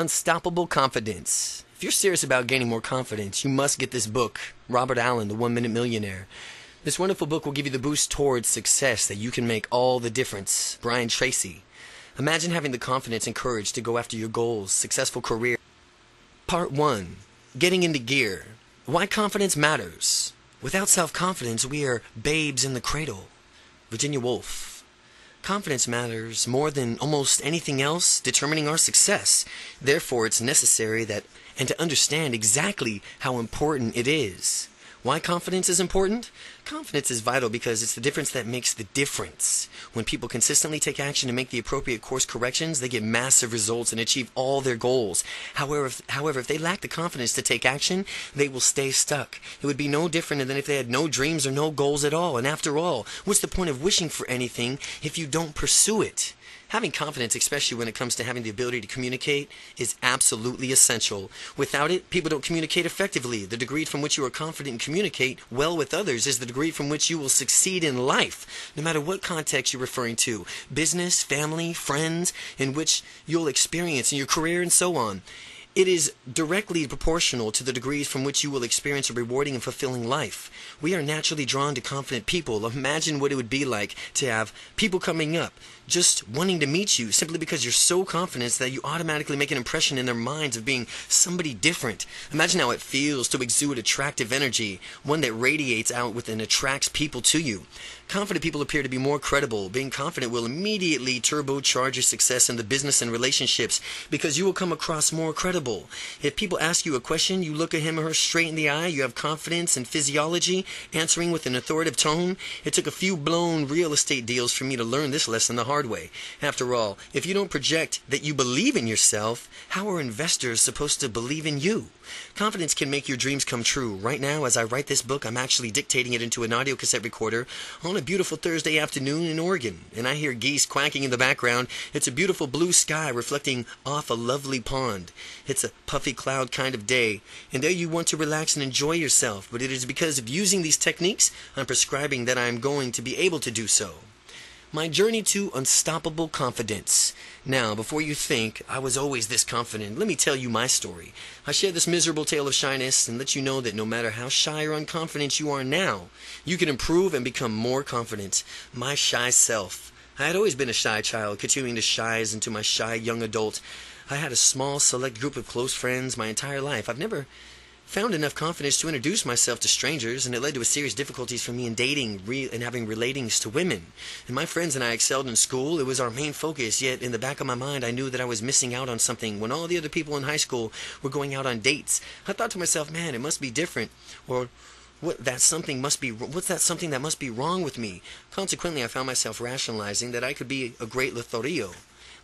Unstoppable Confidence. If you're serious about gaining more confidence, you must get this book, Robert Allen, The One Minute Millionaire. This wonderful book will give you the boost towards success that you can make all the difference. Brian Tracy. Imagine having the confidence and courage to go after your goals, successful career. Part 1 Getting into Gear. Why confidence matters. Without self confidence, we are babes in the cradle. Virginia Woolf. Confidence matters more than almost anything else determining our success. Therefore, it's necessary that and to understand exactly how important it is. Why confidence is important? Confidence is vital because it's the difference that makes the difference. When people consistently take action to make the appropriate course corrections, they get massive results and achieve all their goals. However, if, however, if they lack the confidence to take action, they will stay stuck. It would be no different than if they had no dreams or no goals at all. And after all, what's the point of wishing for anything if you don't pursue it? Having confidence, especially when it comes to having the ability to communicate, is absolutely essential. Without it, people don't communicate effectively. The degree from which you are confident and communicate well with others is the degree from which you will succeed in life, no matter what context you're referring to business, family, friends, in which you'll experience in your career, and so on. It is directly proportional to the degrees from which you will experience a rewarding and fulfilling life. We are naturally drawn to confident people. Imagine what it would be like to have people coming up just wanting to meet you simply because you're so confident that you automatically make an impression in their minds of being somebody different. Imagine how it feels to exude attractive energy, one that radiates out with and attracts people to you. Confident people appear to be more credible. Being confident will immediately turbocharge your success in the business and relationships because you will come across more credible. If people ask you a question, you look at him or her straight in the eye, you have confidence in physiology, answering with an authoritative tone. It took a few blown real estate deals for me to learn this lesson the hard way. After all, if you don't project that you believe in yourself, how are investors supposed to believe in you? Confidence can make your dreams come true. Right now, as I write this book, I'm actually dictating it into an audio cassette recorder on a beautiful Thursday afternoon in Oregon, and I hear geese quacking in the background. It's a beautiful blue sky reflecting off a lovely pond. It's a puffy cloud kind of day, and there you want to relax and enjoy yourself, but it is because of using these techniques I'm prescribing that I am going to be able to do so. My journey to unstoppable confidence. Now, before you think I was always this confident, let me tell you my story. I share this miserable tale of shyness and let you know that no matter how shy or unconfident you are now, you can improve and become more confident. My shy self. I had always been a shy child, continuing to shy into my shy young adult. I had a small, select group of close friends my entire life. I've never found enough confidence to introduce myself to strangers, and it led to a serious difficulties for me in dating and having relatings to women. And my friends and I excelled in school; it was our main focus. Yet in the back of my mind, I knew that I was missing out on something. When all the other people in high school were going out on dates, I thought to myself, "Man, it must be different," or what that something must be what's that something that must be wrong with me consequently i found myself rationalizing that i could be a great lothario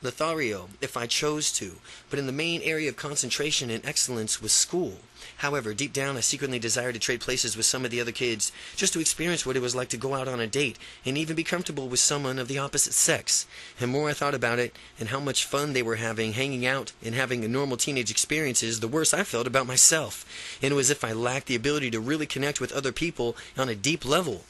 Lothario, if I chose to, but in the main area of concentration and excellence was school. However, deep down I secretly desired to trade places with some of the other kids, just to experience what it was like to go out on a date, and even be comfortable with someone of the opposite sex. And more I thought about it, and how much fun they were having, hanging out, and having normal teenage experiences, the worse I felt about myself. And it was as if I lacked the ability to really connect with other people on a deep level.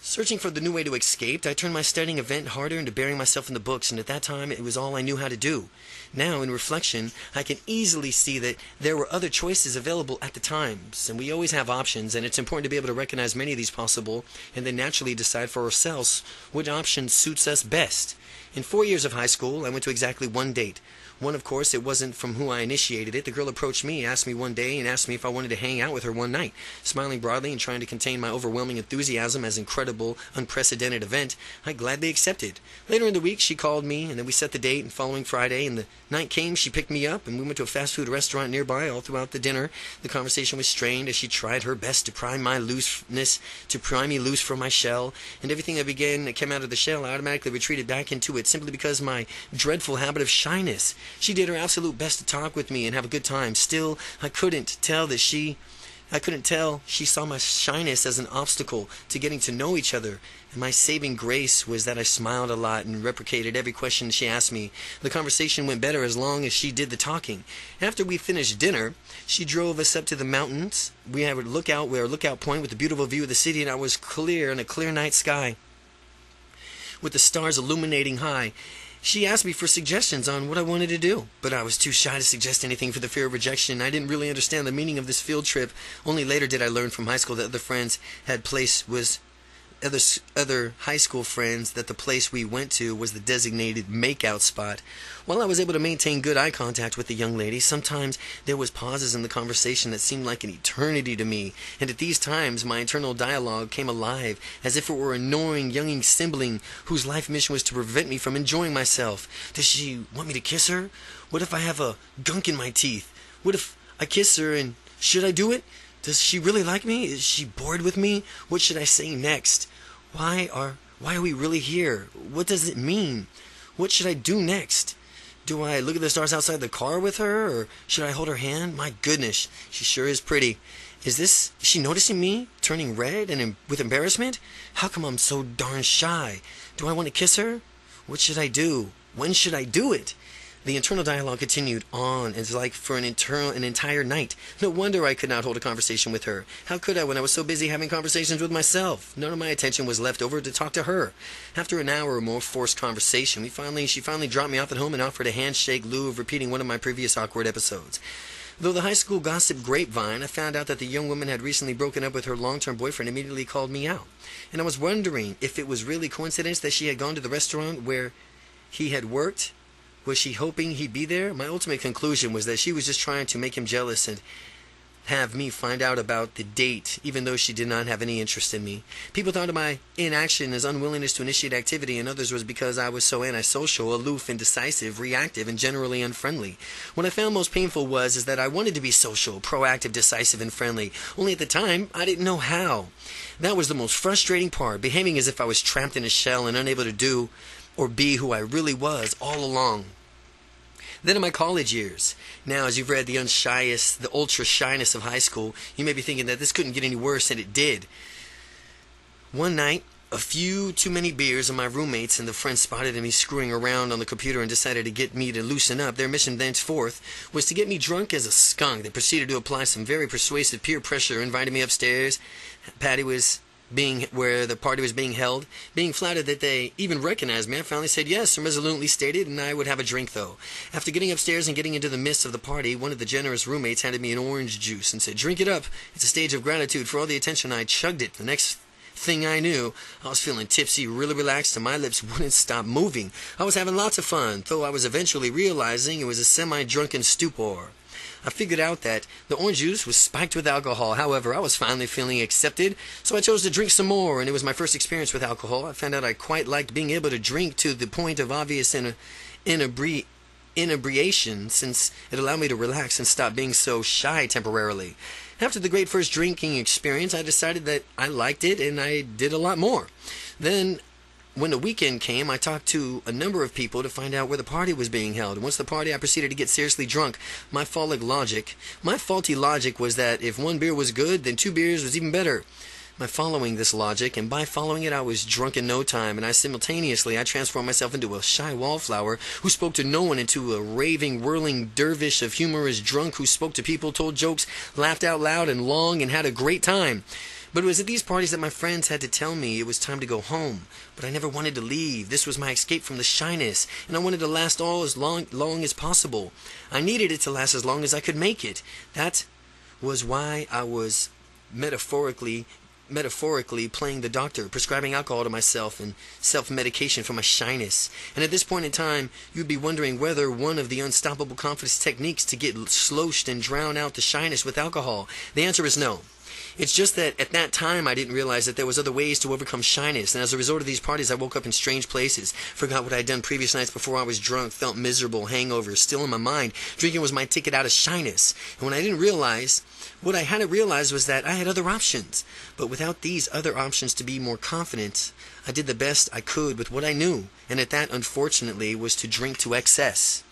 Searching for the new way to escape, I turned my studying event harder into burying myself in the books, and at that time it was all I knew how to do. Now, in reflection, I can easily see that there were other choices available at the times, and we always have options, and it's important to be able to recognize many of these possible, and then naturally decide for ourselves which option suits us best. In four years of high school, I went to exactly one date. One, of course, it wasn't from who I initiated it. The girl approached me, asked me one day, and asked me if I wanted to hang out with her one night. Smiling broadly and trying to contain my overwhelming enthusiasm as incredible, unprecedented event, I gladly accepted. Later in the week, she called me, and then we set the date, and following Friday, and the night came, she picked me up, and we went to a fast food restaurant nearby all throughout the dinner. The conversation was strained as she tried her best to pry my looseness, to pry me loose from my shell, and everything that began that came out of the shell, I automatically retreated back into it simply because my dreadful habit of shyness. She did her absolute best to talk with me and have a good time. Still, I couldn't tell that she I couldn't tell she saw my shyness as an obstacle to getting to know each other, and my saving grace was that I smiled a lot and replicated every question she asked me. The conversation went better as long as she did the talking. After we finished dinner, she drove us up to the mountains. We had a lookout, we had a lookout point with a beautiful view of the city, and I was clear in a clear night sky, with the stars illuminating high. She asked me for suggestions on what I wanted to do, but I was too shy to suggest anything for the fear of rejection. And I didn't really understand the meaning of this field trip. Only later did I learn from high school that other friends had place was other other high school friends that the place we went to was the designated makeout spot. While I was able to maintain good eye contact with the young lady, sometimes there was pauses in the conversation that seemed like an eternity to me, and at these times my internal dialogue came alive as if it were a annoying young sibling whose life mission was to prevent me from enjoying myself. Does she want me to kiss her? What if I have a gunk in my teeth? What if I kiss her and should I do it? Does she really like me? Is she bored with me? What should I say next? Why are why are we really here? What does it mean? What should I do next? Do I look at the stars outside the car with her or should I hold her hand? My goodness, she sure is pretty. Is this is she noticing me turning red and with embarrassment? How come I'm so darn shy? Do I want to kiss her? What should I do? When should I do it? The internal dialogue continued on as like for an internal an entire night. No wonder I could not hold a conversation with her. How could I when I was so busy having conversations with myself? None of my attention was left over to talk to her. After an hour or more forced conversation, we finally she finally dropped me off at home and offered a handshake lieu of repeating one of my previous awkward episodes. Though the high school gossip grapevine, I found out that the young woman had recently broken up with her long-term boyfriend immediately called me out. And I was wondering if it was really coincidence that she had gone to the restaurant where he had worked was she hoping he'd be there? My ultimate conclusion was that she was just trying to make him jealous and have me find out about the date, even though she did not have any interest in me. People thought of my inaction as unwillingness to initiate activity, and others was because I was so antisocial, aloof, indecisive, reactive, and generally unfriendly. What I found most painful was is that I wanted to be social, proactive, decisive, and friendly. Only at the time, I didn't know how. That was the most frustrating part, behaving as if I was trapped in a shell and unable to do or be who I really was all along. Then in my college years, now as you've read the unshyest, the ultra shyness of high school, you may be thinking that this couldn't get any worse, and it did. One night, a few too many beers and my roommates and the friends spotted me screwing around on the computer and decided to get me to loosen up. Their mission thenceforth was to get me drunk as a skunk. They proceeded to apply some very persuasive peer pressure, invited me upstairs. Patty was being where the party was being held, being flattered that they even recognized me, I finally said yes and resolutely stated, and I would have a drink though. After getting upstairs and getting into the midst of the party, one of the generous roommates handed me an orange juice and said, "Drink it up. It's a stage of gratitude for all the attention." I chugged it. The next thing I knew, I was feeling tipsy, really relaxed, and my lips wouldn't stop moving. I was having lots of fun, though I was eventually realizing it was a semi-drunken stupor. I figured out that the orange juice was spiked with alcohol. However, I was finally feeling accepted, so I chose to drink some more, and it was my first experience with alcohol. I found out I quite liked being able to drink to the point of obvious inabri- inebriation, since it allowed me to relax and stop being so shy temporarily. After the great first drinking experience, I decided that I liked it, and I did a lot more. Then when the weekend came, I talked to a number of people to find out where the party was being held. Once the party, I proceeded to get seriously drunk. My faulty logic, my faulty logic was that if one beer was good, then two beers was even better. By following this logic, and by following it, I was drunk in no time, and I simultaneously I transformed myself into a shy wallflower who spoke to no one, into a raving, whirling dervish of humorous drunk who spoke to people, told jokes, laughed out loud and long, and had a great time. But it was at these parties that my friends had to tell me it was time to go home. But I never wanted to leave. This was my escape from the shyness, and I wanted to last all as long, long as possible. I needed it to last as long as I could make it. That was why I was metaphorically metaphorically playing the doctor, prescribing alcohol to myself and self-medication for my shyness. And at this point in time, you'd be wondering whether one of the unstoppable confidence techniques to get sloshed and drown out the shyness with alcohol. The answer is no. It's just that at that time I didn't realize that there was other ways to overcome shyness, and as a result of these parties I woke up in strange places, forgot what I'd done previous nights before I was drunk, felt miserable, hangovers, still in my mind. Drinking was my ticket out of shyness. And when I didn't realize, what I hadn't realized was that I had other options. But without these other options to be more confident, I did the best I could with what I knew, and at that, unfortunately, was to drink to excess.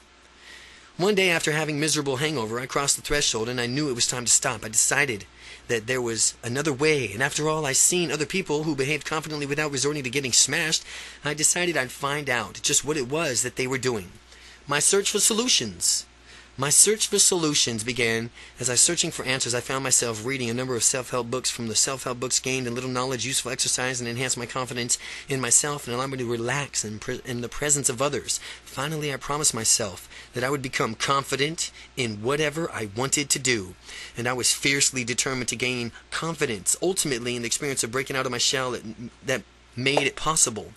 One day after having miserable hangover, I crossed the threshold and I knew it was time to stop. I decided that there was another way. And after all, I seen other people who behaved confidently without resorting to getting smashed. I decided I'd find out just what it was that they were doing. My search for solutions. My search for solutions began as I searching for answers. I found myself reading a number of self-help books. From the self-help books, gained a little knowledge, useful exercise, and enhanced my confidence in myself and allowed me to relax in, in the presence of others. Finally, I promised myself that I would become confident in whatever I wanted to do, and I was fiercely determined to gain confidence. Ultimately, in the experience of breaking out of my shell, that, that made it possible.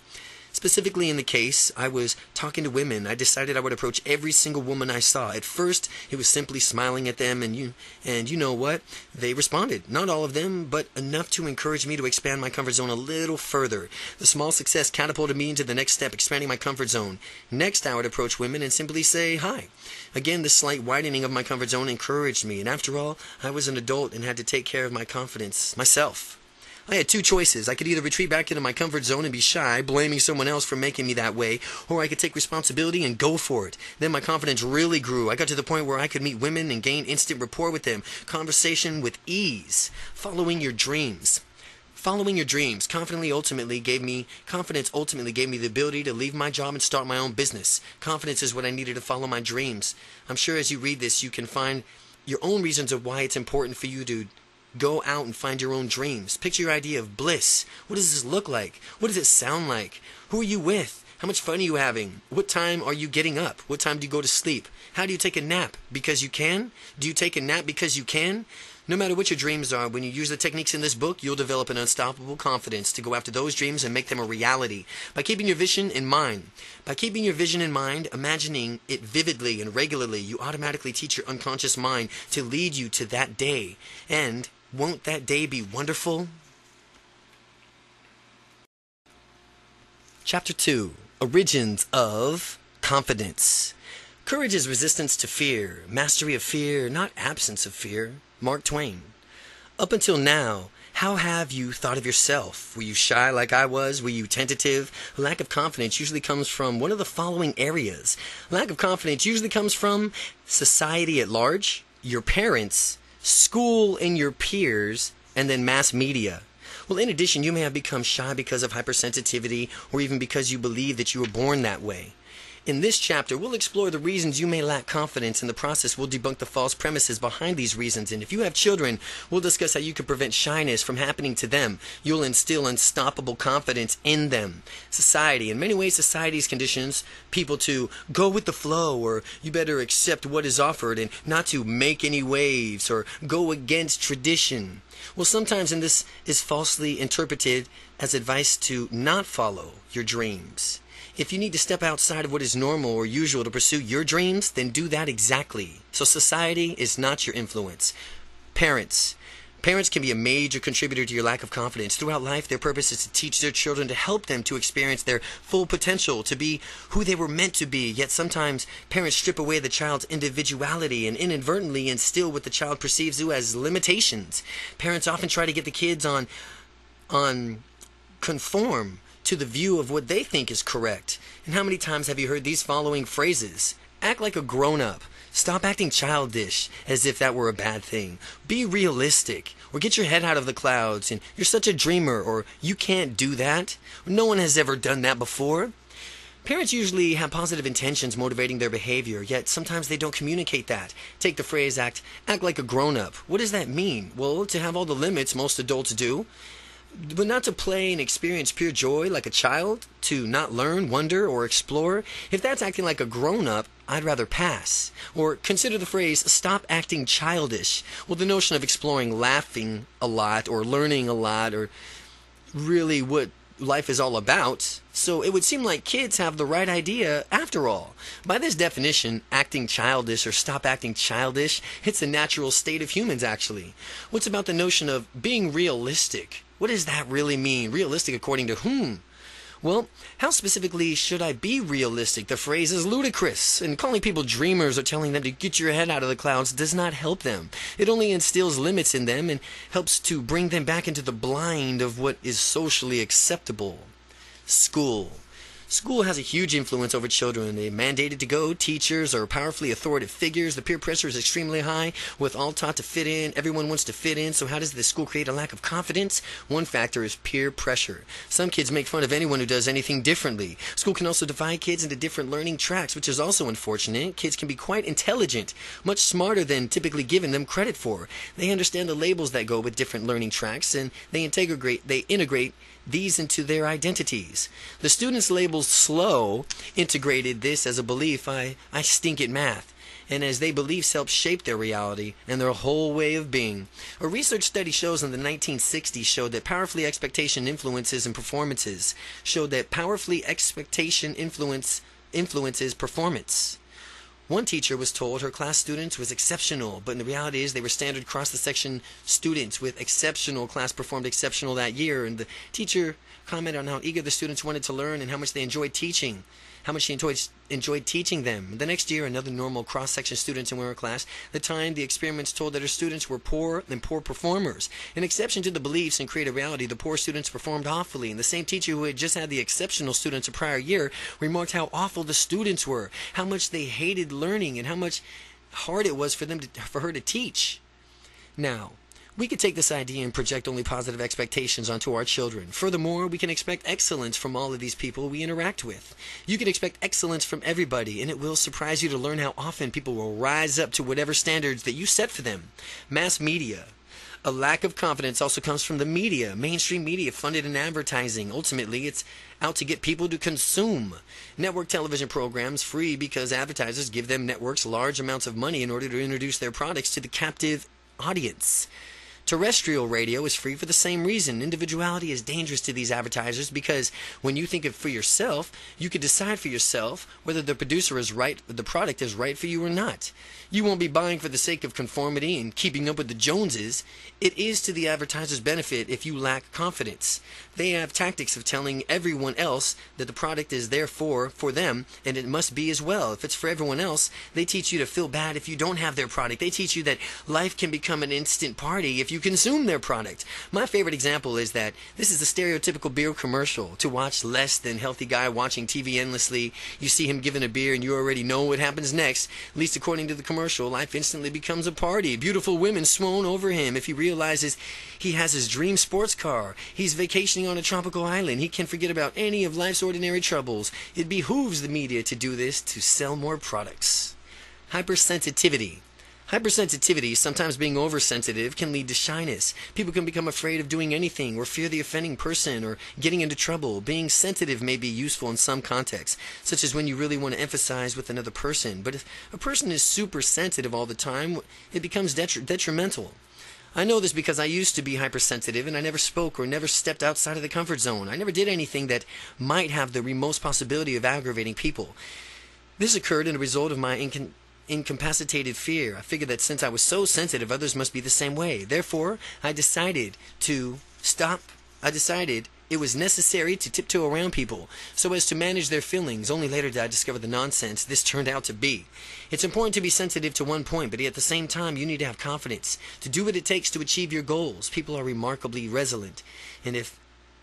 Specifically in the case, I was talking to women. I decided I would approach every single woman I saw. At first, it was simply smiling at them and you and you know what? They responded. Not all of them, but enough to encourage me to expand my comfort zone a little further. The small success catapulted me into the next step, expanding my comfort zone. Next, I would approach women and simply say hi. Again, this slight widening of my comfort zone encouraged me, and after all, I was an adult and had to take care of my confidence myself. I had two choices. I could either retreat back into my comfort zone and be shy, blaming someone else for making me that way, or I could take responsibility and go for it. Then my confidence really grew. I got to the point where I could meet women and gain instant rapport with them, conversation with ease, following your dreams. Following your dreams confidently ultimately gave me confidence ultimately gave me the ability to leave my job and start my own business. Confidence is what I needed to follow my dreams. I'm sure as you read this you can find your own reasons of why it's important for you to Go out and find your own dreams. Picture your idea of bliss. What does this look like? What does it sound like? Who are you with? How much fun are you having? What time are you getting up? What time do you go to sleep? How do you take a nap? Because you can? Do you take a nap because you can? No matter what your dreams are, when you use the techniques in this book, you'll develop an unstoppable confidence to go after those dreams and make them a reality. By keeping your vision in mind, by keeping your vision in mind, imagining it vividly and regularly, you automatically teach your unconscious mind to lead you to that day. And won't that day be wonderful? Chapter 2 Origins of Confidence. Courage is resistance to fear, mastery of fear, not absence of fear. Mark Twain. Up until now, how have you thought of yourself? Were you shy like I was? Were you tentative? Lack of confidence usually comes from one of the following areas. Lack of confidence usually comes from society at large, your parents, school and your peers, and then mass media. Well, in addition, you may have become shy because of hypersensitivity or even because you believe that you were born that way. In this chapter, we'll explore the reasons you may lack confidence. In the process, we'll debunk the false premises behind these reasons. And if you have children, we'll discuss how you can prevent shyness from happening to them. You'll instill unstoppable confidence in them. Society, in many ways, society's conditions people to go with the flow, or you better accept what is offered and not to make any waves or go against tradition. Well, sometimes and this is falsely interpreted as advice to not follow your dreams. If you need to step outside of what is normal or usual to pursue your dreams, then do that exactly. So society is not your influence. Parents. Parents can be a major contributor to your lack of confidence. Throughout life, their purpose is to teach their children to help them to experience their full potential, to be who they were meant to be. Yet sometimes parents strip away the child's individuality and inadvertently instill what the child perceives as limitations. Parents often try to get the kids on on conform to the view of what they think is correct. And how many times have you heard these following phrases? Act like a grown up. Stop acting childish as if that were a bad thing. Be realistic. Or get your head out of the clouds and you're such a dreamer or you can't do that. No one has ever done that before. Parents usually have positive intentions motivating their behavior, yet sometimes they don't communicate that. Take the phrase act act like a grown up. What does that mean? Well, to have all the limits most adults do but not to play and experience pure joy like a child, to not learn, wonder, or explore. If that's acting like a grown up, I'd rather pass. Or consider the phrase, stop acting childish. Well, the notion of exploring laughing a lot or learning a lot or really what life is all about. So it would seem like kids have the right idea after all. By this definition, acting childish or stop acting childish, it's a natural state of humans actually. What's about the notion of being realistic? What does that really mean? Realistic according to whom? Well, how specifically should I be realistic? The phrase is ludicrous, and calling people dreamers or telling them to get your head out of the clouds does not help them. It only instills limits in them and helps to bring them back into the blind of what is socially acceptable. School. School has a huge influence over children. They're mandated to go. Teachers are powerfully authoritative figures. The peer pressure is extremely high, with all taught to fit in. Everyone wants to fit in. So, how does the school create a lack of confidence? One factor is peer pressure. Some kids make fun of anyone who does anything differently. School can also divide kids into different learning tracks, which is also unfortunate. Kids can be quite intelligent, much smarter than typically given them credit for. They understand the labels that go with different learning tracks, and they integrate. They integrate these into their identities. The students labeled slow integrated this as a belief I, I stink at math. And as they beliefs help shape their reality and their whole way of being. A research study shows in the 1960s showed that powerfully expectation influences and performances showed that powerfully expectation influence influences performance. One teacher was told her class students was exceptional, but in the reality is they were standard cross the section students with exceptional class performed exceptional that year. And the teacher commented on how eager the students wanted to learn and how much they enjoyed teaching how much she enjoyed, enjoyed teaching them. The next year, another normal cross section students in her class. The time the experiments told that her students were poor and poor performers. An exception to the beliefs and creative reality, the poor students performed awfully. And the same teacher who had just had the exceptional students a prior year remarked how awful the students were, how much they hated learning, and how much hard it was for them to, for her to teach. Now, we could take this idea and project only positive expectations onto our children. Furthermore, we can expect excellence from all of these people we interact with. You can expect excellence from everybody, and it will surprise you to learn how often people will rise up to whatever standards that you set for them. Mass media. A lack of confidence also comes from the media, mainstream media funded in advertising. Ultimately, it's out to get people to consume. Network television programs free because advertisers give them networks large amounts of money in order to introduce their products to the captive audience. Terrestrial radio is free for the same reason. Individuality is dangerous to these advertisers because when you think of for yourself, you can decide for yourself whether the producer is right, the product is right for you or not. You won't be buying for the sake of conformity and keeping up with the Joneses. It is to the advertiser's benefit if you lack confidence. They have tactics of telling everyone else that the product is there for, for them, and it must be as well. If it's for everyone else, they teach you to feel bad if you don't have their product. They teach you that life can become an instant party if you consume their product. My favorite example is that this is the stereotypical beer commercial. To watch less than healthy guy watching TV endlessly, you see him given a beer and you already know what happens next. At least according to the commercial, life instantly becomes a party. Beautiful women swoon over him if he realizes he has his dream sports car. He's vacationing on a tropical island. He can forget about any of life's ordinary troubles. It behooves the media to do this to sell more products. Hypersensitivity. Hypersensitivity, sometimes being oversensitive, can lead to shyness. People can become afraid of doing anything or fear the offending person or getting into trouble. Being sensitive may be useful in some contexts, such as when you really want to emphasize with another person. But if a person is super sensitive all the time, it becomes detri- detrimental. I know this because I used to be hypersensitive and I never spoke or never stepped outside of the comfort zone. I never did anything that might have the remotest possibility of aggravating people. This occurred in a result of my incon- incapacitated fear. I figured that since I was so sensitive, others must be the same way. Therefore, I decided to stop. I decided it was necessary to tiptoe around people so as to manage their feelings. Only later did I discover the nonsense this turned out to be. It's important to be sensitive to one point, but at the same time, you need to have confidence to do what it takes to achieve your goals. People are remarkably resilient. And if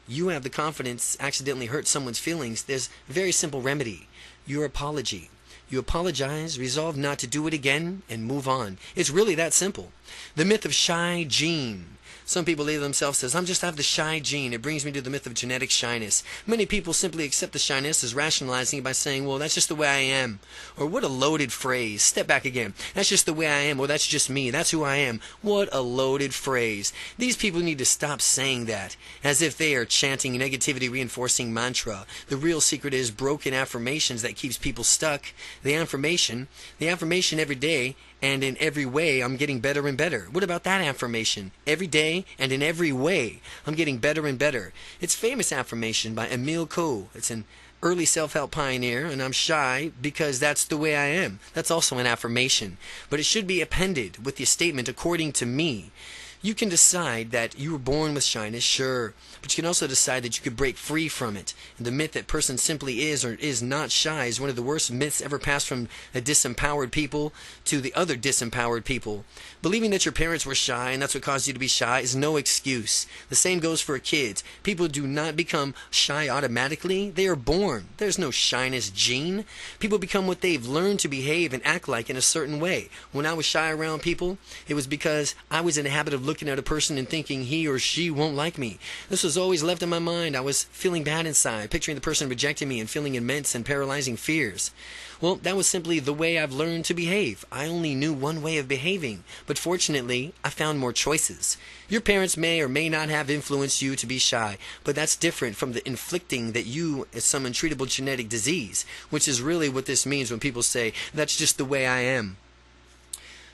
you have the confidence accidentally hurt someone's feelings, there's a very simple remedy your apology. You apologize, resolve not to do it again, and move on. It's really that simple. The myth of shy Gene. Some people label themselves as, I'm just have the shy gene. It brings me to the myth of genetic shyness. Many people simply accept the shyness as rationalizing it by saying, well, that's just the way I am. Or what a loaded phrase. Step back again. That's just the way I am. Or that's just me. That's who I am. What a loaded phrase. These people need to stop saying that as if they are chanting negativity reinforcing mantra. The real secret is broken affirmations that keeps people stuck. The affirmation, the affirmation every day and in every way I'm getting better and better. What about that affirmation? Every day and in every way I'm getting better and better. It's famous affirmation by Emile Coué. It's an early self-help pioneer and I'm shy because that's the way I am. That's also an affirmation, but it should be appended with the statement according to me. You can decide that you were born with shyness, sure, but you can also decide that you could break free from it. And the myth that person simply is or is not shy is one of the worst myths ever passed from a disempowered people to the other disempowered people. Believing that your parents were shy and that's what caused you to be shy is no excuse. The same goes for kids. People do not become shy automatically. They are born. There's no shyness gene. People become what they've learned to behave and act like in a certain way. When I was shy around people, it was because I was in the habit of looking at a person and thinking he or she won't like me. This was always left in my mind. I was feeling bad inside, picturing the person rejecting me and feeling immense and paralyzing fears. Well, that was simply the way I've learned to behave. I only knew one way of behaving, but fortunately, I found more choices. Your parents may or may not have influenced you to be shy, but that's different from the inflicting that you as some untreatable genetic disease, which is really what this means when people say, that's just the way I am.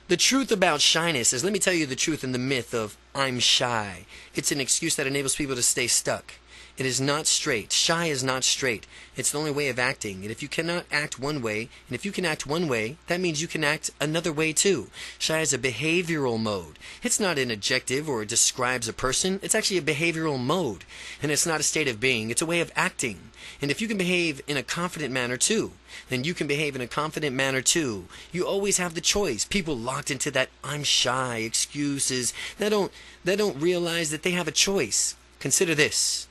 The truth about shyness is let me tell you the truth in the myth of I'm shy. It's an excuse that enables people to stay stuck. It is not straight. Shy is not straight. It's the only way of acting. And if you cannot act one way, and if you can act one way, that means you can act another way too. Shy is a behavioral mode. It's not an adjective or it describes a person. It's actually a behavioral mode. And it's not a state of being. It's a way of acting. And if you can behave in a confident manner too, then you can behave in a confident manner too. You always have the choice. People locked into that I'm shy excuses. They don't they don't realize that they have a choice. Consider this.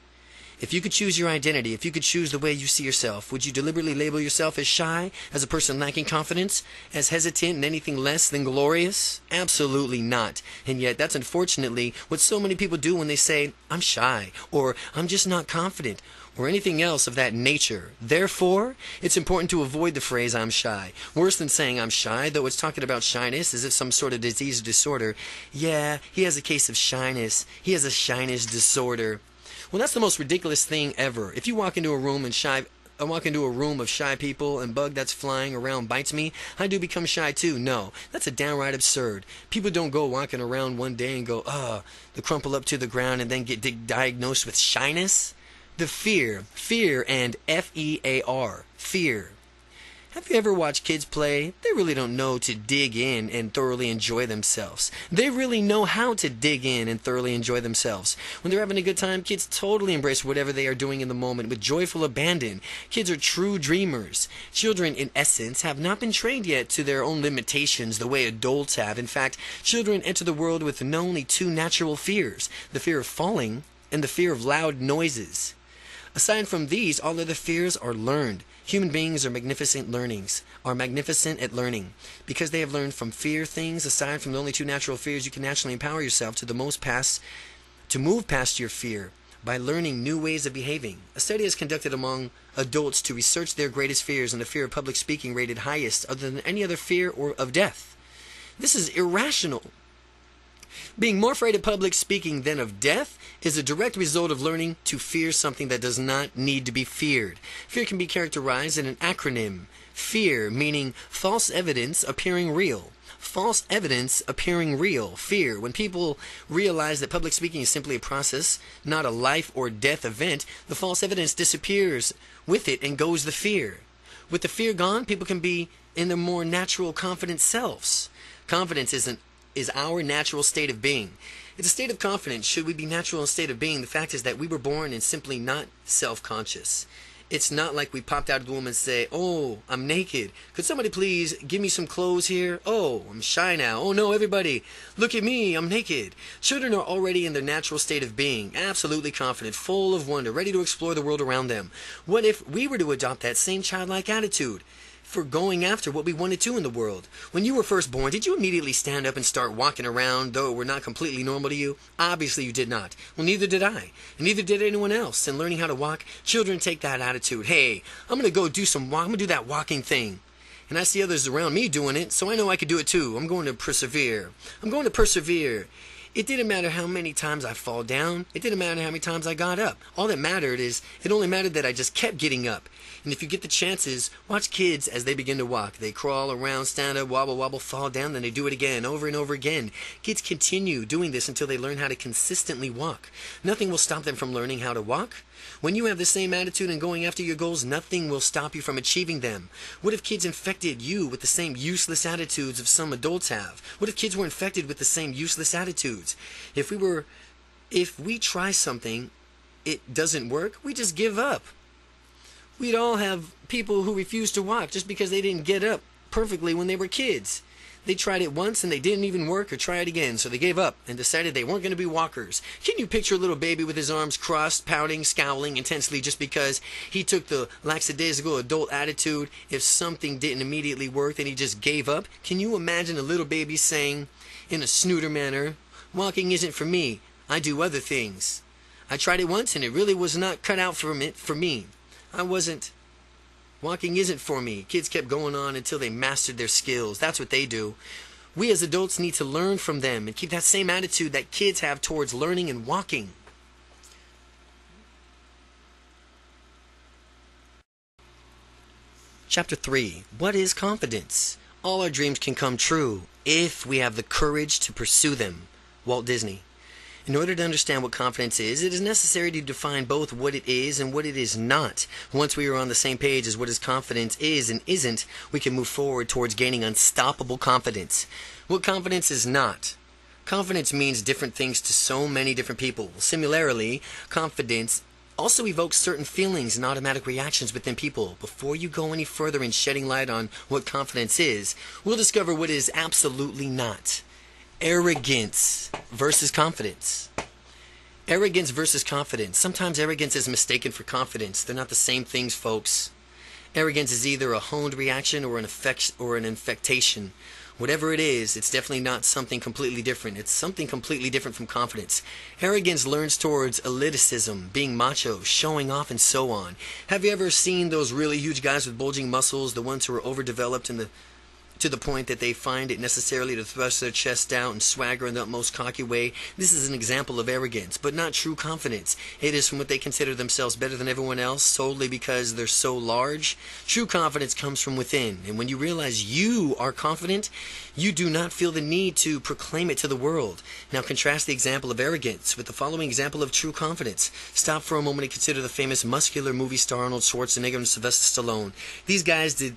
If you could choose your identity, if you could choose the way you see yourself, would you deliberately label yourself as shy, as a person lacking confidence, as hesitant and anything less than glorious? Absolutely not. And yet, that's unfortunately what so many people do when they say, I'm shy, or I'm just not confident, or anything else of that nature. Therefore, it's important to avoid the phrase I'm shy. Worse than saying I'm shy, though it's talking about shyness as if some sort of disease or disorder. Yeah, he has a case of shyness. He has a shyness disorder. Well, that's the most ridiculous thing ever. If you walk into a room and shy I walk into a room of shy people and bug that's flying around bites me, I do become shy too. No, that's a downright absurd. People don't go walking around one day and go, ah, the crumple up to the ground and then get diagnosed with shyness. The fear, fear and F E A R, fear. Have you ever watched kids play? They really don't know to dig in and thoroughly enjoy themselves. They really know how to dig in and thoroughly enjoy themselves. When they're having a good time, kids totally embrace whatever they are doing in the moment with joyful abandon. Kids are true dreamers. Children, in essence, have not been trained yet to their own limitations the way adults have. In fact, children enter the world with only two natural fears the fear of falling and the fear of loud noises. Aside from these, all other fears are learned. Human beings are magnificent learnings, are magnificent at learning. Because they have learned from fear things, aside from the only two natural fears, you can naturally empower yourself to the most past to move past your fear by learning new ways of behaving. A study is conducted among adults to research their greatest fears and the fear of public speaking rated highest other than any other fear or of death. This is irrational. Being more afraid of public speaking than of death is a direct result of learning to fear something that does not need to be feared. Fear can be characterized in an acronym. Fear meaning false evidence appearing real. False evidence appearing real. Fear. When people realize that public speaking is simply a process, not a life or death event, the false evidence disappears with it and goes the fear. With the fear gone, people can be in their more natural, confident selves. Confidence isn't is our natural state of being. It's a state of confidence. Should we be natural in a state of being? The fact is that we were born and simply not self-conscious. It's not like we popped out of the womb and say, "Oh, I'm naked. Could somebody please give me some clothes here? Oh, I'm shy now. Oh no, everybody, look at me. I'm naked." Children are already in their natural state of being, absolutely confident, full of wonder, ready to explore the world around them. What if we were to adopt that same childlike attitude? For going after what we wanted to in the world. When you were first born, did you immediately stand up and start walking around, though it were not completely normal to you? Obviously, you did not. Well, neither did I, and neither did anyone else. In learning how to walk, children take that attitude. Hey, I'm going to go do some walk. I'm to do that walking thing. And I see others around me doing it, so I know I could do it too. I'm going to persevere. I'm going to persevere. It didn't matter how many times I fall down. It didn't matter how many times I got up. All that mattered is it only mattered that I just kept getting up. And if you get the chances, watch kids as they begin to walk. They crawl around, stand up, wobble, wobble, fall down, then they do it again, over and over again. Kids continue doing this until they learn how to consistently walk. Nothing will stop them from learning how to walk When you have the same attitude and going after your goals, nothing will stop you from achieving them. What if kids infected you with the same useless attitudes of some adults have? What if kids were infected with the same useless attitudes? If we were if we try something, it doesn't work, we just give up. We'd all have people who refuse to walk just because they didn't get up perfectly when they were kids. They tried it once and they didn't even work or try it again, so they gave up and decided they weren't going to be walkers. Can you picture a little baby with his arms crossed, pouting, scowling intensely just because he took the lackadaisical adult attitude? If something didn't immediately work, then he just gave up? Can you imagine a little baby saying, in a snooter manner, Walking isn't for me. I do other things. I tried it once and it really was not cut out for me. I wasn't Walking isn't for me. Kids kept going on until they mastered their skills. That's what they do. We as adults need to learn from them and keep that same attitude that kids have towards learning and walking. Chapter 3 What is confidence? All our dreams can come true if we have the courage to pursue them. Walt Disney. In order to understand what confidence is, it is necessary to define both what it is and what it is not. Once we are on the same page as what is confidence is and isn't, we can move forward towards gaining unstoppable confidence. What confidence is not. Confidence means different things to so many different people. Similarly, confidence also evokes certain feelings and automatic reactions within people. Before you go any further in shedding light on what confidence is, we'll discover what it is absolutely not arrogance versus confidence. Arrogance versus confidence. Sometimes arrogance is mistaken for confidence. They're not the same things, folks. Arrogance is either a honed reaction or an effect or an infectation. Whatever it is, it's definitely not something completely different. It's something completely different from confidence. Arrogance learns towards elitism, being macho, showing off, and so on. Have you ever seen those really huge guys with bulging muscles, the ones who are overdeveloped in the to the point that they find it necessarily to thrust their chest out and swagger in the utmost cocky way. This is an example of arrogance, but not true confidence. It is from what they consider themselves better than everyone else solely because they're so large. True confidence comes from within, and when you realize you are confident, you do not feel the need to proclaim it to the world. Now contrast the example of arrogance with the following example of true confidence. Stop for a moment and consider the famous muscular movie star Arnold Schwarzenegger and Sylvester Stallone. These guys did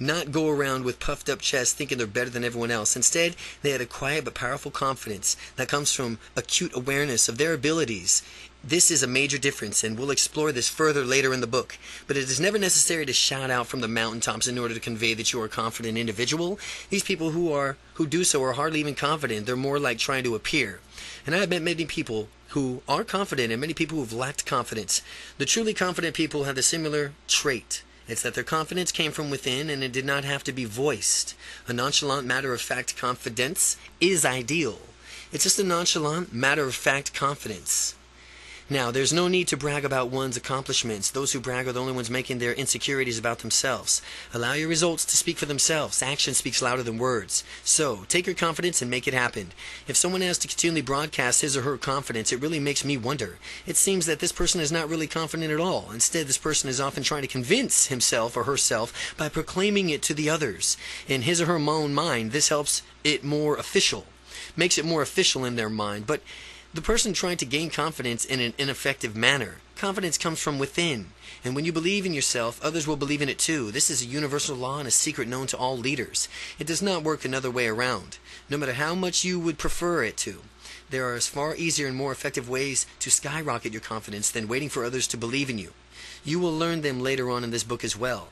not go around with puffed up chests thinking they're better than everyone else. Instead, they had a quiet but powerful confidence that comes from acute awareness of their abilities. This is a major difference, and we'll explore this further later in the book. But it is never necessary to shout out from the mountaintops in order to convey that you are a confident individual. These people who are who do so are hardly even confident. They're more like trying to appear. And I have met many people who are confident and many people who have lacked confidence. The truly confident people have a similar trait. It's that their confidence came from within and it did not have to be voiced. A nonchalant, matter of fact confidence is ideal. It's just a nonchalant, matter of fact confidence. Now, there's no need to brag about one's accomplishments. Those who brag are the only ones making their insecurities about themselves. Allow your results to speak for themselves. Action speaks louder than words. So, take your confidence and make it happen. If someone has to continually broadcast his or her confidence, it really makes me wonder. It seems that this person is not really confident at all. Instead, this person is often trying to convince himself or herself by proclaiming it to the others. In his or her own mind, this helps it more official, makes it more official in their mind. But the person trying to gain confidence in an ineffective manner. Confidence comes from within. And when you believe in yourself, others will believe in it too. This is a universal law and a secret known to all leaders. It does not work another way around, no matter how much you would prefer it to. There are far easier and more effective ways to skyrocket your confidence than waiting for others to believe in you. You will learn them later on in this book as well.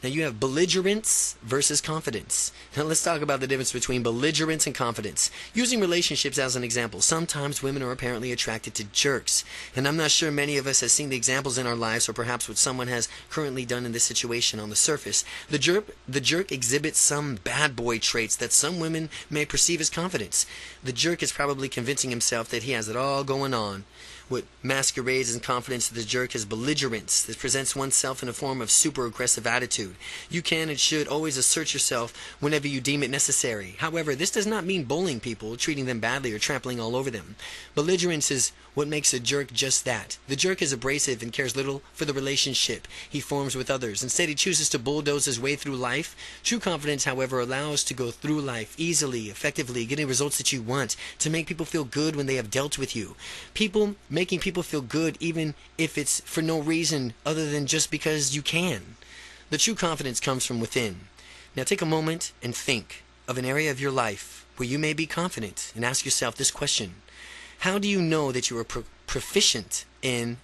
Now you have belligerence versus confidence. Now let's talk about the difference between belligerence and confidence. Using relationships as an example, sometimes women are apparently attracted to jerks. And I'm not sure many of us have seen the examples in our lives or perhaps what someone has currently done in this situation on the surface. The jerk, the jerk exhibits some bad boy traits that some women may perceive as confidence. The jerk is probably convincing himself that he has it all going on. What masquerades as confidence to the jerk is belligerence. that presents oneself in a form of super aggressive attitude. You can and should always assert yourself whenever you deem it necessary. However, this does not mean bullying people, treating them badly, or trampling all over them. Belligerence is what makes a jerk just that. The jerk is abrasive and cares little for the relationship he forms with others. Instead, he chooses to bulldoze his way through life. True confidence, however, allows to go through life easily, effectively, getting results that you want, to make people feel good when they have dealt with you. People making people feel good even if it's for no reason other than just because you can. The true confidence comes from within. Now take a moment and think of an area of your life where you may be confident and ask yourself this question How do you know that you are pro- proficient in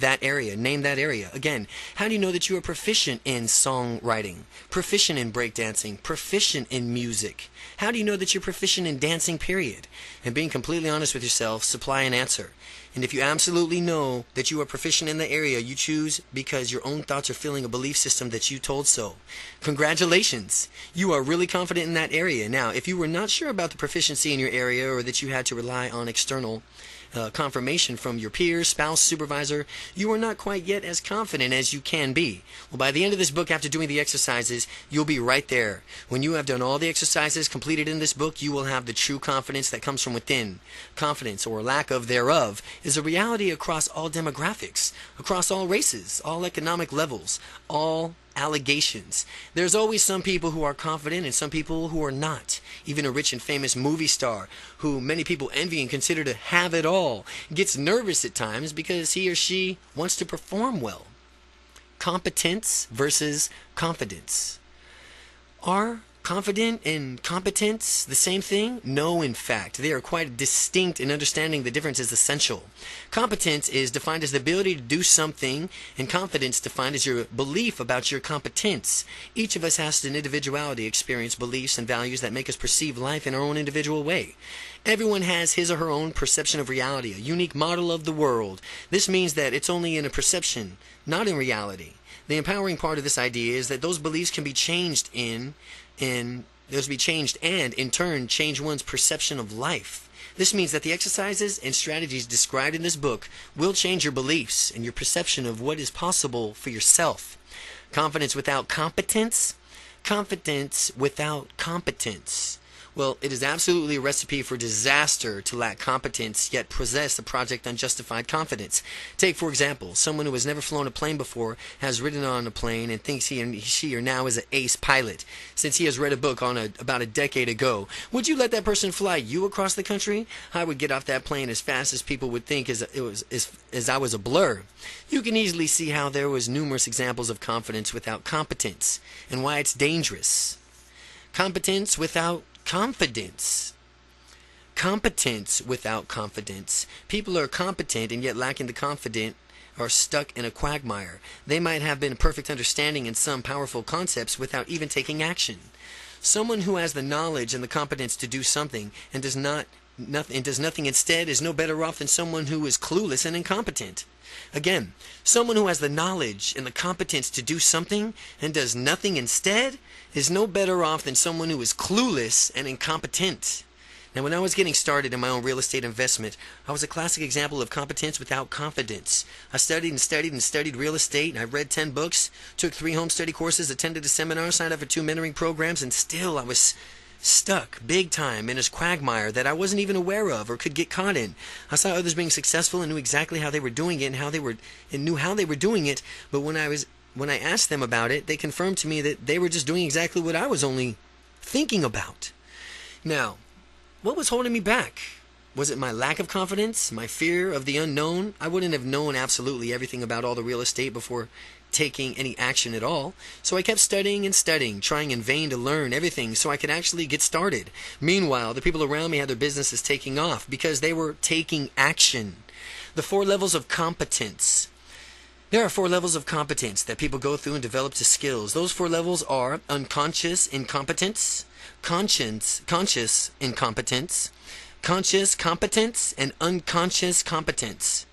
that area. Name that area. Again, how do you know that you are proficient in songwriting, proficient in breakdancing, proficient in music? How do you know that you're proficient in dancing, period? And being completely honest with yourself, supply an answer. And if you absolutely know that you are proficient in the area, you choose because your own thoughts are filling a belief system that you told so. Congratulations! You are really confident in that area. Now, if you were not sure about the proficiency in your area or that you had to rely on external uh, confirmation from your peers, spouse, supervisor, you are not quite yet as confident as you can be. Well, by the end of this book, after doing the exercises, you'll be right there. When you have done all the exercises completed in this book, you will have the true confidence that comes from within. Confidence, or lack of thereof, is a reality across all demographics, across all races, all economic levels, all allegations. There's always some people who are confident and some people who are not. Even a rich and famous movie star who many people envy and consider to have it all gets nervous at times because he or she wants to perform well. Competence versus confidence. Are Confident and competence, the same thing? No, in fact. They are quite distinct and understanding the difference is essential. Competence is defined as the ability to do something, and confidence defined as your belief about your competence. Each of us has an individuality, experience, beliefs, and values that make us perceive life in our own individual way. Everyone has his or her own perception of reality, a unique model of the world. This means that it's only in a perception, not in reality. The empowering part of this idea is that those beliefs can be changed in and those be changed and in turn change one's perception of life. This means that the exercises and strategies described in this book will change your beliefs and your perception of what is possible for yourself. Confidence without competence, confidence without competence. Well, it is absolutely a recipe for disaster to lack competence yet possess a project unjustified confidence. Take, for example, someone who has never flown a plane before has ridden on a plane and thinks he and she are now is an ace pilot since he has read a book on a, about a decade ago. Would you let that person fly you across the country? I would get off that plane as fast as people would think as it was as, as I was a blur. You can easily see how there was numerous examples of confidence without competence and why it's dangerous. Competence without confidence. Competence without confidence. People are competent and yet lacking the confidence are stuck in a quagmire. They might have been perfect understanding in some powerful concepts without even taking action. Someone who has the knowledge and the competence to do something and does not nothing and does nothing instead is no better off than someone who is clueless and incompetent. Again, someone who has the knowledge and the competence to do something and does nothing instead is no better off than someone who is clueless and incompetent. Now, when I was getting started in my own real estate investment, I was a classic example of competence without confidence. I studied and studied and studied real estate, and I read 10 books, took three home study courses, attended a seminar, signed up for two mentoring programs, and still I was stuck big time in a quagmire that I wasn't even aware of or could get caught in. I saw others being successful and knew exactly how they were doing it and how they were and knew how they were doing it, but when I was when I asked them about it, they confirmed to me that they were just doing exactly what I was only thinking about. Now, what was holding me back? Was it my lack of confidence? My fear of the unknown? I wouldn't have known absolutely everything about all the real estate before taking any action at all. So I kept studying and studying, trying in vain to learn everything so I could actually get started. Meanwhile, the people around me had their businesses taking off because they were taking action. The four levels of competence. There are four levels of competence that people go through and develop to skills. Those four levels are unconscious incompetence, conscience, conscious incompetence, conscious competence, and unconscious competence.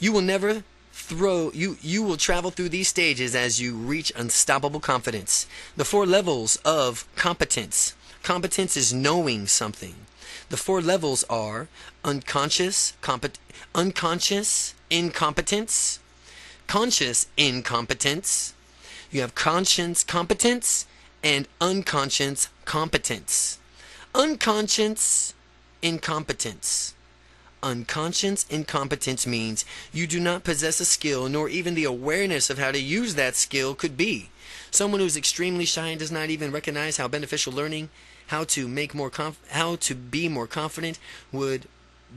You will never throw you you will travel through these stages as you reach unstoppable confidence. The four levels of competence. Competence is knowing something. The four levels are unconscious, compet- unconscious incompetence, conscious incompetence, you have conscience competence, and unconscious competence. Unconscious incompetence. Unconscious incompetence means you do not possess a skill nor even the awareness of how to use that skill could be. Someone who is extremely shy and does not even recognize how beneficial learning how to make more how to be more confident would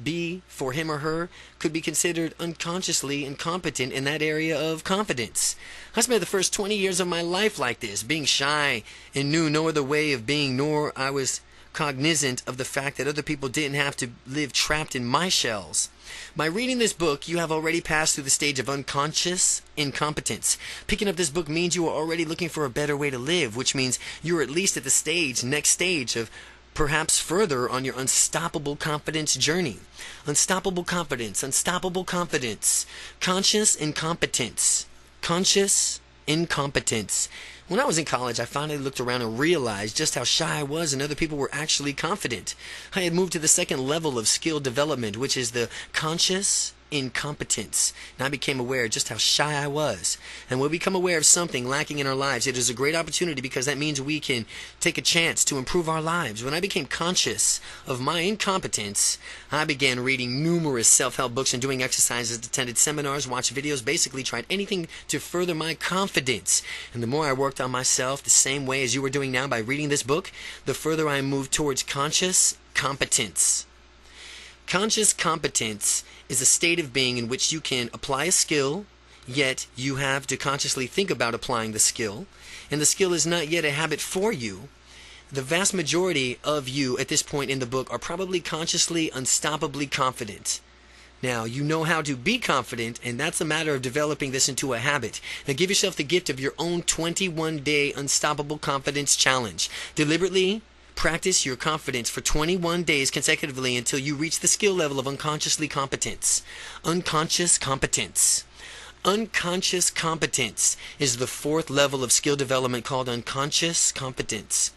be for him or her could be considered unconsciously incompetent in that area of confidence. I spent the first 20 years of my life like this, being shy and knew no other way of being, nor I was cognizant of the fact that other people didn't have to live trapped in my shells. By reading this book, you have already passed through the stage of unconscious incompetence. Picking up this book means you are already looking for a better way to live, which means you're at least at the stage, next stage of perhaps further on your unstoppable confidence journey. Unstoppable confidence, unstoppable confidence, conscious incompetence, conscious incompetence. When I was in college, I finally looked around and realized just how shy I was and other people were actually confident. I had moved to the second level of skill development, which is the conscious incompetence. And I became aware just how shy I was. And when we become aware of something lacking in our lives, it is a great opportunity because that means we can take a chance to improve our lives. When I became conscious of my incompetence, I began reading numerous self help books and doing exercises, attended seminars, watched videos, basically tried anything to further my confidence. And the more I worked on myself the same way as you are doing now by reading this book, the further I moved towards conscious competence. Conscious competence is a state of being in which you can apply a skill, yet you have to consciously think about applying the skill, and the skill is not yet a habit for you. The vast majority of you at this point in the book are probably consciously, unstoppably confident. Now, you know how to be confident, and that's a matter of developing this into a habit. Now, give yourself the gift of your own 21 day unstoppable confidence challenge. Deliberately Practice your confidence for 21 days consecutively until you reach the skill level of unconsciously competence. Unconscious competence. Unconscious competence is the fourth level of skill development called unconscious competence.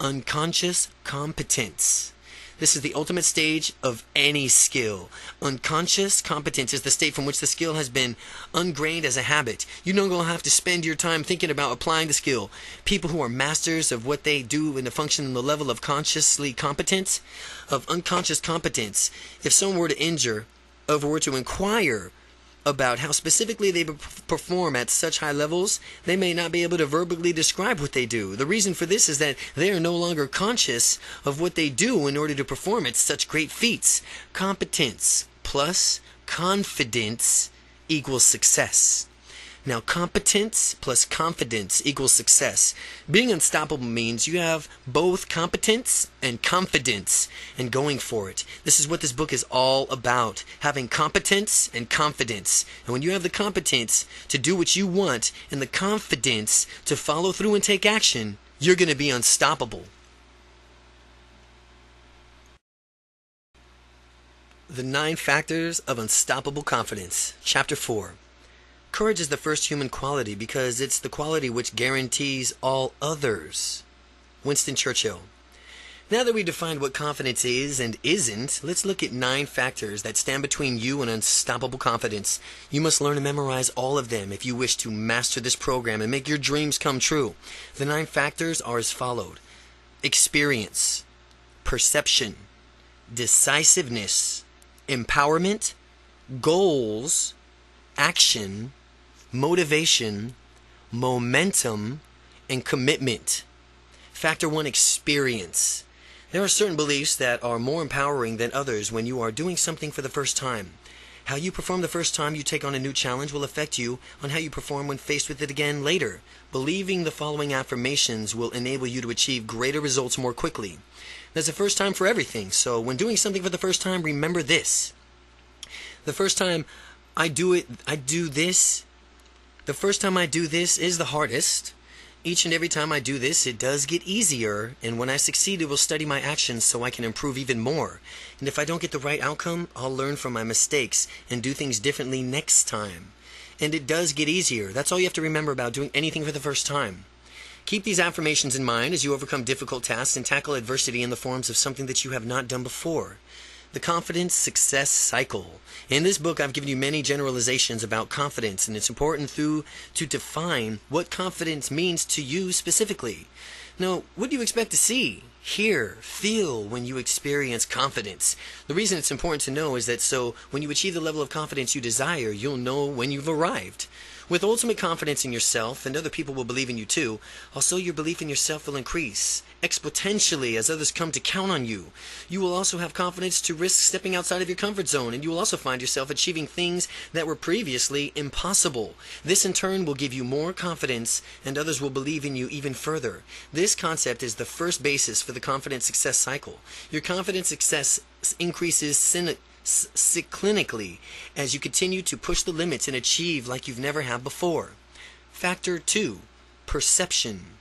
Unconscious competence. This is the ultimate stage of any skill. Unconscious competence is the state from which the skill has been ungrained as a habit. You no longer have to spend your time thinking about applying the skill. People who are masters of what they do in the function in the level of consciously competence, of unconscious competence, if someone were to injure, or were to inquire about how specifically they perform at such high levels, they may not be able to verbally describe what they do. The reason for this is that they are no longer conscious of what they do in order to perform at such great feats. Competence plus confidence equals success. Now, competence plus confidence equals success. Being unstoppable means you have both competence and confidence and going for it. This is what this book is all about having competence and confidence. And when you have the competence to do what you want and the confidence to follow through and take action, you're going to be unstoppable. The Nine Factors of Unstoppable Confidence, Chapter 4. Courage is the first human quality because it's the quality which guarantees all others. Winston Churchill. Now that we've defined what confidence is and isn't, let's look at nine factors that stand between you and unstoppable confidence. You must learn to memorize all of them if you wish to master this program and make your dreams come true. The nine factors are as followed experience, perception, decisiveness, empowerment, goals, action, motivation, momentum, and commitment. Factor one experience. There are certain beliefs that are more empowering than others when you are doing something for the first time. How you perform the first time you take on a new challenge will affect you on how you perform when faced with it again later. Believing the following affirmations will enable you to achieve greater results more quickly. There's a first time for everything, so when doing something for the first time, remember this. The first time I do it, I do this the first time I do this is the hardest. Each and every time I do this, it does get easier, and when I succeed, it will study my actions so I can improve even more. And if I don't get the right outcome, I'll learn from my mistakes and do things differently next time. And it does get easier. That's all you have to remember about doing anything for the first time. Keep these affirmations in mind as you overcome difficult tasks and tackle adversity in the forms of something that you have not done before. The Confidence Success Cycle. In this book, I've given you many generalizations about confidence, and it's important through to define what confidence means to you specifically. Now, what do you expect to see? hear, feel when you experience confidence. The reason it's important to know is that so when you achieve the level of confidence you desire, you'll know when you've arrived. With ultimate confidence in yourself, and other people will believe in you too, also your belief in yourself will increase exponentially as others come to count on you. You will also have confidence to risk stepping outside of your comfort zone, and you will also find yourself achieving things that were previously impossible. This in turn will give you more confidence, and others will believe in you even further. This concept is the first basis for the confidence success cycle. Your confidence success increases cyclically as you continue to push the limits and achieve like you've never had before. Factor 2 Perception.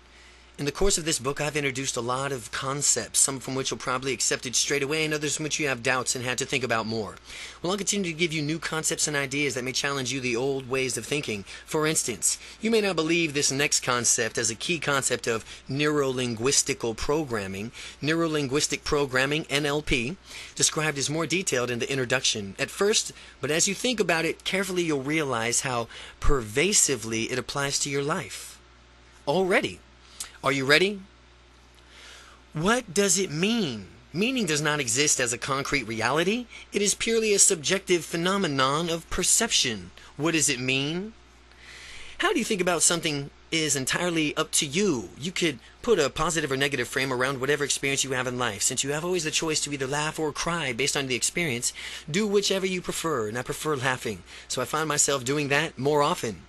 In the course of this book, I've introduced a lot of concepts, some from which you'll probably accept it straight away, and others from which you have doubts and had to think about more. Well, I'll continue to give you new concepts and ideas that may challenge you the old ways of thinking. For instance, you may not believe this next concept as a key concept of neurolinguistical programming. Neurolinguistic programming, NLP, described as more detailed in the introduction. At first, but as you think about it carefully, you'll realize how pervasively it applies to your life. Already. Are you ready? What does it mean? Meaning does not exist as a concrete reality. It is purely a subjective phenomenon of perception. What does it mean? How do you think about something is entirely up to you. You could put a positive or negative frame around whatever experience you have in life. Since you have always the choice to either laugh or cry based on the experience, do whichever you prefer, and I prefer laughing. So I find myself doing that more often.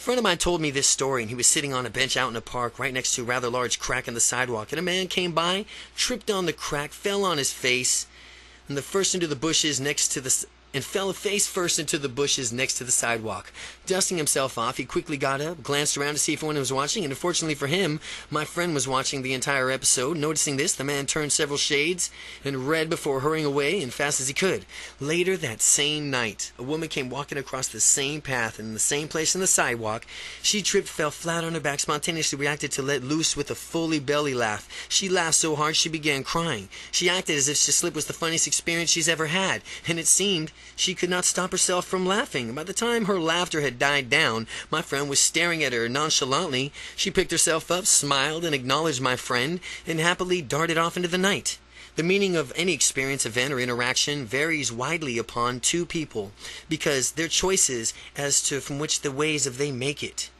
A friend of mine told me this story, and he was sitting on a bench out in a park right next to a rather large crack in the sidewalk, and a man came by, tripped on the crack, fell on his face, and the first into the bushes next to the and fell face first into the bushes next to the sidewalk. Dusting himself off, he quickly got up, glanced around to see if anyone was watching, and unfortunately for him, my friend was watching the entire episode. Noticing this, the man turned several shades and red before hurrying away as fast as he could. Later that same night, a woman came walking across the same path in the same place in the sidewalk. She tripped, fell flat on her back, spontaneously reacted to let loose with a fully belly laugh. She laughed so hard she began crying. She acted as if the slip was the funniest experience she's ever had, and it seemed she could not stop herself from laughing. By the time her laughter had died down, my friend was staring at her nonchalantly. She picked herself up, smiled, and acknowledged my friend, and happily darted off into the night. The meaning of any experience, event, or interaction varies widely upon two people because their choices as to from which the ways of they make it.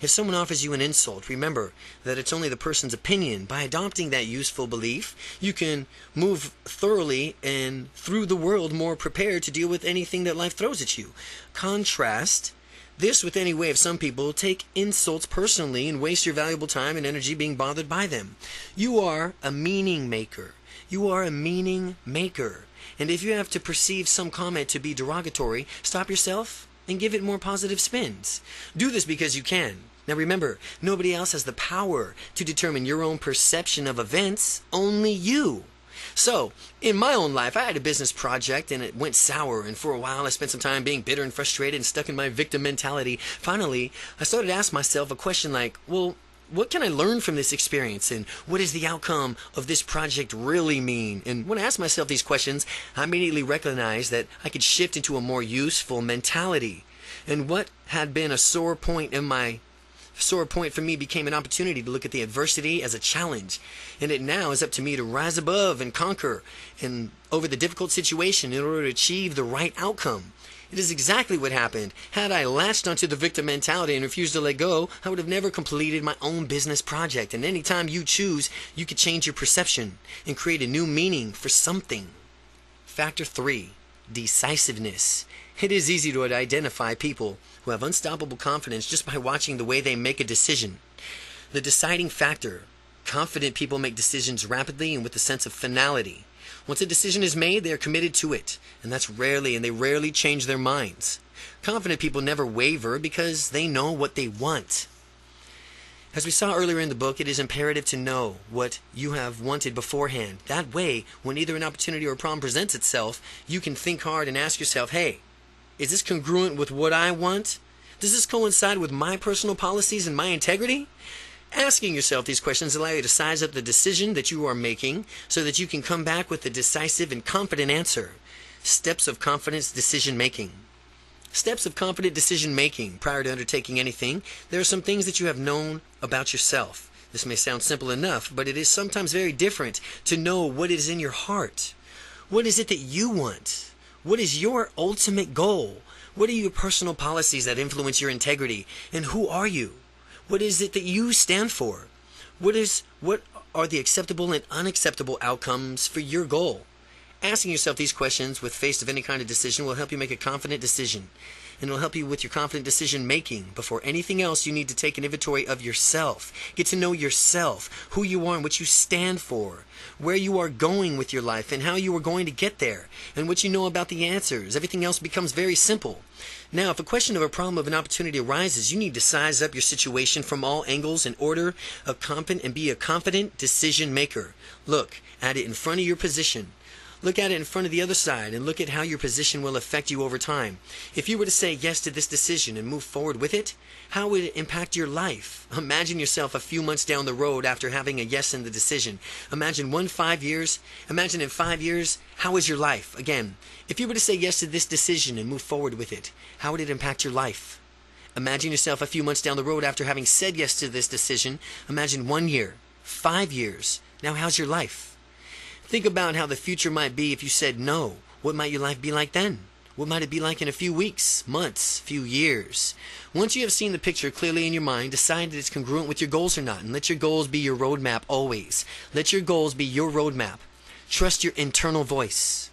If someone offers you an insult, remember that it's only the person's opinion. By adopting that useful belief, you can move thoroughly and through the world more prepared to deal with anything that life throws at you. Contrast this with any way of some people take insults personally and waste your valuable time and energy being bothered by them. You are a meaning maker. You are a meaning maker. And if you have to perceive some comment to be derogatory, stop yourself and give it more positive spins. Do this because you can. Now remember, nobody else has the power to determine your own perception of events, only you. So, in my own life, I had a business project and it went sour, and for a while I spent some time being bitter and frustrated and stuck in my victim mentality. Finally, I started to ask myself a question like, well, what can I learn from this experience? And what does the outcome of this project really mean? And when I asked myself these questions, I immediately recognized that I could shift into a more useful mentality. And what had been a sore point in my sore point for me became an opportunity to look at the adversity as a challenge. And it now is up to me to rise above and conquer and over the difficult situation in order to achieve the right outcome. It is exactly what happened. Had I latched onto the victim mentality and refused to let go, I would have never completed my own business project. And any time you choose, you could change your perception and create a new meaning for something. Factor 3 Decisiveness. It is easy to identify people who have unstoppable confidence just by watching the way they make a decision. The deciding factor confident people make decisions rapidly and with a sense of finality. Once a decision is made, they are committed to it, and that's rarely, and they rarely change their minds. Confident people never waver because they know what they want. As we saw earlier in the book, it is imperative to know what you have wanted beforehand. That way, when either an opportunity or a problem presents itself, you can think hard and ask yourself, hey, is this congruent with what I want? Does this coincide with my personal policies and my integrity? Asking yourself these questions allow you to size up the decision that you are making so that you can come back with a decisive and confident answer. Steps of confidence decision making. Steps of confident decision making prior to undertaking anything. There are some things that you have known about yourself. This may sound simple enough, but it is sometimes very different to know what is in your heart. What is it that you want? What is your ultimate goal? What are your personal policies that influence your integrity? And who are you? What is it that you stand for? What is what are the acceptable and unacceptable outcomes for your goal? Asking yourself these questions with face of any kind of decision will help you make a confident decision and will help you with your confident decision making. Before anything else, you need to take an inventory of yourself. Get to know yourself, who you are and what you stand for, where you are going with your life and how you are going to get there, and what you know about the answers. Everything else becomes very simple. Now, if a question of a problem of an opportunity arises, you need to size up your situation from all angles in order of competent and be a confident decision maker. Look at it in front of your position. Look at it in front of the other side and look at how your position will affect you over time. If you were to say yes to this decision and move forward with it, how would it impact your life? Imagine yourself a few months down the road after having a yes in the decision. Imagine one five years. Imagine in five years, how is your life? Again, if you were to say yes to this decision and move forward with it, how would it impact your life? Imagine yourself a few months down the road after having said yes to this decision. Imagine one year, five years. Now, how's your life? Think about how the future might be if you said no. What might your life be like then? What might it be like in a few weeks, months, few years? Once you have seen the picture clearly in your mind, decide that it's congruent with your goals or not, and let your goals be your roadmap always. Let your goals be your roadmap. Trust your internal voice.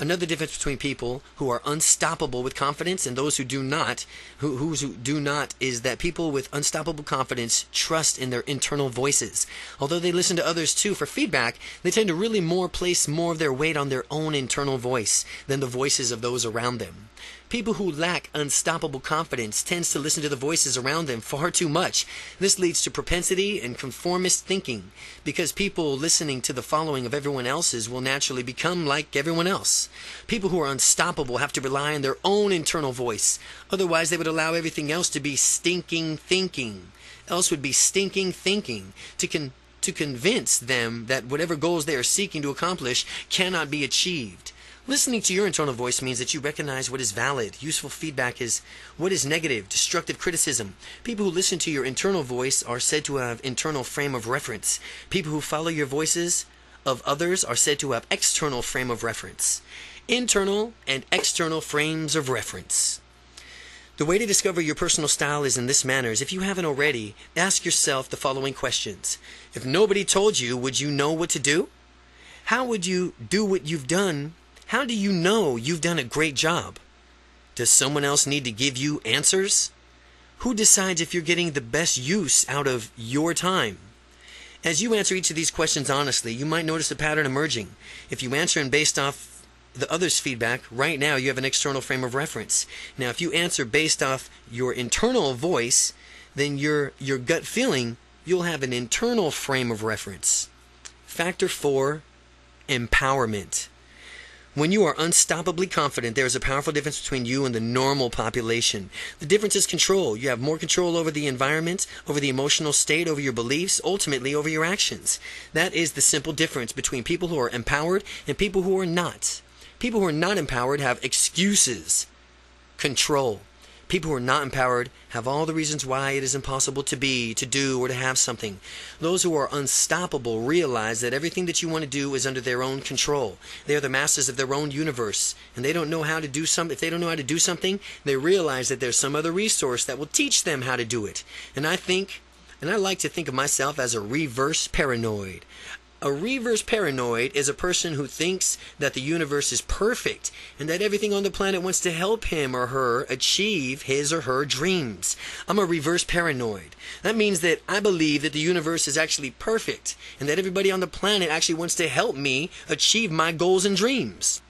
Another difference between people who are unstoppable with confidence and those who do not, who, who do not, is that people with unstoppable confidence trust in their internal voices. Although they listen to others too for feedback, they tend to really more place more of their weight on their own internal voice than the voices of those around them. People who lack unstoppable confidence tends to listen to the voices around them far too much. This leads to propensity and conformist thinking because people listening to the following of everyone else's will naturally become like everyone else. People who are unstoppable have to rely on their own internal voice. Otherwise, they would allow everything else to be stinking thinking. Else would be stinking thinking to con- to convince them that whatever goals they are seeking to accomplish cannot be achieved. Listening to your internal voice means that you recognize what is valid. Useful feedback is what is negative, destructive criticism. People who listen to your internal voice are said to have internal frame of reference. People who follow your voices of others are said to have external frame of reference. Internal and external frames of reference. The way to discover your personal style is in this manner. If you haven't already, ask yourself the following questions. If nobody told you, would you know what to do? How would you do what you've done how do you know you've done a great job? Does someone else need to give you answers? Who decides if you're getting the best use out of your time? As you answer each of these questions honestly, you might notice a pattern emerging. If you answer and based off the other's feedback, right now you have an external frame of reference. Now, if you answer based off your internal voice, then your your gut feeling, you'll have an internal frame of reference. Factor 4, empowerment. When you are unstoppably confident, there is a powerful difference between you and the normal population. The difference is control. You have more control over the environment, over the emotional state, over your beliefs, ultimately over your actions. That is the simple difference between people who are empowered and people who are not. People who are not empowered have excuses, control. People who are not empowered have all the reasons why it is impossible to be, to do, or to have something. Those who are unstoppable realize that everything that you want to do is under their own control. They are the masters of their own universe, and they don't know how to do something. If they don't know how to do something, they realize that there's some other resource that will teach them how to do it. And I think, and I like to think of myself as a reverse paranoid. A reverse paranoid is a person who thinks that the universe is perfect and that everything on the planet wants to help him or her achieve his or her dreams. I'm a reverse paranoid. That means that I believe that the universe is actually perfect and that everybody on the planet actually wants to help me achieve my goals and dreams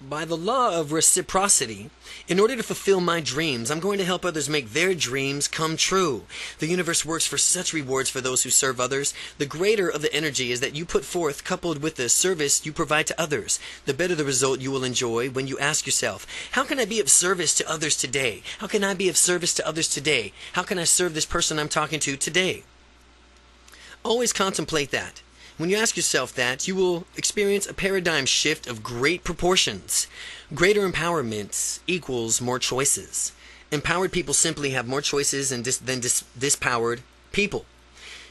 by the law of reciprocity, in order to fulfill my dreams, I'm going to help others make their dreams come true. The universe works for such rewards for those who serve others. The greater of the energy is that you put forth, coupled with the service you provide to others, the better the result you will enjoy when you ask yourself, How can I be of service to others today? How can I be of service to others today? How can I serve this person I'm talking to today? Always contemplate that. When you ask yourself that, you will experience a paradigm shift of great proportions. Greater empowerment equals more choices. Empowered people simply have more choices than, dis- dispowered people.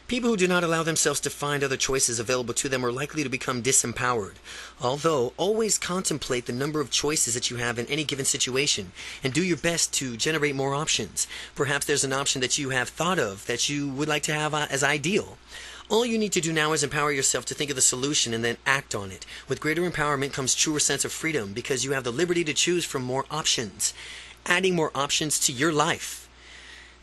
People who do not allow themselves to find other choices available to them are likely to become disempowered. Although, always contemplate the number of choices that you have in any given situation and do your best to generate more options. Perhaps there's an option that you have thought of that you would like to have uh, as ideal. All you need to do now is empower yourself to think of the solution and then act on it. With greater empowerment comes truer sense of freedom because you have the liberty to choose from more options. Adding more options to your life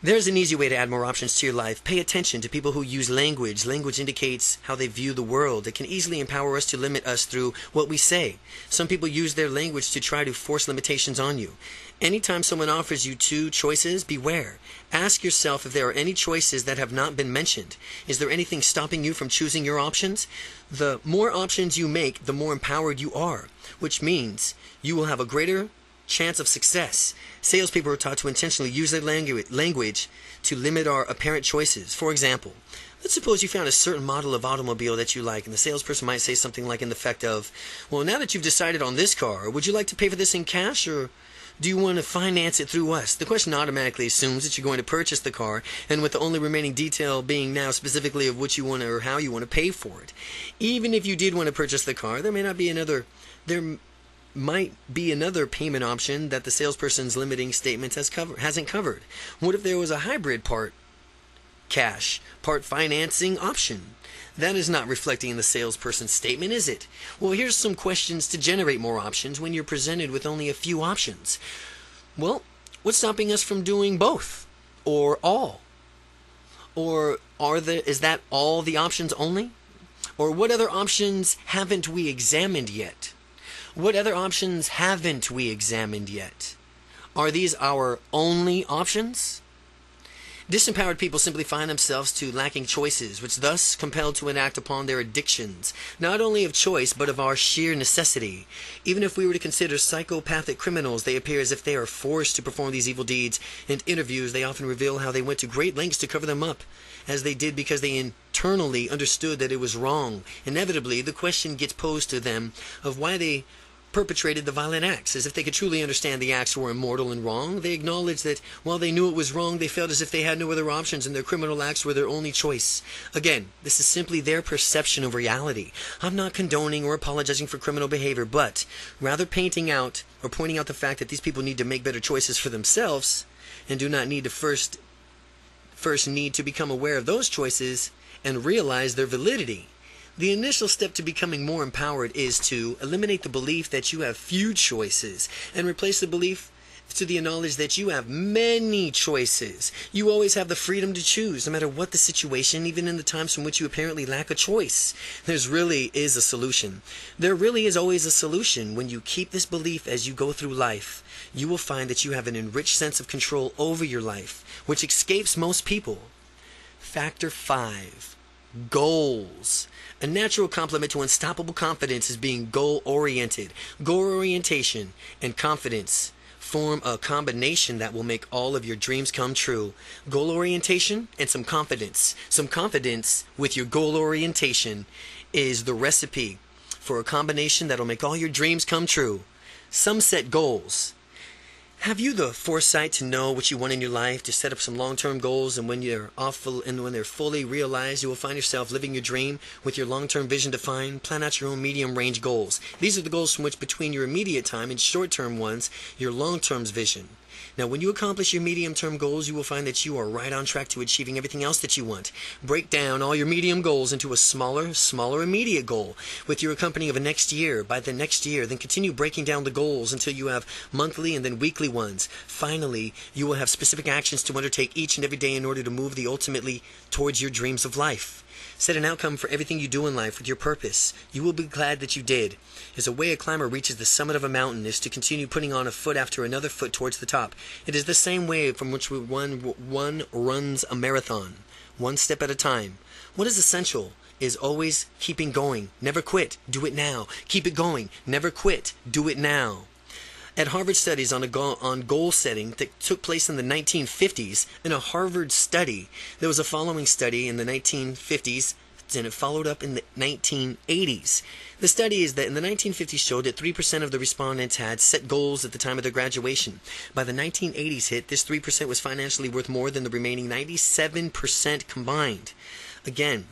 there's an easy way to add more options to your life. Pay attention to people who use language. Language indicates how they view the world. It can easily empower us to limit us through what we say. Some people use their language to try to force limitations on you. Anytime someone offers you two choices, beware. Ask yourself if there are any choices that have not been mentioned. Is there anything stopping you from choosing your options? The more options you make, the more empowered you are, which means you will have a greater chance of success. Salespeople are taught to intentionally use their language, language to limit our apparent choices. For example, let's suppose you found a certain model of automobile that you like, and the salesperson might say something like in the effect of, Well, now that you've decided on this car, would you like to pay for this in cash or do you want to finance it through us? The question automatically assumes that you're going to purchase the car, and with the only remaining detail being now specifically of what you want to, or how you want to pay for it. Even if you did want to purchase the car, there may not be another there might be another payment option that the salesperson's limiting statement has cover, hasn't covered. What if there was a hybrid part cash, part financing option? That is not reflecting in the salesperson's statement, is it? Well, here's some questions to generate more options when you're presented with only a few options. Well, what's stopping us from doing both or all? Or are there is that all the options only? Or what other options haven't we examined yet? What other options haven't we examined yet? Are these our only options? Disempowered people simply find themselves to lacking choices, which thus compelled to enact upon their addictions, not only of choice, but of our sheer necessity. Even if we were to consider psychopathic criminals, they appear as if they are forced to perform these evil deeds. In interviews, they often reveal how they went to great lengths to cover them up, as they did because they internally understood that it was wrong. Inevitably, the question gets posed to them of why they perpetrated the violent acts. As if they could truly understand the acts were immoral and wrong, they acknowledged that while they knew it was wrong, they felt as if they had no other options and their criminal acts were their only choice. Again, this is simply their perception of reality. I'm not condoning or apologizing for criminal behavior, but rather painting out or pointing out the fact that these people need to make better choices for themselves and do not need to first first need to become aware of those choices and realize their validity. The initial step to becoming more empowered is to eliminate the belief that you have few choices and replace the belief to the knowledge that you have many choices. You always have the freedom to choose, no matter what the situation, even in the times from which you apparently lack a choice. There's really is a solution. There really is always a solution. When you keep this belief as you go through life, you will find that you have an enriched sense of control over your life, which escapes most people. Factor 5 Goals. A natural complement to unstoppable confidence is being goal oriented. Goal orientation and confidence form a combination that will make all of your dreams come true. Goal orientation and some confidence. Some confidence with your goal orientation is the recipe for a combination that'll make all your dreams come true. Some set goals have you the foresight to know what you want in your life, to set up some long-term goals, and when you're off and when they're fully realized, you will find yourself living your dream with your long-term vision defined? Plan out your own medium-range goals. These are the goals from which, between your immediate time and short-term ones, your long-term vision. Now, when you accomplish your medium term goals, you will find that you are right on track to achieving everything else that you want. Break down all your medium goals into a smaller, smaller immediate goal with your accompanying of a next year. By the next year, then continue breaking down the goals until you have monthly and then weekly ones. Finally, you will have specific actions to undertake each and every day in order to move the ultimately towards your dreams of life. Set an outcome for everything you do in life with your purpose. You will be glad that you did. As a way a climber reaches the summit of a mountain is to continue putting on a foot after another foot towards the top. It is the same way from which one, one runs a marathon, one step at a time. What is essential is always keeping going. Never quit. Do it now. Keep it going. Never quit. Do it now. At Harvard studies on, goal, on goal setting that took place in the 1950s, in a Harvard study, there was a following study in the 1950s and it followed up in the 1980s. The study is that in the 1950s showed that 3% of the respondents had set goals at the time of their graduation. By the 1980s hit, this 3% was financially worth more than the remaining 97% combined. Again,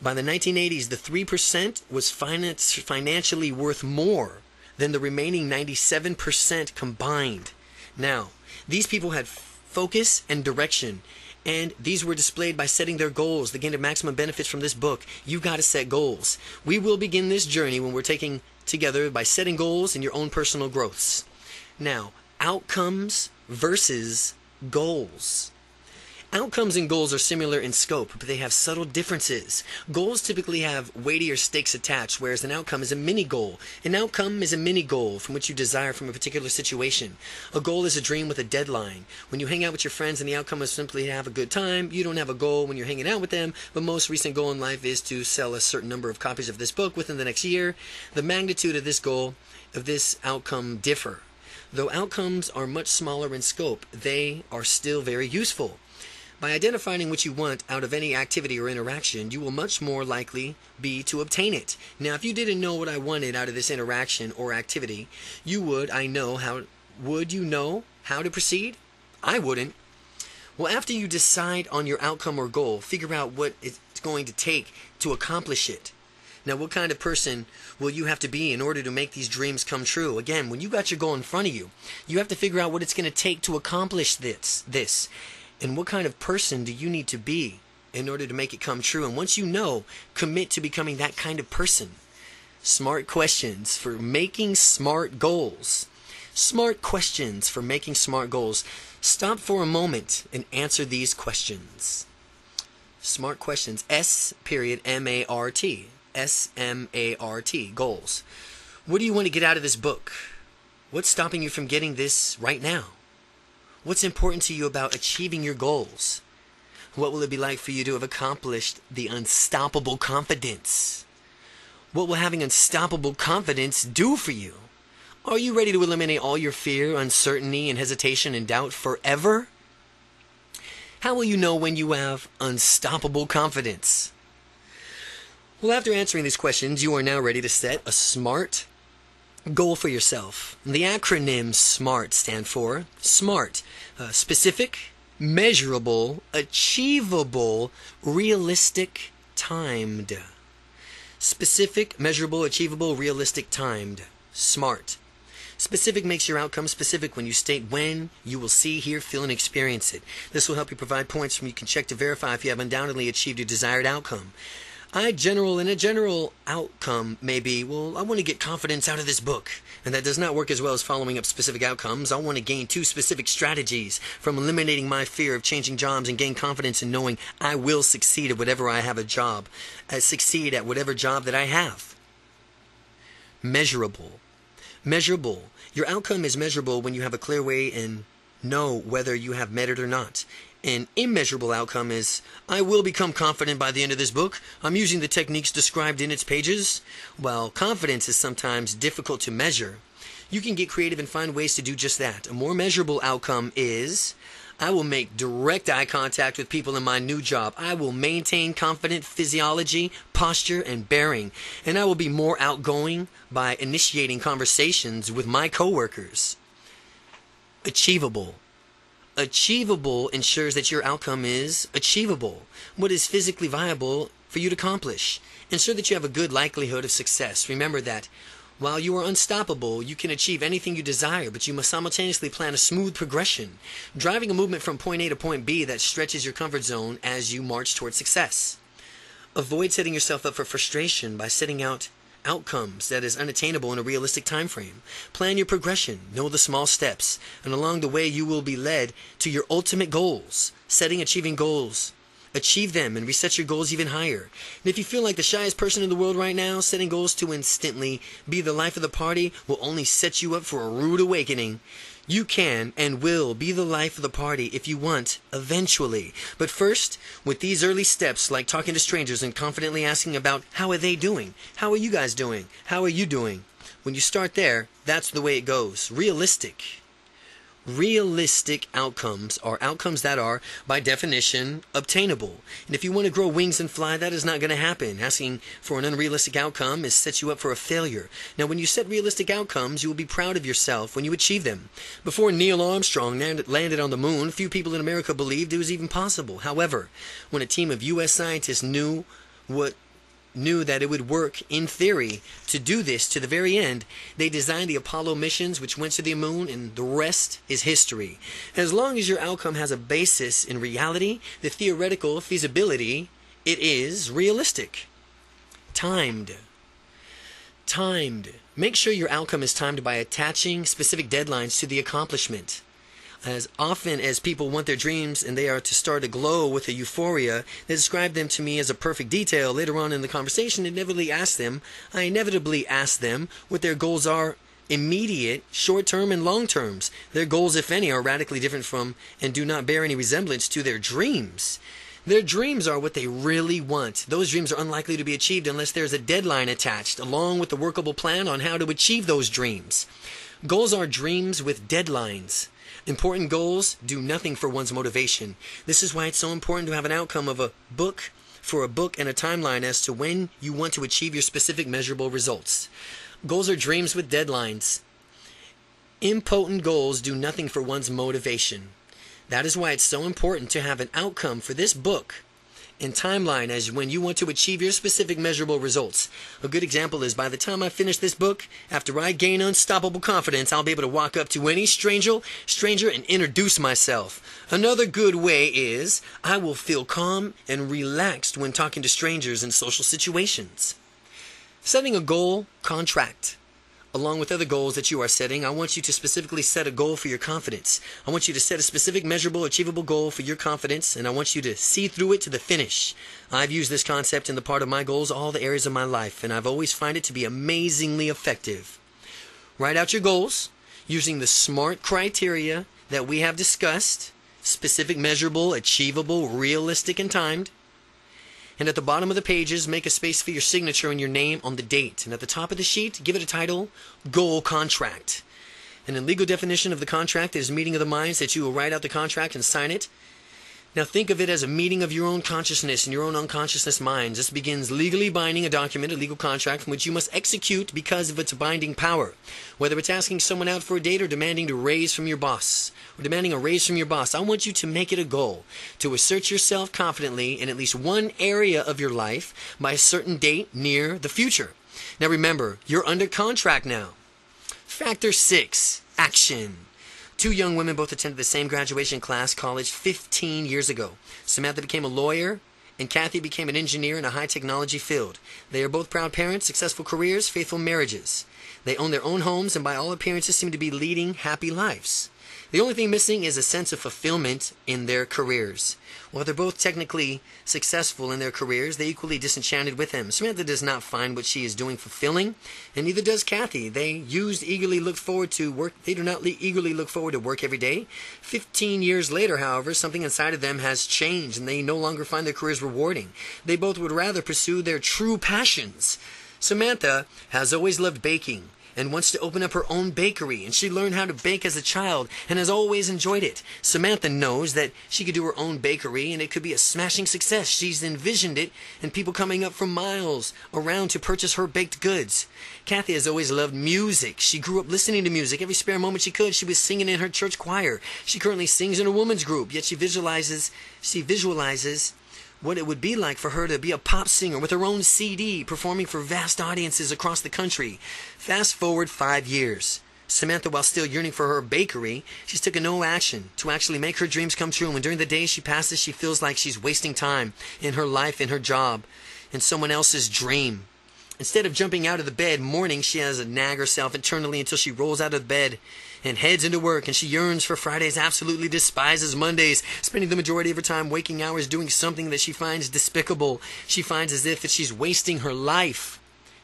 by the 1980s, the 3% was finance, financially worth more than the remaining 97% combined. Now, these people had focus and direction and these were displayed by setting their goals. The gain of maximum benefits from this book. You've got to set goals. We will begin this journey when we're taking together by setting goals in your own personal growths. Now, outcomes versus goals. Outcomes and goals are similar in scope, but they have subtle differences. Goals typically have weightier stakes attached, whereas an outcome is a mini goal. An outcome is a mini goal from which you desire from a particular situation. A goal is a dream with a deadline. When you hang out with your friends and the outcome is simply to have a good time, you don't have a goal when you're hanging out with them, but most recent goal in life is to sell a certain number of copies of this book within the next year. The magnitude of this goal, of this outcome, differ. Though outcomes are much smaller in scope, they are still very useful. By identifying what you want out of any activity or interaction, you will much more likely be to obtain it. Now, if you didn't know what I wanted out of this interaction or activity, you would, I know, how would you know how to proceed? I wouldn't. Well, after you decide on your outcome or goal, figure out what it's going to take to accomplish it. Now, what kind of person will you have to be in order to make these dreams come true? Again, when you got your goal in front of you, you have to figure out what it's going to take to accomplish this. This, and what kind of person do you need to be in order to make it come true? And once you know, commit to becoming that kind of person. Smart questions for making smart goals. Smart questions for making smart goals. Stop for a moment and answer these questions. Smart questions. S period M A R T. S M A R T. Goals. What do you want to get out of this book? What's stopping you from getting this right now? What's important to you about achieving your goals? What will it be like for you to have accomplished the unstoppable confidence? What will having unstoppable confidence do for you? Are you ready to eliminate all your fear, uncertainty, and hesitation and doubt forever? How will you know when you have unstoppable confidence? Well, after answering these questions, you are now ready to set a smart, goal for yourself. The acronym SMART stand for SMART, uh, specific, measurable, achievable, realistic, timed. Specific, measurable, achievable, realistic, timed. SMART. Specific makes your outcome specific when you state when you will see, hear, feel, and experience it. This will help you provide points from you can check to verify if you have undoubtedly achieved your desired outcome. I general and a general outcome may be, well, I want to get confidence out of this book. And that does not work as well as following up specific outcomes. I want to gain two specific strategies from eliminating my fear of changing jobs and gain confidence in knowing I will succeed at whatever I have a job, I succeed at whatever job that I have. Measurable. Measurable. Your outcome is measurable when you have a clear way and know whether you have met it or not. An immeasurable outcome is I will become confident by the end of this book. I'm using the techniques described in its pages. While confidence is sometimes difficult to measure, you can get creative and find ways to do just that. A more measurable outcome is I will make direct eye contact with people in my new job. I will maintain confident physiology, posture, and bearing. And I will be more outgoing by initiating conversations with my coworkers. Achievable Achievable ensures that your outcome is achievable, what is physically viable for you to accomplish. Ensure that you have a good likelihood of success. Remember that while you are unstoppable, you can achieve anything you desire, but you must simultaneously plan a smooth progression, driving a movement from point A to point B that stretches your comfort zone as you march towards success. Avoid setting yourself up for frustration by setting out outcomes that is unattainable in a realistic time frame. Plan your progression, know the small steps, and along the way you will be led to your ultimate goals. Setting achieving goals. Achieve them and reset your goals even higher. And if you feel like the shyest person in the world right now, setting goals to instantly be the life of the party will only set you up for a rude awakening. You can and will be the life of the party if you want, eventually. But first, with these early steps, like talking to strangers and confidently asking about how are they doing? How are you guys doing? How are you doing? When you start there, that's the way it goes. Realistic. Realistic outcomes are outcomes that are, by definition, obtainable. And if you want to grow wings and fly, that is not going to happen. Asking for an unrealistic outcome is sets you up for a failure. Now, when you set realistic outcomes, you will be proud of yourself when you achieve them. Before Neil Armstrong landed on the moon, few people in America believed it was even possible. However, when a team of U.S. scientists knew what knew that it would work in theory to do this to the very end. They designed the Apollo missions, which went to the moon, and the rest is history. As long as your outcome has a basis in reality, the theoretical feasibility, it is realistic. Timed. Timed. Make sure your outcome is timed by attaching specific deadlines to the accomplishment. As often as people want their dreams and they are to start aglow with a euphoria, they describe them to me as a perfect detail. Later on in the conversation, inevitably ask them, I inevitably ask them what their goals are immediate, short term, and long terms. Their goals, if any, are radically different from and do not bear any resemblance to their dreams. Their dreams are what they really want. Those dreams are unlikely to be achieved unless there's a deadline attached, along with a workable plan on how to achieve those dreams. Goals are dreams with deadlines. Important goals do nothing for one's motivation. This is why it's so important to have an outcome of a book for a book and a timeline as to when you want to achieve your specific measurable results. Goals are dreams with deadlines. Impotent goals do nothing for one's motivation. That is why it's so important to have an outcome for this book and timeline as when you want to achieve your specific measurable results. A good example is by the time I finish this book, after I gain unstoppable confidence, I'll be able to walk up to any stranger, stranger and introduce myself. Another good way is I will feel calm and relaxed when talking to strangers in social situations. Setting a goal contract along with other goals that you are setting, I want you to specifically set a goal for your confidence. I want you to set a specific, measurable, achievable goal for your confidence, and I want you to see through it to the finish. I've used this concept in the part of my goals, all the areas of my life, and I've always find it to be amazingly effective. Write out your goals using the SMART criteria that we have discussed specific, measurable, achievable, realistic, and timed. And at the bottom of the pages, make a space for your signature and your name on the date. And at the top of the sheet, give it a title Goal Contract. And in legal definition of the contract, is meeting of the minds that you will write out the contract and sign it. Now think of it as a meeting of your own consciousness and your own unconsciousness minds. This begins legally binding a document, a legal contract, from which you must execute because of its binding power. Whether it's asking someone out for a date or demanding to raise from your boss, or demanding a raise from your boss, I want you to make it a goal to assert yourself confidently in at least one area of your life by a certain date near the future. Now remember, you're under contract now. Factor six, action. Two young women both attended the same graduation class college 15 years ago. Samantha became a lawyer, and Kathy became an engineer in a high technology field. They are both proud parents, successful careers, faithful marriages. They own their own homes and by all appearances seem to be leading happy lives. The only thing missing is a sense of fulfillment in their careers. While they're both technically successful in their careers, they equally disenchanted with him. Samantha does not find what she is doing fulfilling, and neither does Kathy. They used eagerly look forward to work. They do not eagerly look forward to work every day. Fifteen years later, however, something inside of them has changed, and they no longer find their careers rewarding. They both would rather pursue their true passions. Samantha has always loved baking and wants to open up her own bakery, and she learned how to bake as a child and has always enjoyed it. Samantha knows that she could do her own bakery and it could be a smashing success. She's envisioned it and people coming up from miles around to purchase her baked goods. Kathy has always loved music. She grew up listening to music. Every spare moment she could, she was singing in her church choir. She currently sings in a woman's group, yet she visualizes she visualizes what it would be like for her to be a pop singer with her own CD performing for vast audiences across the country. Fast forward five years. Samantha, while still yearning for her bakery, she's taken no action to actually make her dreams come true. And during the days she passes, she feels like she's wasting time in her life, in her job, in someone else's dream. Instead of jumping out of the bed morning, she has to nag herself internally until she rolls out of bed and heads into work, and she yearns for Fridays, absolutely despises Mondays, spending the majority of her time waking hours doing something that she finds despicable. She finds as if that she's wasting her life.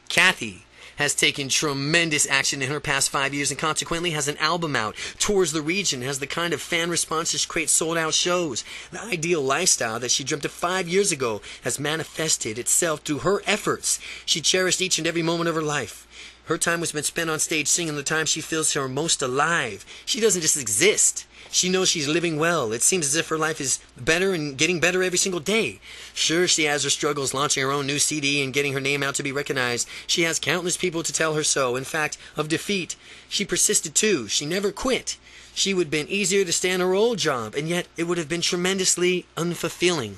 Kathy has taken tremendous action in her past five years and consequently has an album out, tours the region, has the kind of fan responses create sold out shows. The ideal lifestyle that she dreamt of five years ago has manifested itself through her efforts. She cherished each and every moment of her life. Her time has been spent on stage singing the time she feels her most alive. She doesn't just exist. She knows she's living well. It seems as if her life is better and getting better every single day. Sure, she has her struggles launching her own new CD and getting her name out to be recognized. She has countless people to tell her so. In fact, of defeat, she persisted too. She never quit. She would have been easier to stay on her old job, and yet it would have been tremendously unfulfilling.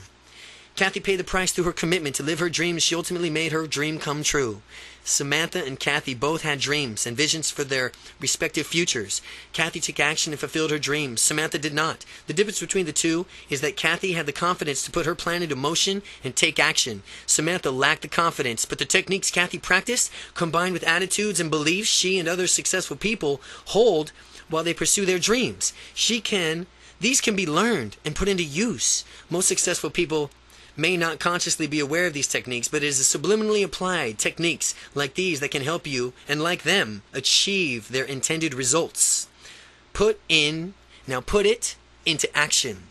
Kathy paid the price through her commitment to live her dreams. She ultimately made her dream come true. Samantha and Kathy both had dreams and visions for their respective futures. Kathy took action and fulfilled her dreams. Samantha did not. The difference between the two is that Kathy had the confidence to put her plan into motion and take action. Samantha lacked the confidence, but the techniques Kathy practiced, combined with attitudes and beliefs she and other successful people hold while they pursue their dreams. She can, these can be learned and put into use. Most successful people may not consciously be aware of these techniques, but it is subliminally applied techniques like these that can help you and like them achieve their intended results. Put in, now put it into action.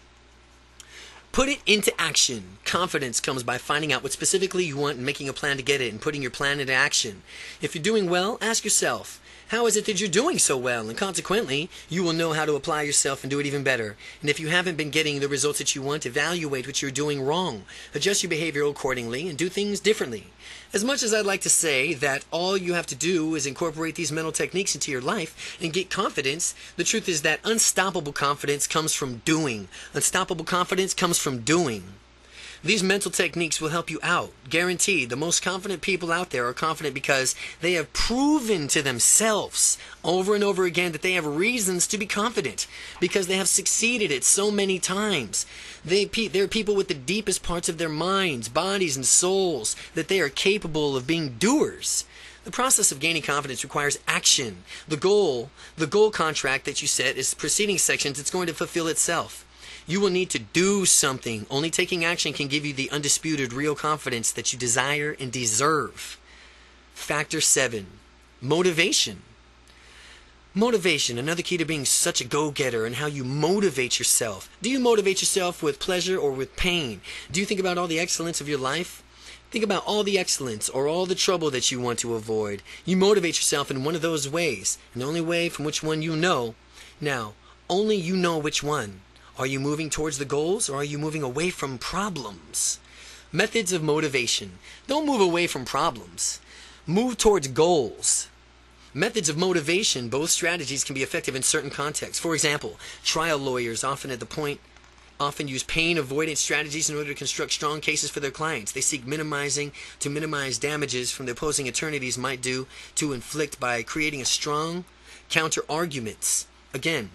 Put it into action. Confidence comes by finding out what specifically you want and making a plan to get it and putting your plan into action. If you're doing well, ask yourself, how is it that you're doing so well? And consequently, you will know how to apply yourself and do it even better. And if you haven't been getting the results that you want, evaluate what you're doing wrong. Adjust your behavior accordingly and do things differently. As much as I'd like to say that all you have to do is incorporate these mental techniques into your life and get confidence, the truth is that unstoppable confidence comes from doing. Unstoppable confidence comes from doing. These mental techniques will help you out. Guaranteed. The most confident people out there are confident because they have proven to themselves over and over again that they have reasons to be confident because they have succeeded it so many times. They, they're people with the deepest parts of their minds, bodies, and souls that they are capable of being doers. The process of gaining confidence requires action. The goal, the goal contract that you set is preceding sections, it's going to fulfill itself. You will need to do something. Only taking action can give you the undisputed real confidence that you desire and deserve. Factor 7 Motivation. Motivation, another key to being such a go getter and how you motivate yourself. Do you motivate yourself with pleasure or with pain? Do you think about all the excellence of your life? Think about all the excellence or all the trouble that you want to avoid. You motivate yourself in one of those ways, and the only way from which one you know. Now, only you know which one. Are you moving towards the goals or are you moving away from problems? Methods of motivation. Don't move away from problems. Move towards goals. Methods of motivation, both strategies can be effective in certain contexts. For example, trial lawyers often at the point often use pain avoidance strategies in order to construct strong cases for their clients. They seek minimizing to minimize damages from the opposing attorneys might do to inflict by creating a strong counter arguments. Again,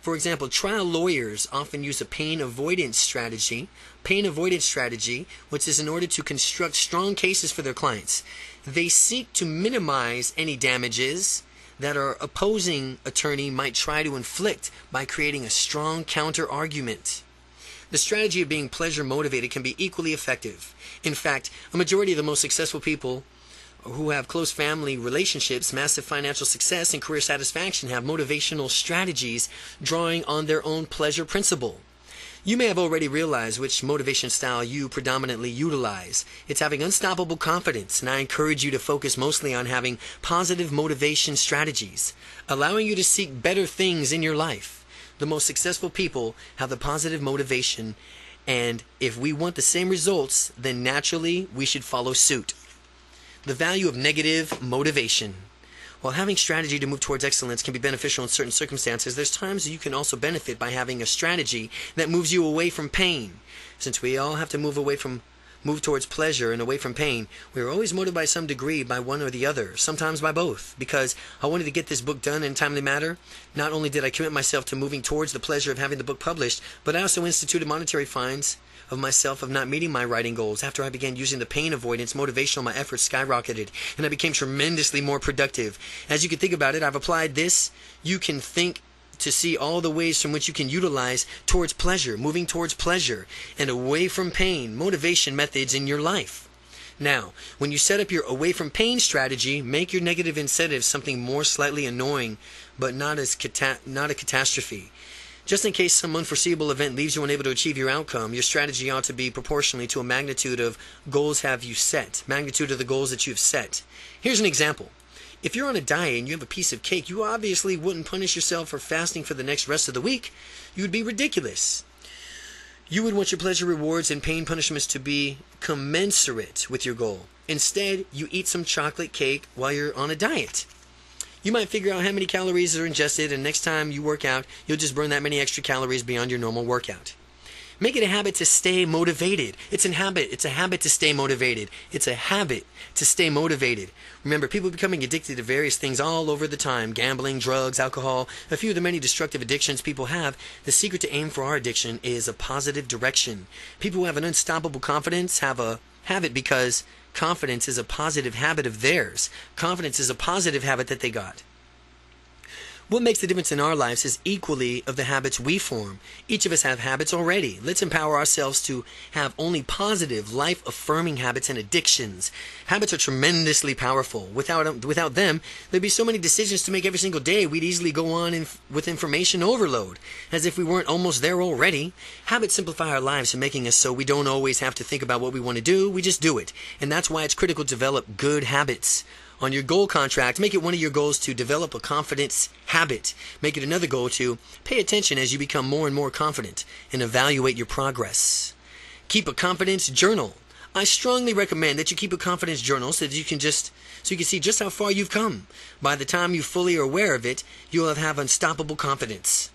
for example, trial lawyers often use a pain avoidance strategy, pain avoidance strategy, which is in order to construct strong cases for their clients. They seek to minimize any damages that our opposing attorney might try to inflict by creating a strong counter argument. The strategy of being pleasure motivated can be equally effective. In fact, a majority of the most successful people who have close family relationships, massive financial success, and career satisfaction have motivational strategies drawing on their own pleasure principle. You may have already realized which motivation style you predominantly utilize. It's having unstoppable confidence, and I encourage you to focus mostly on having positive motivation strategies, allowing you to seek better things in your life. The most successful people have the positive motivation, and if we want the same results, then naturally we should follow suit. The value of negative motivation. While having strategy to move towards excellence can be beneficial in certain circumstances, there's times you can also benefit by having a strategy that moves you away from pain. Since we all have to move away from move towards pleasure and away from pain, we are always motivated by some degree by one or the other, sometimes by both. Because I wanted to get this book done in a timely manner, not only did I commit myself to moving towards the pleasure of having the book published, but I also instituted monetary fines of myself of not meeting my writing goals. After I began using the pain avoidance, motivational, my efforts skyrocketed, and I became tremendously more productive. As you can think about it, I've applied this. You can think to see all the ways from which you can utilize towards pleasure, moving towards pleasure, and away from pain, motivation methods in your life. Now, when you set up your away from pain strategy, make your negative incentives something more slightly annoying, but not as cata- not a catastrophe. Just in case some unforeseeable event leaves you unable to achieve your outcome, your strategy ought to be proportionally to a magnitude of goals have you set, magnitude of the goals that you've set. Here's an example. If you're on a diet and you have a piece of cake, you obviously wouldn't punish yourself for fasting for the next rest of the week. You would be ridiculous. You would want your pleasure rewards and pain punishments to be commensurate with your goal. Instead, you eat some chocolate cake while you're on a diet. You might figure out how many calories are ingested, and next time you work out, you'll just burn that many extra calories beyond your normal workout. Make it a habit to stay motivated. It's a habit. It's a habit to stay motivated. It's a habit to stay motivated. Remember, people becoming addicted to various things all over the time gambling, drugs, alcohol, a few of the many destructive addictions people have. The secret to aim for our addiction is a positive direction. People who have an unstoppable confidence have a have it because confidence is a positive habit of theirs. Confidence is a positive habit that they got. What makes the difference in our lives is equally of the habits we form. Each of us have habits already. Let's empower ourselves to have only positive, life affirming habits and addictions. Habits are tremendously powerful. Without, without them, there'd be so many decisions to make every single day, we'd easily go on in, with information overload, as if we weren't almost there already. Habits simplify our lives, making us so we don't always have to think about what we want to do, we just do it. And that's why it's critical to develop good habits on your goal contract, make it one of your goals to develop a confidence habit. Make it another goal to pay attention as you become more and more confident and evaluate your progress. Keep a confidence journal. I strongly recommend that you keep a confidence journal so that you can just so you can see just how far you've come. By the time you fully are aware of it, you'll have, have unstoppable confidence.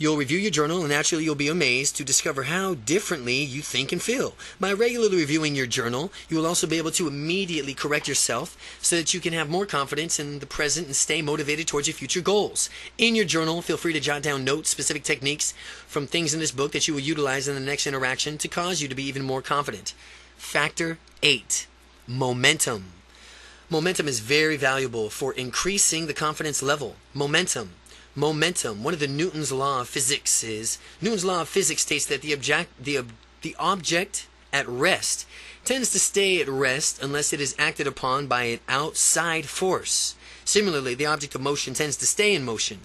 You'll review your journal and naturally you'll be amazed to discover how differently you think and feel. By regularly reviewing your journal, you will also be able to immediately correct yourself so that you can have more confidence in the present and stay motivated towards your future goals. In your journal, feel free to jot down notes, specific techniques from things in this book that you will utilize in the next interaction to cause you to be even more confident. Factor 8 Momentum. Momentum is very valuable for increasing the confidence level. Momentum momentum. One of the Newton's law of physics is Newton's law of physics states that the object the the object at rest tends to stay at rest unless it is acted upon by an outside force. Similarly, the object of motion tends to stay in motion.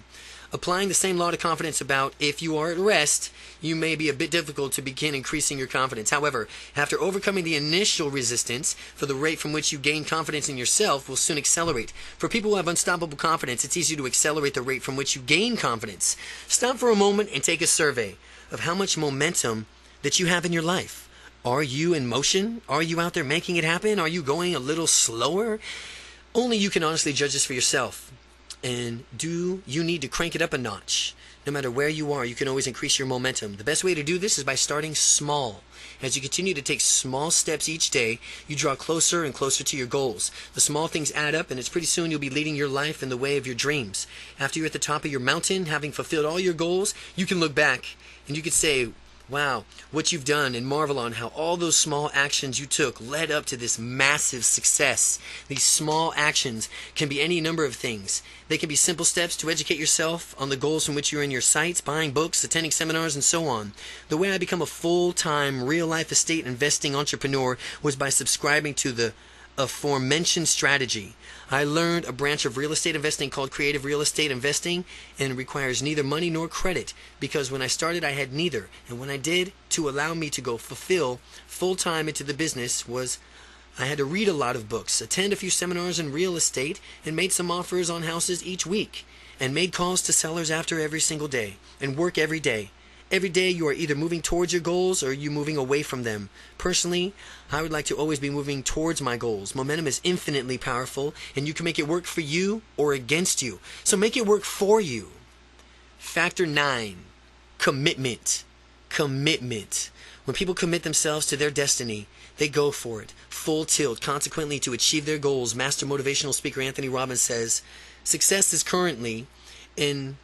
Applying the same law to confidence about if you are at rest, you may be a bit difficult to begin increasing your confidence. However, after overcoming the initial resistance, for the rate from which you gain confidence in yourself will soon accelerate. For people who have unstoppable confidence, it's easy to accelerate the rate from which you gain confidence. Stop for a moment and take a survey of how much momentum that you have in your life. Are you in motion? Are you out there making it happen? Are you going a little slower? Only you can honestly judge this for yourself. And do you need to crank it up a notch? No matter where you are, you can always increase your momentum. The best way to do this is by starting small. As you continue to take small steps each day, you draw closer and closer to your goals. The small things add up, and it's pretty soon you'll be leading your life in the way of your dreams. After you're at the top of your mountain, having fulfilled all your goals, you can look back and you can say, Wow, what you've done and marvel on how all those small actions you took led up to this massive success. These small actions can be any number of things. They can be simple steps to educate yourself on the goals from which you're in your sights, buying books, attending seminars, and so on. The way I become a full time, real life estate investing entrepreneur was by subscribing to the aforementioned strategy. I learned a branch of real estate investing called creative real estate investing and requires neither money nor credit because when I started I had neither and when I did to allow me to go fulfill full time into the business was I had to read a lot of books, attend a few seminars in real estate and made some offers on houses each week and made calls to sellers after every single day and work every day Every day you are either moving towards your goals or you moving away from them. Personally, I would like to always be moving towards my goals. Momentum is infinitely powerful and you can make it work for you or against you. So make it work for you. Factor 9. Commitment. Commitment. When people commit themselves to their destiny, they go for it, full tilt. Consequently, to achieve their goals, master motivational speaker Anthony Robbins says, success is currently in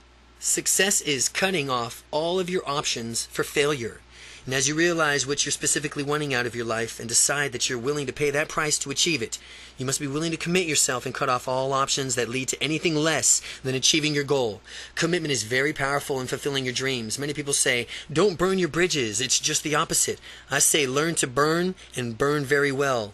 Success is cutting off all of your options for failure. And as you realize what you're specifically wanting out of your life and decide that you're willing to pay that price to achieve it, you must be willing to commit yourself and cut off all options that lead to anything less than achieving your goal. Commitment is very powerful in fulfilling your dreams. Many people say, don't burn your bridges. It's just the opposite. I say, learn to burn and burn very well.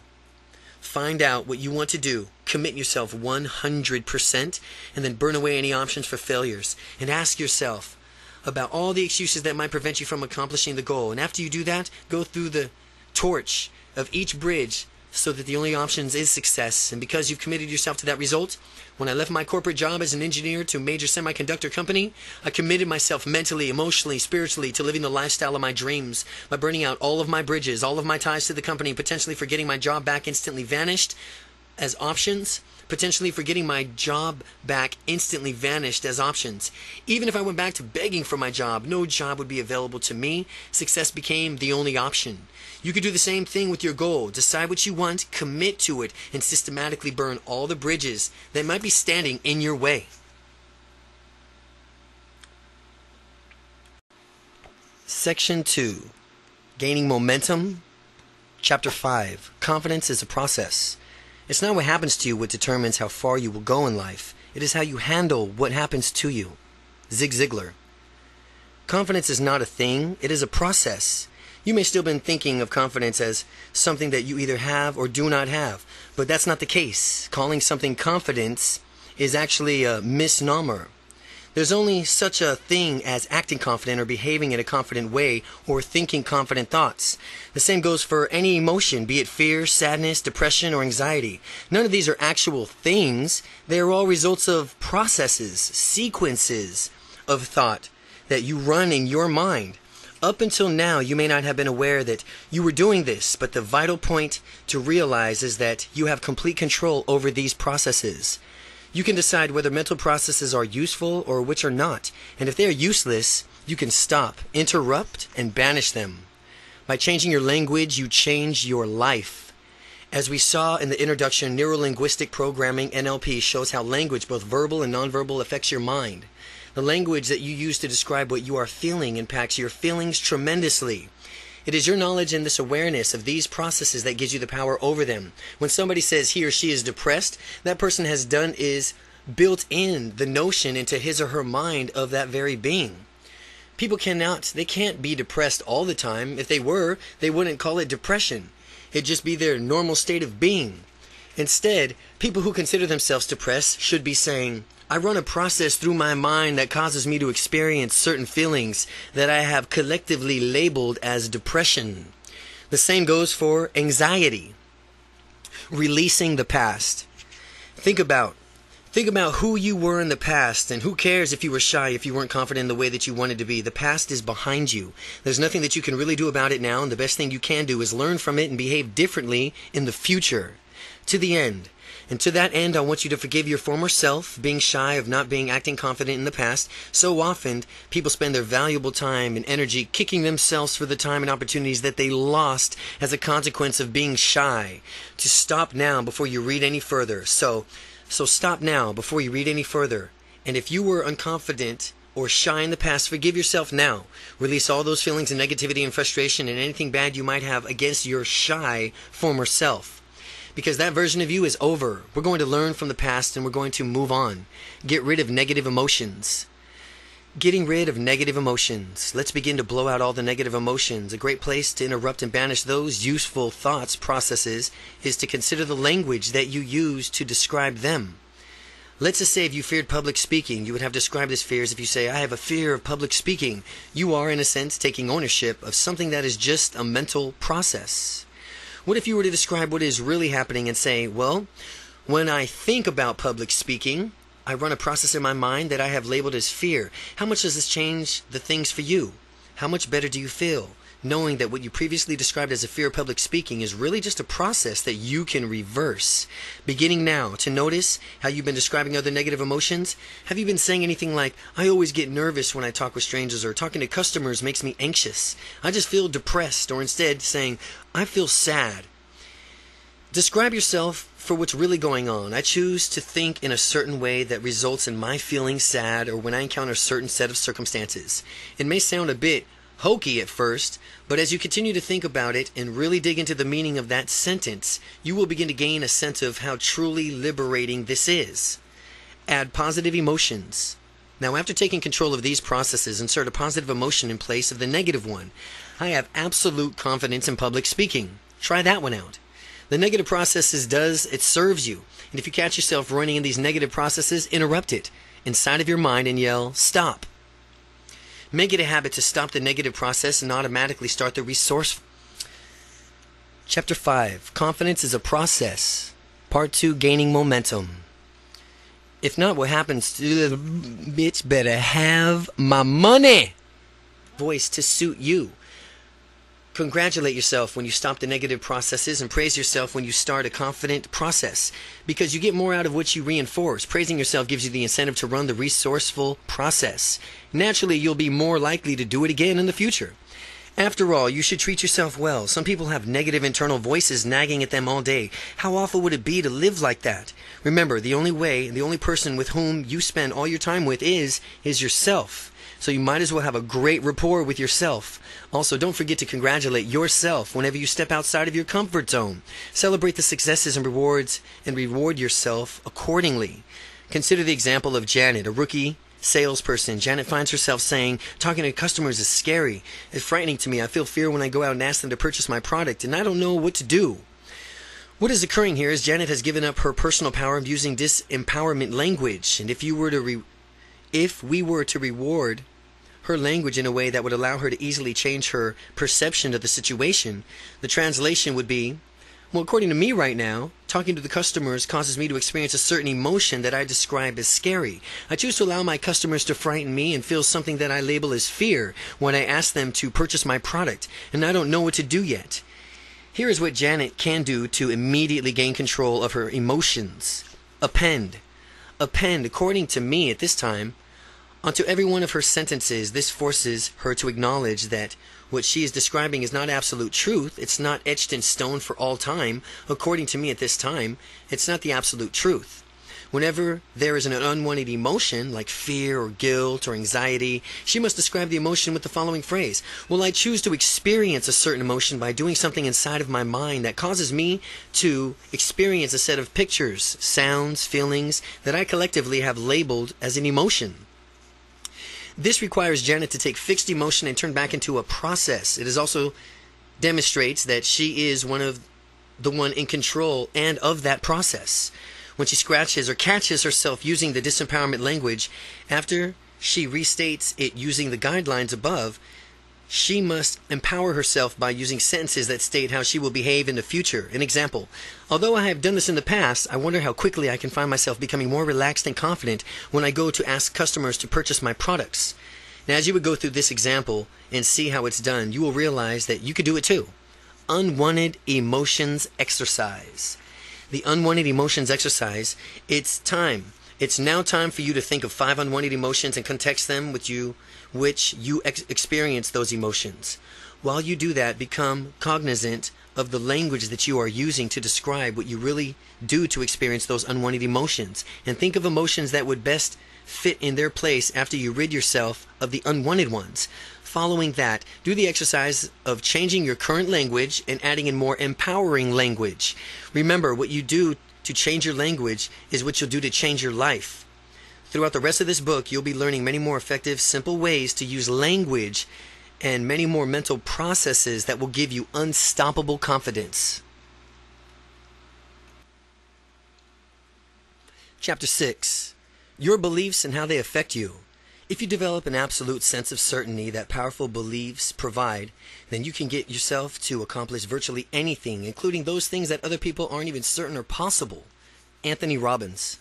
Find out what you want to do, commit yourself 100%, and then burn away any options for failures. And ask yourself about all the excuses that might prevent you from accomplishing the goal. And after you do that, go through the torch of each bridge so that the only options is success. And because you've committed yourself to that result, when I left my corporate job as an engineer to a major semiconductor company, I committed myself mentally, emotionally, spiritually to living the lifestyle of my dreams by burning out all of my bridges, all of my ties to the company, potentially for getting my job back instantly vanished as options potentially for getting my job back instantly vanished as options. Even if I went back to begging for my job, no job would be available to me. Success became the only option. You could do the same thing with your goal. Decide what you want, commit to it, and systematically burn all the bridges that might be standing in your way. Section 2 Gaining Momentum. Chapter 5 Confidence is a Process. It's not what happens to you what determines how far you will go in life. It is how you handle what happens to you. Zig Ziglar. Confidence is not a thing, it is a process. You may still been thinking of confidence as something that you either have or do not have, but that's not the case. Calling something confidence is actually a misnomer. There's only such a thing as acting confident or behaving in a confident way or thinking confident thoughts. The same goes for any emotion, be it fear, sadness, depression, or anxiety. None of these are actual things. They are all results of processes, sequences of thought that you run in your mind. Up until now, you may not have been aware that you were doing this, but the vital point to realize is that you have complete control over these processes. You can decide whether mental processes are useful or which are not. And if they are useless, you can stop, interrupt, and banish them. By changing your language, you change your life. As we saw in the introduction, neurolinguistic programming NLP shows how language, both verbal and nonverbal, affects your mind. The language that you use to describe what you are feeling impacts your feelings tremendously. It is your knowledge and this awareness of these processes that gives you the power over them. When somebody says he or she is depressed, that person has done is built in the notion into his or her mind of that very being. People cannot, they can't be depressed all the time. If they were, they wouldn't call it depression. It'd just be their normal state of being. Instead, people who consider themselves depressed should be saying, I run a process through my mind that causes me to experience certain feelings that I have collectively labeled as depression. The same goes for anxiety. Releasing the past. Think about Think about who you were in the past and who cares if you were shy, if you weren't confident in the way that you wanted to be. The past is behind you. There's nothing that you can really do about it now, and the best thing you can do is learn from it and behave differently in the future. To the end. And to that end, I want you to forgive your former self, being shy of not being acting confident in the past. So often, people spend their valuable time and energy kicking themselves for the time and opportunities that they lost as a consequence of being shy. To stop now before you read any further. So, so stop now before you read any further. And if you were unconfident or shy in the past, forgive yourself now. Release all those feelings of negativity and frustration and anything bad you might have against your shy former self because that version of you is over. We're going to learn from the past and we're going to move on. Get rid of negative emotions. Getting rid of negative emotions. Let's begin to blow out all the negative emotions. A great place to interrupt and banish those useful thoughts processes is to consider the language that you use to describe them. Let's just say if you feared public speaking, you would have described this fear as if you say, I have a fear of public speaking. You are, in a sense, taking ownership of something that is just a mental process. What if you were to describe what is really happening and say, well, when I think about public speaking, I run a process in my mind that I have labeled as fear. How much does this change the things for you? How much better do you feel? Knowing that what you previously described as a fear of public speaking is really just a process that you can reverse. Beginning now to notice how you've been describing other negative emotions. Have you been saying anything like, I always get nervous when I talk with strangers, or talking to customers makes me anxious? I just feel depressed, or instead saying, I feel sad. Describe yourself for what's really going on. I choose to think in a certain way that results in my feeling sad or when I encounter a certain set of circumstances. It may sound a bit hokey at first, but as you continue to think about it and really dig into the meaning of that sentence, you will begin to gain a sense of how truly liberating this is. Add positive emotions. Now, after taking control of these processes, insert a positive emotion in place of the negative one. I have absolute confidence in public speaking. Try that one out. The negative processes does, it serves you. And if you catch yourself running in these negative processes, interrupt it inside of your mind and yell, stop. Make it a habit to stop the negative process and automatically start the resource. Chapter 5 Confidence is a Process. Part 2 Gaining Momentum. If not, what happens to the bitch better have my money voice to suit you. Congratulate yourself when you stop the negative processes and praise yourself when you start a confident process because you get more out of what you reinforce. Praising yourself gives you the incentive to run the resourceful process. Naturally, you'll be more likely to do it again in the future. After all, you should treat yourself well. Some people have negative internal voices nagging at them all day. How awful would it be to live like that? Remember, the only way, and the only person with whom you spend all your time with is is yourself. So you might as well have a great rapport with yourself. Also, don't forget to congratulate yourself whenever you step outside of your comfort zone. Celebrate the successes and rewards and reward yourself accordingly. Consider the example of Janet, a rookie salesperson. Janet finds herself saying, talking to customers is scary. It's frightening to me. I feel fear when I go out and ask them to purchase my product, and I don't know what to do. What is occurring here is Janet has given up her personal power of using disempowerment language, and if you were to re- if we were to reward her language in a way that would allow her to easily change her perception of the situation, the translation would be well, according to me right now, talking to the customers causes me to experience a certain emotion that I describe as scary. I choose to allow my customers to frighten me and feel something that I label as fear when I ask them to purchase my product, and I don't know what to do yet. Here is what Janet can do to immediately gain control of her emotions. Append. Append, according to me at this time, onto every one of her sentences, this forces her to acknowledge that what she is describing is not absolute truth. It's not etched in stone for all time. According to me at this time, it's not the absolute truth. Whenever there is an unwanted emotion, like fear or guilt or anxiety, she must describe the emotion with the following phrase Well, I choose to experience a certain emotion by doing something inside of my mind that causes me to experience a set of pictures, sounds, feelings that I collectively have labeled as an emotion. This requires Janet to take fixed emotion and turn back into a process. It is also demonstrates that she is one of the one in control and of that process. When she scratches or catches herself using the disempowerment language, after she restates it using the guidelines above, she must empower herself by using sentences that state how she will behave in the future. An example Although I have done this in the past, I wonder how quickly I can find myself becoming more relaxed and confident when I go to ask customers to purchase my products. Now, as you would go through this example and see how it's done, you will realize that you could do it too. Unwanted emotions exercise. The unwanted emotions exercise, it's time. It's now time for you to think of five unwanted emotions and context them with you which you ex- experience those emotions. While you do that, become cognizant of the language that you are using to describe what you really do to experience those unwanted emotions. And think of emotions that would best fit in their place after you rid yourself of the unwanted ones. Following that, do the exercise of changing your current language and adding in more empowering language. Remember, what you do to change your language is what you'll do to change your life. Throughout the rest of this book, you'll be learning many more effective, simple ways to use language and many more mental processes that will give you unstoppable confidence. Chapter 6 Your beliefs and how they affect you. If you develop an absolute sense of certainty that powerful beliefs provide, then you can get yourself to accomplish virtually anything, including those things that other people aren't even certain are possible. Anthony Robbins.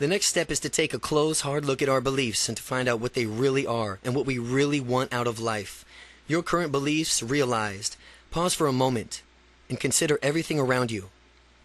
The next step is to take a close, hard look at our beliefs and to find out what they really are and what we really want out of life. Your current beliefs realized. Pause for a moment and consider everything around you.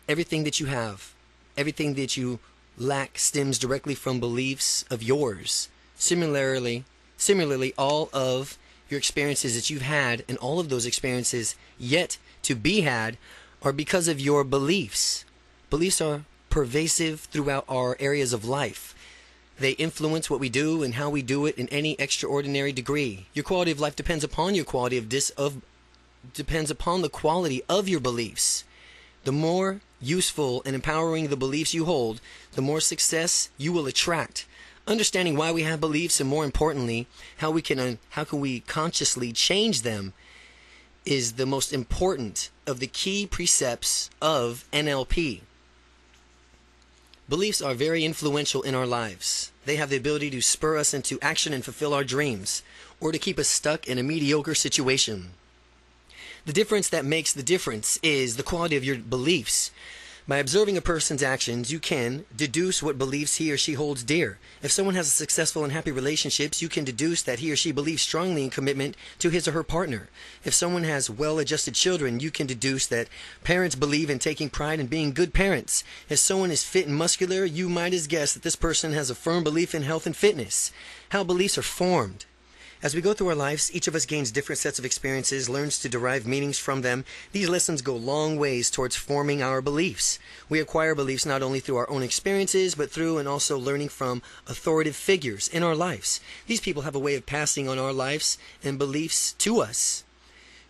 Everything that you have, everything that you lack stems directly from beliefs of yours. Similarly, similarly all of your experiences that you've had and all of those experiences yet to be had are because of your beliefs. Beliefs are pervasive throughout our areas of life. They influence what we do and how we do it in any extraordinary degree. Your quality of life depends upon your quality of dis of depends upon the quality of your beliefs. The more useful and empowering the beliefs you hold, the more success you will attract. Understanding why we have beliefs and more importantly, how we can uh, how can we consciously change them is the most important of the key precepts of NLP. Beliefs are very influential in our lives. They have the ability to spur us into action and fulfill our dreams, or to keep us stuck in a mediocre situation. The difference that makes the difference is the quality of your beliefs. By observing a person's actions, you can deduce what beliefs he or she holds dear. If someone has a successful and happy relationships, you can deduce that he or she believes strongly in commitment to his or her partner. If someone has well-adjusted children, you can deduce that parents believe in taking pride in being good parents. If someone is fit and muscular, you might as guess that this person has a firm belief in health and fitness. How beliefs are formed. As we go through our lives, each of us gains different sets of experiences, learns to derive meanings from them. These lessons go long ways towards forming our beliefs. We acquire beliefs not only through our own experiences, but through and also learning from authoritative figures in our lives. These people have a way of passing on our lives and beliefs to us.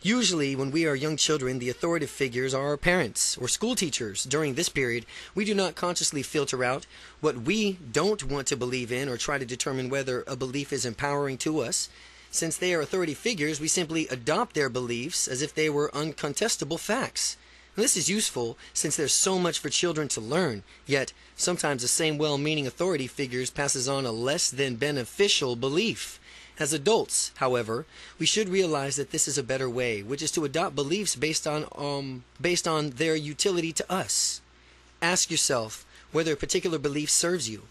Usually, when we are young children, the authoritative figures are our parents or school teachers. During this period, we do not consciously filter out what we don't want to believe in or try to determine whether a belief is empowering to us. Since they are authority figures, we simply adopt their beliefs as if they were uncontestable facts. And this is useful since there's so much for children to learn, yet sometimes the same well-meaning authority figures passes on a less than beneficial belief. As adults, however, we should realize that this is a better way, which is to adopt beliefs based on um, based on their utility to us. Ask yourself whether a particular belief serves you.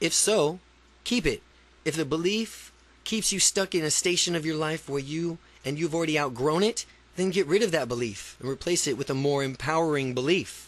If so, keep it. If the belief keeps you stuck in a station of your life where you and you've already outgrown it, then get rid of that belief and replace it with a more empowering belief.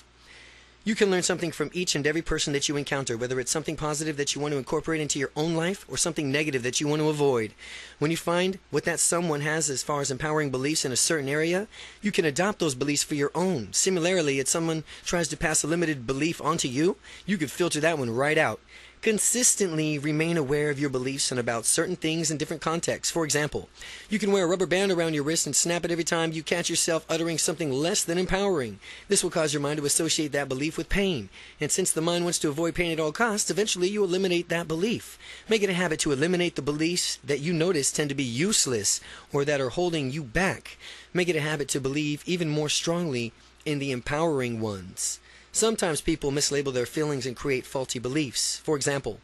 You can learn something from each and every person that you encounter, whether it's something positive that you want to incorporate into your own life or something negative that you want to avoid. When you find what that someone has as far as empowering beliefs in a certain area, you can adopt those beliefs for your own. Similarly, if someone tries to pass a limited belief onto you, you could filter that one right out. Consistently remain aware of your beliefs and about certain things in different contexts. For example, you can wear a rubber band around your wrist and snap it every time you catch yourself uttering something less than empowering. This will cause your mind to associate that belief with pain. And since the mind wants to avoid pain at all costs, eventually you eliminate that belief. Make it a habit to eliminate the beliefs that you notice tend to be useless or that are holding you back. Make it a habit to believe even more strongly in the empowering ones. Sometimes people mislabel their feelings and create faulty beliefs. For example,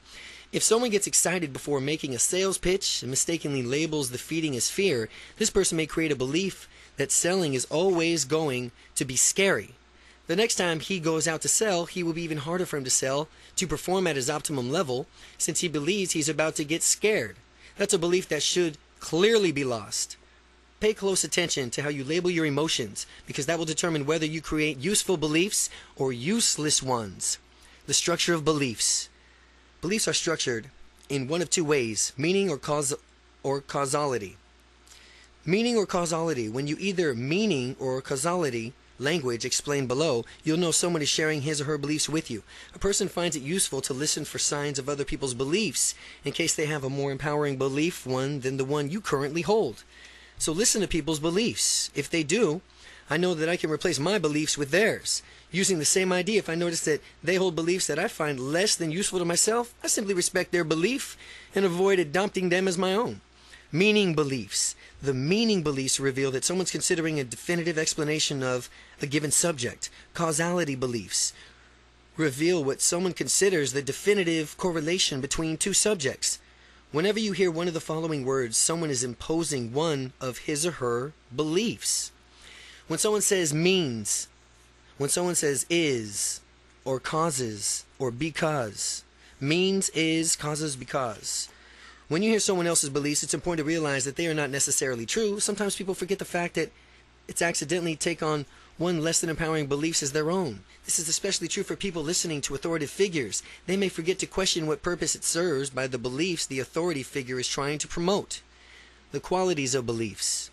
if someone gets excited before making a sales pitch and mistakenly labels the feeding as fear, this person may create a belief that selling is always going to be scary. The next time he goes out to sell, he will be even harder for him to sell to perform at his optimum level since he believes he's about to get scared. That's a belief that should clearly be lost. Pay close attention to how you label your emotions because that will determine whether you create useful beliefs or useless ones. The structure of beliefs. Beliefs are structured in one of two ways, meaning or cause or causality. Meaning or causality. When you either meaning or causality language explained below, you'll know someone is sharing his or her beliefs with you. A person finds it useful to listen for signs of other people's beliefs in case they have a more empowering belief one than the one you currently hold. So listen to people's beliefs. If they do, I know that I can replace my beliefs with theirs. Using the same idea, if I notice that they hold beliefs that I find less than useful to myself, I simply respect their belief and avoid adopting them as my own. Meaning beliefs. The meaning beliefs reveal that someone's considering a definitive explanation of a given subject. Causality beliefs reveal what someone considers the definitive correlation between two subjects. Whenever you hear one of the following words, someone is imposing one of his or her beliefs. When someone says means, when someone says is, or causes, or because, means, is, causes, because. When you hear someone else's beliefs, it's important to realize that they are not necessarily true. Sometimes people forget the fact that it's accidentally take on one less than empowering beliefs as their own. This is especially true for people listening to authoritative figures. They may forget to question what purpose it serves by the beliefs the authority figure is trying to promote. The qualities of beliefs.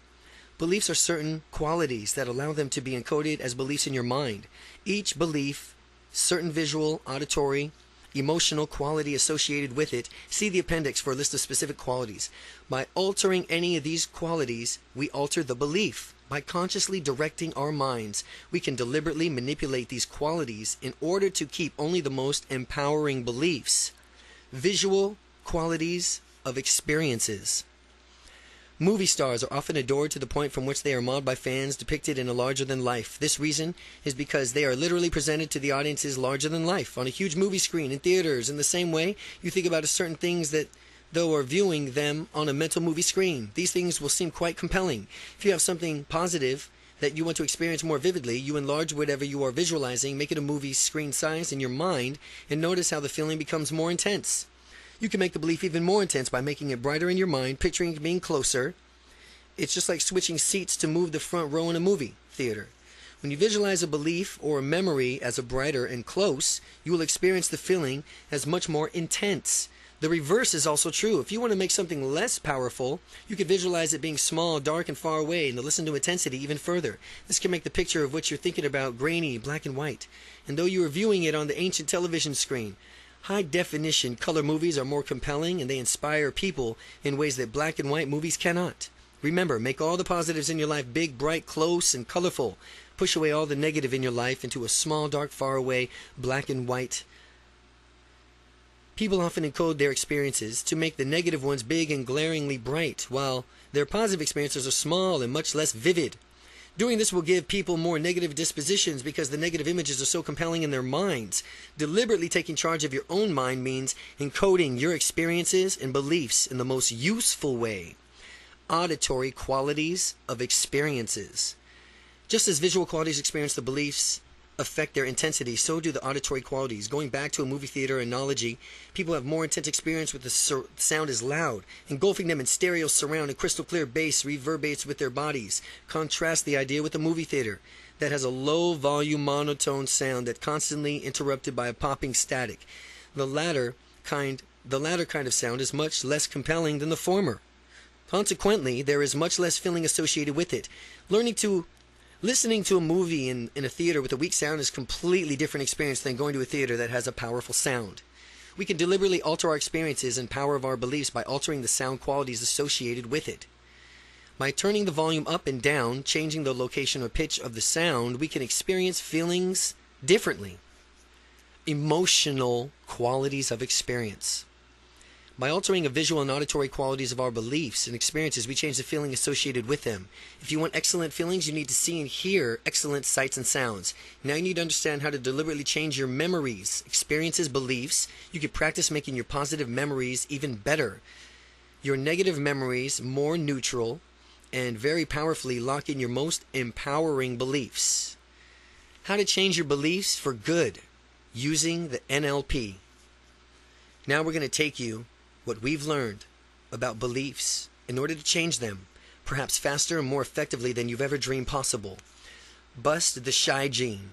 Beliefs are certain qualities that allow them to be encoded as beliefs in your mind. Each belief, certain visual, auditory, emotional quality associated with it, see the appendix for a list of specific qualities. By altering any of these qualities, we alter the belief. By consciously directing our minds, we can deliberately manipulate these qualities in order to keep only the most empowering beliefs. Visual qualities of experiences. Movie stars are often adored to the point from which they are mobbed by fans depicted in a larger than life. This reason is because they are literally presented to the audiences larger than life on a huge movie screen in theaters. In the same way, you think about certain things that though are viewing them on a mental movie screen. These things will seem quite compelling. If you have something positive that you want to experience more vividly, you enlarge whatever you are visualizing, make it a movie screen size in your mind, and notice how the feeling becomes more intense. You can make the belief even more intense by making it brighter in your mind, picturing it being closer. It's just like switching seats to move the front row in a movie theater. When you visualize a belief or a memory as a brighter and close, you will experience the feeling as much more intense. The reverse is also true. If you want to make something less powerful, you could visualize it being small, dark, and far away, and listen to intensity even further. This can make the picture of what you're thinking about grainy, black and white. And though you are viewing it on the ancient television screen, high definition color movies are more compelling and they inspire people in ways that black and white movies cannot. Remember, make all the positives in your life big, bright, close, and colorful. Push away all the negative in your life into a small, dark, far away, black and white People often encode their experiences to make the negative ones big and glaringly bright, while their positive experiences are small and much less vivid. Doing this will give people more negative dispositions because the negative images are so compelling in their minds. Deliberately taking charge of your own mind means encoding your experiences and beliefs in the most useful way. Auditory qualities of experiences. Just as visual qualities experience the beliefs affect their intensity, so do the auditory qualities. Going back to a movie theater analogy, people have more intense experience with the sur- sound is loud, engulfing them in stereo surround and crystal clear bass reverberates with their bodies. Contrast the idea with a movie theater that has a low volume monotone sound that constantly interrupted by a popping static. The latter kind the latter kind of sound is much less compelling than the former. Consequently, there is much less feeling associated with it. Learning to Listening to a movie in, in a theater with a weak sound is a completely different experience than going to a theater that has a powerful sound. We can deliberately alter our experiences and power of our beliefs by altering the sound qualities associated with it. By turning the volume up and down, changing the location or pitch of the sound, we can experience feelings differently. Emotional qualities of experience. By altering the visual and auditory qualities of our beliefs and experiences, we change the feeling associated with them. If you want excellent feelings, you need to see and hear excellent sights and sounds. Now you need to understand how to deliberately change your memories, experiences, beliefs. You can practice making your positive memories even better. Your negative memories more neutral and very powerfully lock in your most empowering beliefs. How to change your beliefs for good using the NLP. Now we're going to take you what we've learned about beliefs in order to change them, perhaps faster and more effectively than you've ever dreamed possible. Bust the shy gene.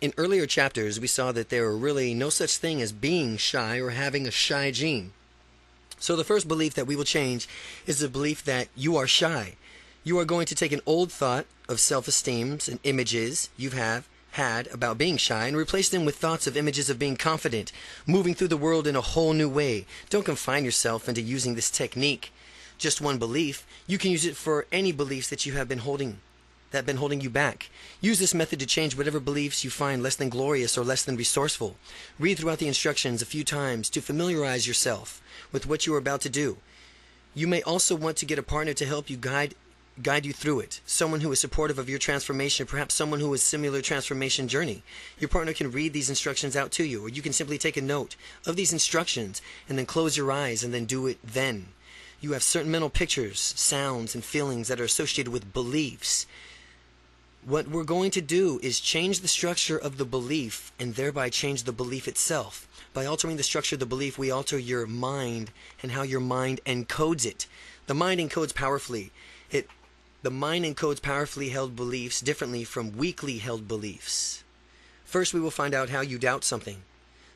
In earlier chapters, we saw that there are really no such thing as being shy or having a shy gene. So, the first belief that we will change is the belief that you are shy. You are going to take an old thought of self esteems and images you have had about being shy and replace them with thoughts of images of being confident, moving through the world in a whole new way. Don't confine yourself into using this technique. Just one belief. You can use it for any beliefs that you have been holding that have been holding you back. Use this method to change whatever beliefs you find less than glorious or less than resourceful. Read throughout the instructions a few times to familiarize yourself with what you are about to do. You may also want to get a partner to help you guide guide you through it. Someone who is supportive of your transformation, perhaps someone who has similar transformation journey. Your partner can read these instructions out to you, or you can simply take a note of these instructions and then close your eyes and then do it then. You have certain mental pictures, sounds, and feelings that are associated with beliefs. What we're going to do is change the structure of the belief and thereby change the belief itself. By altering the structure of the belief, we alter your mind and how your mind encodes it. The mind encodes powerfully. It the mind encodes powerfully held beliefs differently from weakly held beliefs. First, we will find out how you doubt something,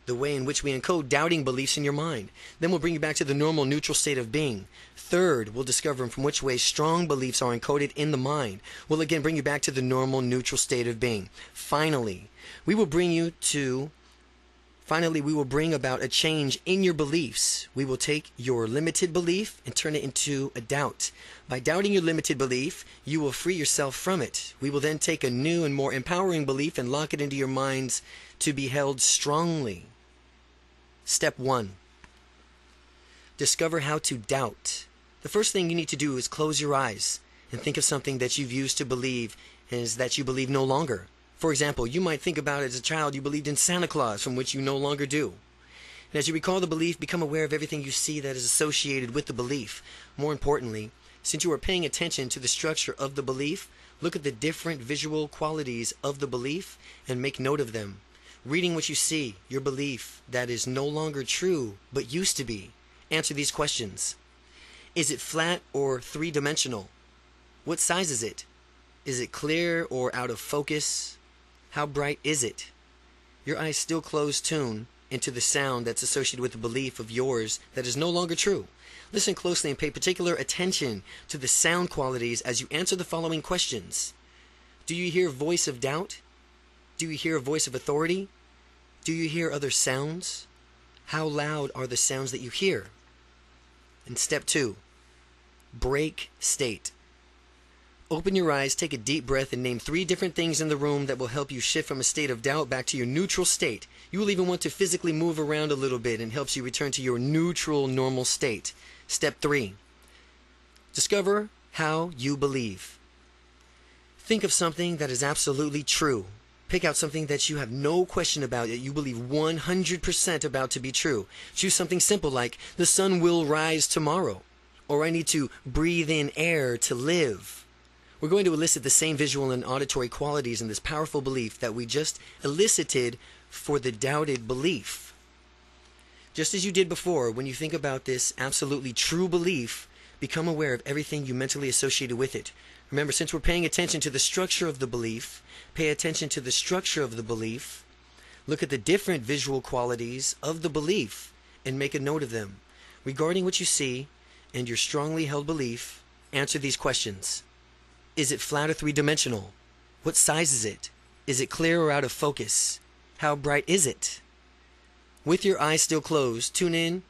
the way in which we encode doubting beliefs in your mind. Then we'll bring you back to the normal neutral state of being. Third, we'll discover from which way strong beliefs are encoded in the mind. We'll again bring you back to the normal neutral state of being. Finally, we will bring you to Finally, we will bring about a change in your beliefs. We will take your limited belief and turn it into a doubt. By doubting your limited belief, you will free yourself from it. We will then take a new and more empowering belief and lock it into your minds to be held strongly. Step 1 Discover how to doubt. The first thing you need to do is close your eyes and think of something that you've used to believe and is that you believe no longer. For example, you might think about as a child you believed in Santa Claus, from which you no longer do. And as you recall the belief, become aware of everything you see that is associated with the belief. More importantly, Since you are paying attention to the structure of the belief, look at the different visual qualities of the belief and make note of them. Reading what you see, your belief that is no longer true but used to be. Answer these questions. Is it flat or three dimensional? What size is it? Is it clear or out of focus? How bright is it? Your eyes still close tune into the sound that's associated with a belief of yours that is no longer true. Listen closely and pay particular attention to the sound qualities as you answer the following questions. Do you hear a voice of doubt? Do you hear a voice of authority? Do you hear other sounds? How loud are the sounds that you hear? And step two, break state. Open your eyes, take a deep breath, and name three different things in the room that will help you shift from a state of doubt back to your neutral state. You will even want to physically move around a little bit and helps you return to your neutral, normal state. Step three, discover how you believe. Think of something that is absolutely true. Pick out something that you have no question about that you believe 100% about to be true. Choose something simple like the sun will rise tomorrow, or I need to breathe in air to live we're going to elicit the same visual and auditory qualities in this powerful belief that we just elicited for the doubted belief. Just as you did before, when you think about this absolutely true belief, become aware of everything you mentally associated with it. Remember, since we're paying attention to the structure of the belief, pay attention to the structure of the belief, look at the different visual qualities of the belief, and make a note of them. Regarding what you see and your strongly held belief, answer these questions. Is it flat or three dimensional? What size is it? Is it clear or out of focus? How bright is it? With your eyes still closed, tune in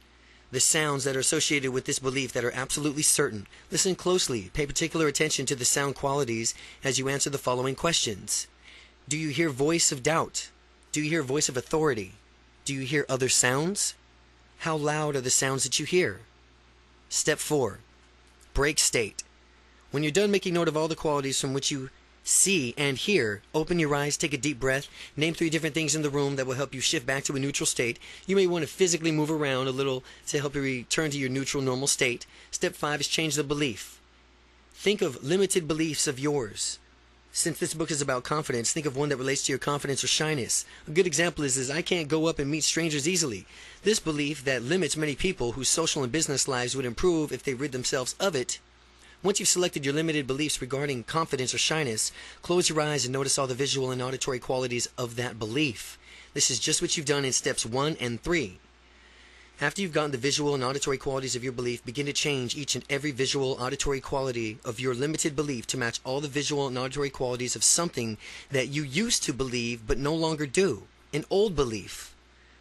the sounds that are associated with this belief that are absolutely certain. Listen closely. Pay particular attention to the sound qualities as you answer the following questions. Do you hear voice of doubt? Do you hear voice of authority? Do you hear other sounds? How loud are the sounds that you hear? Step 4. Break state. When you're done making note of all the qualities from which you see and hear, open your eyes, take a deep breath, name three different things in the room that will help you shift back to a neutral state. You may want to physically move around a little to help you return to your neutral, normal state. Step five is change the belief. Think of limited beliefs of yours. Since this book is about confidence, think of one that relates to your confidence or shyness. A good example is, is I can't go up and meet strangers easily. This belief that limits many people whose social and business lives would improve if they rid themselves of it once you've selected your limited beliefs regarding confidence or shyness, close your eyes and notice all the visual and auditory qualities of that belief. This is just what you've done in steps 1 and 3. After you've gotten the visual and auditory qualities of your belief, begin to change each and every visual auditory quality of your limited belief to match all the visual and auditory qualities of something that you used to believe but no longer do. An old belief.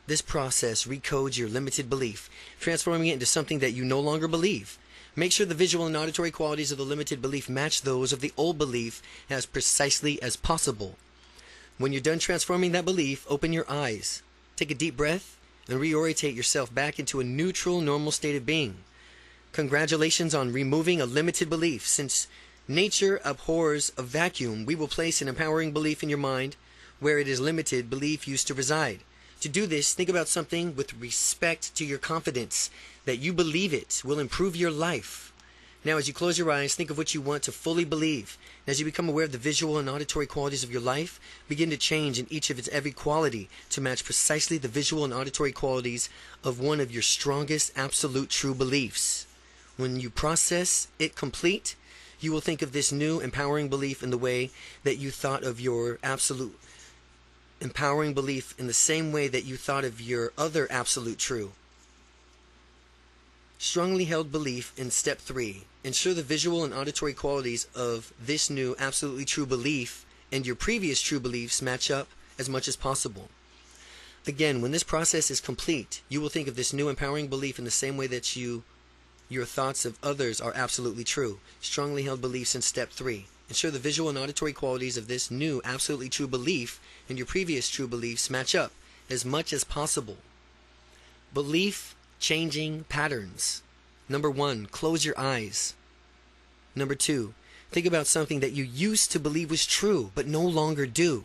This process recodes your limited belief, transforming it into something that you no longer believe. Make sure the visual and auditory qualities of the limited belief match those of the old belief as precisely as possible. When you're done transforming that belief, open your eyes, take a deep breath, and reorientate yourself back into a neutral, normal state of being. Congratulations on removing a limited belief. Since nature abhors a vacuum, we will place an empowering belief in your mind where it is limited belief used to reside. To do this, think about something with respect to your confidence that you believe it will improve your life. Now, as you close your eyes, think of what you want to fully believe. And as you become aware of the visual and auditory qualities of your life, begin to change in each of its every quality to match precisely the visual and auditory qualities of one of your strongest absolute true beliefs. When you process it complete, you will think of this new empowering belief in the way that you thought of your absolute empowering belief in the same way that you thought of your other absolute true. Strongly held belief in step three. Ensure the visual and auditory qualities of this new absolutely true belief and your previous true beliefs match up as much as possible. Again, when this process is complete, you will think of this new empowering belief in the same way that you your thoughts of others are absolutely true. Strongly held beliefs in step three. Ensure the visual and auditory qualities of this new, absolutely true belief and your previous true beliefs match up as much as possible. Belief changing patterns. Number one, close your eyes. Number two, think about something that you used to believe was true but no longer do.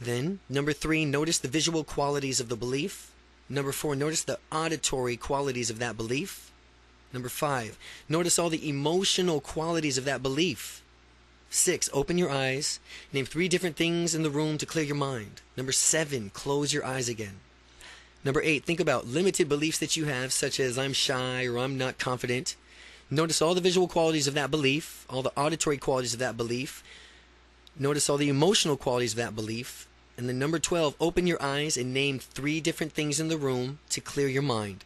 Then, number three, notice the visual qualities of the belief. Number four, notice the auditory qualities of that belief. Number five, notice all the emotional qualities of that belief. Six, open your eyes. Name three different things in the room to clear your mind. Number seven, close your eyes again. Number eight, think about limited beliefs that you have, such as I'm shy or I'm not confident. Notice all the visual qualities of that belief, all the auditory qualities of that belief. Notice all the emotional qualities of that belief. And then number 12, open your eyes and name three different things in the room to clear your mind.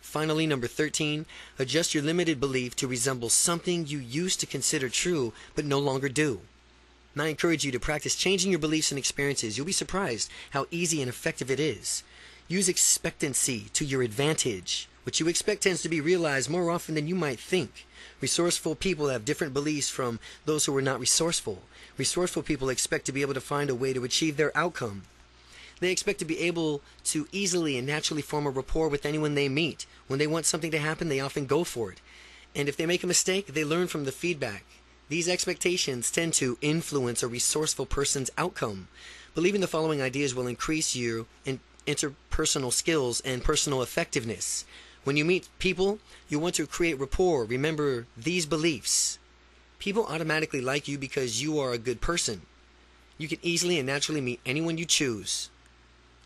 Finally, number 13, adjust your limited belief to resemble something you used to consider true but no longer do. And I encourage you to practice changing your beliefs and experiences. You'll be surprised how easy and effective it is. Use expectancy to your advantage. What you expect tends to be realized more often than you might think. Resourceful people have different beliefs from those who are not resourceful. Resourceful people expect to be able to find a way to achieve their outcome. They expect to be able to easily and naturally form a rapport with anyone they meet. When they want something to happen, they often go for it. And if they make a mistake, they learn from the feedback. These expectations tend to influence a resourceful person's outcome. Believing the following ideas will increase you in interpersonal skills and personal effectiveness. When you meet people, you want to create rapport. Remember these beliefs. People automatically like you because you are a good person. You can easily and naturally meet anyone you choose.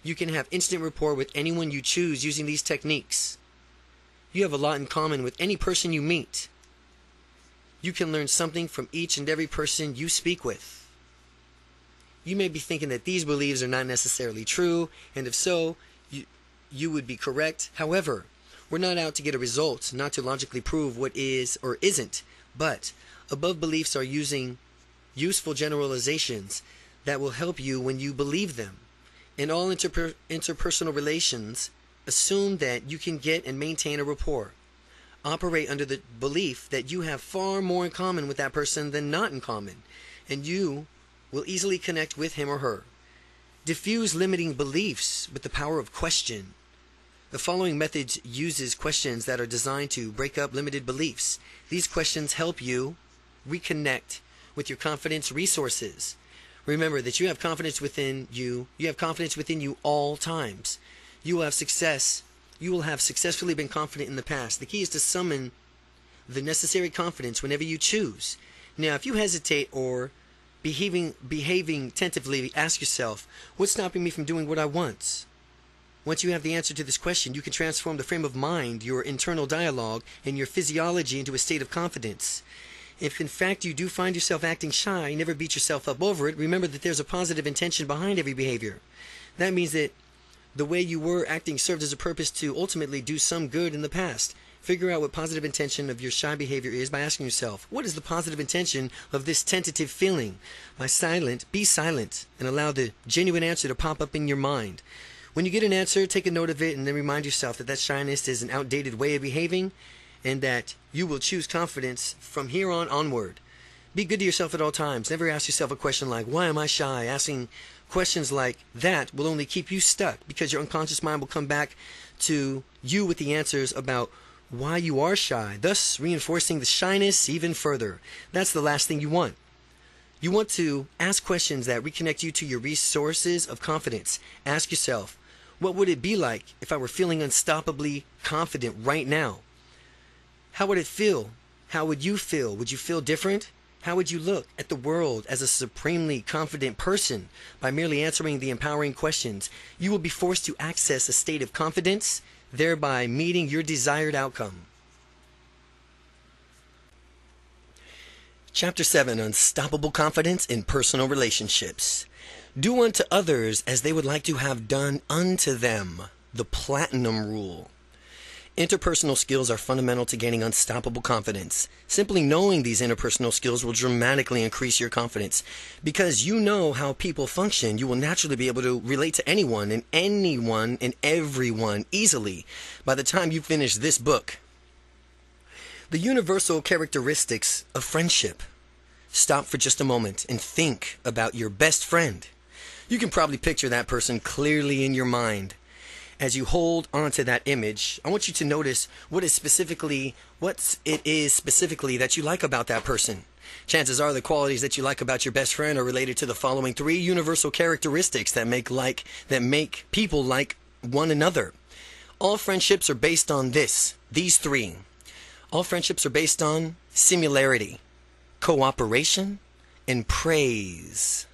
You can have instant rapport with anyone you choose using these techniques. You have a lot in common with any person you meet. You can learn something from each and every person you speak with. You may be thinking that these beliefs are not necessarily true, and if so, you, you would be correct. However, we're not out to get a result, not to logically prove what is or isn't, but above beliefs are using useful generalizations that will help you when you believe them. In all interper interpersonal relations, assume that you can get and maintain a rapport. Operate under the belief that you have far more in common with that person than not in common, and you will easily connect with him or her. Diffuse limiting beliefs with the power of question. The following method uses questions that are designed to break up limited beliefs. These questions help you reconnect with your confidence resources. Remember that you have confidence within you. You have confidence within you all times. You will have success. You will have successfully been confident in the past. The key is to summon the necessary confidence whenever you choose. Now, if you hesitate or behaving behaving tentatively, ask yourself, what's stopping me from doing what I want? Once you have the answer to this question, you can transform the frame of mind, your internal dialogue, and your physiology into a state of confidence. If in fact you do find yourself acting shy, never beat yourself up over it. Remember that there's a positive intention behind every behavior. That means that the way you were acting served as a purpose to ultimately do some good in the past. Figure out what positive intention of your shy behavior is by asking yourself, what is the positive intention of this tentative feeling? By silent, be silent and allow the genuine answer to pop up in your mind. When you get an answer, take a note of it and then remind yourself that that shyness is an outdated way of behaving and that you will choose confidence from here on onward. Be good to yourself at all times. Never ask yourself a question like, why am I shy? Asking questions like that will only keep you stuck because your unconscious mind will come back to you with the answers about why you are shy, thus reinforcing the shyness even further. That's the last thing you want. You want to ask questions that reconnect you to your resources of confidence. Ask yourself, what would it be like if I were feeling unstoppably confident right now? How would it feel? How would you feel? Would you feel different? How would you look at the world as a supremely confident person by merely answering the empowering questions? You will be forced to access a state of confidence, thereby meeting your desired outcome. Chapter 7 Unstoppable Confidence in Personal Relationships. Do unto others as they would like to have done unto them. The Platinum Rule. Interpersonal skills are fundamental to gaining unstoppable confidence. Simply knowing these interpersonal skills will dramatically increase your confidence. Because you know how people function, you will naturally be able to relate to anyone and anyone and everyone easily by the time you finish this book. The universal characteristics of friendship. Stop for just a moment and think about your best friend. You can probably picture that person clearly in your mind as you hold onto that image, I want you to notice what is specifically what it is specifically that you like about that person. Chances are the qualities that you like about your best friend are related to the following three universal characteristics that make like that make people like one another. All friendships are based on this, these three. All friendships are based on similarity, cooperation, and praise.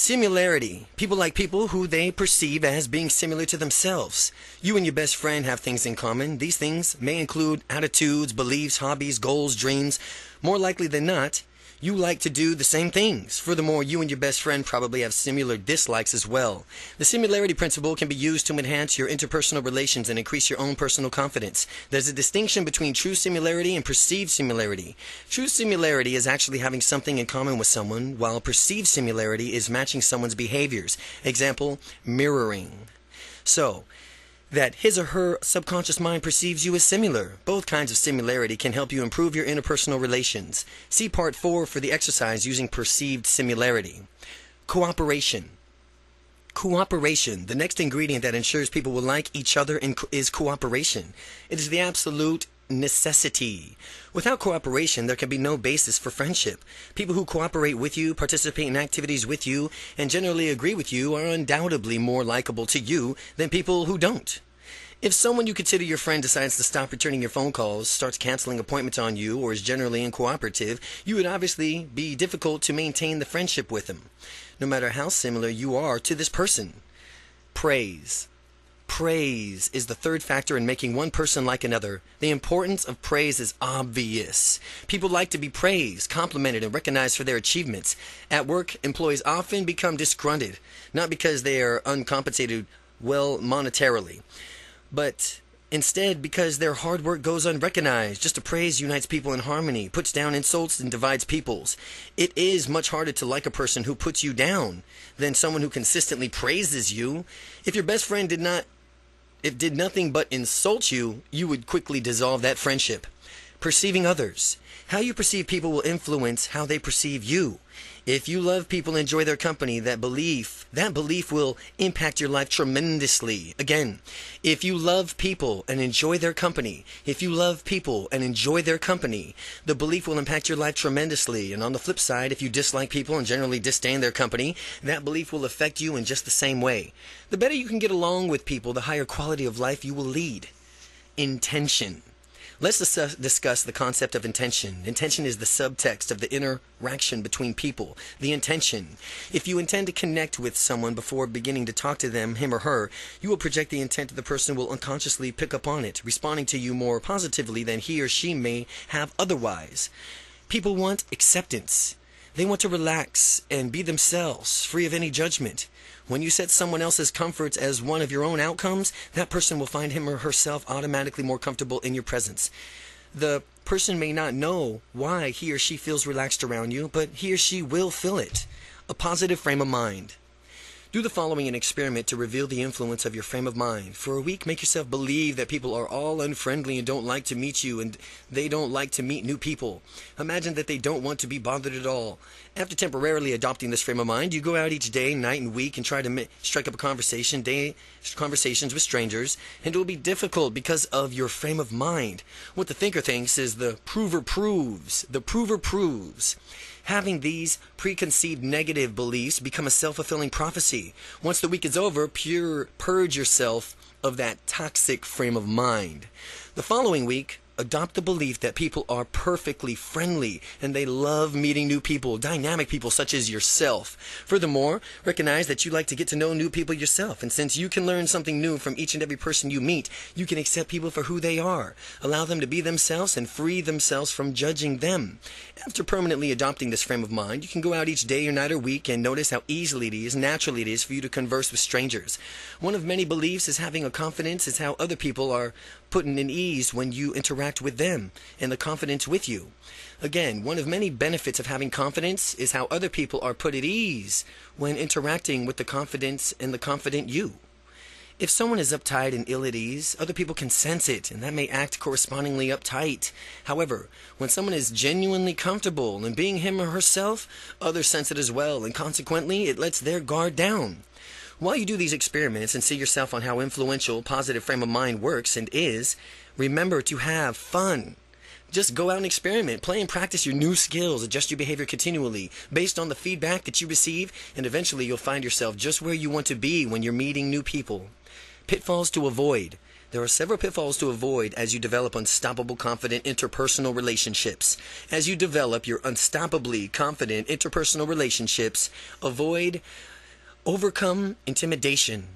Similarity. People like people who they perceive as being similar to themselves. You and your best friend have things in common. These things may include attitudes, beliefs, hobbies, goals, dreams. More likely than not, you like to do the same things. Furthermore, you and your best friend probably have similar dislikes as well. The similarity principle can be used to enhance your interpersonal relations and increase your own personal confidence. There's a distinction between true similarity and perceived similarity. True similarity is actually having something in common with someone, while perceived similarity is matching someone's behaviors. Example, mirroring. So, that his or her subconscious mind perceives you as similar. Both kinds of similarity can help you improve your interpersonal relations. See part 4 for the exercise using perceived similarity. Cooperation. Cooperation. The next ingredient that ensures people will like each other is cooperation. It is the absolute necessity. Without cooperation, there can be no basis for friendship. People who cooperate with you, participate in activities with you, and generally agree with you are undoubtedly more likable to you than people who don't. If someone you consider your friend decides to stop returning your phone calls, starts canceling appointments on you, or is generally uncooperative, you would obviously be difficult to maintain the friendship with them, no matter how similar you are to this person. Praise. Praise is the third factor in making one person like another. The importance of praise is obvious. People like to be praised, complimented, and recognized for their achievements. At work, employees often become disgruntled, not because they are uncompensated well monetarily, but instead because their hard work goes unrecognized. Just a praise unites people in harmony, puts down insults, and divides peoples. It is much harder to like a person who puts you down than someone who consistently praises you. If your best friend did not if did nothing but insult you, you would quickly dissolve that friendship. Perceiving others. How you perceive people will influence how they perceive you. If you love people and enjoy their company, that belief, that belief will impact your life tremendously. Again, if you love people and enjoy their company, if you love people and enjoy their company, the belief will impact your life tremendously. And on the flip side, if you dislike people and generally disdain their company, that belief will affect you in just the same way. The better you can get along with people, the higher quality of life you will lead. Intention. Let's discuss the concept of intention. Intention is the subtext of the interaction between people. The intention. If you intend to connect with someone before beginning to talk to them, him or her, you will project the intent the person will unconsciously pick up on it, responding to you more positively than he or she may have otherwise. People want acceptance. They want to relax and be themselves, free of any judgment. When you set someone else's comforts as one of your own outcomes, that person will find him or herself automatically more comfortable in your presence. The person may not know why he or she feels relaxed around you, but he or she will feel it. A positive frame of mind. Do the following an experiment to reveal the influence of your frame of mind. For a week, make yourself believe that people are all unfriendly and don't like to meet you and they don't like to meet new people. Imagine that they don't want to be bothered at all. After temporarily adopting this frame of mind, you go out each day, night, and week and try to strike up a conversation, day conversations with strangers, and it will be difficult because of your frame of mind. What the thinker thinks is the prover proves. The prover proves. Having these preconceived negative beliefs become a self fulfilling prophecy. Once the week is over, pure, purge yourself of that toxic frame of mind. The following week, adopt the belief that people are perfectly friendly and they love meeting new people, dynamic people such as yourself. Furthermore, recognize that you like to get to know new people yourself, and since you can learn something new from each and every person you meet, you can accept people for who they are, allow them to be themselves, and free themselves from judging them. After permanently adopting this frame of mind, you can go out each day or night or week and notice how easily it is, naturally it is for you to converse with strangers. One of many beliefs is having a confidence is how other people are put in ease when you interact with them and the confidence with you. Again, one of many benefits of having confidence is how other people are put at ease when interacting with the confidence and the confident you. If someone is uptight and ill at ease, other people can sense it, and that may act correspondingly uptight. However, when someone is genuinely comfortable in being him or herself, others sense it as well, and consequently, it lets their guard down. While you do these experiments and see yourself on how influential positive frame of mind works and is, remember to have fun. Just go out and experiment, play and practice your new skills, adjust your behavior continually based on the feedback that you receive, and eventually you'll find yourself just where you want to be when you're meeting new people. Pitfalls to avoid. There are several pitfalls to avoid as you develop unstoppable, confident interpersonal relationships. As you develop your unstoppably confident interpersonal relationships, avoid, overcome intimidation.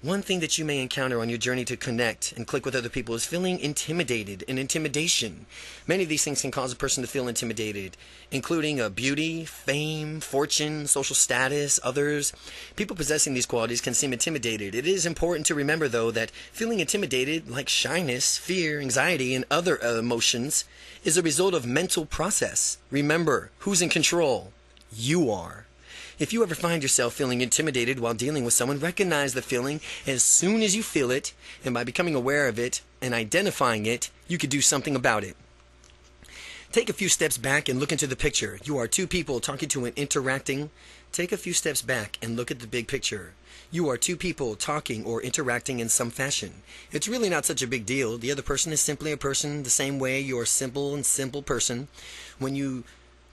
One thing that you may encounter on your journey to connect and click with other people is feeling intimidated and intimidation. Many of these things can cause a person to feel intimidated, including a beauty, fame, fortune, social status, others. People possessing these qualities can seem intimidated. It is important to remember, though, that feeling intimidated, like shyness, fear, anxiety, and other emotions, is a result of mental process. Remember, who's in control? You are. If you ever find yourself feeling intimidated while dealing with someone, recognize the feeling as soon as you feel it, and by becoming aware of it and identifying it, you could do something about it. Take a few steps back and look into the picture. You are two people talking to and interacting. Take a few steps back and look at the big picture. You are two people talking or interacting in some fashion. It's really not such a big deal. The other person is simply a person the same way you're a simple and simple person. When you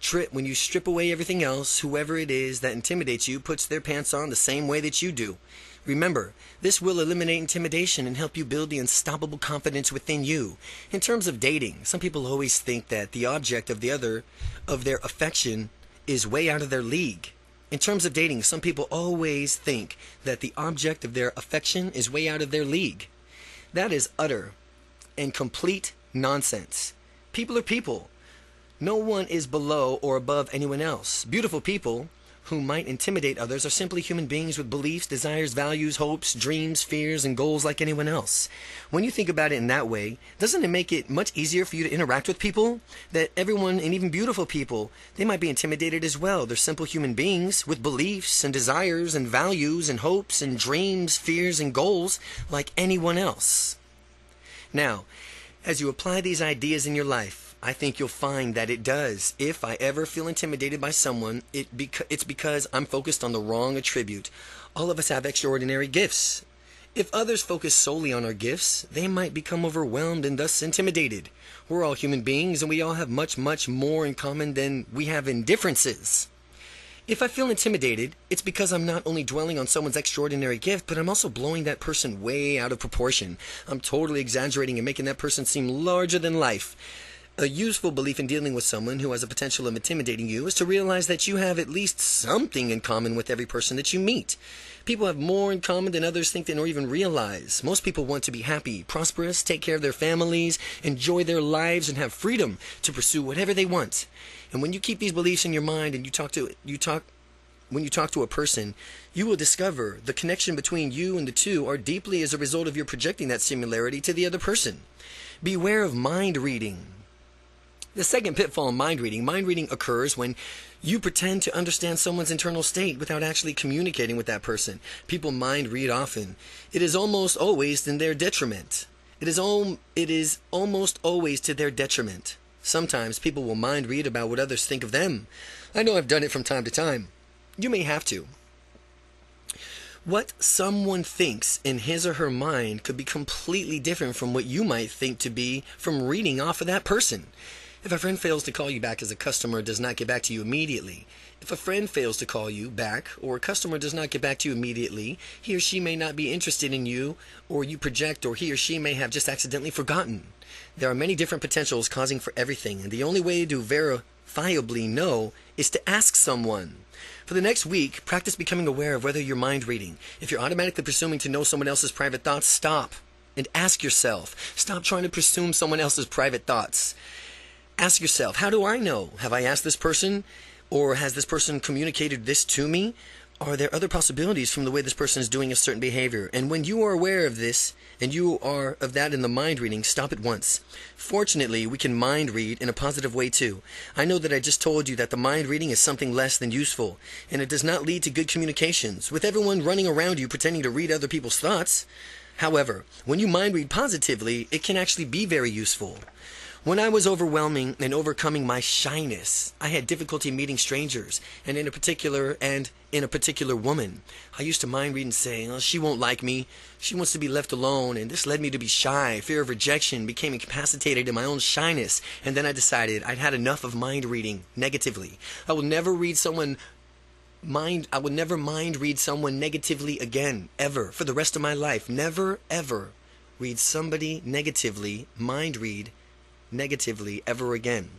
Trip, when you strip away everything else, whoever it is that intimidates you puts their pants on the same way that you do. Remember, this will eliminate intimidation and help you build the unstoppable confidence within you. In terms of dating, some people always think that the object of the other, of their affection, is way out of their league. In terms of dating, some people always think that the object of their affection is way out of their league. That is utter and complete nonsense. People are people. No one is below or above anyone else. Beautiful people who might intimidate others are simply human beings with beliefs, desires, values, hopes, dreams, fears, and goals like anyone else. When you think about it in that way, doesn't it make it much easier for you to interact with people? That everyone, and even beautiful people, they might be intimidated as well. They're simple human beings with beliefs and desires and values and hopes and dreams, fears, and goals like anyone else. Now, as you apply these ideas in your life, I think you'll find that it does. If I ever feel intimidated by someone, it beca- it's because I'm focused on the wrong attribute. All of us have extraordinary gifts. If others focus solely on our gifts, they might become overwhelmed and thus intimidated. We're all human beings and we all have much, much more in common than we have in differences. If I feel intimidated, it's because I'm not only dwelling on someone's extraordinary gift, but I'm also blowing that person way out of proportion. I'm totally exaggerating and making that person seem larger than life. A useful belief in dealing with someone who has a potential of intimidating you is to realize that you have at least something in common with every person that you meet. People have more in common than others think they or even realize. Most people want to be happy, prosperous, take care of their families, enjoy their lives, and have freedom to pursue whatever they want. And when you keep these beliefs in your mind and you talk to you talk when you talk to a person, you will discover the connection between you and the two are deeply as a result of your projecting that similarity to the other person. Beware of mind reading. The second pitfall in mind reading mind reading occurs when you pretend to understand someone's internal state without actually communicating with that person. People mind read often. It is almost always in their detriment. It is, om- it is almost always to their detriment. Sometimes people will mind read about what others think of them. I know I've done it from time to time. You may have to. What someone thinks in his or her mind could be completely different from what you might think to be from reading off of that person. If a friend fails to call you back as a customer does not get back to you immediately, if a friend fails to call you back or a customer does not get back to you immediately, he or she may not be interested in you or you project or he or she may have just accidentally forgotten. There are many different potentials causing for everything, and the only way to verifiably know is to ask someone. For the next week, practice becoming aware of whether you're mind reading. If you're automatically presuming to know someone else's private thoughts, stop and ask yourself. Stop trying to presume someone else's private thoughts. Ask yourself, how do I know? Have I asked this person? Or has this person communicated this to me? Are there other possibilities from the way this person is doing a certain behavior? And when you are aware of this, and you are of that in the mind reading, stop at once. Fortunately, we can mind read in a positive way too. I know that I just told you that the mind reading is something less than useful, and it does not lead to good communications, with everyone running around you pretending to read other people's thoughts. However, when you mind read positively, it can actually be very useful. When I was overwhelming and overcoming my shyness, I had difficulty meeting strangers, and in a particular and in a particular woman. I used to mind read and say, oh, she won't like me. She wants to be left alone, and this led me to be shy. Fear of rejection became incapacitated in my own shyness, and then I decided I'd had enough of mind reading negatively. I will never read someone mind I will never mind read someone negatively again ever for the rest of my life. Never ever read somebody negatively, mind read negatively ever again.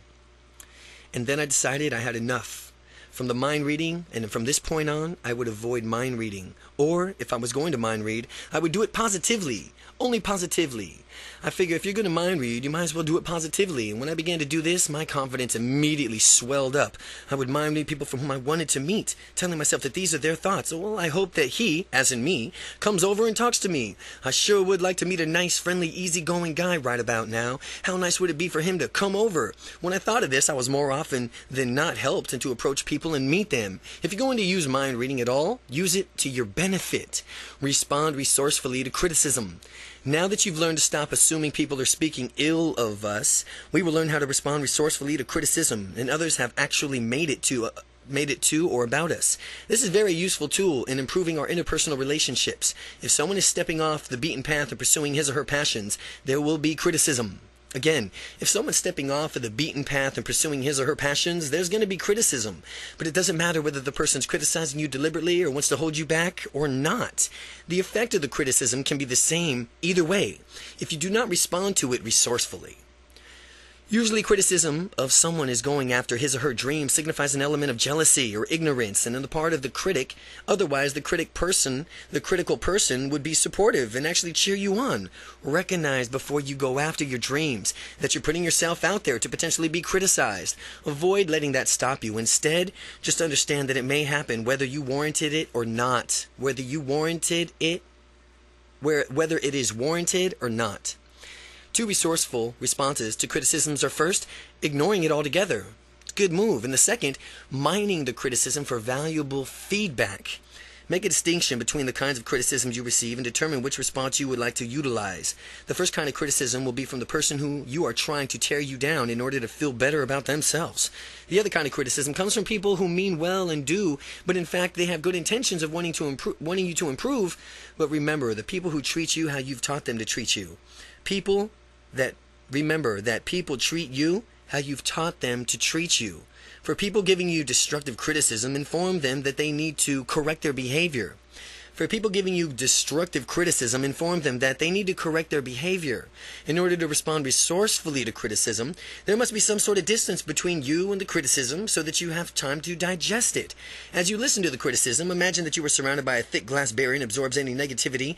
And then I decided I had enough. From the mind reading, and from this point on, I would avoid mind reading. Or, if I was going to mind read, I would do it positively. Only positively. I figure if you're going to mind read, you might as well do it positively. And when I began to do this, my confidence immediately swelled up. I would mind read people from whom I wanted to meet, telling myself that these are their thoughts. Well, I hope that he, as in me, comes over and talks to me. I sure would like to meet a nice, friendly, easygoing guy right about now. How nice would it be for him to come over? When I thought of this, I was more often than not helped and to approach people and meet them. If you're going to use mind reading at all, use it to your benefit. Respond resourcefully to criticism. Now that you've learned to stop assuming people are speaking ill of us, we will learn how to respond resourcefully to criticism, and others have actually made it to uh, made it to or about us. This is a very useful tool in improving our interpersonal relationships. If someone is stepping off the beaten path and pursuing his or her passions, there will be criticism. Again, if someone's stepping off of the beaten path and pursuing his or her passions, there's going to be criticism. But it doesn't matter whether the person's criticizing you deliberately or wants to hold you back or not. The effect of the criticism can be the same either way if you do not respond to it resourcefully. Usually, criticism of someone is going after his or her dream signifies an element of jealousy or ignorance, and on the part of the critic. Otherwise, the critic person, the critical person, would be supportive and actually cheer you on. Recognize before you go after your dreams that you're putting yourself out there to potentially be criticized. Avoid letting that stop you. Instead, just understand that it may happen whether you warranted it or not. Whether you warranted it, where whether it is warranted or not. Two resourceful responses to criticisms are first, ignoring it altogether. Good move. And the second, mining the criticism for valuable feedback. Make a distinction between the kinds of criticisms you receive and determine which response you would like to utilize. The first kind of criticism will be from the person who you are trying to tear you down in order to feel better about themselves. The other kind of criticism comes from people who mean well and do, but in fact they have good intentions of wanting to improve, wanting you to improve. But remember, the people who treat you how you've taught them to treat you. People that remember that people treat you how you've taught them to treat you. For people giving you destructive criticism, inform them that they need to correct their behavior. For people giving you destructive criticism, inform them that they need to correct their behavior. In order to respond resourcefully to criticism, there must be some sort of distance between you and the criticism so that you have time to digest it. As you listen to the criticism, imagine that you are surrounded by a thick glass barrier and absorbs any negativity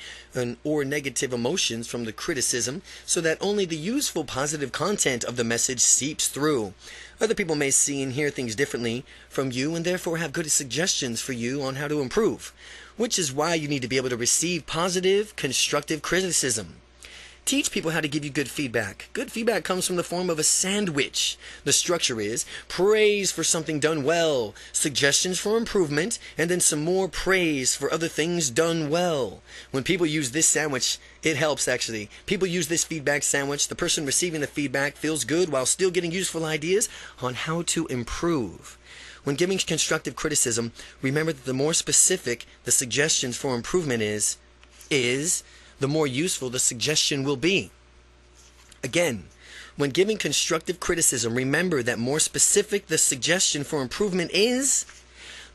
or negative emotions from the criticism so that only the useful positive content of the message seeps through. Other people may see and hear things differently from you and therefore have good suggestions for you on how to improve which is why you need to be able to receive positive, constructive criticism. Teach people how to give you good feedback. Good feedback comes from the form of a sandwich. The structure is praise for something done well, suggestions for improvement, and then some more praise for other things done well. When people use this sandwich, it helps actually. People use this feedback sandwich. The person receiving the feedback feels good while still getting useful ideas on how to improve. When giving constructive criticism, remember that the more specific the suggestions for improvement is, is the more useful the suggestion will be. Again, when giving constructive criticism, remember that more specific the suggestion for improvement is,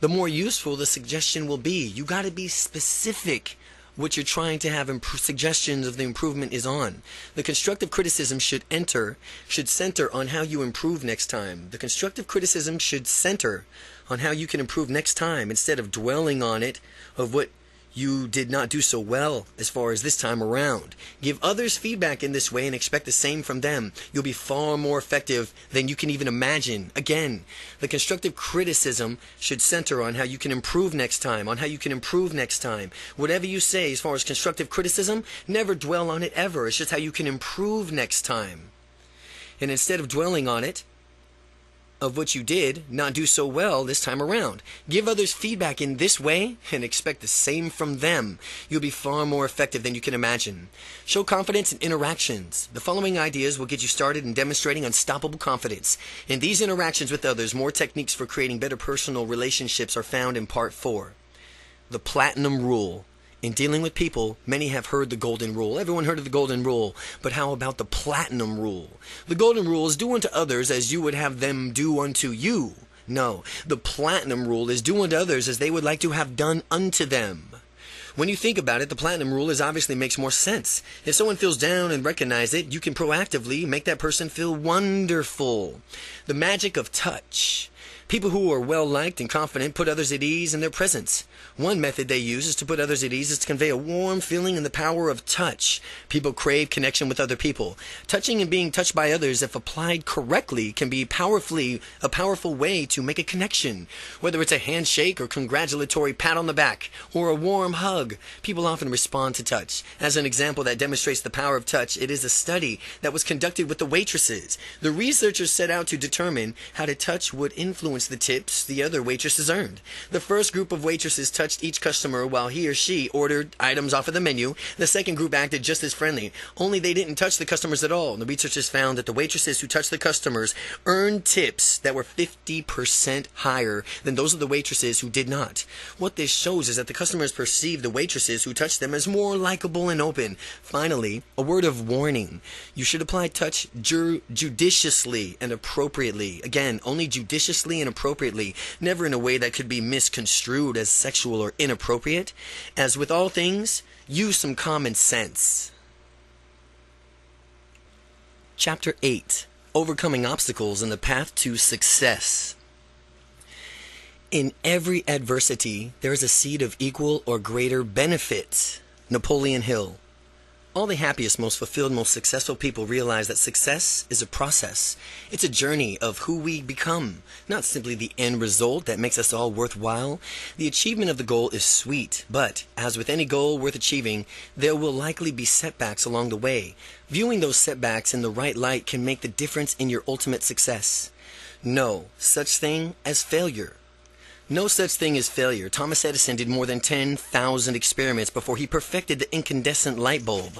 the more useful the suggestion will be. You got to be specific what you're trying to have imp- suggestions of the improvement is on. The constructive criticism should enter, should center on how you improve next time. The constructive criticism should center on how you can improve next time instead of dwelling on it of what you did not do so well as far as this time around. Give others feedback in this way and expect the same from them. You'll be far more effective than you can even imagine. Again, the constructive criticism should center on how you can improve next time, on how you can improve next time. Whatever you say as far as constructive criticism, never dwell on it ever. It's just how you can improve next time. And instead of dwelling on it, of what you did not do so well this time around. Give others feedback in this way and expect the same from them. You'll be far more effective than you can imagine. Show confidence in interactions. The following ideas will get you started in demonstrating unstoppable confidence. In these interactions with others, more techniques for creating better personal relationships are found in part 4. The Platinum Rule. In dealing with people, many have heard the golden rule. Everyone heard of the golden rule. But how about the platinum rule? The golden rule is do unto others as you would have them do unto you. No, the platinum rule is do unto others as they would like to have done unto them. When you think about it, the platinum rule is obviously makes more sense. If someone feels down and recognize it, you can proactively make that person feel wonderful. The magic of touch. People who are well liked and confident put others at ease in their presence. One method they use is to put others at ease is to convey a warm feeling and the power of touch. People crave connection with other people. Touching and being touched by others, if applied correctly, can be powerfully a powerful way to make a connection. Whether it's a handshake or congratulatory pat on the back or a warm hug, people often respond to touch. As an example that demonstrates the power of touch, it is a study that was conducted with the waitresses. The researchers set out to determine how to touch would influence the tips the other waitresses earned. The first group of waitresses touched touched each customer while he or she ordered items off of the menu. The second group acted just as friendly, only they didn't touch the customers at all. The researchers found that the waitresses who touched the customers earned tips that were 50% higher than those of the waitresses who did not. What this shows is that the customers perceive the waitresses who touched them as more likable and open. Finally, a word of warning. You should apply touch ju- judiciously and appropriately. Again, only judiciously and appropriately, never in a way that could be misconstrued as sexual sexual or inappropriate. As with all things, use some common sense. Chapter 8 Overcoming Obstacles in the Path to Success. In every adversity, there is a seed of equal or greater benefit. Napoleon Hill. All the happiest, most fulfilled, most successful people realize that success is a process. It's a journey of who we become, not simply the end result that makes us all worthwhile. The achievement of the goal is sweet, but as with any goal worth achieving, there will likely be setbacks along the way. Viewing those setbacks in the right light can make the difference in your ultimate success. No such thing as failure. No such thing as failure. Thomas Edison did more than 10,000 experiments before he perfected the incandescent light bulb.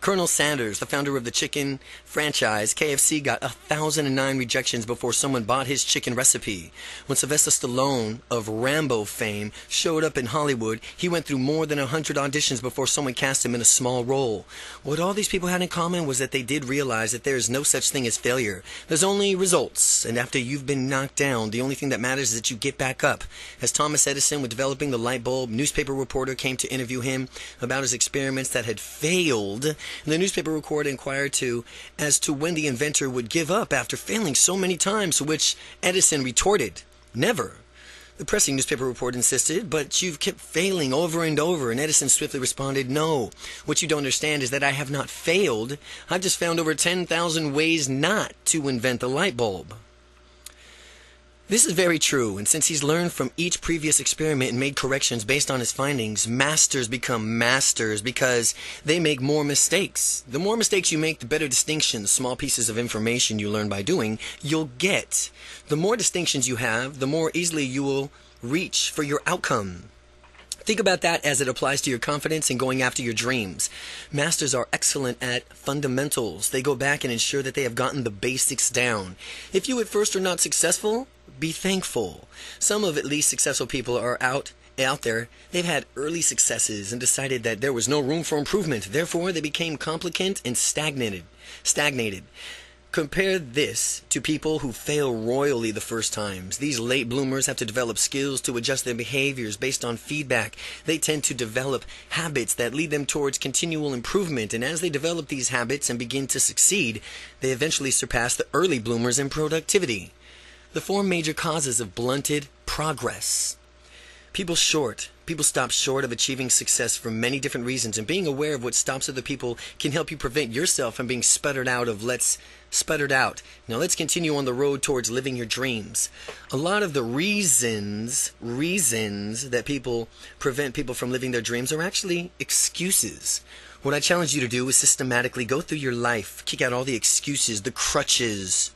Colonel Sanders, the founder of the chicken franchise, KFC, got 1,009 rejections before someone bought his chicken recipe. When Sylvester Stallone of Rambo fame showed up in Hollywood, he went through more than 100 auditions before someone cast him in a small role. What all these people had in common was that they did realize that there is no such thing as failure. There's only results, and after you've been knocked down, the only thing that matters is that you get back up. As Thomas Edison was developing the light bulb, newspaper reporter came to interview him about his experiments that had failed the newspaper reporter inquired to as to when the inventor would give up after failing so many times, to which Edison retorted, Never. The pressing newspaper reporter insisted, but you've kept failing over and over, and Edison swiftly responded, No. What you don't understand is that I have not failed. I've just found over 10,000 ways not to invent the light bulb. This is very true, and since he's learned from each previous experiment and made corrections based on his findings, masters become masters because they make more mistakes. The more mistakes you make, the better distinctions, small pieces of information you learn by doing, you'll get. The more distinctions you have, the more easily you will reach for your outcome. Think about that as it applies to your confidence and going after your dreams. Masters are excellent at fundamentals. They go back and ensure that they have gotten the basics down. If you at first are not successful, be thankful. Some of at least successful people are out out there, they've had early successes and decided that there was no room for improvement. Therefore, they became complicated and stagnated. Stagnated. Compare this to people who fail royally the first times. These late bloomers have to develop skills to adjust their behaviors based on feedback. They tend to develop habits that lead them towards continual improvement, and as they develop these habits and begin to succeed, they eventually surpass the early bloomers in productivity. The four major causes of blunted progress. People short. People stop short of achieving success for many different reasons, and being aware of what stops other people can help you prevent yourself from being sputtered out of let's sputtered out. Now let's continue on the road towards living your dreams. A lot of the reasons, reasons that people prevent people from living their dreams are actually excuses. What I challenge you to do is systematically go through your life, kick out all the excuses, the crutches,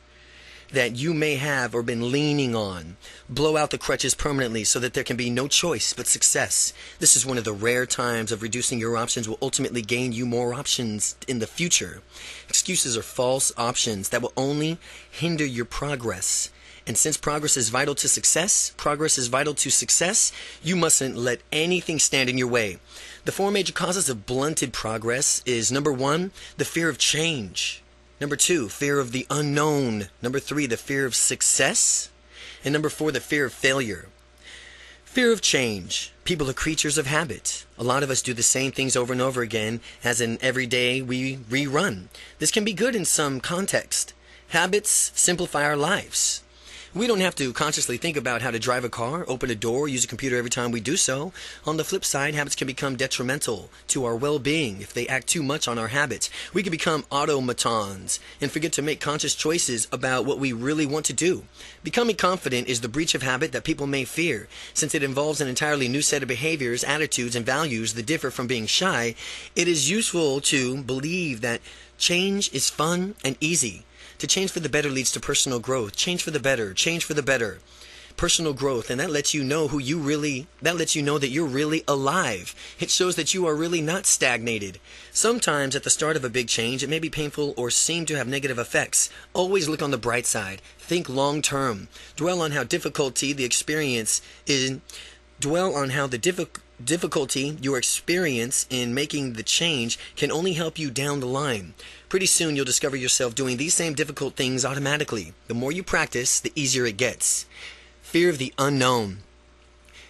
that you may have or been leaning on. Blow out the crutches permanently so that there can be no choice but success. This is one of the rare times of reducing your options will ultimately gain you more options in the future. Excuses are false options that will only hinder your progress. And since progress is vital to success, progress is vital to success, you mustn't let anything stand in your way. The four major causes of blunted progress is number one, the fear of change. Number two, fear of the unknown. Number three, the fear of success. And number four, the fear of failure. Fear of change. People are creatures of habit. A lot of us do the same things over and over again, as in every day we rerun. This can be good in some context. Habits simplify our lives. We don't have to consciously think about how to drive a car, open a door, use a computer every time we do so. On the flip side, habits can become detrimental to our well-being if they act too much on our habits. We can become automatons and forget to make conscious choices about what we really want to do. Becoming confident is the breach of habit that people may fear, since it involves an entirely new set of behaviors, attitudes, and values that differ from being shy. It is useful to believe that change is fun and easy. To change for the better leads to personal growth. Change for the better. Change for the better. Personal growth. And that lets you know who you really, that lets you know that you're really alive. It shows that you are really not stagnated. Sometimes at the start of a big change, it may be painful or seem to have negative effects. Always look on the bright side. Think long term. Dwell on how difficulty the experience is, dwell on how the difficult difficulty you experience in making the change can only help you down the line. Pretty soon you'll discover yourself doing these same difficult things automatically. The more you practice, the easier it gets. Fear of the unknown.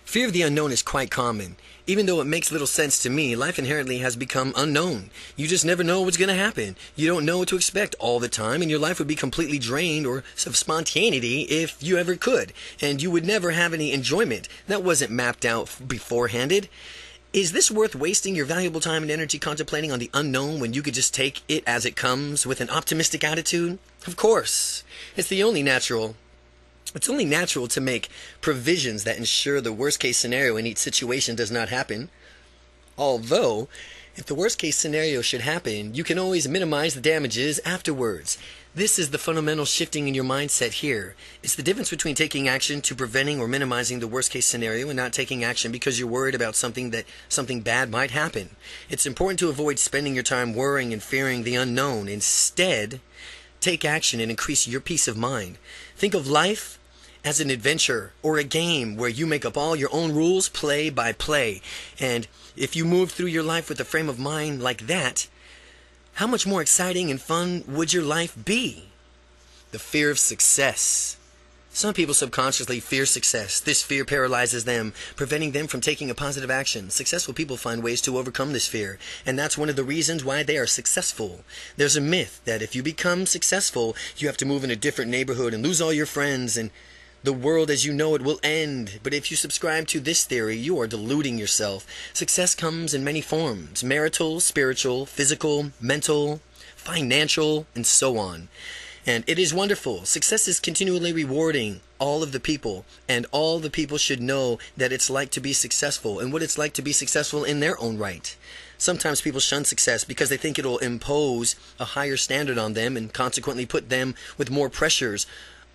Fear of the unknown is quite common. Even though it makes little sense to me, life inherently has become unknown. You just never know what's going to happen. You don't know what to expect all the time, and your life would be completely drained or of spontaneity if you ever could. And you would never have any enjoyment. That wasn't mapped out beforehanded. Is this worth wasting your valuable time and energy contemplating on the unknown when you could just take it as it comes with an optimistic attitude? Of course. It's the only natural it's only natural to make provisions that ensure the worst case scenario in each situation does not happen. Although, if the worst case scenario should happen, you can always minimize the damages afterwards. This is the fundamental shifting in your mindset here. It's the difference between taking action to preventing or minimizing the worst case scenario and not taking action because you're worried about something that something bad might happen. It's important to avoid spending your time worrying and fearing the unknown. Instead, take action and increase your peace of mind. Think of life as an adventure or a game where you make up all your own rules play by play. And if you move through your life with a frame of mind like that, how much more exciting and fun would your life be? The fear of success. Some people subconsciously fear success. This fear paralyzes them, preventing them from taking a positive action. Successful people find ways to overcome this fear, and that's one of the reasons why they are successful. There's a myth that if you become successful, you have to move in a different neighborhood and lose all your friends and the world as you know it will end. But if you subscribe to this theory, you are deluding yourself. Success comes in many forms marital, spiritual, physical, mental, financial, and so on. And it is wonderful. Success is continually rewarding all of the people, and all the people should know that it's like to be successful and what it's like to be successful in their own right. Sometimes people shun success because they think it'll impose a higher standard on them and consequently put them with more pressures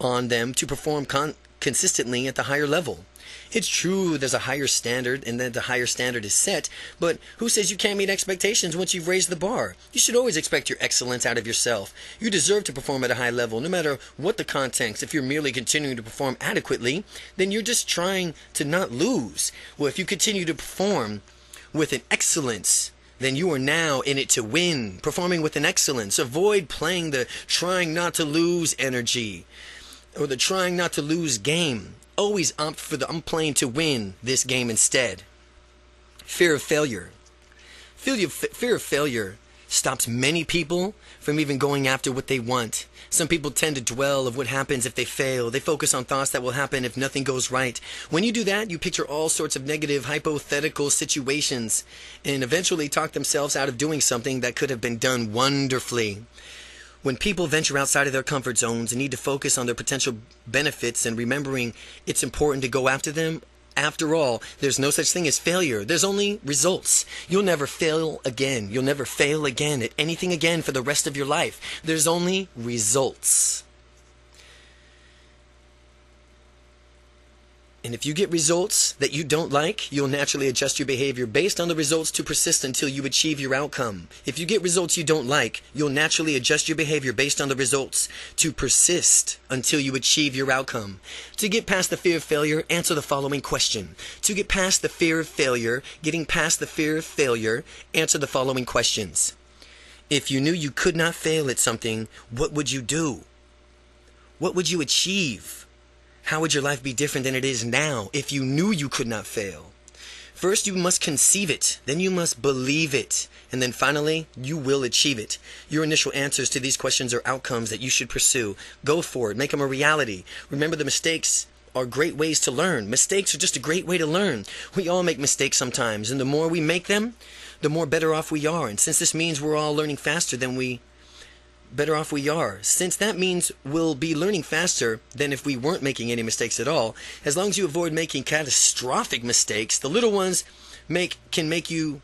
on them to perform con- consistently at the higher level. It's true there's a higher standard and that the higher standard is set, but who says you can't meet expectations once you've raised the bar? You should always expect your excellence out of yourself. You deserve to perform at a high level, no matter what the context. If you're merely continuing to perform adequately, then you're just trying to not lose. Well, if you continue to perform with an excellence, then you are now in it to win, performing with an excellence. Avoid playing the trying not to lose energy or the trying not to lose game. Always opt for the I'm playing to win this game instead. Fear of failure. Fear of failure stops many people from even going after what they want. Some people tend to dwell of what happens if they fail. They focus on thoughts that will happen if nothing goes right. When you do that, you picture all sorts of negative hypothetical situations and eventually talk themselves out of doing something that could have been done wonderfully. When people venture outside of their comfort zones and need to focus on their potential benefits and remembering it's important to go after them, after all, there's no such thing as failure. There's only results. You'll never fail again. You'll never fail again at anything again for the rest of your life. There's only results. And if you get results that you don't like, you'll naturally adjust your behavior based on the results to persist until you achieve your outcome. If you get results you don't like, you'll naturally adjust your behavior based on the results to persist until you achieve your outcome. To get past the fear of failure, answer the following question. To get past the fear of failure, getting past the fear of failure, answer the following questions. If you knew you could not fail at something, what would you do? What would you achieve? How would your life be different than it is now if you knew you could not fail? First, you must conceive it, then you must believe it, and then finally, you will achieve it. Your initial answers to these questions are outcomes that you should pursue. Go for it, make them a reality. Remember, the mistakes are great ways to learn. Mistakes are just a great way to learn. We all make mistakes sometimes, and the more we make them, the more better off we are. And since this means we're all learning faster than we better off we are. Since that means we'll be learning faster than if we weren't making any mistakes at all. As long as you avoid making catastrophic mistakes, the little ones make can make you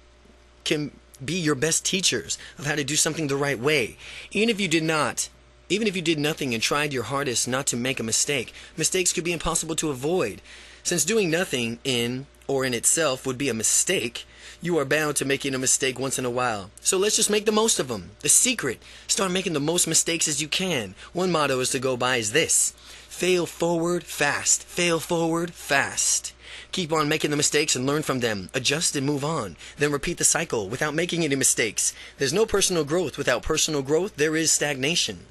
can be your best teachers of how to do something the right way. Even if you did not, even if you did nothing and tried your hardest not to make a mistake, mistakes could be impossible to avoid. Since doing nothing in or in itself would be a mistake, you are bound to making a mistake once in a while. So let's just make the most of them. The secret, start making the most mistakes as you can. One motto is to go by is this. Fail forward fast. Fail forward fast. Keep on making the mistakes and learn from them. Adjust and move on. Then repeat the cycle without making any mistakes. There's no personal growth. Without personal growth, there is stagnation.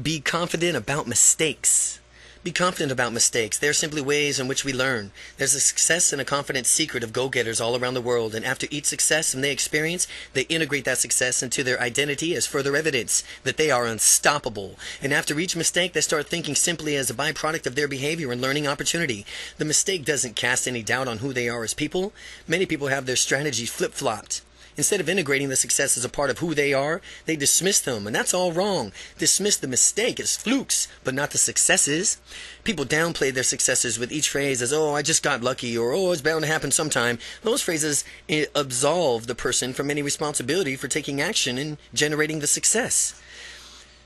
Be confident about mistakes. Be confident about mistakes. They are simply ways in which we learn. There's a success and a confident secret of go-getters all around the world, and after each success and they experience, they integrate that success into their identity as further evidence that they are unstoppable. And after each mistake, they start thinking simply as a byproduct of their behavior and learning opportunity. The mistake doesn't cast any doubt on who they are as people. Many people have their strategies flip-flopped. Instead of integrating the success as a part of who they are, they dismiss them, and that's all wrong. Dismiss the mistake as flukes, but not the successes. People downplay their successes with each phrase as, oh, I just got lucky, or oh, it's bound to happen sometime. Those phrases eh, absolve the person from any responsibility for taking action and generating the success.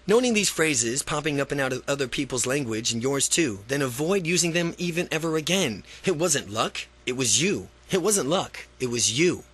Noting these phrases popping up and out of other people's language and yours too, then avoid using them even ever again. It wasn't luck, it was you. It wasn't luck, it was you.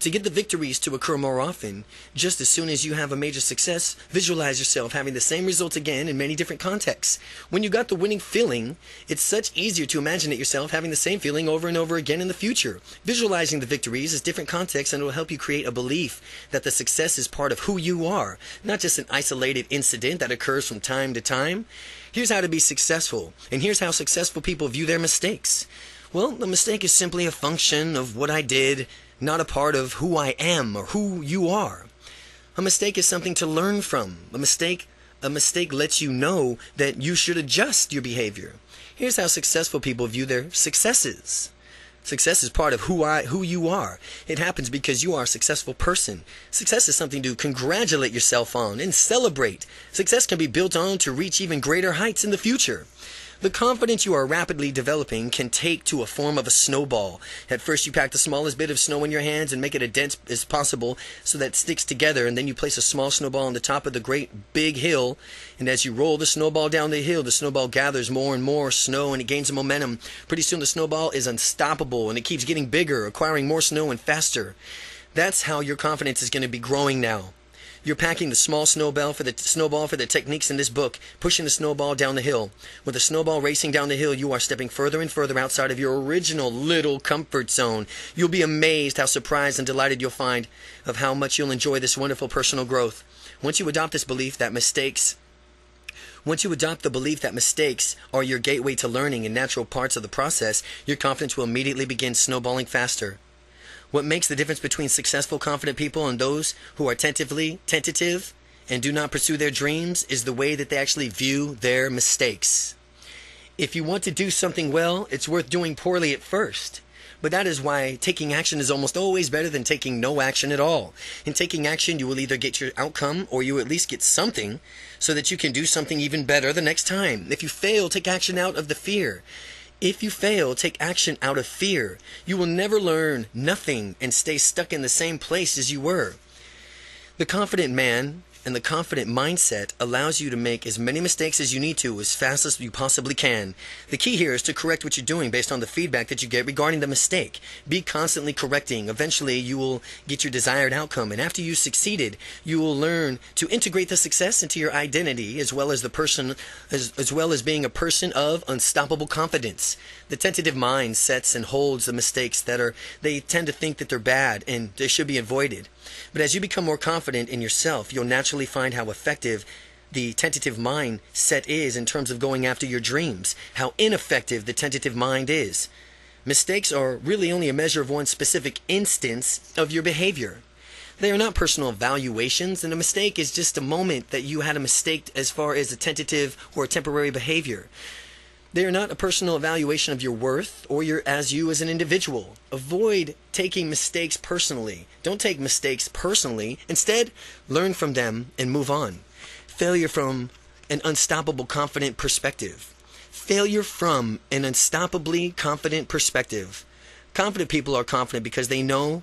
To get the victories to occur more often, just as soon as you have a major success, visualize yourself having the same results again in many different contexts. When you got the winning feeling, it's such easier to imagine it yourself having the same feeling over and over again in the future. Visualizing the victories is different contexts and it will help you create a belief that the success is part of who you are, not just an isolated incident that occurs from time to time. Here's how to be successful, and here's how successful people view their mistakes. Well, the mistake is simply a function of what I did not a part of who I am or who you are. A mistake is something to learn from. A mistake a mistake lets you know that you should adjust your behavior. Here's how successful people view their successes. Success is part of who I who you are. It happens because you are a successful person. Success is something to congratulate yourself on and celebrate. Success can be built on to reach even greater heights in the future. The confidence you are rapidly developing can take to a form of a snowball. At first, you pack the smallest bit of snow in your hands and make it as dense as possible so that it sticks together, and then you place a small snowball on the top of the great big hill. And as you roll the snowball down the hill, the snowball gathers more and more snow and it gains momentum. Pretty soon, the snowball is unstoppable and it keeps getting bigger, acquiring more snow and faster. That's how your confidence is going to be growing now. You're packing the small snowball for the snowball for the techniques in this book, pushing the snowball down the hill. With the snowball racing down the hill, you are stepping further and further outside of your original little comfort zone. You'll be amazed how surprised and delighted you'll find of how much you'll enjoy this wonderful personal growth. Once you adopt this belief that mistakes once you adopt the belief that mistakes are your gateway to learning and natural parts of the process, your confidence will immediately begin snowballing faster. What makes the difference between successful, confident people and those who are tentatively tentative and do not pursue their dreams is the way that they actually view their mistakes. If you want to do something well, it's worth doing poorly at first. But that is why taking action is almost always better than taking no action at all. In taking action, you will either get your outcome or you at least get something so that you can do something even better the next time. If you fail, take action out of the fear. If you fail, take action out of fear. You will never learn nothing and stay stuck in the same place as you were. The confident man and the confident mindset allows you to make as many mistakes as you need to as fast as you possibly can. The key here is to correct what you're doing based on the feedback that you get regarding the mistake. Be constantly correcting. Eventually, you will get your desired outcome. And after you've succeeded, you will learn to integrate the success into your identity as well as the person, as, as well as being a person of unstoppable confidence. The tentative mind sets and holds the mistakes that are, they tend to think that they're bad and they should be avoided. But as you become more confident in yourself, you'll naturally find how effective the tentative mindset is in terms of going after your dreams, how ineffective the tentative mind is. Mistakes are really only a measure of one specific instance of your behavior. They are not personal evaluations, and a mistake is just a moment that you had a mistake as far as a tentative or a temporary behavior. They are not a personal evaluation of your worth or your as you as an individual. Avoid taking mistakes personally. Don't take mistakes personally. Instead, learn from them and move on. Failure from an unstoppable confident perspective. Failure from an unstoppably confident perspective. Confident people are confident because they know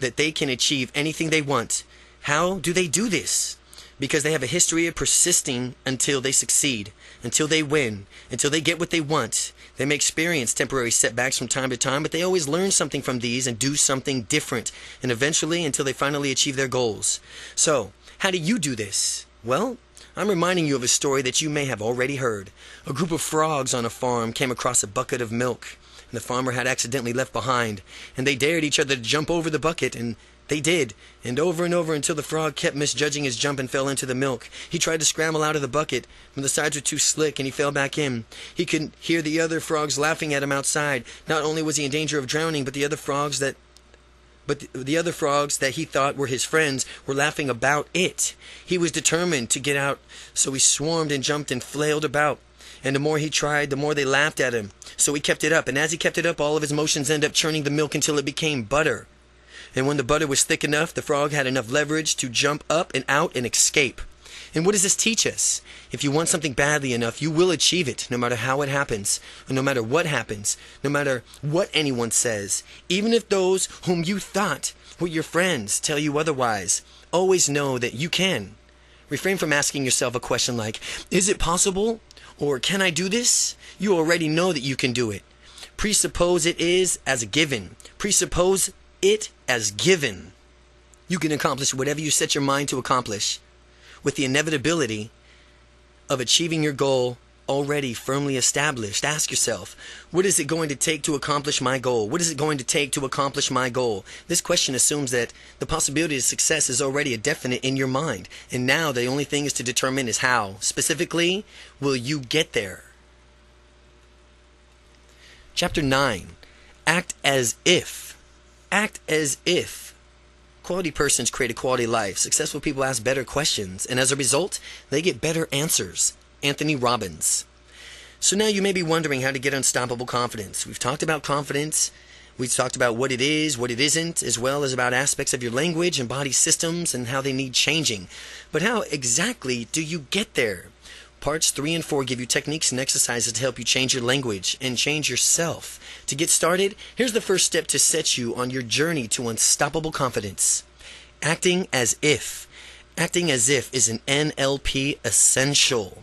that they can achieve anything they want. How do they do this? Because they have a history of persisting until they succeed until they win, until they get what they want. They may experience temporary setbacks from time to time, but they always learn something from these and do something different, and eventually until they finally achieve their goals. So, how do you do this? Well, I'm reminding you of a story that you may have already heard. A group of frogs on a farm came across a bucket of milk, and the farmer had accidentally left behind, and they dared each other to jump over the bucket and they did, and over and over until the frog kept misjudging his jump and fell into the milk. He tried to scramble out of the bucket, but the sides were too slick and he fell back in. He could hear the other frogs laughing at him outside. Not only was he in danger of drowning, but the other frogs that but the, the other frogs that he thought were his friends were laughing about it. He was determined to get out, so he swarmed and jumped and flailed about. And the more he tried, the more they laughed at him. So he kept it up, and as he kept it up, all of his motions ended up churning the milk until it became butter and when the butter was thick enough, the frog had enough leverage to jump up and out and escape. And what does this teach us? If you want something badly enough, you will achieve it, no matter how it happens, no matter what happens, no matter what anyone says. Even if those whom you thought were your friends tell you otherwise, always know that you can. Refrain from asking yourself a question like, Is it possible? Or Can I do this? You already know that you can do it. Presuppose it is as a given. Presuppose it as given. You can accomplish whatever you set your mind to accomplish with the inevitability of achieving your goal already firmly established. Ask yourself, what is it going to take to accomplish my goal? What is it going to take to accomplish my goal? This question assumes that the possibility of success is already a definite in your mind. And now the only thing is to determine is how. Specifically, will you get there? Chapter 9 Act as if act as if. Quality persons create a quality life. Successful people ask better questions, and as a result, they get better answers. Anthony Robbins. So now you may be wondering how to get unstoppable confidence. We've talked about confidence. We've talked about what it is, what it isn't, as well as about aspects of your language and body systems and how they need changing. But how exactly do you get there? Parts 3 and 4 give you techniques and exercises to help you change your language and change yourself. To get started, here's the first step to set you on your journey to unstoppable confidence. Acting as if. Acting as if is an NLP essential.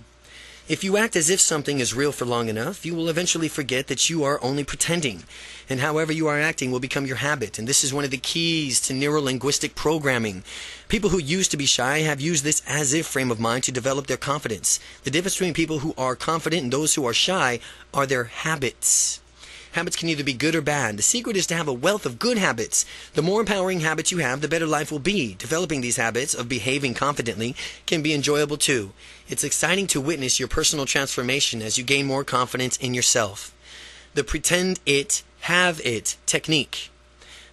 If you act as if something is real for long enough, you will eventually forget that you are only pretending. And however you are acting will become your habit. And this is one of the keys to neurolinguistic programming. People who used to be shy have used this as if frame of mind to develop their confidence. The difference between people who are confident and those who are shy are their habits. Habits can either be good or bad. The secret is to have a wealth of good habits. The more empowering habits you have, the better life will be. Developing these habits of behaving confidently can be enjoyable too. It's exciting to witness your personal transformation as you gain more confidence in yourself. The pretend it, have it technique.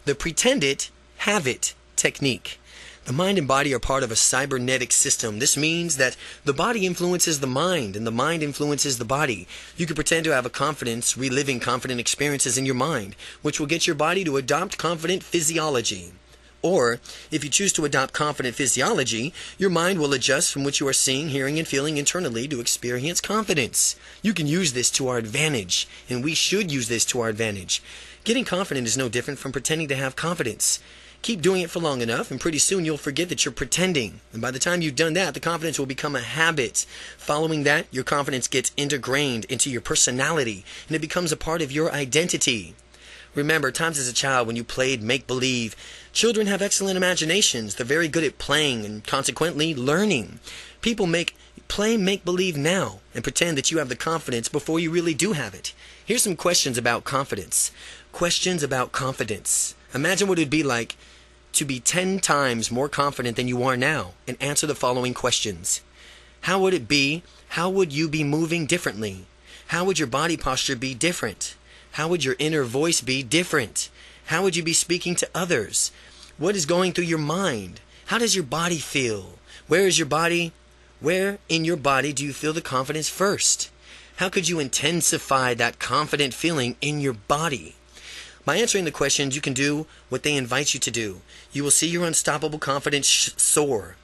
The pretend it, have it technique. The mind and body are part of a cybernetic system. This means that the body influences the mind and the mind influences the body. You can pretend to have a confidence, reliving confident experiences in your mind, which will get your body to adopt confident physiology. Or, if you choose to adopt confident physiology, your mind will adjust from what you are seeing, hearing, and feeling internally to experience confidence. You can use this to our advantage, and we should use this to our advantage. Getting confident is no different from pretending to have confidence. Keep doing it for long enough, and pretty soon you'll forget that you're pretending. And by the time you've done that, the confidence will become a habit. Following that, your confidence gets integrated into your personality, and it becomes a part of your identity. Remember, times as a child when you played make believe, children have excellent imaginations. They're very good at playing and consequently learning. People make play make believe now and pretend that you have the confidence before you really do have it. Here's some questions about confidence. Questions about confidence. Imagine what it'd be like to be 10 times more confident than you are now and answer the following questions How would it be? How would you be moving differently? How would your body posture be different? How would your inner voice be different? How would you be speaking to others? What is going through your mind? How does your body feel? Where is your body? Where in your body do you feel the confidence first? How could you intensify that confident feeling in your body? By answering the questions, you can do what they invite you to do. You will see your unstoppable confidence soar.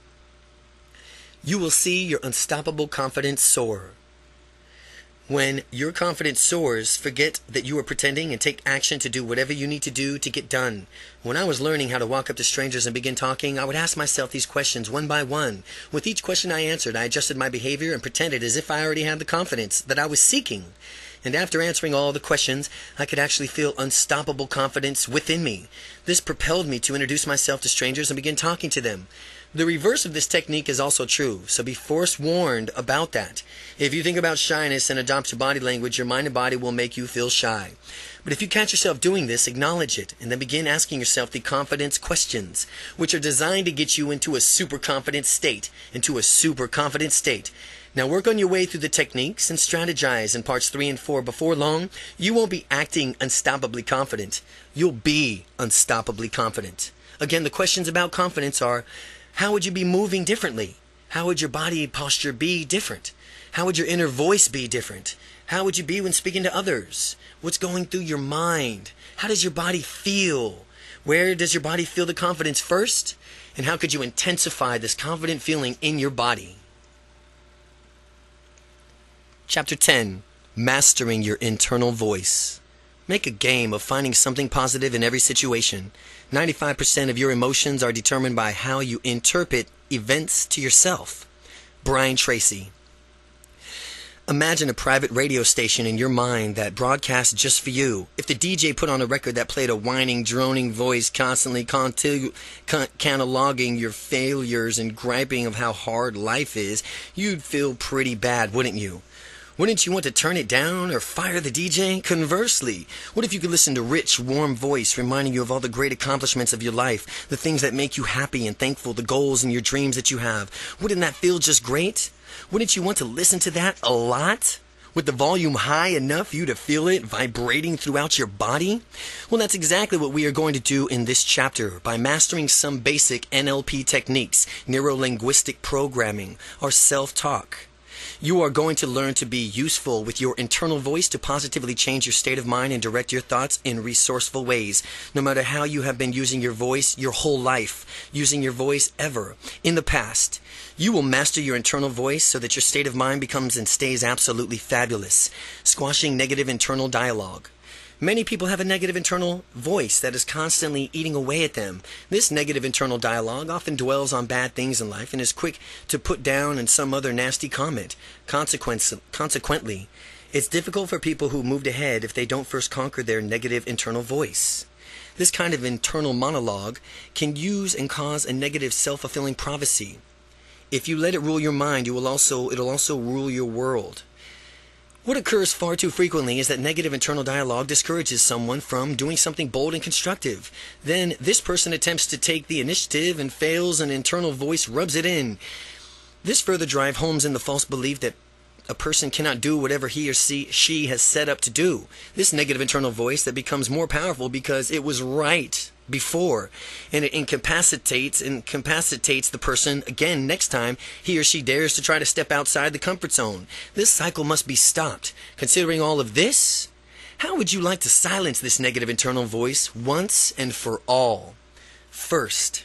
You will see your unstoppable confidence soar. When your confidence soars, forget that you are pretending and take action to do whatever you need to do to get done. When I was learning how to walk up to strangers and begin talking, I would ask myself these questions one by one. With each question I answered, I adjusted my behavior and pretended as if I already had the confidence that I was seeking. And after answering all the questions, I could actually feel unstoppable confidence within me. This propelled me to introduce myself to strangers and begin talking to them. The reverse of this technique is also true, so be forewarned about that. If you think about shyness and adopt your body language, your mind and body will make you feel shy. But if you catch yourself doing this, acknowledge it, and then begin asking yourself the confidence questions, which are designed to get you into a super confident state, into a super confident state. Now work on your way through the techniques and strategize in parts 3 and 4. Before long, you won't be acting unstoppably confident. You'll be unstoppably confident. Again, the questions about confidence are how would you be moving differently? How would your body posture be different? How would your inner voice be different? How would you be when speaking to others? What's going through your mind? How does your body feel? Where does your body feel the confidence first? And how could you intensify this confident feeling in your body? Chapter 10 Mastering Your Internal Voice. Make a game of finding something positive in every situation. 95% of your emotions are determined by how you interpret events to yourself. Brian Tracy. Imagine a private radio station in your mind that broadcasts just for you. If the DJ put on a record that played a whining, droning voice constantly con- cataloging your failures and griping of how hard life is, you'd feel pretty bad, wouldn't you? Wouldn't you want to turn it down or fire the DJ? Conversely, what if you could listen to rich, warm voice reminding you of all the great accomplishments of your life, the things that make you happy and thankful, the goals and your dreams that you have? Wouldn't that feel just great? Wouldn't you want to listen to that a lot? With the volume high enough for you to feel it vibrating throughout your body? Well, that's exactly what we are going to do in this chapter by mastering some basic NLP techniques, neuro linguistic programming, or self talk. You are going to learn to be useful with your internal voice to positively change your state of mind and direct your thoughts in resourceful ways. No matter how you have been using your voice your whole life, using your voice ever in the past, you will master your internal voice so that your state of mind becomes and stays absolutely fabulous, squashing negative internal dialogue. Many people have a negative internal voice that is constantly eating away at them. This negative internal dialogue often dwells on bad things in life and is quick to put down in some other nasty comment. Consequence, consequently, it's difficult for people who moved ahead if they don't first conquer their negative internal voice. This kind of internal monologue can use and cause a negative self-fulfilling prophecy. If you let it rule your mind, you will also it'll also rule your world. What occurs far too frequently is that negative internal dialogue discourages someone from doing something bold and constructive. Then this person attempts to take the initiative and fails, and internal voice rubs it in. This further drive homes in the false belief that a person cannot do whatever he or she, she has set up to do. This negative internal voice that becomes more powerful because it was right before and it incapacitates incapacitates the person again next time he or she dares to try to step outside the comfort zone this cycle must be stopped considering all of this how would you like to silence this negative internal voice once and for all first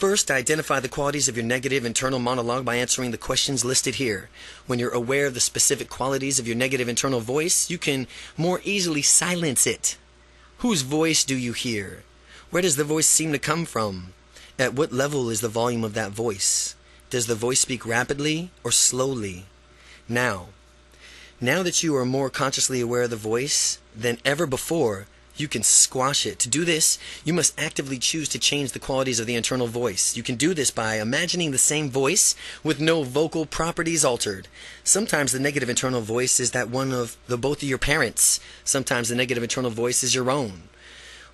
First, identify the qualities of your negative internal monologue by answering the questions listed here. When you're aware of the specific qualities of your negative internal voice, you can more easily silence it. Whose voice do you hear? Where does the voice seem to come from? At what level is the volume of that voice? Does the voice speak rapidly or slowly? Now, now that you are more consciously aware of the voice than ever before, you can squash it. To do this, you must actively choose to change the qualities of the internal voice. You can do this by imagining the same voice with no vocal properties altered. Sometimes the negative internal voice is that one of the both of your parents. Sometimes the negative internal voice is your own.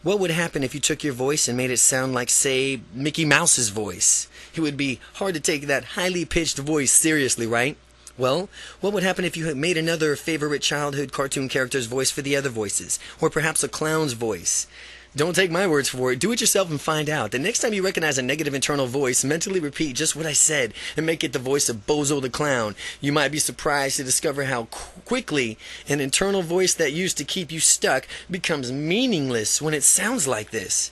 What would happen if you took your voice and made it sound like, say, Mickey Mouse's voice? It would be hard to take that highly pitched voice seriously, right? Well, what would happen if you had made another favorite childhood cartoon character's voice for the other voices? Or perhaps a clown's voice? Don't take my words for it. Do it yourself and find out. The next time you recognize a negative internal voice, mentally repeat just what I said and make it the voice of Bozo the Clown. You might be surprised to discover how quickly an internal voice that used to keep you stuck becomes meaningless when it sounds like this.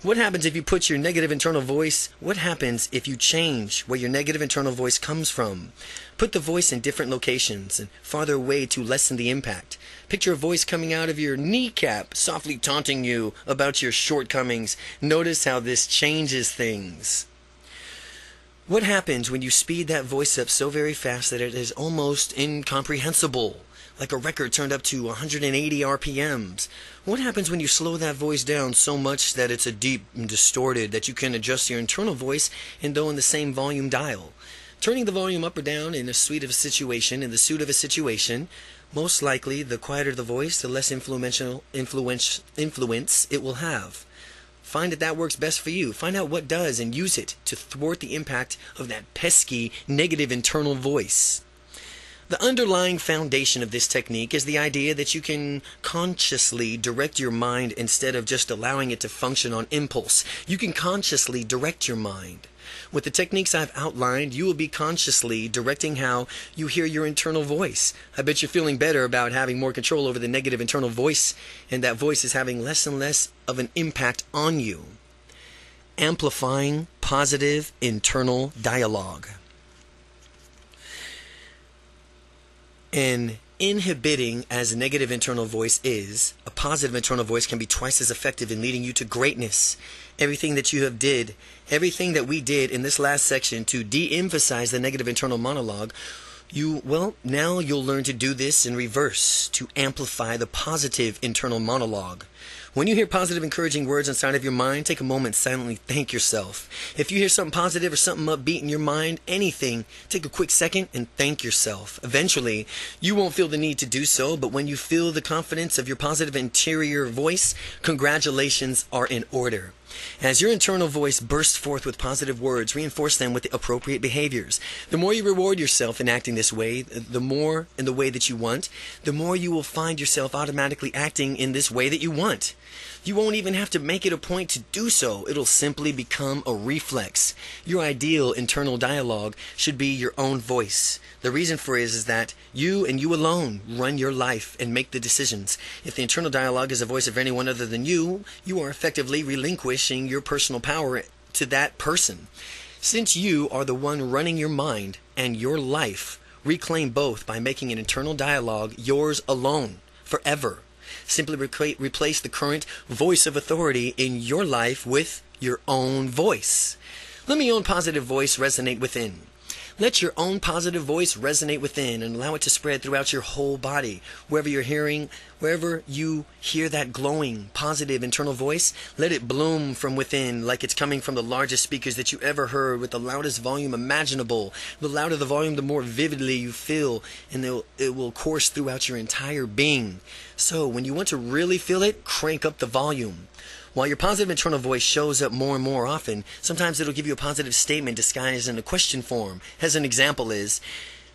What happens if you put your negative internal voice? What happens if you change where your negative internal voice comes from? Put the voice in different locations and farther away to lessen the impact. Picture a voice coming out of your kneecap, softly taunting you about your shortcomings. Notice how this changes things. What happens when you speed that voice up so very fast that it is almost incomprehensible? like a record turned up to 180 RPMs. What happens when you slow that voice down so much that it's a deep and distorted that you can adjust your internal voice and though in the same volume dial? Turning the volume up or down in a suite of a situation, in the suit of a situation, most likely the quieter the voice, the less influential influence, influence it will have. Find that that works best for you. Find out what does and use it to thwart the impact of that pesky negative internal voice. The underlying foundation of this technique is the idea that you can consciously direct your mind instead of just allowing it to function on impulse. You can consciously direct your mind. With the techniques I've outlined, you will be consciously directing how you hear your internal voice. I bet you're feeling better about having more control over the negative internal voice, and that voice is having less and less of an impact on you. Amplifying positive internal dialogue. And inhibiting as negative internal voice is, a positive internal voice can be twice as effective in leading you to greatness. Everything that you have did, everything that we did in this last section to de-emphasize the negative internal monologue, you well, now you'll learn to do this in reverse to amplify the positive internal monologue. When you hear positive, encouraging words inside of your mind, take a moment, silently thank yourself. If you hear something positive or something upbeat in your mind, anything, take a quick second and thank yourself. Eventually, you won't feel the need to do so, but when you feel the confidence of your positive interior voice, congratulations are in order. As your internal voice bursts forth with positive words, reinforce them with the appropriate behaviors. The more you reward yourself in acting this way, the more in the way that you want, the more you will find yourself automatically acting in this way that you want. You won't even have to make it a point to do so. It'll simply become a reflex. Your ideal internal dialogue should be your own voice. The reason for it is, is that you and you alone run your life and make the decisions. If the internal dialogue is the voice of anyone other than you, you are effectively relinquishing your personal power to that person. Since you are the one running your mind and your life, reclaim both by making an internal dialogue yours alone, forever. Simply replace the current voice of authority in your life with your own voice. Let your own positive voice resonate within. Let your own positive voice resonate within and allow it to spread throughout your whole body. Wherever you're hearing, wherever you hear that glowing, positive internal voice, let it bloom from within like it's coming from the largest speakers that you ever heard with the loudest volume imaginable. The louder the volume, the more vividly you feel, and it will course throughout your entire being. So, when you want to really feel it, crank up the volume. While your positive internal voice shows up more and more often, sometimes it'll give you a positive statement disguised in a question form. As an example is,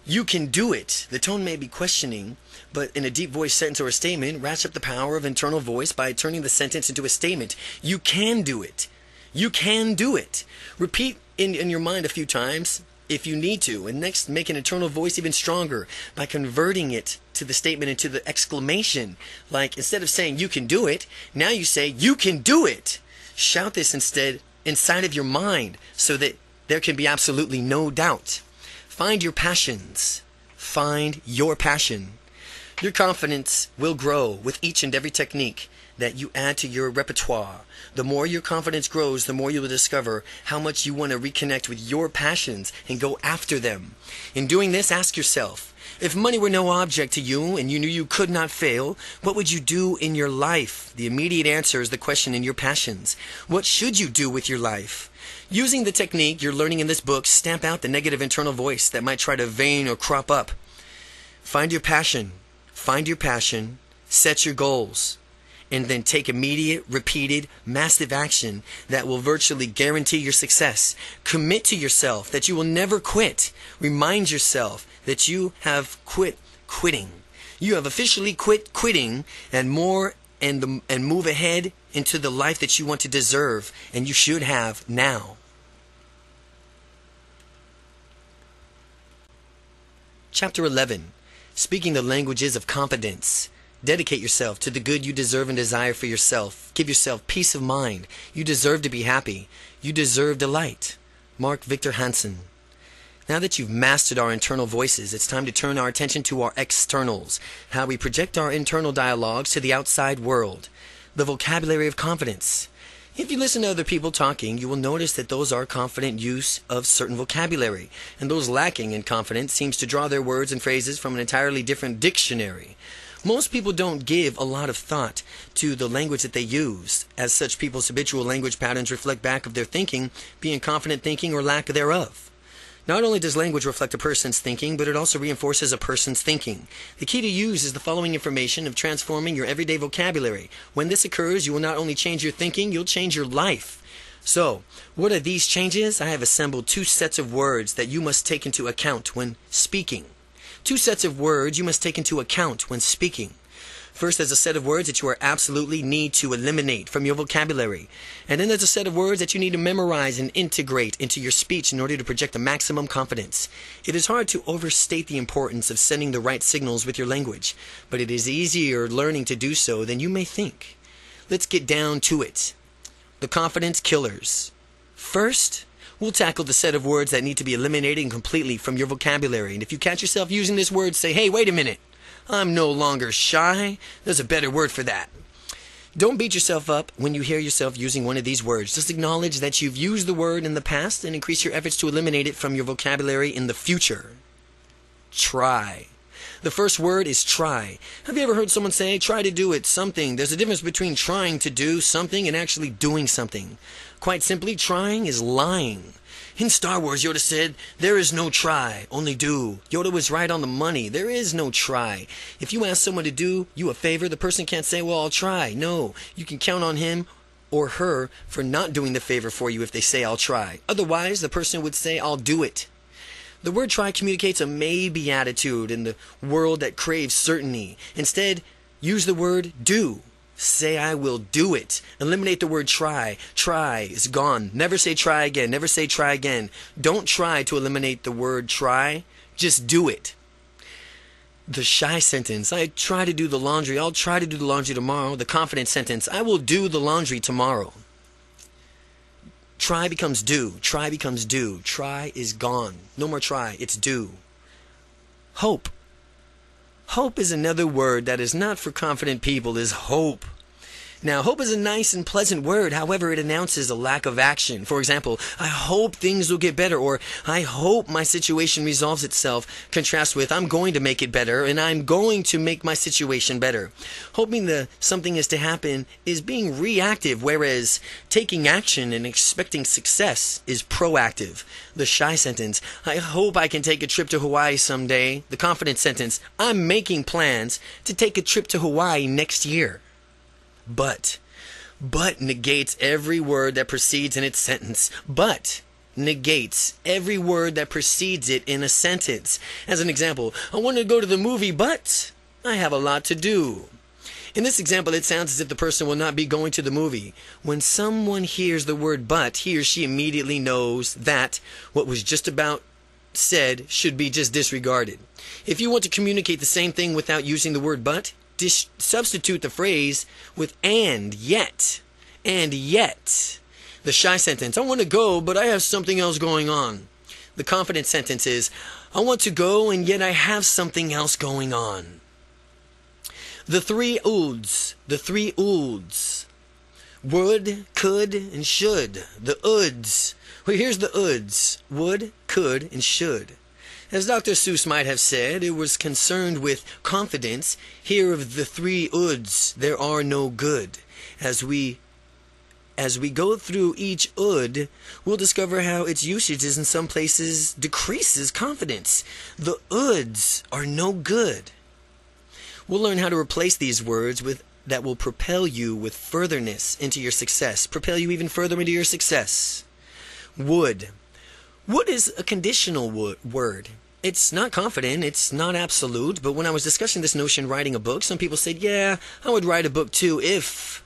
you can do it. The tone may be questioning, but in a deep voice sentence or a statement, ratchet up the power of internal voice by turning the sentence into a statement. You can do it. You can do it. Repeat in, in your mind a few times if you need to. And next, make an internal voice even stronger by converting it to the statement into the exclamation. Like instead of saying you can do it, now you say you can do it. Shout this instead inside of your mind so that there can be absolutely no doubt. Find your passions. Find your passion. Your confidence will grow with each and every technique that you add to your repertoire. The more your confidence grows, the more you will discover how much you want to reconnect with your passions and go after them. In doing this, ask yourself, if money were no object to you and you knew you could not fail, what would you do in your life? The immediate answer is the question in your passions. What should you do with your life? Using the technique you're learning in this book, stamp out the negative internal voice that might try to vein or crop up. Find your passion. Find your passion. Set your goals and then take immediate, repeated, massive action that will virtually guarantee your success. Commit to yourself that you will never quit. Remind yourself that you have quit quitting. You have officially quit quitting and more and the, and move ahead into the life that you want to deserve and you should have now. Chapter 11 Speaking the languages of confidence. Dedicate yourself to the good you deserve and desire for yourself. Give yourself peace of mind. You deserve to be happy. You deserve delight. Mark Victor Hansen. Now that you've mastered our internal voices, it's time to turn our attention to our externals, how we project our internal dialogues to the outside world. The vocabulary of confidence. If you listen to other people talking, you will notice that those are confident use of certain vocabulary, and those lacking in confidence seems to draw their words and phrases from an entirely different dictionary. Most people don't give a lot of thought to the language that they use, as such people's habitual language patterns reflect back of their thinking, being confident thinking or lack thereof. Not only does language reflect a person's thinking, but it also reinforces a person's thinking. The key to use is the following information of transforming your everyday vocabulary. When this occurs, you will not only change your thinking, you'll change your life. So, what are these changes? I have assembled two sets of words that you must take into account when speaking. Two sets of words you must take into account when speaking. First, there's a set of words that you are absolutely need to eliminate from your vocabulary. And then there's a set of words that you need to memorize and integrate into your speech in order to project the maximum confidence. It is hard to overstate the importance of sending the right signals with your language, but it is easier learning to do so than you may think. Let's get down to it. The confidence killers. First, We'll tackle the set of words that need to be eliminated completely from your vocabulary. And if you catch yourself using this word, say, hey, wait a minute. I'm no longer shy. There's a better word for that. Don't beat yourself up when you hear yourself using one of these words. Just acknowledge that you've used the word in the past and increase your efforts to eliminate it from your vocabulary in the future. Try. The first word is try. Have you ever heard someone say, try to do it, something? There's a difference between trying to do something and actually doing something. Quite simply, trying is lying. In Star Wars, Yoda said, There is no try, only do. Yoda was right on the money. There is no try. If you ask someone to do you a favor, the person can't say, Well, I'll try. No, you can count on him or her for not doing the favor for you if they say, I'll try. Otherwise, the person would say, I'll do it. The word try communicates a maybe attitude in the world that craves certainty. Instead, use the word do. Say, I will do it. Eliminate the word try. Try is gone. Never say try again. Never say try again. Don't try to eliminate the word try. Just do it. The shy sentence. I try to do the laundry. I'll try to do the laundry tomorrow. The confident sentence. I will do the laundry tomorrow. Try becomes do. Try becomes do. Try is gone. No more try. It's do. Hope. Hope is another word that is not for confident people, is hope. Now, hope is a nice and pleasant word. However, it announces a lack of action. For example, I hope things will get better, or I hope my situation resolves itself. Contrast with, I'm going to make it better, and I'm going to make my situation better. Hoping that something is to happen is being reactive, whereas taking action and expecting success is proactive. The shy sentence, I hope I can take a trip to Hawaii someday. The confident sentence, I'm making plans to take a trip to Hawaii next year. But. But negates every word that precedes in its sentence. But negates every word that precedes it in a sentence. As an example, I want to go to the movie, but I have a lot to do. In this example, it sounds as if the person will not be going to the movie. When someone hears the word but, he or she immediately knows that what was just about said should be just disregarded. If you want to communicate the same thing without using the word but, dis- substitute the phrase with and yet. And yet. The shy sentence, I want to go, but I have something else going on. The confident sentence is, I want to go, and yet I have something else going on. The three oods, the three oods. Would, could, and should. The oods. Well, here's the oods. Would, could, and should. As Dr. Seuss might have said, it was concerned with confidence. Here of the three uds, there are no good. As we as we go through each ood, we'll discover how its usages in some places decreases confidence. The uds are no good. We'll learn how to replace these words with that will propel you with furtherness into your success, propel you even further into your success. Would. Would is a conditional wo- word. It's not confident, it's not absolute, but when I was discussing this notion writing a book, some people said, yeah, I would write a book too if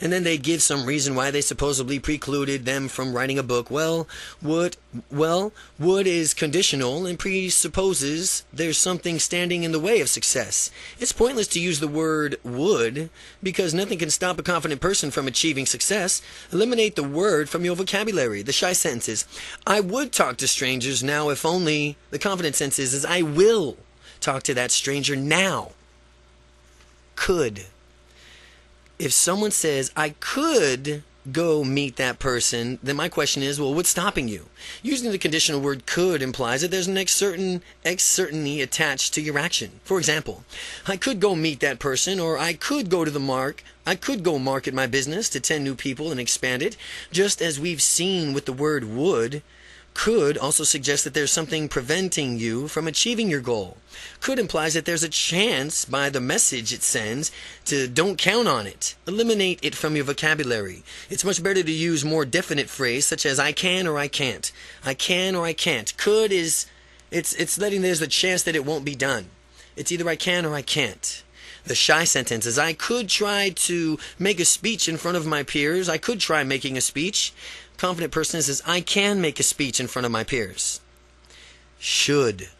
and then they'd give some reason why they supposedly precluded them from writing a book. Well, would well, would is conditional and presupposes there's something standing in the way of success. It's pointless to use the word would because nothing can stop a confident person from achieving success. Eliminate the word from your vocabulary. The shy sentences. I would talk to strangers now if only the confident sense is, is I will talk to that stranger now. Could if someone says, I could go meet that person, then my question is, well, what's stopping you? Using the conditional word could implies that there's an ex certain certainty attached to your action. For example, I could go meet that person, or I could go to the mark. I could go market my business to 10 new people and expand it, just as we've seen with the word would could also suggest that there's something preventing you from achieving your goal. Could implies that there's a chance by the message it sends to don't count on it. Eliminate it from your vocabulary. It's much better to use more definite phrase such as I can or I can't. I can or I can't. Could is it's it's letting there's a chance that it won't be done. It's either I can or I can't. The shy sentence is I could try to make a speech in front of my peers. I could try making a speech confident person says, I can make a speech in front of my peers. Should.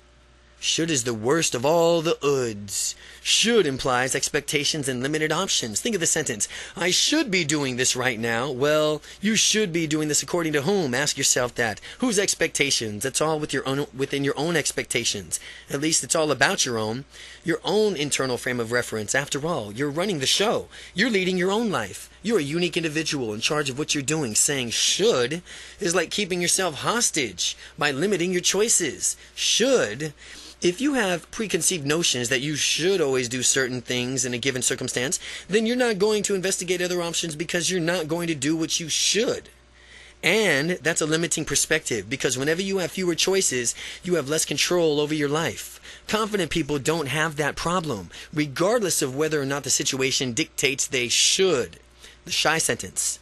Should is the worst of all the uds. Should implies expectations and limited options. Think of the sentence I should be doing this right now. Well, you should be doing this according to whom? Ask yourself that. Whose expectations? It's all with your own, within your own expectations. At least it's all about your own. Your own internal frame of reference. After all, you're running the show. You're leading your own life. You're a unique individual in charge of what you're doing. Saying should is like keeping yourself hostage by limiting your choices. Should if you have preconceived notions that you should always do certain things in a given circumstance, then you're not going to investigate other options because you're not going to do what you should. And that's a limiting perspective because whenever you have fewer choices, you have less control over your life. Confident people don't have that problem, regardless of whether or not the situation dictates they should. The shy sentence.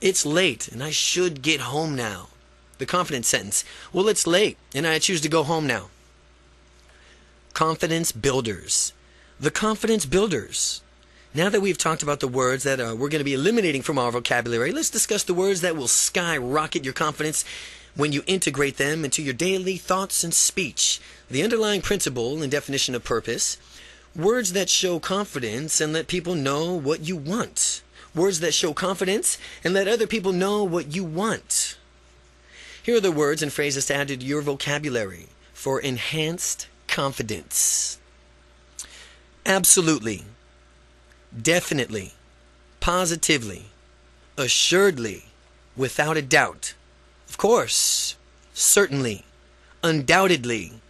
It's late and I should get home now. The confident sentence. Well, it's late and I choose to go home now confidence builders. The confidence builders. Now that we've talked about the words that uh, we're going to be eliminating from our vocabulary, let's discuss the words that will skyrocket your confidence when you integrate them into your daily thoughts and speech. The underlying principle and definition of purpose. Words that show confidence and let people know what you want. Words that show confidence and let other people know what you want. Here are the words and phrases to add to your vocabulary for enhanced confidence. Absolutely. Definitely. Positively. Assuredly. Without a doubt. Of course. Certainly. Undoubtedly.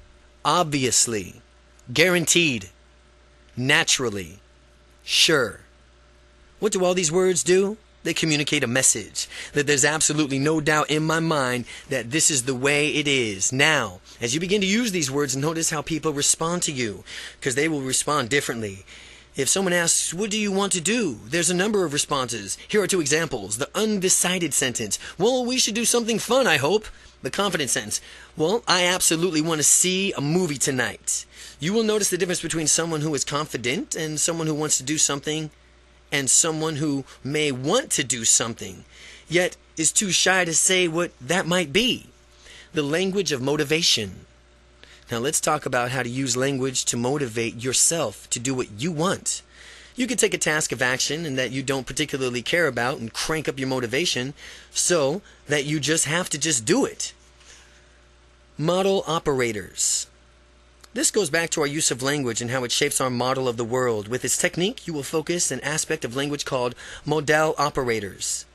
Obviously. Guaranteed. Naturally. Sure. What do all these words do? They communicate a message that there's absolutely no doubt in my mind that this is the way it is. Now, as you begin to use these words, notice how people respond to you because they will respond differently. If someone asks, What do you want to do? There's a number of responses. Here are two examples. The undecided sentence. Well, we should do something fun, I hope. The confident sentence. Well, I absolutely want to see a movie tonight. You will notice the difference between someone who is confident and someone who wants to do something and someone who may want to do something, yet is too shy to say what that might be. The language of motivation. Now let's talk about how to use language to motivate yourself to do what you want. You could take a task of action and that you don't particularly care about and crank up your motivation so that you just have to just do it. Model operators. This goes back to our use of language and how it shapes our model of the world. With its technique, you will focus an aspect of language called modal operators.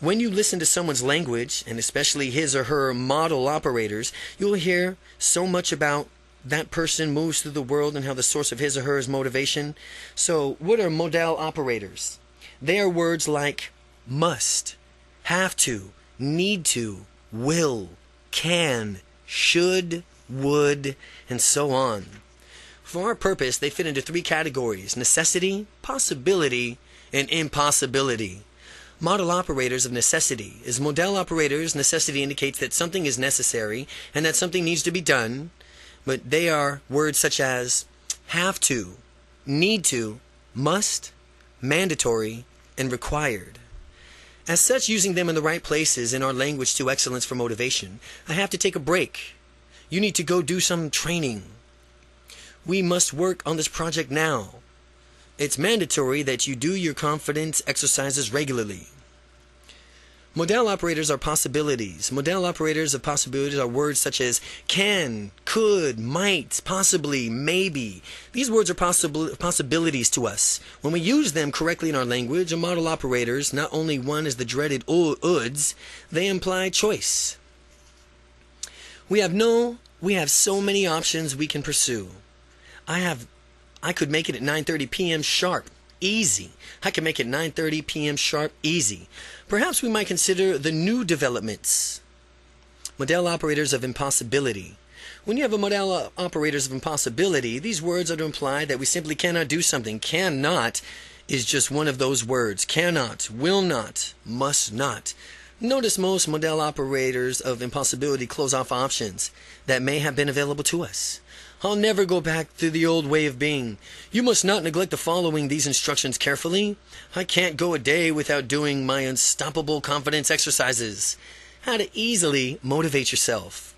When you listen to someone's language, and especially his or her model operators, you'll hear so much about that person moves through the world and how the source of his or her motivation. So, what are modal operators? They are words like must, have to, need to, will, can, should, would, and so on. For our purpose, they fit into three categories necessity, possibility, and impossibility. Model operators of necessity. As model operators, necessity indicates that something is necessary and that something needs to be done, but they are words such as have to, need to, must, mandatory, and required. As such, using them in the right places in our language to excellence for motivation, I have to take a break. You need to go do some training. We must work on this project now. It's mandatory that you do your confidence exercises regularly. Modal operators are possibilities. Modal operators of possibilities are words such as can, could, might, possibly, maybe. These words are possible possibilities to us. When we use them correctly in our language, a modal operators, not only one is the dreaded uds, they imply choice. We have no we have so many options we can pursue. I have I could make it at 9:30 p.m. sharp. Easy. I can make it 9:30 p.m. sharp. Easy. Perhaps we might consider the new developments. Model operators of impossibility. When you have a model operators of impossibility, these words are to imply that we simply cannot do something. Cannot is just one of those words. Cannot, will not, must not. Notice most model operators of impossibility close off options that may have been available to us. I'll never go back to the old way of being. You must not neglect the following these instructions carefully. I can't go a day without doing my unstoppable confidence exercises. How to easily motivate yourself.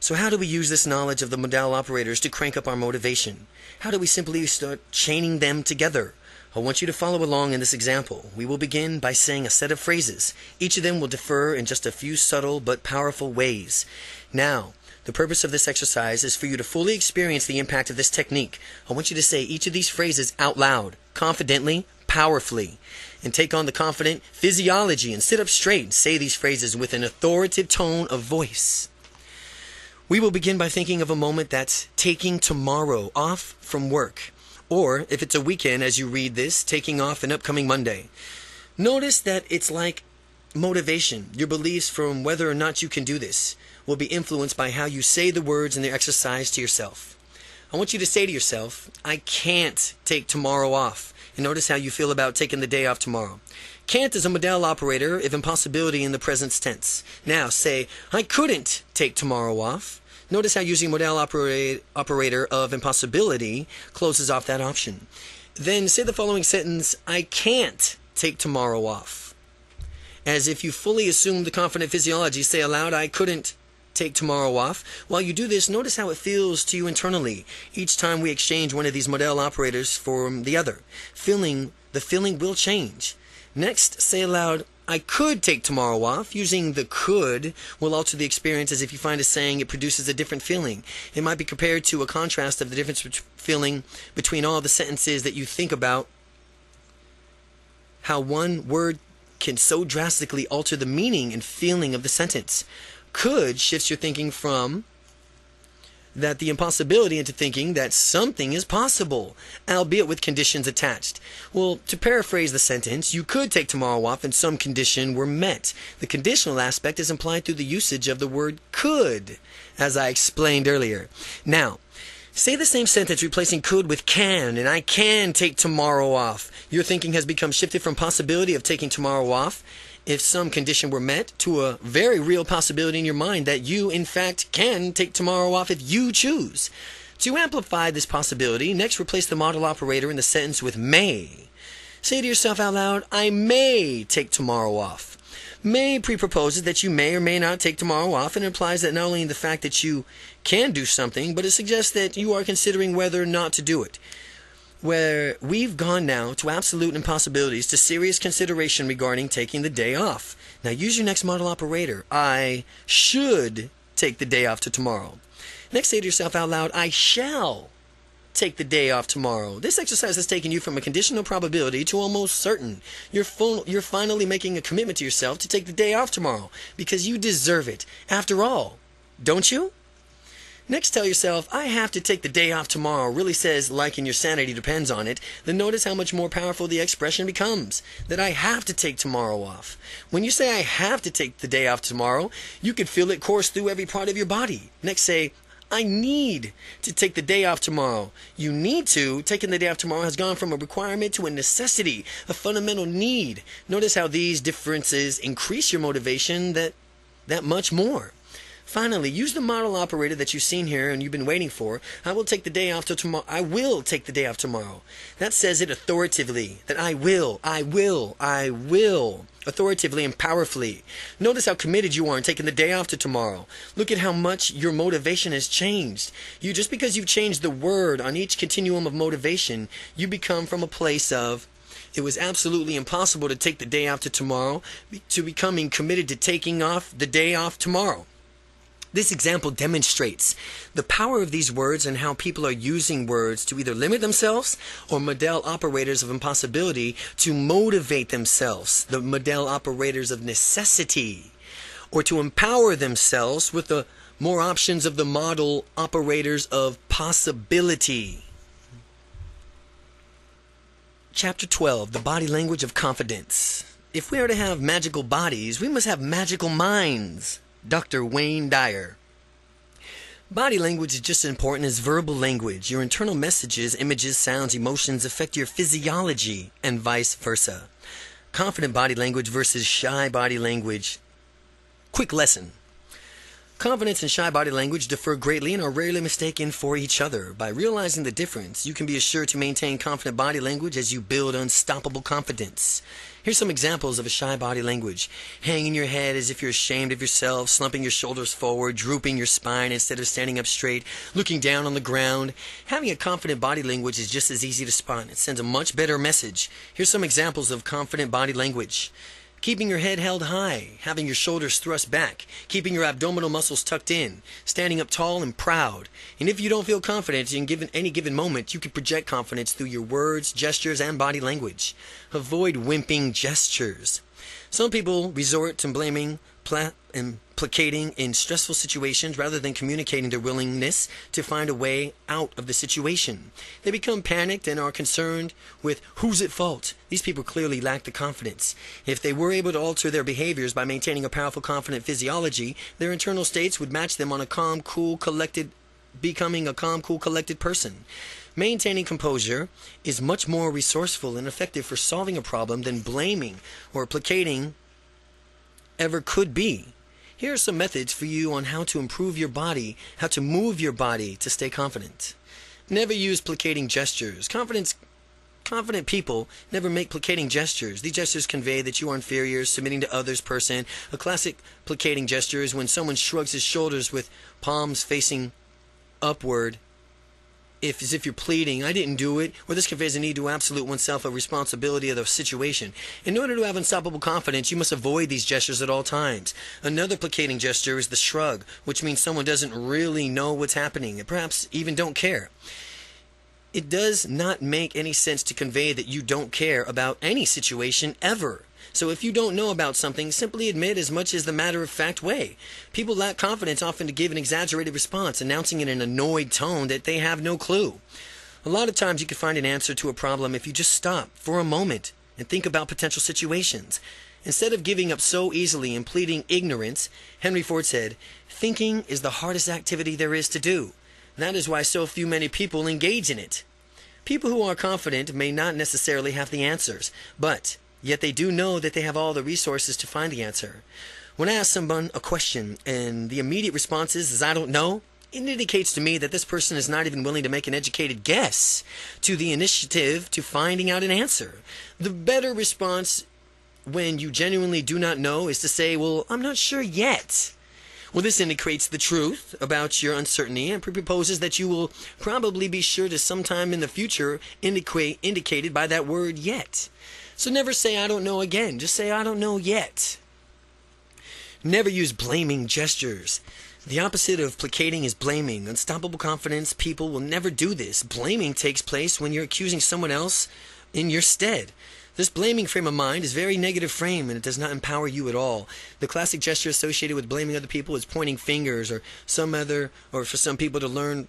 So, how do we use this knowledge of the modal operators to crank up our motivation? How do we simply start chaining them together? I want you to follow along in this example. We will begin by saying a set of phrases. Each of them will differ in just a few subtle but powerful ways. Now, the purpose of this exercise is for you to fully experience the impact of this technique. I want you to say each of these phrases out loud, confidently, powerfully, and take on the confident physiology and sit up straight and say these phrases with an authoritative tone of voice. We will begin by thinking of a moment that's taking tomorrow off from work. Or, if it's a weekend as you read this, taking off an upcoming Monday. Notice that it's like motivation, your beliefs from whether or not you can do this will be influenced by how you say the words in the exercise to yourself. I want you to say to yourself, I can't take tomorrow off. And notice how you feel about taking the day off tomorrow. Can't is a modal operator of impossibility in the present tense. Now say, I couldn't take tomorrow off. Notice how using modal operator of impossibility closes off that option. Then say the following sentence, I can't take tomorrow off. As if you fully assume the confident physiology, say aloud, I couldn't take tomorrow off. While you do this, notice how it feels to you internally each time we exchange one of these model operators for the other. Feeling, the feeling will change. Next, say aloud, I could take tomorrow off. Using the could will alter the experience as if you find a saying it produces a different feeling. It might be compared to a contrast of the difference feeling between all the sentences that you think about. How one word can so drastically alter the meaning and feeling of the sentence could shifts your thinking from that the impossibility into thinking that something is possible, albeit with conditions attached. Well, to paraphrase the sentence, you could take tomorrow off and some condition were met. The conditional aspect is implied through the usage of the word could, as I explained earlier. Now, Say the same sentence replacing could with can, and I can take tomorrow off. Your thinking has become shifted from possibility of taking tomorrow off if some condition were met, to a very real possibility in your mind that you, in fact, can take tomorrow off if you choose. To amplify this possibility, next replace the modal operator in the sentence with may. Say to yourself out loud, I may take tomorrow off. May pre-proposes that you may or may not take tomorrow off and implies that not only the fact that you can do something, but it suggests that you are considering whether or not to do it where we've gone now to absolute impossibilities to serious consideration regarding taking the day off. Now use your next model operator. I should take the day off to tomorrow. Next, say to yourself out loud, I shall take the day off tomorrow. This exercise has taken you from a conditional probability to almost certain. You're, full, you're finally making a commitment to yourself to take the day off tomorrow because you deserve it. After all, don't you? Next, tell yourself, I have to take the day off tomorrow really says, like and your sanity depends on it, then notice how much more powerful the expression becomes. That I have to take tomorrow off. When you say I have to take the day off tomorrow, you can feel it course through every part of your body. Next, say, I need to take the day off tomorrow. You need to. Taking the day off tomorrow has gone from a requirement to a necessity, a fundamental need. Notice how these differences increase your motivation that that much more. Finally, use the model operator that you've seen here and you've been waiting for. I will take the day off till tomorrow. I will take the day off tomorrow. That says it authoritatively. That I will, I will, I will. Authoritatively and powerfully. Notice how committed you are in taking the day off to tomorrow. Look at how much your motivation has changed. You just because you've changed the word on each continuum of motivation, you become from a place of it was absolutely impossible to take the day off to tomorrow to becoming committed to taking off the day off tomorrow. This example demonstrates the power of these words and how people are using words to either limit themselves or model operators of impossibility to motivate themselves, the model operators of necessity, or to empower themselves with the more options of the model operators of possibility. Chapter 12 The Body Language of Confidence. If we are to have magical bodies, we must have magical minds. Dr. Wayne Dyer. Body language is just as important as verbal language. Your internal messages, images, sounds, emotions affect your physiology, and vice versa. Confident body language versus shy body language. Quick lesson. Confidence and shy body language differ greatly and are rarely mistaken for each other. By realizing the difference, you can be assured to maintain confident body language as you build unstoppable confidence. Here's some examples of a shy body language. Hanging your head as if you're ashamed of yourself, slumping your shoulders forward, drooping your spine instead of standing up straight, looking down on the ground. Having a confident body language is just as easy to spot. It sends a much better message. Here's some examples of confident body language keeping your head held high, having your shoulders thrust back, keeping your abdominal muscles tucked in, standing up tall and proud. And if you don't feel confident in given any given moment, you can project confidence through your words, gestures, and body language. Avoid wimping gestures. Some people resort to blaming placating in stressful situations rather than communicating their willingness to find a way out of the situation. They become panicked and are concerned with who's at fault. These people clearly lack the confidence. If they were able to alter their behaviors by maintaining a powerful, confident physiology, their internal states would match them on a calm, cool, collected, becoming a calm, cool, collected person. Maintaining composure is much more resourceful and effective for solving a problem than blaming or placating ever could be. Here are some methods for you on how to improve your body, how to move your body to stay confident. Never use placating gestures. Confidence confident people never make placating gestures. These gestures convey that you are inferior, submitting to others person. A classic placating gesture is when someone shrugs his shoulders with palms facing upward if as if you're pleading, I didn't do it, or this conveys a need to absolute oneself of responsibility of the situation. In order to have unstoppable confidence, you must avoid these gestures at all times. Another placating gesture is the shrug, which means someone doesn't really know what's happening, and perhaps even don't care. It does not make any sense to convey that you don't care about any situation ever. So if you don't know about something, simply admit as much as the matter of fact way. People lack confidence often to give an exaggerated response, announcing in an annoyed tone that they have no clue. A lot of times you can find an answer to a problem if you just stop for a moment and think about potential situations. Instead of giving up so easily and pleading ignorance, Henry Ford said, Thinking is the hardest activity there is to do. That is why so few many people engage in it. People who are confident may not necessarily have the answers, but Yet they do know that they have all the resources to find the answer. When I ask someone a question and the immediate response is, is I don't know, it indicates to me that this person is not even willing to make an educated guess to the initiative to finding out an answer. The better response when you genuinely do not know is to say, Well, I'm not sure yet. Well, this indicates the truth about your uncertainty and proposes that you will probably be sure to sometime in the future indicate, indicated by that word yet. So never say, I don't know again. Just say, I don't know yet. Never use blaming gestures. The opposite of placating is blaming. Unstoppable confidence people will never do this. Blaming takes place when you're accusing someone else in your stead. This blaming frame of mind is very negative frame and it does not empower you at all. The classic gesture associated with blaming other people is pointing fingers or some other or for some people to learn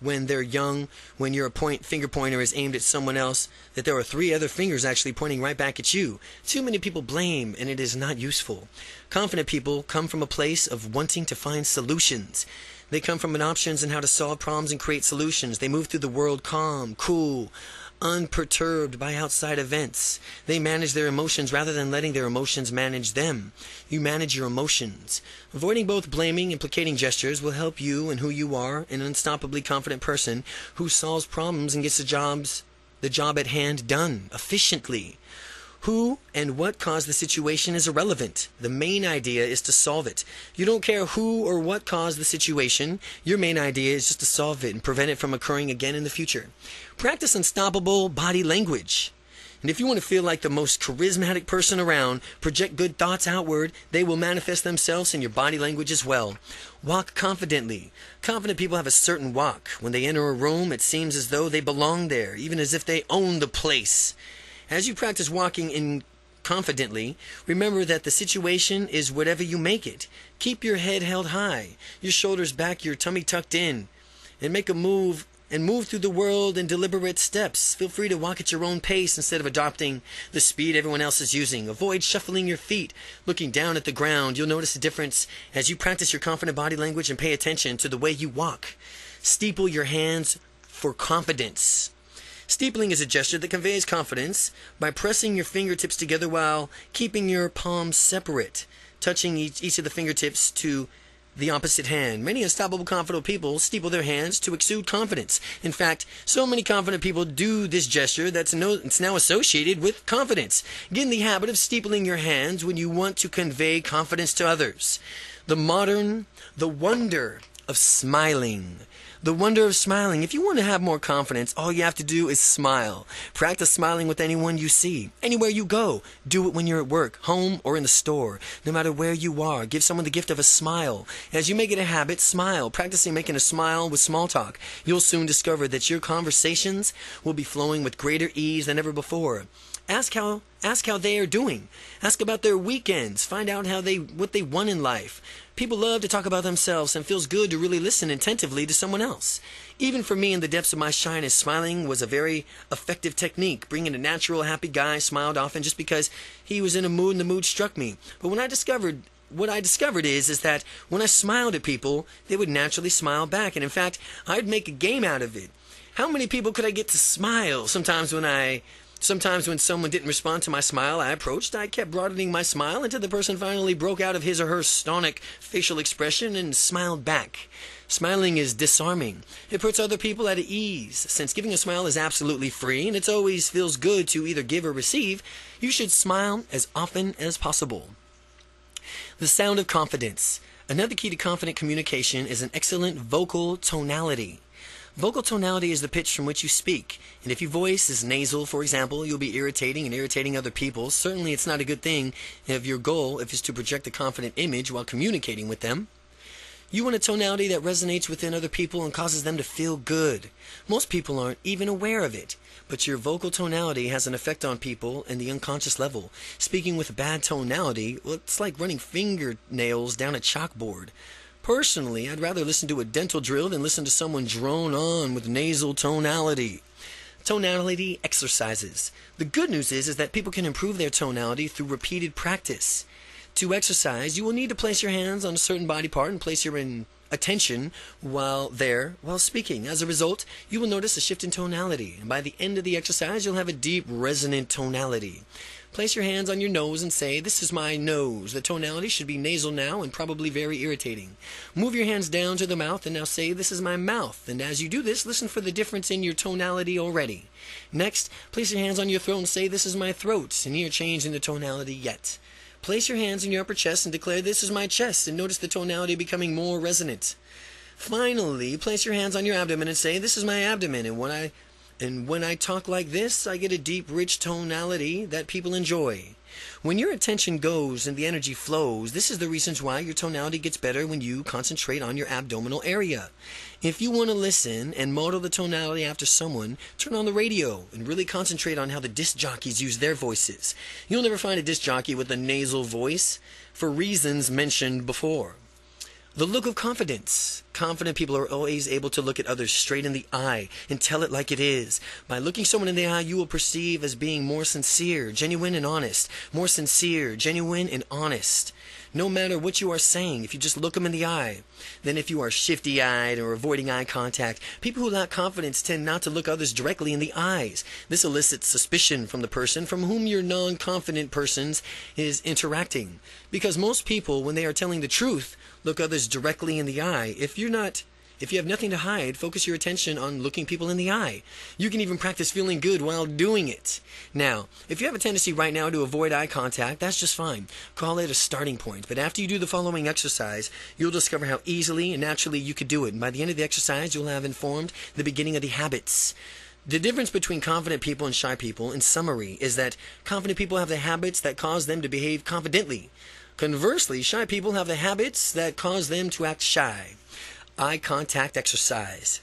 when they're young, when your point finger pointer is aimed at someone else, that there are three other fingers actually pointing right back at you. Too many people blame, and it is not useful. Confident people come from a place of wanting to find solutions. They come from an options on how to solve problems and create solutions. They move through the world calm, cool, unperturbed by outside events. They manage their emotions rather than letting their emotions manage them. You manage your emotions. Avoiding both blaming and placating gestures will help you and who you are, an unstoppably confident person who solves problems and gets the jobs the job at hand done efficiently. Who and what caused the situation is irrelevant. The main idea is to solve it. You don't care who or what caused the situation. Your main idea is just to solve it and prevent it from occurring again in the future. Practice unstoppable body language. And if you want to feel like the most charismatic person around, project good thoughts outward, they will manifest themselves in your body language as well. Walk confidently. Confident people have a certain walk. When they enter a room, it seems as though they belong there, even as if they own the place. As you practice walking in confidently, remember that the situation is whatever you make it. Keep your head held high, your shoulders back, your tummy tucked in, and make a move and move through the world in deliberate steps. Feel free to walk at your own pace instead of adopting the speed everyone else is using. Avoid shuffling your feet, looking down at the ground. You'll notice a difference as you practice your confident body language and pay attention to the way you walk. Steeple your hands for confidence. Steepling is a gesture that conveys confidence by pressing your fingertips together while keeping your palms separate, touching each, each of the fingertips to the opposite hand. Many unstoppable confident people steeple their hands to exude confidence. In fact, so many confident people do this gesture that's no, it's now associated with confidence. Get in the habit of steepling your hands when you want to convey confidence to others. The modern, the wonder of smiling. The wonder of smiling. If you want to have more confidence, all you have to do is smile. Practice smiling with anyone you see. Anywhere you go. Do it when you're at work, home, or in the store. No matter where you are, give someone the gift of a smile. As you make it a habit, smile. Practicing making a smile with small talk. You'll soon discover that your conversations will be flowing with greater ease than ever before. Ask how ask how they are doing. Ask about their weekends. Find out how they what they want in life. People love to talk about themselves and feels good to really listen attentively to someone else. Even for me in the depths of my shyness, smiling was a very effective technique. Bringing a natural, happy guy smiled often just because he was in a mood and the mood struck me. But when I discovered what I discovered is is that when I smiled at people, they would naturally smile back. And in fact, I'd make a game out of it. How many people could I get to smile sometimes when I Sometimes when someone didn't respond to my smile, I approached. I kept broadening my smile until the person finally broke out of his or her stonic facial expression and smiled back. Smiling is disarming. It puts other people at ease. Since giving a smile is absolutely free and it always feels good to either give or receive, you should smile as often as possible. The sound of confidence. Another key to confident communication is an excellent vocal tonality. Vocal tonality is the pitch from which you speak, and if your voice is nasal, for example, you'll be irritating and irritating other people. Certainly, it's not a good thing if your goal if is to project a confident image while communicating with them. You want a tonality that resonates within other people and causes them to feel good. Most people aren't even aware of it, but your vocal tonality has an effect on people in the unconscious level. Speaking with a bad tonality, well, it's like running fingernails down a chalkboard. Personally, I'd rather listen to a dental drill than listen to someone drone on with nasal tonality. Tonality exercises. The good news is, is that people can improve their tonality through repeated practice. To exercise, you will need to place your hands on a certain body part and place your in attention while there while speaking. As a result, you will notice a shift in tonality, and by the end of the exercise, you'll have a deep resonant tonality. Place your hands on your nose and say, This is my nose. The tonality should be nasal now and probably very irritating. Move your hands down to the mouth and now say, This is my mouth. And as you do this, listen for the difference in your tonality already. Next, place your hands on your throat and say, This is my throat. And here change in the tonality yet. Place your hands in your upper chest and declare, This is my chest. And notice the tonality becoming more resonant. Finally, place your hands on your abdomen and say, This is my abdomen. And when I and when I talk like this, I get a deep, rich tonality that people enjoy. When your attention goes and the energy flows, this is the reasons why your tonality gets better when you concentrate on your abdominal area. If you want to listen and model the tonality after someone, turn on the radio and really concentrate on how the disc jockeys use their voices. You'll never find a disc jockey with a nasal voice for reasons mentioned before. The look of confidence. confident people are always able to look at others straight in the eye and tell it like it is. By looking someone in the eye, you will perceive as being more sincere, genuine, and honest. More sincere, genuine, and honest no matter what you are saying, if you just look them in the eye. Then if you are shifty eyed or avoiding eye contact, people who lack confidence tend not to look others directly in the eyes. This elicits suspicion from the person from whom your non confident person is interacting. Because most people, when they are telling the truth, look others directly in the eye. If you're not if you have nothing to hide, focus your attention on looking people in the eye. You can even practice feeling good while doing it. Now, if you have a tendency right now to avoid eye contact, that's just fine. Call it a starting point. But after you do the following exercise, you'll discover how easily and naturally you could do it. And by the end of the exercise, you'll have informed the beginning of the habits. The difference between confident people and shy people, in summary, is that confident people have the habits that cause them to behave confidently. Conversely, shy people have the habits that cause them to act shy eye contact exercise.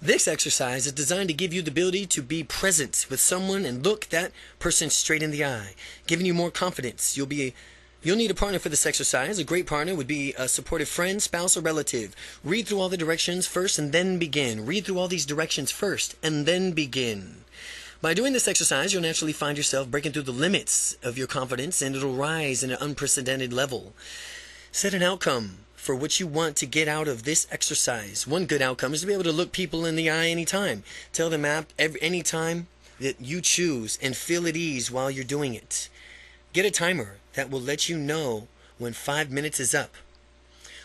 This exercise is designed to give you the ability to be present with someone and look that person straight in the eye, giving you more confidence. You'll be You'll need a partner for this exercise. A great partner would be a supportive friend, spouse, or relative. Read through all the directions first and then begin. Read through all these directions first and then begin. By doing this exercise, you'll naturally find yourself breaking through the limits of your confidence and it'll rise in an unprecedented level. Set an outcome for what you want to get out of this exercise. One good outcome is to be able to look people in the eye anytime. Tell them every, anytime that you choose and feel at ease while you're doing it. Get a timer that will let you know when five minutes is up.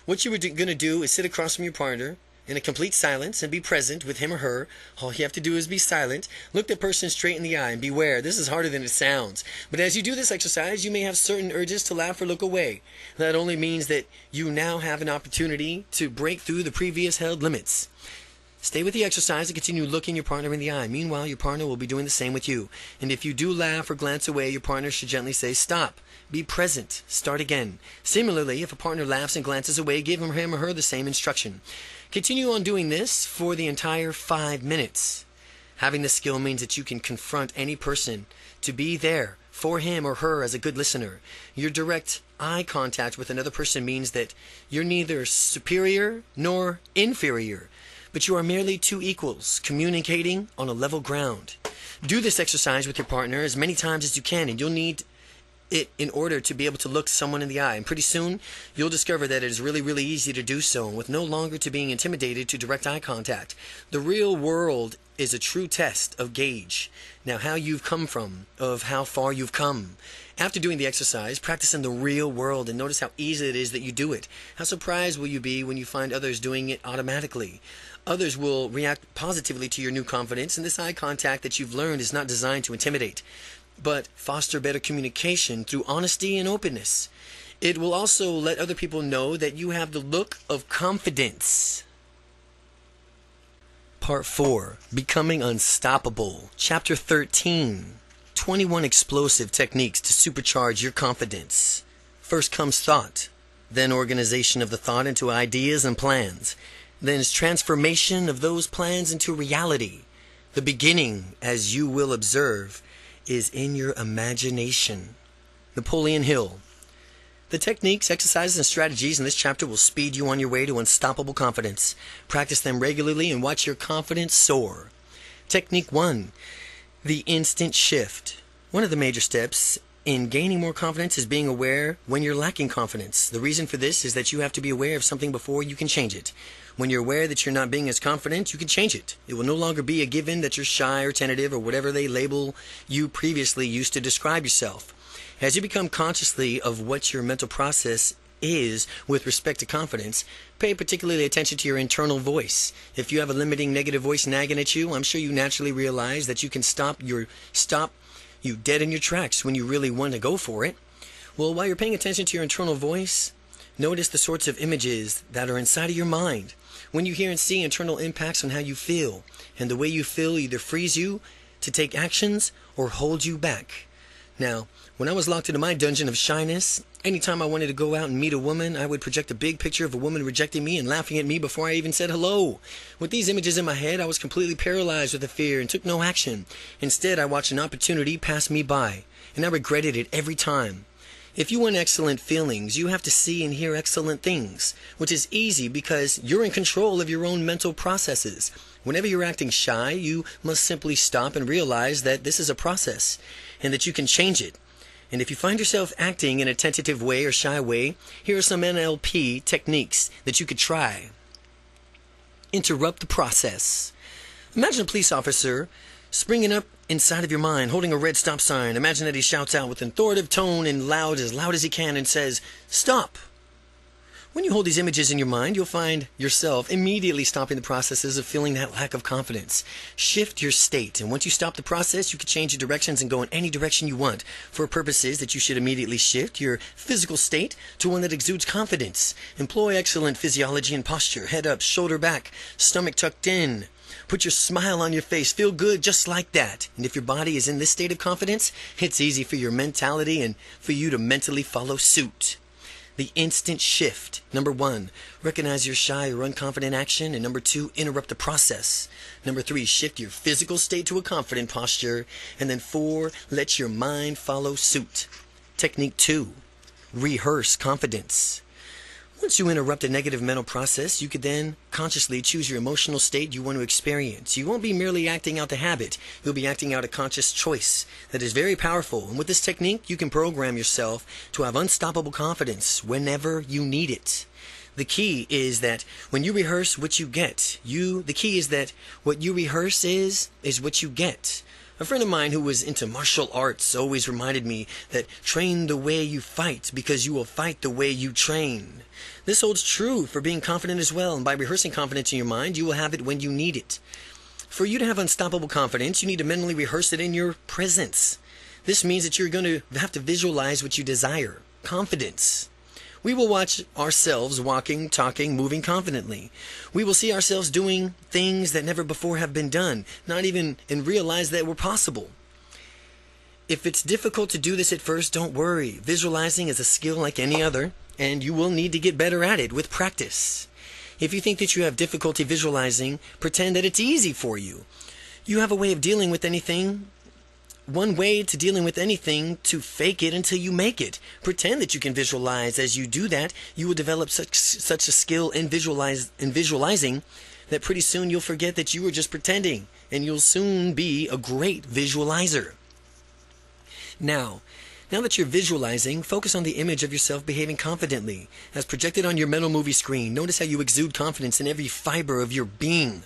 What you are going to do is sit across from your partner in a complete silence and be present with him or her. All you have to do is be silent. Look the person straight in the eye and beware. This is harder than it sounds. But as you do this exercise, you may have certain urges to laugh or look away. That only means that you now have an opportunity to break through the previous held limits. Stay with the exercise and continue looking your partner in the eye. Meanwhile, your partner will be doing the same with you. And if you do laugh or glance away, your partner should gently say, Stop. Be present. Start again. Similarly, if a partner laughs and glances away, give him or her the same instruction. Continue on doing this for the entire five minutes. Having the skill means that you can confront any person to be there for him or her as a good listener. Your direct eye contact with another person means that you're neither superior nor inferior, but you are merely two equals communicating on a level ground. Do this exercise with your partner as many times as you can, and you'll need it in order to be able to look someone in the eye. And pretty soon, you'll discover that it is really, really easy to do so, and with no longer to being intimidated to direct eye contact. The real world is a true test of gauge. Now, how you've come from, of how far you've come. After doing the exercise, practice in the real world and notice how easy it is that you do it. How surprised will you be when you find others doing it automatically? Others will react positively to your new confidence, and this eye contact that you've learned is not designed to intimidate but foster better communication through honesty and openness. It will also let other people know that you have the look of confidence. Part 4 Becoming Unstoppable, Chapter 13 21 Explosive Techniques to Supercharge Your Confidence. First comes thought, then organization of the thought into ideas and plans, then is transformation of those plans into reality. The beginning, as you will observe, is in your imagination. Napoleon Hill. The techniques, exercises, and strategies in this chapter will speed you on your way to unstoppable confidence. Practice them regularly and watch your confidence soar. Technique 1 The instant shift. One of the major steps in gaining more confidence is being aware when you're lacking confidence. The reason for this is that you have to be aware of something before you can change it. When you're aware that you're not being as confident, you can change it. It will no longer be a given that you're shy or tentative or whatever they label you previously used to describe yourself. As you become consciously of what your mental process is with respect to confidence, pay particularly attention to your internal voice. If you have a limiting negative voice nagging at you, I'm sure you naturally realize that you can stop your stop you dead in your tracks when you really want to go for it. Well, while you're paying attention to your internal voice, notice the sorts of images that are inside of your mind. When you hear and see internal impacts on how you feel, and the way you feel either frees you to take actions or hold you back. Now, when I was locked into my dungeon of shyness, anytime I wanted to go out and meet a woman, I would project a big picture of a woman rejecting me and laughing at me before I even said hello. With these images in my head, I was completely paralyzed with the fear and took no action. Instead, I watched an opportunity pass me by, and I regretted it every time. If you want excellent feelings, you have to see and hear excellent things, which is easy because you're in control of your own mental processes. Whenever you're acting shy, you must simply stop and realize that this is a process and that you can change it. And if you find yourself acting in a tentative way or shy way, here are some NLP techniques that you could try. Interrupt the process. Imagine a police officer springing up inside of your mind, holding a red stop sign. Imagine that he shouts out with an authoritative tone and loud, as loud as he can, and says, Stop! When you hold these images in your mind, you'll find yourself immediately stopping the processes of feeling that lack of confidence. Shift your state, and once you stop the process, you can change your directions and go in any direction you want. For purposes that you should immediately shift your physical state to one that exudes confidence. Employ excellent physiology and posture, head up, shoulder back, stomach tucked in. Put your smile on your face. Feel good just like that. And if your body is in this state of confidence, it's easy for your mentality and for you to mentally follow suit. The instant shift. Number one, recognize your shy or unconfident action. And number two, interrupt the process. Number three, shift your physical state to a confident posture. And then four, let your mind follow suit. Technique two, rehearse confidence. Once you interrupt a negative mental process, you could then consciously choose your emotional state you want to experience. You won't be merely acting out the habit, you'll be acting out a conscious choice that is very powerful. And with this technique, you can program yourself to have unstoppable confidence whenever you need it. The key is that when you rehearse what you get, you the key is that what you rehearse is is what you get. A friend of mine who was into martial arts always reminded me that train the way you fight because you will fight the way you train. This holds true for being confident as well, and by rehearsing confidence in your mind, you will have it when you need it. For you to have unstoppable confidence, you need to mentally rehearse it in your presence. This means that you're going to have to visualize what you desire confidence. We will watch ourselves walking, talking, moving confidently. We will see ourselves doing things that never before have been done, not even and realize that were possible. If it's difficult to do this at first, don't worry. Visualizing is a skill like any other, and you will need to get better at it with practice. If you think that you have difficulty visualizing, pretend that it's easy for you. You have a way of dealing with anything one way to dealing with anything to fake it until you make it. Pretend that you can visualize. As you do that, you will develop such such a skill in visualize in visualizing that pretty soon you'll forget that you were just pretending and you'll soon be a great visualizer. Now, now that you're visualizing, focus on the image of yourself behaving confidently, as projected on your mental movie screen. Notice how you exude confidence in every fiber of your being.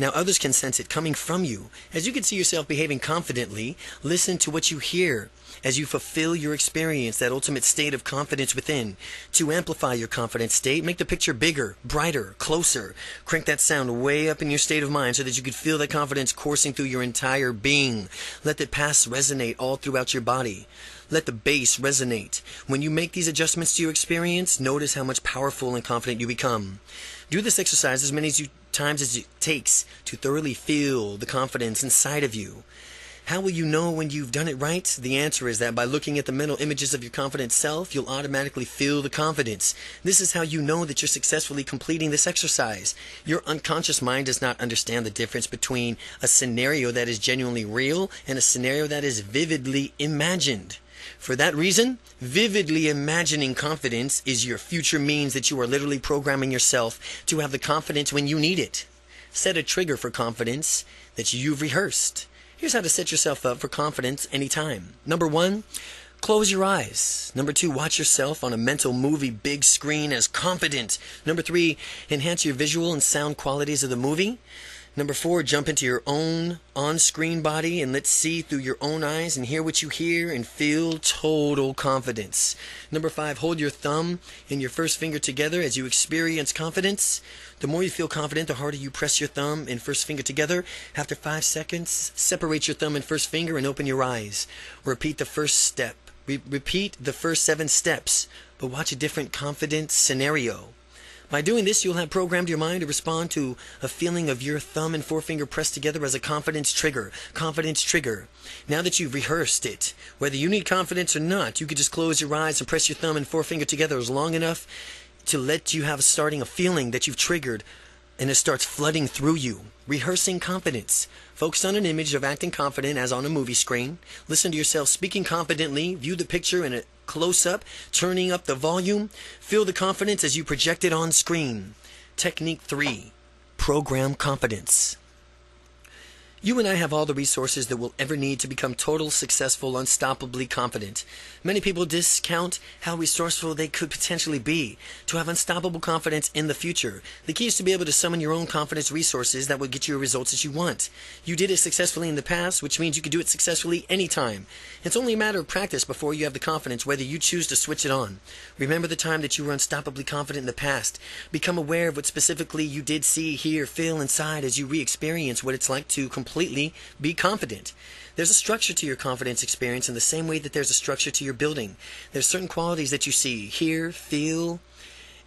Now others can sense it coming from you. As you can see yourself behaving confidently, listen to what you hear as you fulfill your experience, that ultimate state of confidence within. To amplify your confidence state, make the picture bigger, brighter, closer. Crank that sound way up in your state of mind so that you can feel that confidence coursing through your entire being. Let the past resonate all throughout your body. Let the bass resonate. When you make these adjustments to your experience, notice how much powerful and confident you become. Do this exercise as many as you times as it takes to thoroughly feel the confidence inside of you. How will you know when you've done it right? The answer is that by looking at the mental images of your confident self, you'll automatically feel the confidence. This is how you know that you're successfully completing this exercise. Your unconscious mind does not understand the difference between a scenario that is genuinely real and a scenario that is vividly imagined. For that reason, vividly imagining confidence is your future means that you are literally programming yourself to have the confidence when you need it. Set a trigger for confidence that you've rehearsed. Here's how to set yourself up for confidence anytime. Number one, close your eyes. Number two, watch yourself on a mental movie big screen as confident. Number three, enhance your visual and sound qualities of the movie. Number four, jump into your own on screen body and let's see through your own eyes and hear what you hear and feel total confidence. Number five, hold your thumb and your first finger together as you experience confidence. The more you feel confident, the harder you press your thumb and first finger together. After five seconds, separate your thumb and first finger and open your eyes. Repeat the first step. Re- repeat the first seven steps, but watch a different confidence scenario. By doing this, you'll have programmed your mind to respond to a feeling of your thumb and forefinger pressed together as a confidence trigger. Confidence trigger. Now that you've rehearsed it, whether you need confidence or not, you could just close your eyes and press your thumb and forefinger together as long enough to let you have starting a feeling that you've triggered and it starts flooding through you. Rehearsing confidence. Focus on an image of acting confident as on a movie screen. Listen to yourself speaking confidently. View the picture in a close up, turning up the volume. Feel the confidence as you project it on screen. Technique 3 Program Confidence. You and I have all the resources that we'll ever need to become total, successful, unstoppably confident. Many people discount how resourceful they could potentially be to have unstoppable confidence in the future. The key is to be able to summon your own confidence resources that will get you the results that you want. You did it successfully in the past, which means you can do it successfully anytime. It's only a matter of practice before you have the confidence whether you choose to switch it on. Remember the time that you were unstoppably confident in the past. Become aware of what specifically you did see, hear, feel inside as you re experience what it's like to be confident. There's a structure to your confidence experience in the same way that there's a structure to your building. There's certain qualities that you see, hear, feel,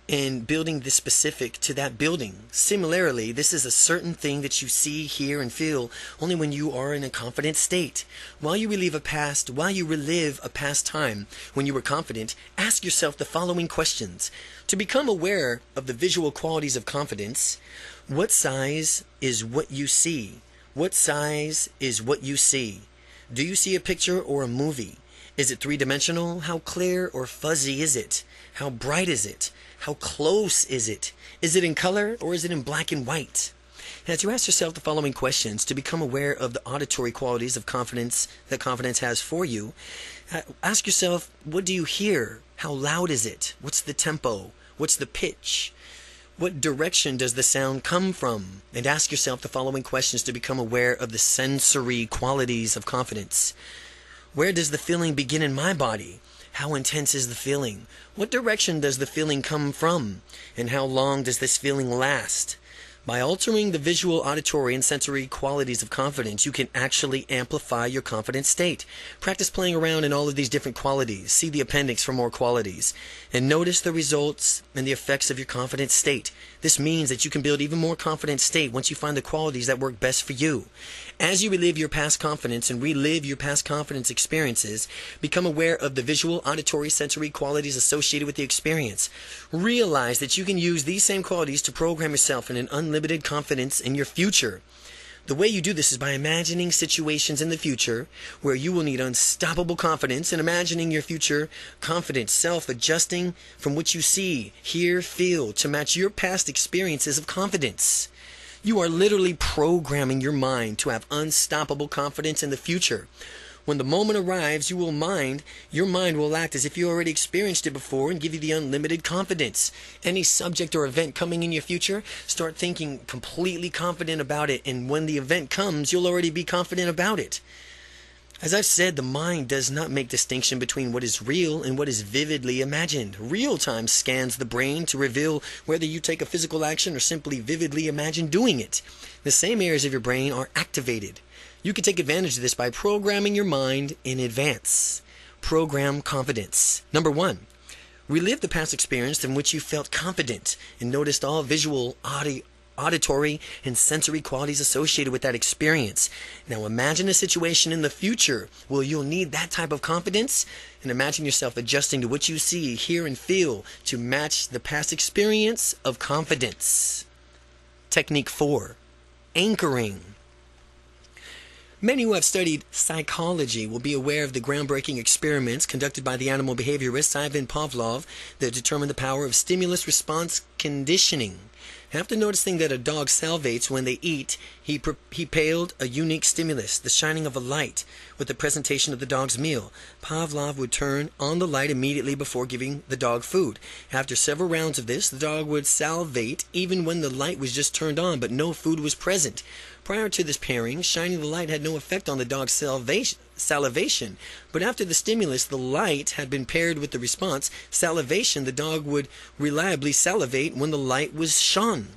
and building this specific to that building. Similarly, this is a certain thing that you see, hear, and feel only when you are in a confident state. While you relive a past, while you relive a past time when you were confident, ask yourself the following questions. To become aware of the visual qualities of confidence, what size is what you see? What size is what you see? Do you see a picture or a movie? Is it three dimensional? How clear or fuzzy is it? How bright is it? How close is it? Is it in color or is it in black and white? as you ask yourself the following questions to become aware of the auditory qualities of confidence that confidence has for you, uh, ask yourself what do you hear? How loud is it? What's the tempo? What's the pitch? What direction does the sound come from? And ask yourself the following questions to become aware of the sensory qualities of confidence. Where does the feeling begin in my body? How intense is the feeling? What direction does the feeling come from? And how long does this feeling last? By altering the visual, auditory, and sensory qualities of confidence, you can actually amplify your confident state. Practice playing around in all of these different qualities. See the appendix for more qualities. And notice the results and the effects of your confident state. This means that you can build even more confident state once you find the qualities that work best for you. As you relive your past confidence and relive your past confidence experiences, become aware of the visual, auditory, sensory qualities associated with the experience. Realize that you can use these same qualities to program yourself in an unlimited confidence in your future. The way you do this is by imagining situations in the future where you will need unstoppable confidence and imagining your future confident self adjusting from what you see, hear, feel to match your past experiences of confidence. You are literally programming your mind to have unstoppable confidence in the future. When the moment arrives, you will mind, your mind will act as if you already experienced it before and give you the unlimited confidence. Any subject or event coming in your future, start thinking completely confident about it, and when the event comes, you'll already be confident about it. As I've said, the mind does not make distinction between what is real and what is vividly imagined. Real time scans the brain to reveal whether you take a physical action or simply vividly imagine doing it. The same areas of your brain are activated. You can take advantage of this by programming your mind in advance. Program confidence. Number one, relive the past experience in which you felt confident and noticed all visual, audio, auditory, and sensory qualities associated with that experience. Now imagine a situation in the future where you'll need that type of confidence and imagine yourself adjusting to what you see, hear, and feel to match the past experience of confidence. Technique 4 Anchoring. Many who have studied psychology will be aware of the groundbreaking experiments conducted by the animal behaviorist Ivan Pavlov that determined the power of stimulus response conditioning. After noticing that a dog salivates when they eat, he, pre- he paled a unique stimulus, the shining of a light, with the presentation of the dog's meal. Pavlov would turn on the light immediately before giving the dog food. After several rounds of this, the dog would salivate even when the light was just turned on, but no food was present. Prior to this pairing, shining the light had no effect on the dog's salivation, but after the stimulus, the light had been paired with the response, salivation, the dog would reliably salivate when the light was shone.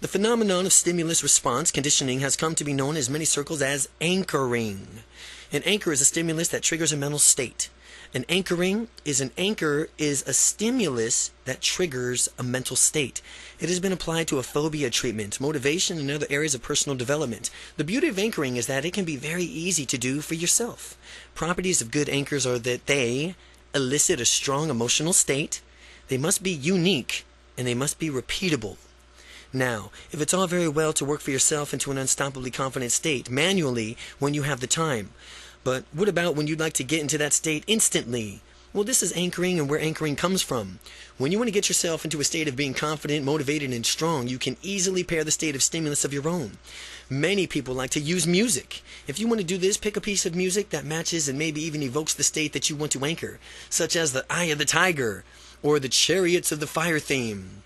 The phenomenon of stimulus response conditioning has come to be known in many circles as anchoring. An anchor is a stimulus that triggers a mental state. An anchoring is an anchor is a stimulus that triggers a mental state. It has been applied to a phobia treatment, motivation, and other areas of personal development. The beauty of anchoring is that it can be very easy to do for yourself. Properties of good anchors are that they elicit a strong emotional state, they must be unique, and they must be repeatable. Now, if it's all very well to work for yourself into an unstoppably confident state manually when you have the time, but what about when you'd like to get into that state instantly? Well, this is anchoring and where anchoring comes from. When you want to get yourself into a state of being confident, motivated, and strong, you can easily pair the state of stimulus of your own. Many people like to use music. If you want to do this, pick a piece of music that matches and maybe even evokes the state that you want to anchor, such as the Eye of the Tiger or the Chariots of the Fire theme.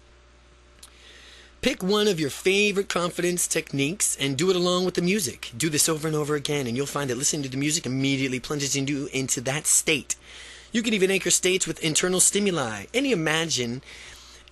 Pick one of your favorite confidence techniques and do it along with the music. Do this over and over again, and you'll find that listening to the music immediately plunges you into that state. You can even anchor states with internal stimuli. Any imagine,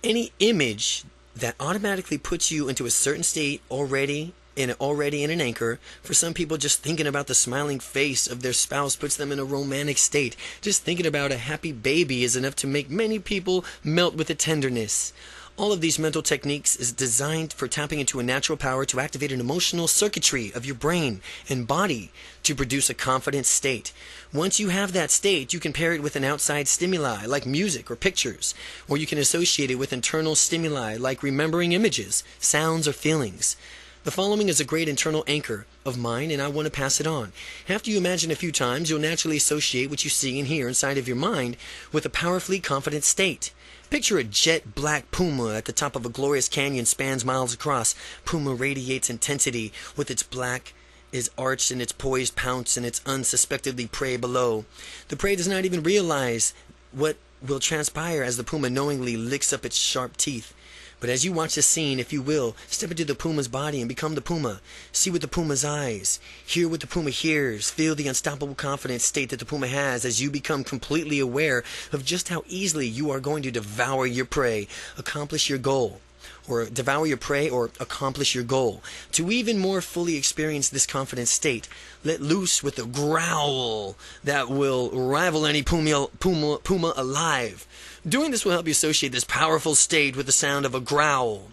any image that automatically puts you into a certain state already in already in an anchor. For some people, just thinking about the smiling face of their spouse puts them in a romantic state. Just thinking about a happy baby is enough to make many people melt with a tenderness. All of these mental techniques is designed for tapping into a natural power to activate an emotional circuitry of your brain and body to produce a confident state. Once you have that state, you can pair it with an outside stimuli like music or pictures, or you can associate it with internal stimuli like remembering images, sounds, or feelings. The following is a great internal anchor of mine, and I want to pass it on. After you imagine a few times, you'll naturally associate what you see and hear inside of your mind with a powerfully confident state. Picture a jet black puma at the top of a glorious canyon spans miles across. Puma radiates intensity with its black is arched in its poised pounce and its unsuspectedly prey below. The prey does not even realize what will transpire as the puma knowingly licks up its sharp teeth. But as you watch the scene, if you will, step into the puma's body and become the puma. See with the puma's eyes. Hear what the puma hears. Feel the unstoppable confidence state that the puma has as you become completely aware of just how easily you are going to devour your prey, accomplish your goal or devour your prey or accomplish your goal. To even more fully experience this confident state, let loose with a growl that will rival any puma, puma, puma alive. Doing this will help you associate this powerful state with the sound of a growl.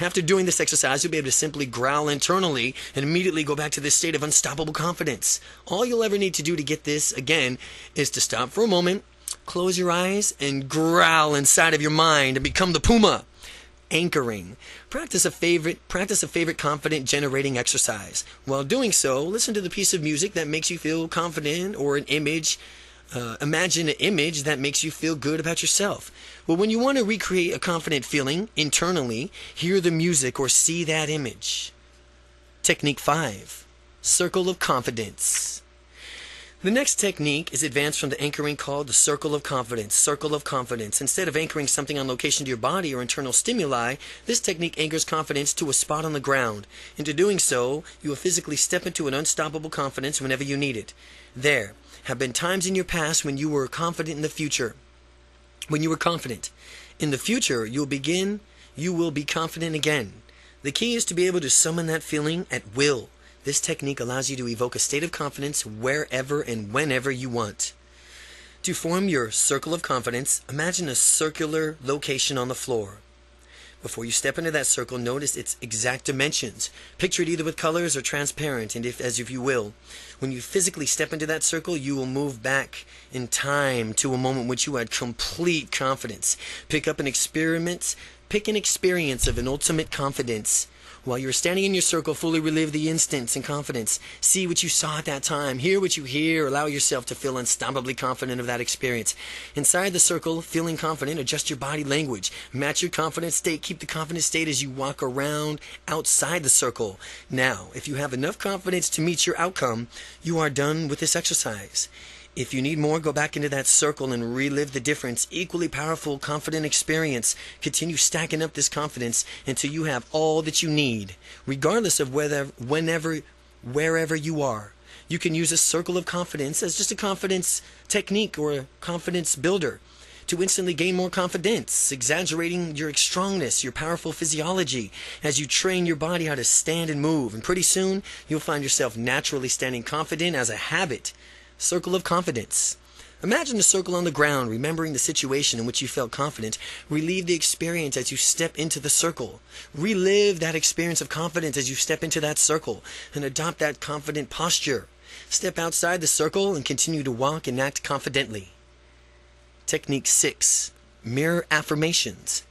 After doing this exercise, you'll be able to simply growl internally and immediately go back to this state of unstoppable confidence. All you'll ever need to do to get this, again, is to stop for a moment, close your eyes, and growl inside of your mind and become the puma. Anchoring. Practice a favorite practice a favorite confident generating exercise. While doing so, listen to the piece of music that makes you feel confident or an image uh, imagine an image that makes you feel good about yourself. Well, when you want to recreate a confident feeling internally, hear the music or see that image. Technique 5 Circle of Confidence. The next technique is advanced from the anchoring called the circle of confidence. Circle of confidence. Instead of anchoring something on location to your body or internal stimuli, this technique anchors confidence to a spot on the ground. Into doing so, you will physically step into an unstoppable confidence whenever you need it. There, have been times in your past when you were confident in the future. When you were confident. In the future, you'll begin, you will be confident again. The key is to be able to summon that feeling at will. This technique allows you to evoke a state of confidence wherever and whenever you want. To form your circle of confidence, imagine a circular location on the floor. Before you step into that circle, notice its exact dimensions. Picture it either with colors or transparent, and if as if you will. When you physically step into that circle, you will move back in time to a moment which you had complete confidence. Pick up an experiment, pick an experience of an ultimate confidence while you're standing in your circle, fully relive the instance in confidence. See what you saw at that time. Hear what you hear. Allow yourself to feel unstoppably confident of that experience. Inside the circle, feeling confident, adjust your body language. Match your confident state. Keep the confident state as you walk around outside the circle. Now, if you have enough confidence to meet your outcome, you are done with this exercise. If you need more, go back into that circle and relive the difference. Equally powerful, confident experience. Continue stacking up this confidence until you have all that you need, regardless of whether, whenever, wherever you are. You can use a circle of confidence as just a confidence technique or a confidence builder to instantly gain more confidence, exaggerating your strongness, your powerful physiology as you train your body how to stand and move. And pretty soon, you'll find yourself naturally standing confident as a habit Circle of confidence. Imagine a circle on the ground, remembering the situation in which you felt confident. Relive the experience as you step into the circle. Relive that experience of confidence as you step into that circle and adopt that confident posture. Step outside the circle and continue to walk and act confidently. Technique 6 Mirror affirmations.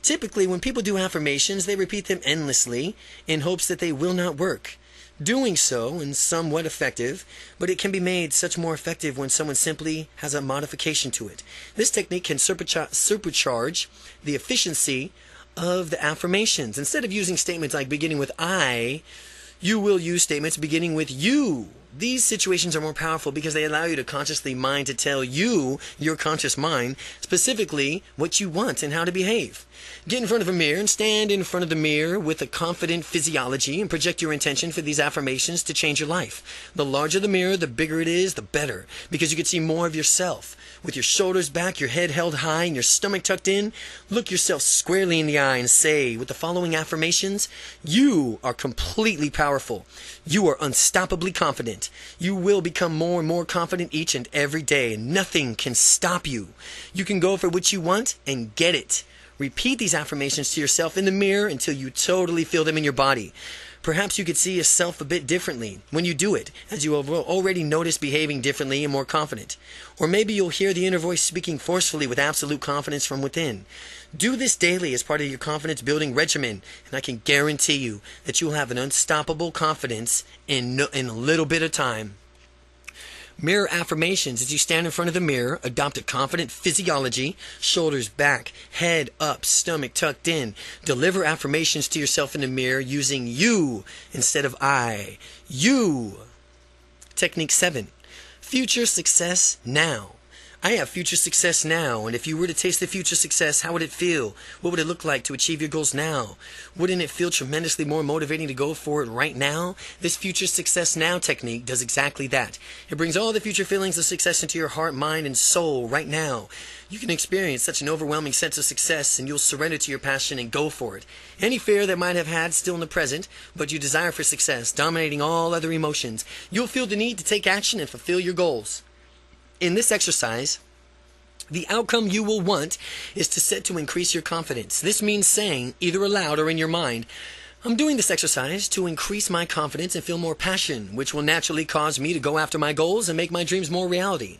Typically, when people do affirmations, they repeat them endlessly in hopes that they will not work. Doing so and somewhat effective, but it can be made such more effective when someone simply has a modification to it. This technique can supercha- supercharge the efficiency of the affirmations. Instead of using statements like beginning with I, you will use statements beginning with you. These situations are more powerful because they allow you to consciously mind to tell you, your conscious mind, specifically what you want and how to behave. Get in front of a mirror and stand in front of the mirror with a confident physiology and project your intention for these affirmations to change your life. The larger the mirror, the bigger it is, the better, because you can see more of yourself. With your shoulders back, your head held high, and your stomach tucked in, look yourself squarely in the eye and say, with the following affirmations, You are completely powerful. You are unstoppably confident. You will become more and more confident each and every day, and nothing can stop you. You can go for what you want and get it. Repeat these affirmations to yourself in the mirror until you totally feel them in your body. Perhaps you could see yourself a bit differently when you do it, as you have already noticed behaving differently and more confident. Or maybe you'll hear the inner voice speaking forcefully with absolute confidence from within. Do this daily as part of your confidence building regimen, and I can guarantee you that you'll have an unstoppable confidence in, no, in a little bit of time. Mirror affirmations as you stand in front of the mirror, adopt a confident physiology, shoulders back, head up, stomach tucked in. Deliver affirmations to yourself in the mirror using you instead of I. You. Technique 7. Future success now. I have future success now, and if you were to taste the future success, how would it feel? What would it look like to achieve your goals now? Wouldn't it feel tremendously more motivating to go for it right now? This future success now technique does exactly that. It brings all the future feelings of success into your heart, mind, and soul right now. You can experience such an overwhelming sense of success, and you'll surrender to your passion and go for it. Any fear that might have had still in the present, but your desire for success, dominating all other emotions, you'll feel the need to take action and fulfill your goals in this exercise, the outcome you will want is to set to increase your confidence. This means saying, either aloud or in your mind, I'm doing this exercise to increase my confidence and feel more passion, which will naturally cause me to go after my goals and make my dreams more reality.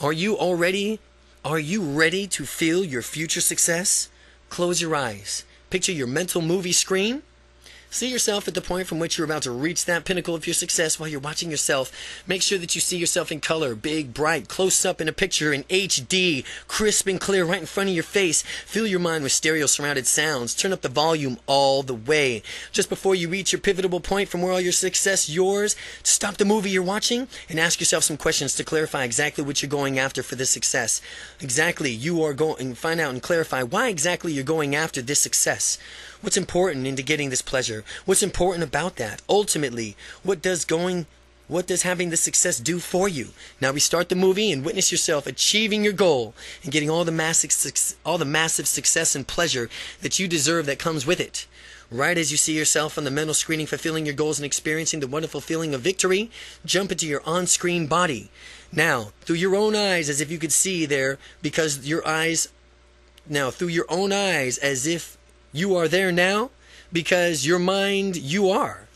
Are you already are you ready to feel your future success? Close your eyes. Picture your mental movie screen See yourself at the point from which you're about to reach that pinnacle of your success while you're watching yourself. Make sure that you see yourself in color, big, bright, close up in a picture in HD, crisp and clear right in front of your face. Fill your mind with stereo surrounded sounds. Turn up the volume all the way. Just before you reach your pivotal point from where all your success yours, stop the movie you're watching and ask yourself some questions to clarify exactly what you're going after for this success. Exactly, you are going find out and clarify why exactly you're going after this success. What's important into getting this pleasure? What's important about that? Ultimately, what does going what does having the success do for you? Now restart the movie and witness yourself achieving your goal and getting all the massive all the massive success and pleasure that you deserve that comes with it. Right as you see yourself on the mental screening fulfilling your goals and experiencing the wonderful feeling of victory, jump into your on-screen body. Now, through your own eyes as if you could see there because your eyes now through your own eyes as if you are there now because your mind, you are.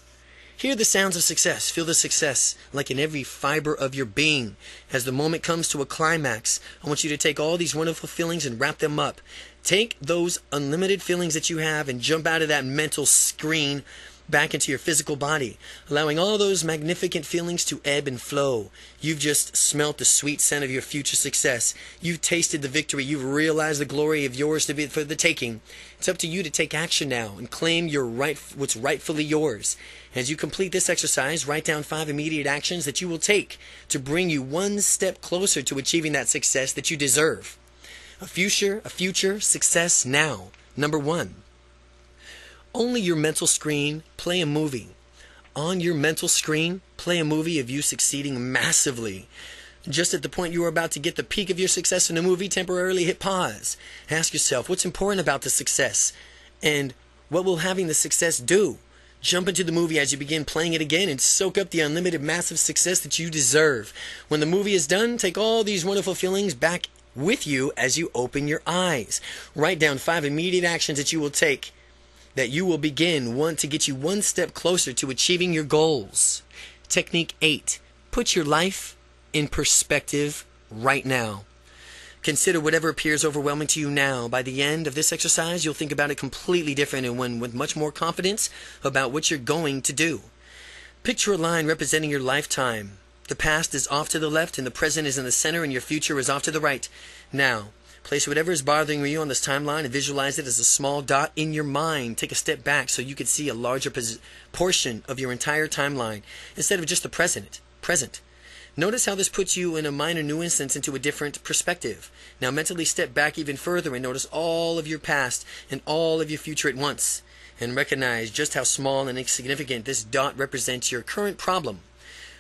Hear the sounds of success. Feel the success like in every fiber of your being. As the moment comes to a climax, I want you to take all these wonderful feelings and wrap them up. Take those unlimited feelings that you have and jump out of that mental screen back into your physical body, allowing all those magnificent feelings to ebb and flow. You've just smelt the sweet scent of your future success. You've tasted the victory. You've realized the glory of yours to be for the taking. It's up to you to take action now and claim your right, what's rightfully yours. As you complete this exercise, write down five immediate actions that you will take to bring you one step closer to achieving that success that you deserve. A future, a future success now. Number one only your mental screen, play a movie. On your mental screen, play a movie of you succeeding massively. Just at the point you are about to get the peak of your success in a movie, temporarily hit pause. Ask yourself what's important about the success and what will having the success do? Jump into the movie as you begin playing it again and soak up the unlimited massive success that you deserve. When the movie is done, take all these wonderful feelings back with you as you open your eyes. Write down five immediate actions that you will take that you will begin one to get you one step closer to achieving your goals. Technique 8. Put your life in perspective right now. Consider whatever appears overwhelming to you now. By the end of this exercise, you'll think about it completely different and one with much more confidence about what you're going to do. Picture a line representing your lifetime. The past is off to the left, and the present is in the center, and your future is off to the right. Now, place whatever is bothering you on this timeline and visualize it as a small dot in your mind. Take a step back so you can see a larger portion of your entire timeline instead of just the present. Present. Notice how this puts you in a minor new instance into a different perspective. Now mentally step back even further and notice all of your past and all of your future at once. And recognize just how small and insignificant this dot represents your current problem.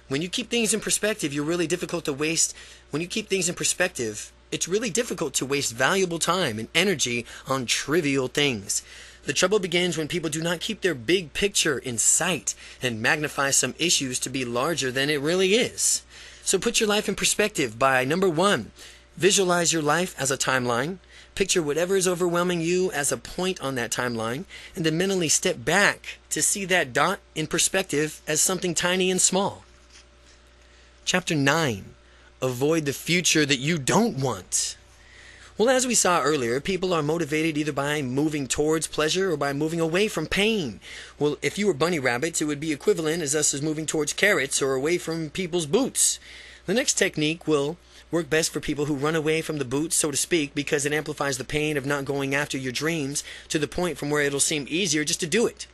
When you keep things in perspective, you're really difficult to waste. When you keep things in perspective, it's really difficult to waste valuable time and energy on trivial things. The trouble begins when people do not keep their big picture in sight and magnify some issues to be larger than it really is. So put your life in perspective by number one, visualize your life as a timeline. Picture whatever is overwhelming you as a point on that timeline, and then mentally step back to see that dot in perspective as something tiny and small. Chapter 9 Avoid the future that you don't want. Well, as we saw earlier, people are motivated either by moving towards pleasure or by moving away from pain. Well, if you were bunny rabbits, it would be equivalent as us as moving towards carrots or away from people's boots. The next technique will work best for people who run away from the boots, so to speak, because it amplifies the pain of not going after your dreams to the point from where it'll seem easier just to do it.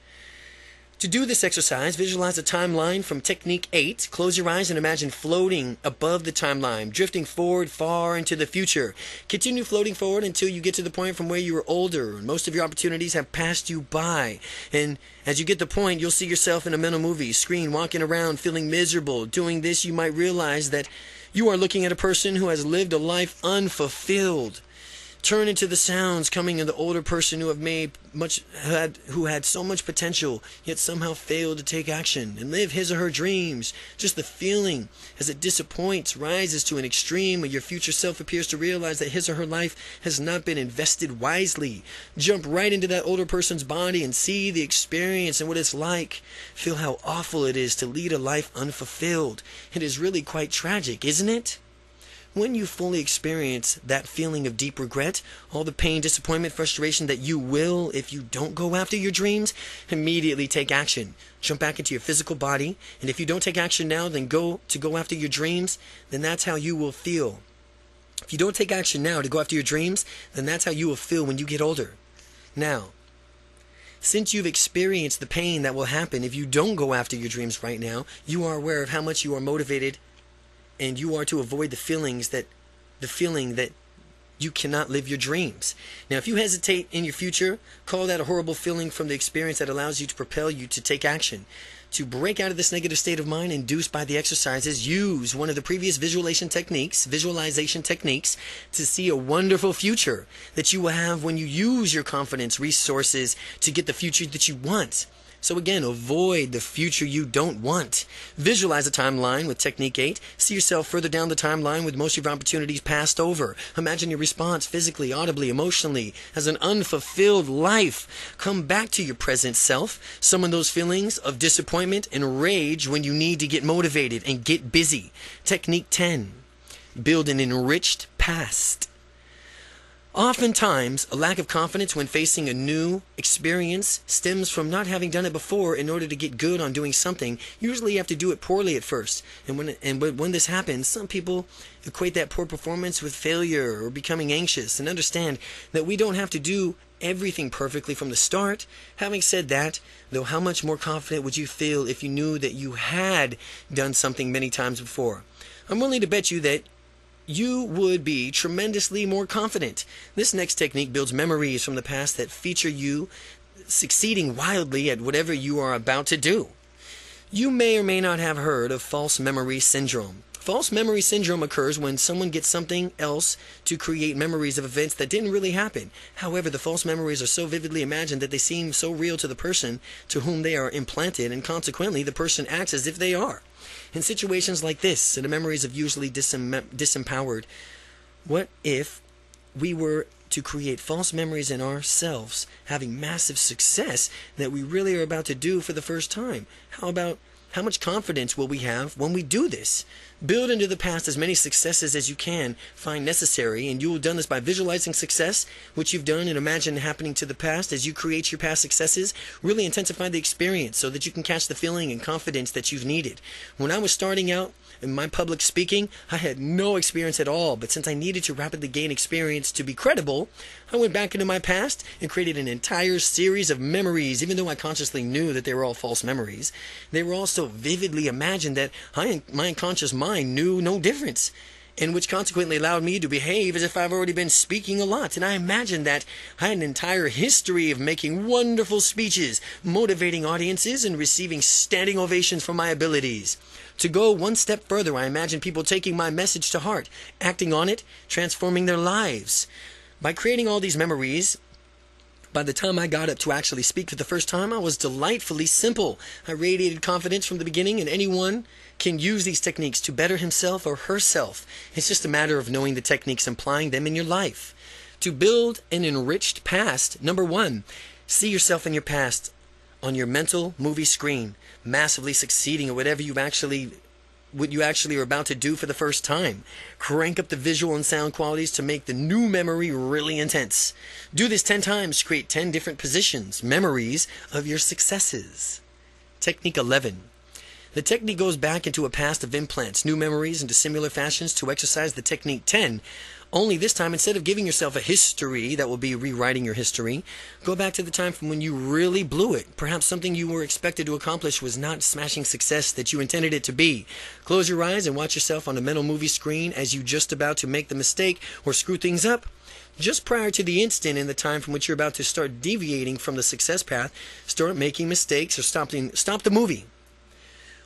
To do this exercise, visualize a timeline from Technique 8. Close your eyes and imagine floating above the timeline, drifting forward far into the future. Continue floating forward until you get to the point from where you were older and most of your opportunities have passed you by. And as you get the point, you'll see yourself in a mental movie screen walking around feeling miserable. Doing this, you might realize that you are looking at a person who has lived a life unfulfilled turn into the sounds coming in the older person who have made much had who had so much potential yet somehow failed to take action and live his or her dreams. Just the feeling as it disappoints rises to an extreme where your future self appears to realize that his or her life has not been invested wisely. Jump right into that older person's body and see the experience and what it's like. Feel how awful it is to lead a life unfulfilled. It is really quite tragic isn't it when you fully experience that feeling of deep regret, all the pain, disappointment, frustration that you will if you don't go after your dreams, immediately take action. Jump back into your physical body, and if you don't take action now, then go to go after your dreams, then that's how you will feel. If you don't take action now to go after your dreams, then that's how you will feel when you get older. Now, since you've experienced the pain that will happen if you don't go after your dreams right now, you are aware of how much you are motivated and you are to avoid the feelings that the feeling that you cannot live your dreams. Now, if you hesitate in your future, call that a horrible feeling from the experience that allows you to propel you to take action. To break out of this negative state of mind induced by the exercises, use one of the previous visualization techniques, visualization techniques, to see a wonderful future that you will have when you use your confidence resources to get the future that you want. So again, avoid the future you don't want. Visualize a timeline with Technique 8. See yourself further down the timeline with most of your opportunities passed over. Imagine your response physically, audibly, emotionally as an unfulfilled life. Come back to your present self. Summon those feelings of disappointment and rage when you need to get motivated and get busy. Technique 10. Build an enriched past. Oftentimes, a lack of confidence when facing a new experience stems from not having done it before in order to get good on doing something. Usually you have to do it poorly at first. And when and when this happens, some people equate that poor performance with failure or becoming anxious and understand that we don't have to do everything perfectly from the start. Having said that, though how much more confident would you feel if you knew that you had done something many times before? I'm willing to bet you that you would be tremendously more confident. This next technique builds memories from the past that feature you succeeding wildly at whatever you are about to do. You may or may not have heard of false memory syndrome. False memory syndrome occurs when someone gets something else to create memories of events that didn't really happen. However, the false memories are so vividly imagined that they seem so real to the person to whom they are implanted, and consequently, the person acts as if they are. In situations like this, and the memories of usually disem- disempowered, what if we were to create false memories in ourselves, having massive success that we really are about to do for the first time? How about how much confidence will we have when we do this? Build into the past as many successes as you can find necessary, and you will have done this by visualizing success, which you've done, and imagine happening to the past as you create your past successes. Really intensify the experience so that you can catch the feeling and confidence that you've needed. When I was starting out, in my public speaking, I had no experience at all, but since I needed to rapidly gain experience to be credible, I went back into my past and created an entire series of memories, even though I consciously knew that they were all false memories. They were all so vividly imagined that I, my unconscious mind knew no difference and which consequently allowed me to behave as if I've already been speaking a lot. And I imagined that I had an entire history of making wonderful speeches, motivating audiences, and receiving standing ovations for my abilities. To go one step further, I imagine people taking my message to heart, acting on it, transforming their lives. By creating all these memories, by the time I got up to actually speak for the first time, I was delightfully simple. I radiated confidence from the beginning, and anyone can use these techniques to better himself or herself. It's just a matter of knowing the techniques and applying them in your life. To build an enriched past, number one, see yourself in your past on your mental movie screen, massively succeeding at whatever you've actually what you actually are about to do for the first time. Crank up the visual and sound qualities to make the new memory really intense. Do this 10 times, to create 10 different positions, memories of your successes. Technique 11. The technique goes back into a past of implants, new memories into similar fashions to exercise the technique 10 only this time, instead of giving yourself a history that will be rewriting your history, go back to the time from when you really blew it. Perhaps something you were expected to accomplish was not smashing success that you intended it to be. Close your eyes and watch yourself on a mental movie screen as you just about to make the mistake or screw things up. Just prior to the instant in the time from which you're about to start deviating from the success path, start making mistakes or stop the movie.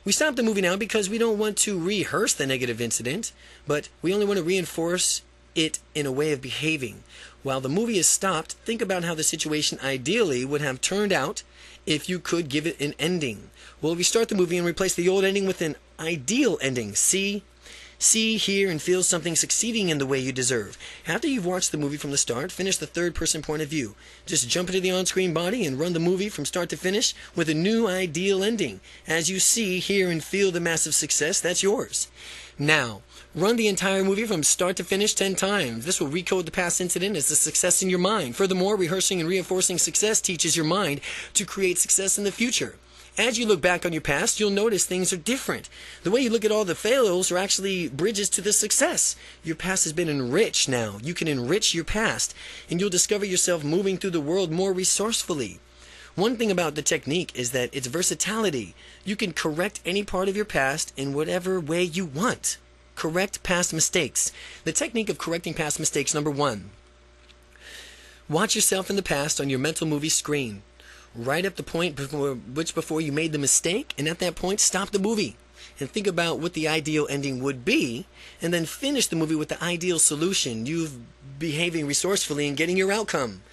We stop the movie now because we don't want to rehearse the negative incident, but we only want to reinforce it in a way of behaving. While the movie is stopped, think about how the situation ideally would have turned out if you could give it an ending. Well, restart the movie and replace the old ending with an ideal ending. See, see, hear, and feel something succeeding in the way you deserve. After you've watched the movie from the start, finish the third person point of view. Just jump into the on screen body and run the movie from start to finish with a new ideal ending. As you see, hear, and feel the massive success, that's yours. Now, run the entire movie from start to finish 10 times. This will recode the past incident as a success in your mind. Furthermore, rehearsing and reinforcing success teaches your mind to create success in the future. As you look back on your past, you'll notice things are different. The way you look at all the failures are actually bridges to the success. Your past has been enriched now. You can enrich your past, and you'll discover yourself moving through the world more resourcefully. One thing about the technique is that it's versatility. You can correct any part of your past in whatever way you want. Correct past mistakes. The technique of correcting past mistakes, number one. Watch yourself in the past on your mental movie screen. Write up the point before which before you made the mistake, and at that point, stop the movie and think about what the ideal ending would be, and then finish the movie with the ideal solution. You've behaving resourcefully and getting your outcome.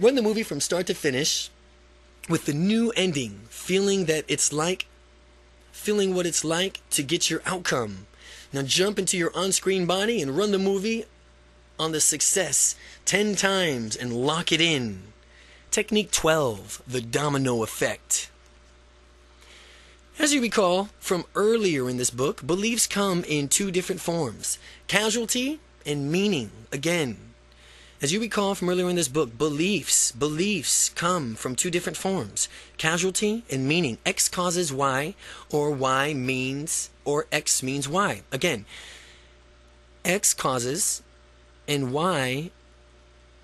Run the movie from start to finish with the new ending, feeling that it's like, feeling what it's like to get your outcome. Now jump into your on screen body and run the movie on the success 10 times and lock it in. Technique 12 The Domino Effect. As you recall from earlier in this book, beliefs come in two different forms casualty and meaning. Again, as you recall from earlier in this book, beliefs, beliefs come from two different forms casualty and meaning. X causes Y, or Y means, or X means Y. Again, X causes and Y,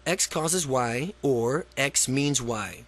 X causes Y, or X means Y.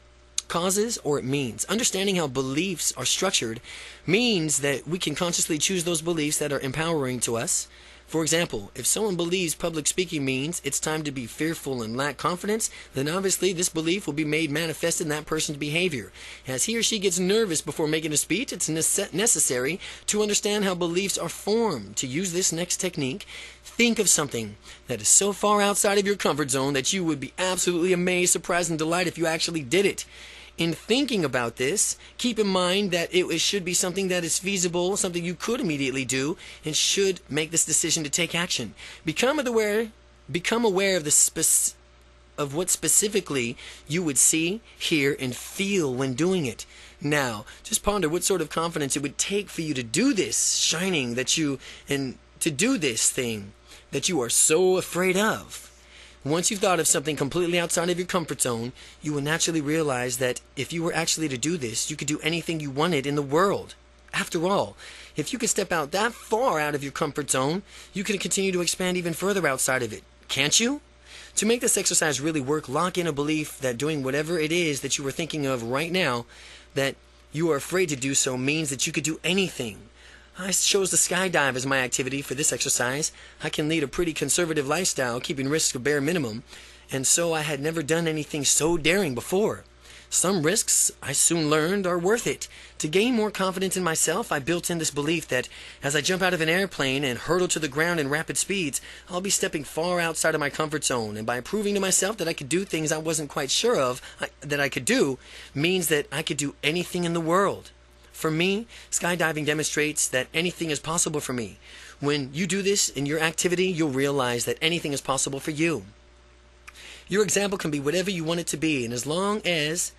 Causes or it means. Understanding how beliefs are structured means that we can consciously choose those beliefs that are empowering to us for example, if someone believes public speaking means it's time to be fearful and lack confidence, then obviously this belief will be made manifest in that person's behavior. As he or she gets nervous before making a speech, it's necessary to understand how beliefs are formed. To use this next technique, think of something that is so far outside of your comfort zone that you would be absolutely amazed, surprised, and delighted if you actually did it in thinking about this, keep in mind that it should be something that is feasible, something you could immediately do, and should make this decision to take action. Become aware, become aware of the spec- of what specifically you would see, hear, and feel when doing it. Now, just ponder what sort of confidence it would take for you to do this shining that you and to do this thing that you are so afraid of. Once you've thought of something completely outside of your comfort zone, you will naturally realize that if you were actually to do this, you could do anything you wanted in the world. After all, if you could step out that far out of your comfort zone, you can continue to expand even further outside of it. Can't you? To make this exercise really work, lock in a belief that doing whatever it is that you are thinking of right now, that you are afraid to do so, means that you could do anything. I chose to skydive as my activity for this exercise. I can lead a pretty conservative lifestyle, keeping risks a bare minimum, and so I had never done anything so daring before. Some risks, I soon learned, are worth it. To gain more confidence in myself, I built in this belief that as I jump out of an airplane and hurtle to the ground in rapid speeds, I'll be stepping far outside of my comfort zone. And by proving to myself that I could do things I wasn't quite sure of I, that I could do, means that I could do anything in the world. For me, skydiving demonstrates that anything is possible for me. When you do this in your activity, you'll realize that anything is possible for you. Your example can be whatever you want it to be, and as long as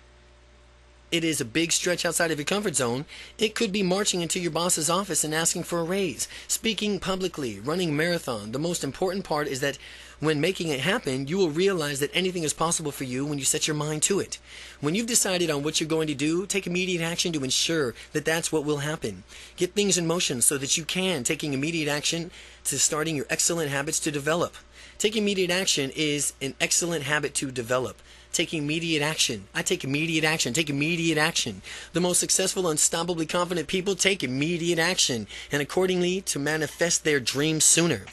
it is a big stretch outside of your comfort zone, it could be marching into your boss's office and asking for a raise, speaking publicly, running a marathon. The most important part is that when making it happen, you will realize that anything is possible for you when you set your mind to it. When you've decided on what you're going to do, take immediate action to ensure that that's what will happen. Get things in motion so that you can, taking immediate action to starting your excellent habits to develop. Taking immediate action is an excellent habit to develop. Taking immediate action. I take immediate action. Take immediate action. The most successful, unstoppably confident people take immediate action and accordingly to manifest their dreams sooner.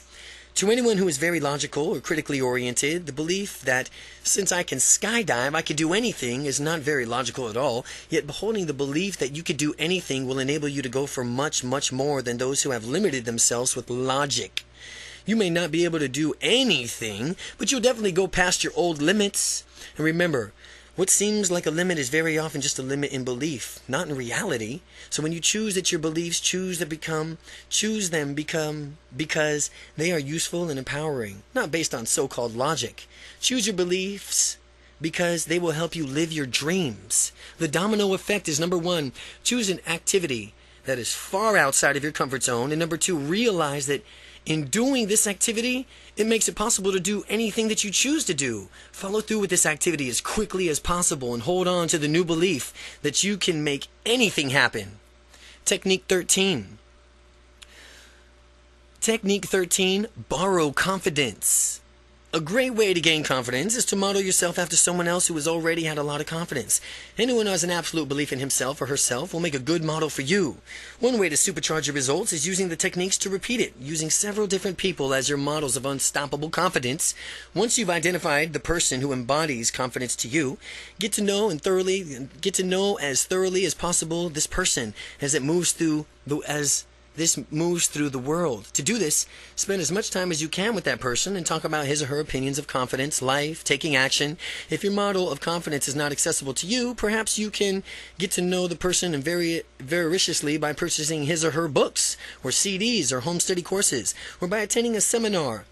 To anyone who is very logical or critically oriented, the belief that since I can skydive, I can do anything is not very logical at all. Yet beholding the belief that you could do anything will enable you to go for much, much more than those who have limited themselves with logic. You may not be able to do anything, but you'll definitely go past your old limits. And remember, what seems like a limit is very often just a limit in belief, not in reality. So when you choose that your beliefs choose to become, choose them become because they are useful and empowering, not based on so-called logic. Choose your beliefs because they will help you live your dreams. The domino effect is number one, choose an activity that is far outside of your comfort zone. And number two, realize that in doing this activity, it makes it possible to do anything that you choose to do. Follow through with this activity as quickly as possible and hold on to the new belief that you can make anything happen. Technique 13. Technique 13 Borrow confidence. A great way to gain confidence is to model yourself after someone else who has already had a lot of confidence. Anyone who has an absolute belief in himself or herself will make a good model for you. One way to supercharge your results is using the techniques to repeat it, using several different people as your models of unstoppable confidence. Once you've identified the person who embodies confidence to you, get to know and thoroughly get to know as thoroughly as possible this person as it moves through the as this moves through the world. To do this, spend as much time as you can with that person and talk about his or her opinions of confidence, life, taking action. If your model of confidence is not accessible to you, perhaps you can get to know the person and very voraciously by purchasing his or her books, or CDs, or home study courses, or by attending a seminar.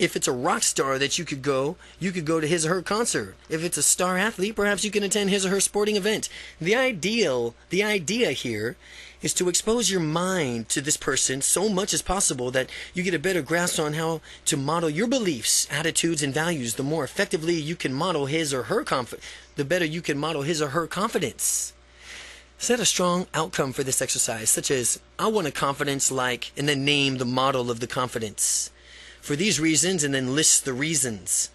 If it's a rock star that you could go, you could go to his or her concert. If it's a star athlete, perhaps you can attend his or her sporting event. The ideal, the idea here is to expose your mind to this person so much as possible that you get a better grasp on how to model your beliefs, attitudes, and values. The more effectively you can model his or her confidence, the better you can model his or her confidence. Set a strong outcome for this exercise, such as, I want a confidence like, and then name the model of the confidence for these reasons and then list the reasons.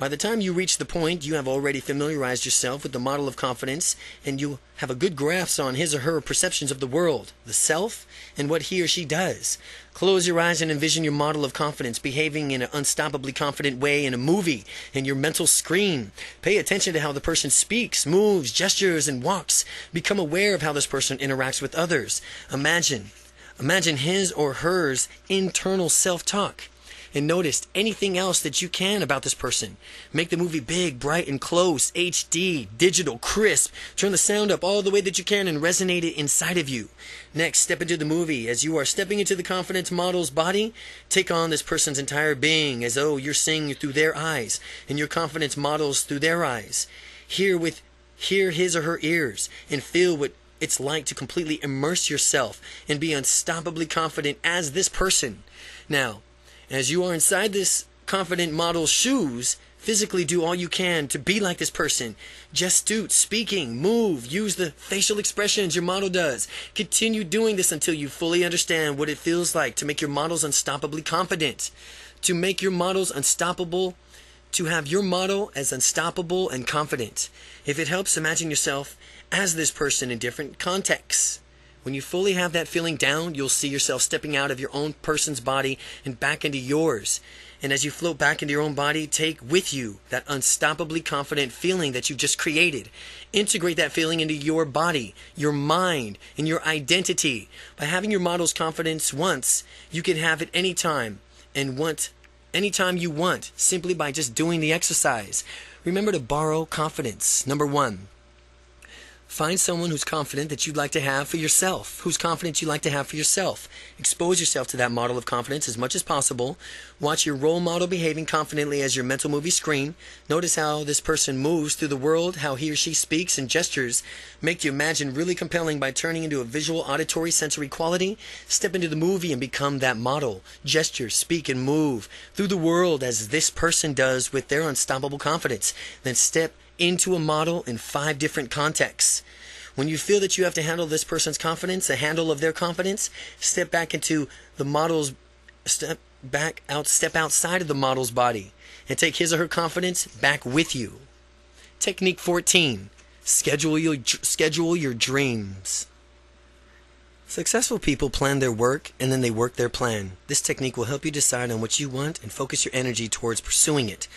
By the time you reach the point, you have already familiarized yourself with the model of confidence and you have a good grasp on his or her perceptions of the world, the self, and what he or she does. Close your eyes and envision your model of confidence behaving in an unstoppably confident way in a movie in your mental screen. Pay attention to how the person speaks, moves, gestures, and walks. Become aware of how this person interacts with others. Imagine. Imagine his or hers internal self talk. And notice anything else that you can about this person. Make the movie big, bright, and close, HD, digital, crisp. Turn the sound up all the way that you can and resonate it inside of you. Next, step into the movie. As you are stepping into the confidence model's body, take on this person's entire being as though you're seeing through their eyes and your confidence models through their eyes. Hear with hear his or her ears and feel what it's like to completely immerse yourself and be unstoppably confident as this person. Now, as you are inside this confident model's shoes, physically do all you can to be like this person. Gestute, speaking, move, use the facial expressions your model does. Continue doing this until you fully understand what it feels like to make your models unstoppably confident. To make your models unstoppable to have your model as unstoppable and confident. If it helps, imagine yourself as this person in different contexts. When you fully have that feeling down, you'll see yourself stepping out of your own person's body and back into yours. And as you float back into your own body, take with you that unstoppably confident feeling that you've just created. Integrate that feeling into your body, your mind, and your identity. By having your model's confidence once, you can have it anytime and want anytime you want simply by just doing the exercise. Remember to borrow confidence. Number one, Find someone who's confident that you'd like to have for yourself, who's confident you'd like to have for yourself. Expose yourself to that model of confidence as much as possible. Watch your role model behaving confidently as your mental movie screen. Notice how this person moves through the world, how he or she speaks and gestures. Make the imagine really compelling by turning into a visual, auditory, sensory quality. Step into the movie and become that model. Gesture, speak, and move through the world as this person does with their unstoppable confidence. Then step into a model in five different contexts. When you feel that you have to handle this person's confidence, a handle of their confidence, step back into the model's step back out step outside of the model's body and take his or her confidence back with you. Technique 14. Schedule your schedule your dreams. Successful people plan their work and then they work their plan. This technique will help you decide on what you want and focus your energy towards pursuing it.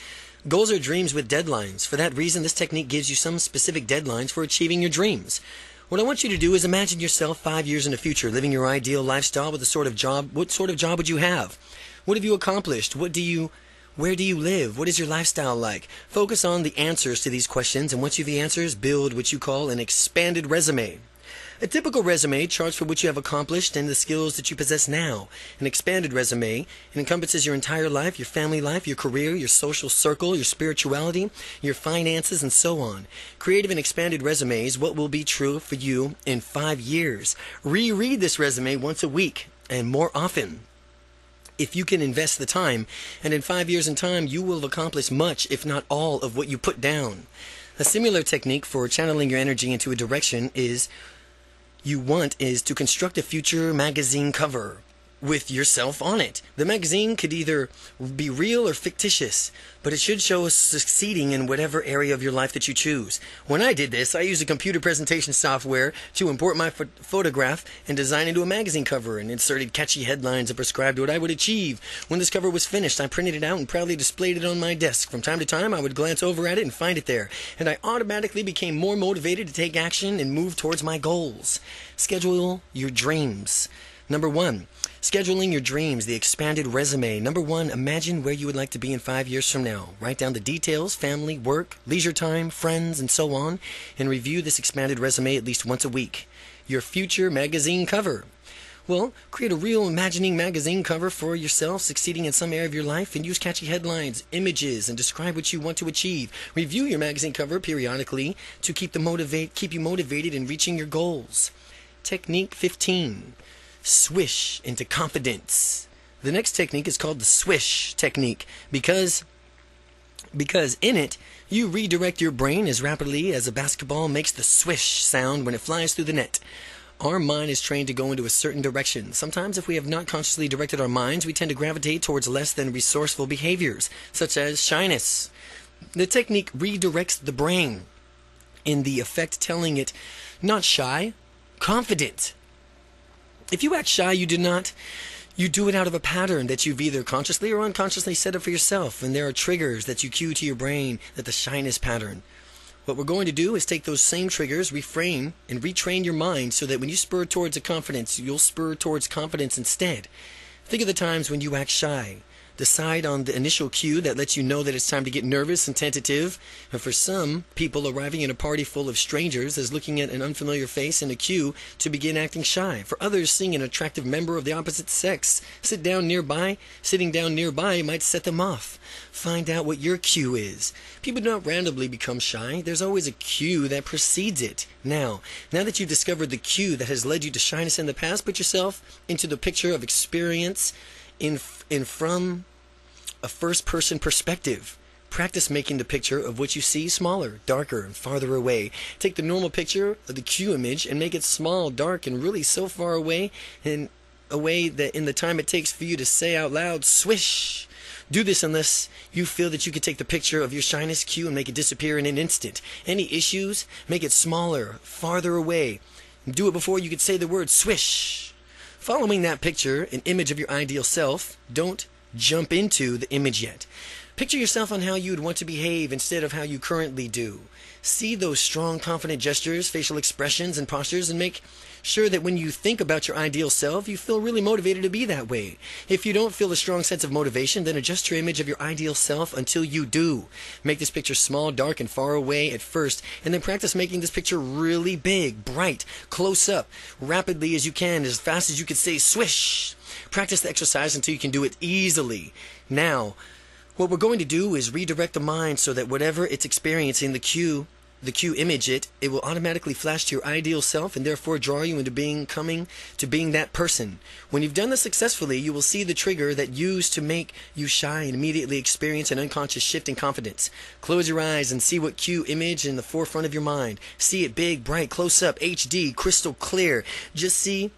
Goals are dreams with deadlines. For that reason, this technique gives you some specific deadlines for achieving your dreams. What I want you to do is imagine yourself five years in the future, living your ideal lifestyle with a sort of job. What sort of job would you have? What have you accomplished? What do you, where do you live? What is your lifestyle like? Focus on the answers to these questions, and once you have the answers, build what you call an expanded resume. A typical resume charts for what you have accomplished and the skills that you possess now. An expanded resume it encompasses your entire life, your family life, your career, your social circle, your spirituality, your finances, and so on. Creative and expanded resumes, what will be true for you in five years. Reread this resume once a week and more often if you can invest the time, and in five years in time, you will have accomplished much, if not all, of what you put down. A similar technique for channeling your energy into a direction is you want is to construct a future magazine cover with yourself on it. The magazine could either be real or fictitious, but it should show us succeeding in whatever area of your life that you choose. When I did this, I used a computer presentation software to import my ph- photograph and design into a magazine cover and inserted catchy headlines and prescribed what I would achieve. When this cover was finished, I printed it out and proudly displayed it on my desk. From time to time, I would glance over at it and find it there, and I automatically became more motivated to take action and move towards my goals. Schedule your dreams. Number one, scheduling your dreams, the expanded resume. Number one, imagine where you would like to be in five years from now. Write down the details family, work, leisure time, friends, and so on, and review this expanded resume at least once a week. Your future magazine cover. Well, create a real imagining magazine cover for yourself succeeding in some area of your life and use catchy headlines, images, and describe what you want to achieve. Review your magazine cover periodically to keep the motivate keep you motivated in reaching your goals. Technique 15 swish into confidence. The next technique is called the swish technique because because in it you redirect your brain as rapidly as a basketball makes the swish sound when it flies through the net. Our mind is trained to go into a certain direction. Sometimes, if we have not consciously directed our minds, we tend to gravitate towards less than resourceful behaviors, such as shyness. The technique redirects the brain in the effect telling it not shy, confident. If you act shy, you do not. You do it out of a pattern that you've either consciously or unconsciously set up for yourself, and there are triggers that you cue to your brain that the shyness pattern. What we're going to do is take those same triggers, reframe, and retrain your mind so that when you spur towards a confidence, you'll spur towards confidence instead. Think of the times when you act shy. Decide on the initial cue that lets you know that it's time to get nervous and tentative. And for some people, arriving in a party full of strangers is looking at an unfamiliar face and a cue to begin acting shy. For others, seeing an attractive member of the opposite sex sit down nearby, sitting down nearby might set them off. Find out what your cue is. People do not randomly become shy. There's always a cue that precedes it. Now, now that you've discovered the cue that has led you to shyness in the past, put yourself into the picture of experience in in from a first person perspective. Practice making the picture of what you see smaller, darker, and farther away. Take the normal picture of the cue image and make it small, dark, and really so far away in a way that in the time it takes for you to say out loud, swish. Do this unless you feel that you can take the picture of your shyness cue and make it disappear in an instant. Any issues, make it smaller, farther away. Do it before you could say the word swish. Following that picture, an image of your ideal self, don't jump into the image yet. Picture yourself on how you would want to behave instead of how you currently do. See those strong, confident gestures, facial expressions, and postures, and make sure that when you think about your ideal self, you feel really motivated to be that way. If you don't feel a strong sense of motivation, then adjust your image of your ideal self until you do. Make this picture small, dark, and far away at first, and then practice making this picture really big, bright, close up, rapidly as you can, as fast as you can say swish. Practice the exercise until you can do it easily. Now, what we're going to do is redirect the mind so that whatever it's experiencing, the cue, the cue image it, it will automatically flash to your ideal self and therefore draw you into being coming to being that person. When you've done this successfully, you will see the trigger that used to make you shy and immediately experience an unconscious shift in confidence. Close your eyes and see what cue image in the forefront of your mind. See it big, bright, close up, HD, crystal clear. Just see,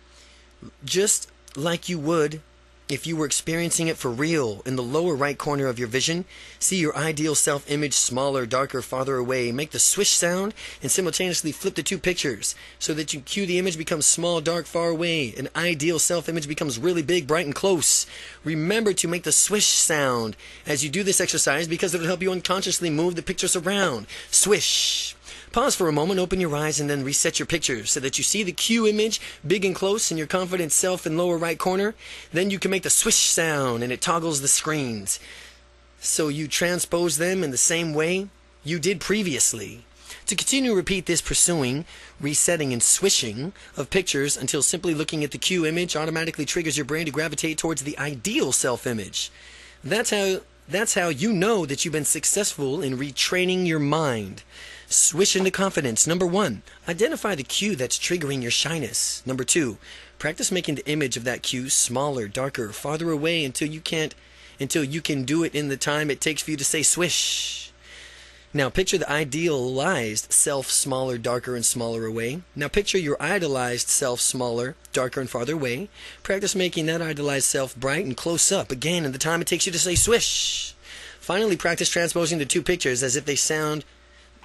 just like you would if you were experiencing it for real, in the lower right corner of your vision, see your ideal self image smaller, darker, farther away. Make the swish sound and simultaneously flip the two pictures so that you cue the image becomes small, dark, far away. An ideal self image becomes really big, bright, and close. Remember to make the swish sound as you do this exercise because it'll help you unconsciously move the pictures around. Swish. Pause for a moment, open your eyes, and then reset your picture so that you see the cue image big and close in your confident self in lower right corner. Then you can make the swish sound and it toggles the screens. So you transpose them in the same way you did previously. To continue repeat this pursuing, resetting, and swishing of pictures until simply looking at the cue image automatically triggers your brain to gravitate towards the ideal self image. That's how that's how you know that you've been successful in retraining your mind. Swish into confidence. Number one, identify the cue that's triggering your shyness. Number two, practice making the image of that cue smaller, darker, farther away until you can't until you can do it in the time it takes for you to say swish. Now picture the idealized self smaller, darker, and smaller away. Now picture your idolized self smaller, darker, and farther away. Practice making that idolized self bright and close up again in the time it takes you to say swish. Finally, practice transposing the two pictures as if they sound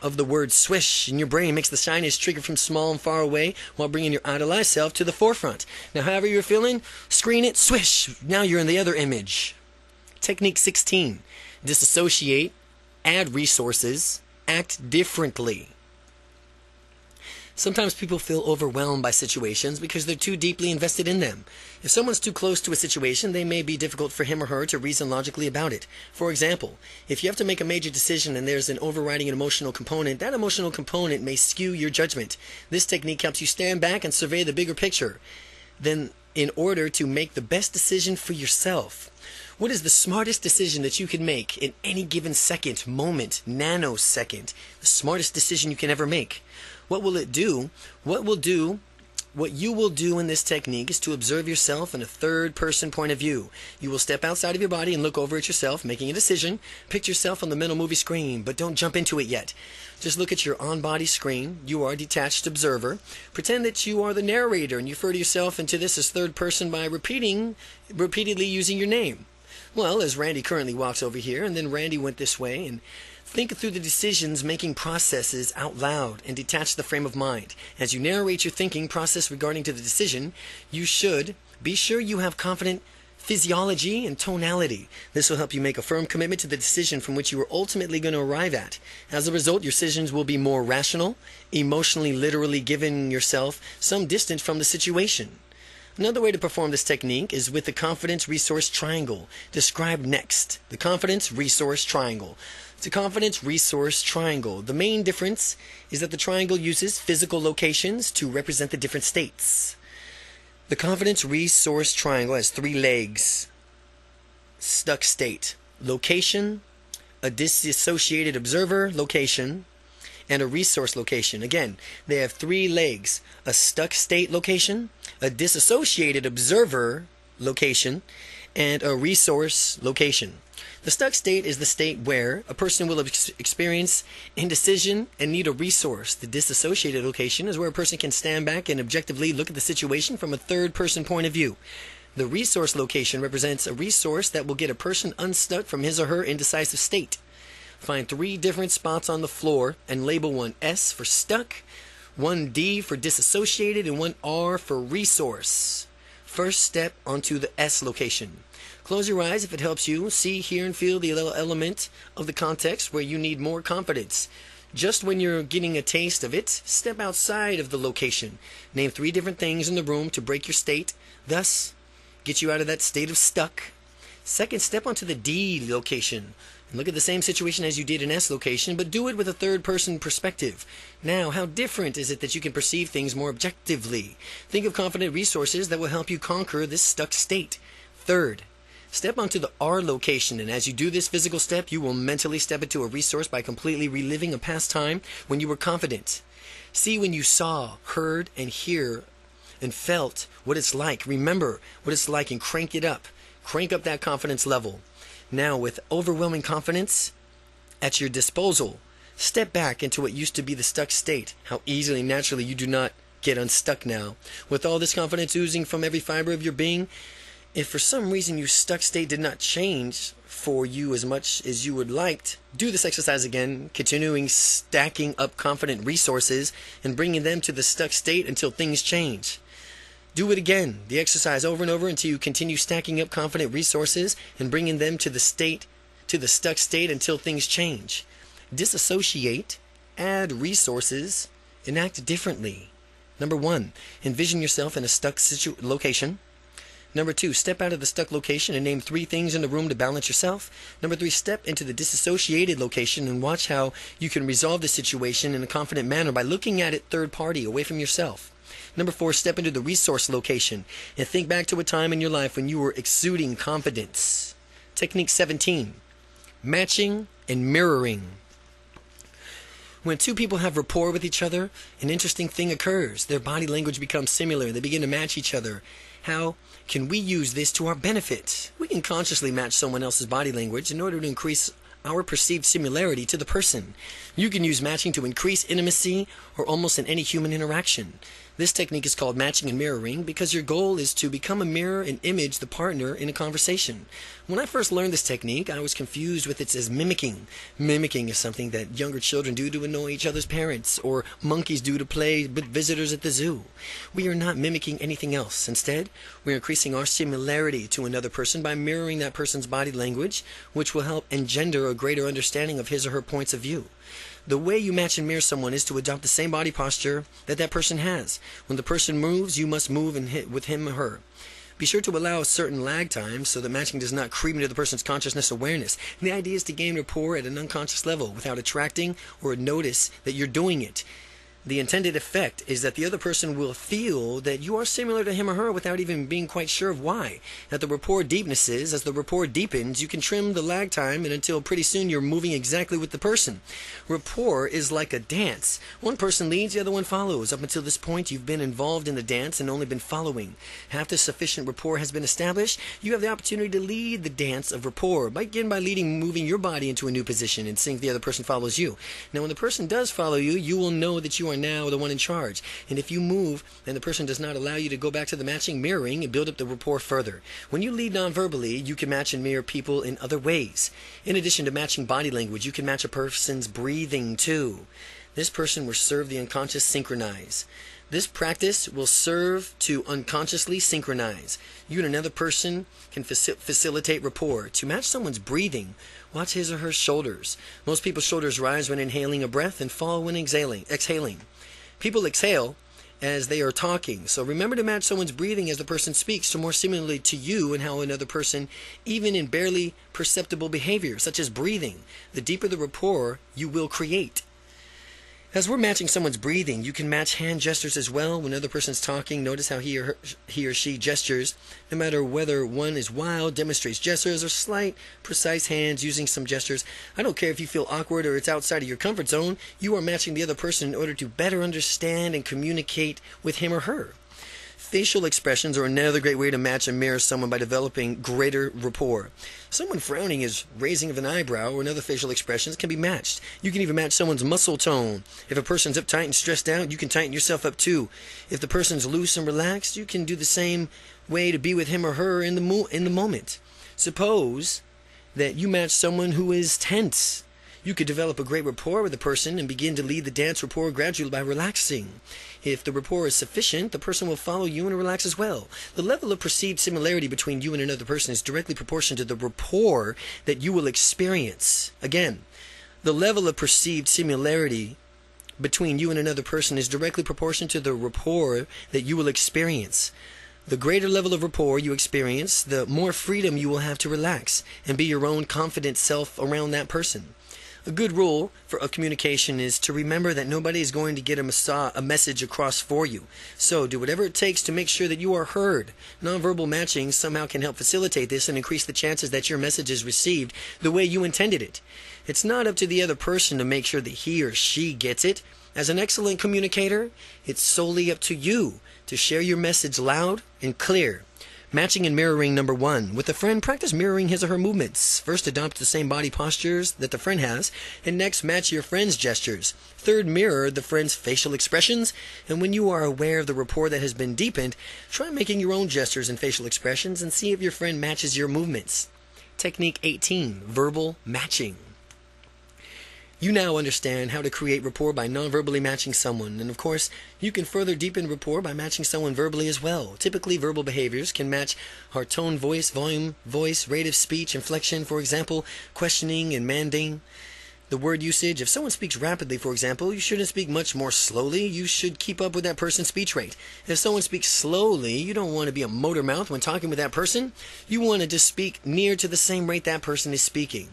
of the word swish in your brain makes the shyness trigger from small and far away while bringing your idolized self to the forefront. Now, however you're feeling, screen it, swish. Now you're in the other image. Technique 16 disassociate, add resources, act differently. Sometimes people feel overwhelmed by situations because they're too deeply invested in them. If someone's too close to a situation, they may be difficult for him or her to reason logically about it. For example, if you have to make a major decision and there's an overriding emotional component, that emotional component may skew your judgment. This technique helps you stand back and survey the bigger picture. Then, in order to make the best decision for yourself, what is the smartest decision that you can make in any given second, moment, nanosecond? The smartest decision you can ever make. What will it do? What will do what you will do in this technique is to observe yourself in a third person point of view. You will step outside of your body and look over at yourself, making a decision. Picture yourself on the mental movie screen, but don't jump into it yet. Just look at your on body screen. You are a detached observer. Pretend that you are the narrator and you refer to yourself into this as third person by repeating, repeatedly using your name. Well, as Randy currently walks over here, and then Randy went this way, and Think through the decisions making processes out loud and detach the frame of mind. As you narrate your thinking process regarding to the decision, you should be sure you have confident physiology and tonality. This will help you make a firm commitment to the decision from which you are ultimately going to arrive at. As a result, your decisions will be more rational, emotionally literally giving yourself some distance from the situation. Another way to perform this technique is with the confidence resource triangle, described next. The confidence resource triangle. It's a confidence resource triangle. The main difference is that the triangle uses physical locations to represent the different states. The confidence resource triangle has three legs. Stuck state, location, a disassociated observer location, and a resource location. Again, they have three legs a stuck state location, a disassociated observer location, and a resource location. The stuck state is the state where a person will ex- experience indecision and need a resource. The disassociated location is where a person can stand back and objectively look at the situation from a third person point of view. The resource location represents a resource that will get a person unstuck from his or her indecisive state. Find three different spots on the floor and label one S for stuck, one D for disassociated, and one R for resource. First step onto the S location. Close your eyes if it helps you. See, hear, and feel the little element of the context where you need more confidence. Just when you're getting a taste of it, step outside of the location. Name three different things in the room to break your state, thus, get you out of that state of stuck. Second, step onto the D location. Look at the same situation as you did in S location, but do it with a third person perspective. Now, how different is it that you can perceive things more objectively? Think of confident resources that will help you conquer this stuck state. Third, step onto the R location, and as you do this physical step, you will mentally step into a resource by completely reliving a past time when you were confident. See when you saw, heard, and hear and felt what it's like. Remember what it's like and crank it up. Crank up that confidence level. Now, with overwhelming confidence at your disposal, step back into what used to be the stuck state. How easily, naturally, you do not get unstuck now. With all this confidence oozing from every fiber of your being, if for some reason your stuck state did not change for you as much as you would liked, do this exercise again, continuing stacking up confident resources and bringing them to the stuck state until things change. Do it again, the exercise over and over until you continue stacking up confident resources and bringing them to the state, to the stuck state until things change. Disassociate, add resources, and act differently. Number one, envision yourself in a stuck situ- location. Number two, step out of the stuck location and name three things in the room to balance yourself. Number three, step into the disassociated location and watch how you can resolve the situation in a confident manner by looking at it third party, away from yourself. Number four, step into the resource location and think back to a time in your life when you were exuding confidence. Technique 17 matching and mirroring. When two people have rapport with each other, an interesting thing occurs. Their body language becomes similar. They begin to match each other. How can we use this to our benefit? We can consciously match someone else's body language in order to increase our perceived similarity to the person. You can use matching to increase intimacy or almost in any human interaction. This technique is called matching and mirroring because your goal is to become a mirror and image the partner in a conversation. When I first learned this technique, I was confused with it as mimicking. Mimicking is something that younger children do to annoy each other's parents, or monkeys do to play with visitors at the zoo. We are not mimicking anything else. Instead, we are increasing our similarity to another person by mirroring that person's body language, which will help engender a greater understanding of his or her points of view. The way you match and mirror someone is to adopt the same body posture that that person has. When the person moves, you must move and hit with him or her. Be sure to allow a certain lag time so that matching does not creep into the person's consciousness awareness. And the idea is to gain rapport at an unconscious level without attracting or notice that you're doing it. The intended effect is that the other person will feel that you are similar to him or her without even being quite sure of why. That the rapport deepnesses, as the rapport deepens, you can trim the lag time and until pretty soon you're moving exactly with the person. Rapport is like a dance. One person leads, the other one follows. Up until this point, you've been involved in the dance and only been following. After sufficient rapport has been established, you have the opportunity to lead the dance of rapport. Begin by leading, moving your body into a new position and seeing if the other person follows you. Now, when the person does follow you, you will know that you are now the one in charge. And if you move and the person does not allow you to go back to the matching mirroring and build up the rapport further. When you lead non-verbally, you can match and mirror people in other ways. In addition to matching body language, you can match a person's breathing too. This person will serve the unconscious synchronize. This practice will serve to unconsciously synchronize. You and another person can faci- facilitate rapport. To match someone's breathing, watch his or her shoulders. Most people's shoulders rise when inhaling a breath and fall when exhaling. exhaling. People exhale as they are talking. So remember to match someone's breathing as the person speaks so more similarly to you and how another person, even in barely perceptible behavior, such as breathing, the deeper the rapport you will create. As we're matching someone's breathing, you can match hand gestures as well. When another person's talking, notice how he or, her, he or she gestures. No matter whether one is wild, demonstrates gestures, or slight, precise hands using some gestures. I don't care if you feel awkward or it's outside of your comfort zone. You are matching the other person in order to better understand and communicate with him or her. Facial expressions are another great way to match and mirror someone by developing greater rapport. Someone frowning is raising of an eyebrow or another facial expressions can be matched. You can even match someone's muscle tone. If a person's uptight and stressed out, you can tighten yourself up too. If the person's loose and relaxed, you can do the same way to be with him or her in the mo- in the moment. Suppose that you match someone who is tense you could develop a great rapport with a person and begin to lead the dance rapport gradually by relaxing. If the rapport is sufficient, the person will follow you and relax as well. The level of perceived similarity between you and another person is directly proportional to the rapport that you will experience. Again, the level of perceived similarity between you and another person is directly proportional to the rapport that you will experience. The greater level of rapport you experience, the more freedom you will have to relax and be your own confident self around that person. A good rule for a communication is to remember that nobody is going to get a, a message across for you. So do whatever it takes to make sure that you are heard. Nonverbal matching somehow can help facilitate this and increase the chances that your message is received the way you intended it. It's not up to the other person to make sure that he or she gets it. As an excellent communicator, it's solely up to you to share your message loud and clear. Matching and mirroring number one. With a friend, practice mirroring his or her movements. First, adopt the same body postures that the friend has, and next, match your friend's gestures. Third, mirror the friend's facial expressions, and when you are aware of the rapport that has been deepened, try making your own gestures and facial expressions and see if your friend matches your movements. Technique 18 Verbal Matching. You now understand how to create rapport by non-verbally matching someone, and of course, you can further deepen rapport by matching someone verbally as well. Typically, verbal behaviors can match our tone, voice, volume, voice, rate of speech, inflection, for example, questioning and manding. The word usage, if someone speaks rapidly, for example, you shouldn't speak much more slowly. You should keep up with that person's speech rate. If someone speaks slowly, you don't want to be a motor mouth when talking with that person. You want to just speak near to the same rate that person is speaking.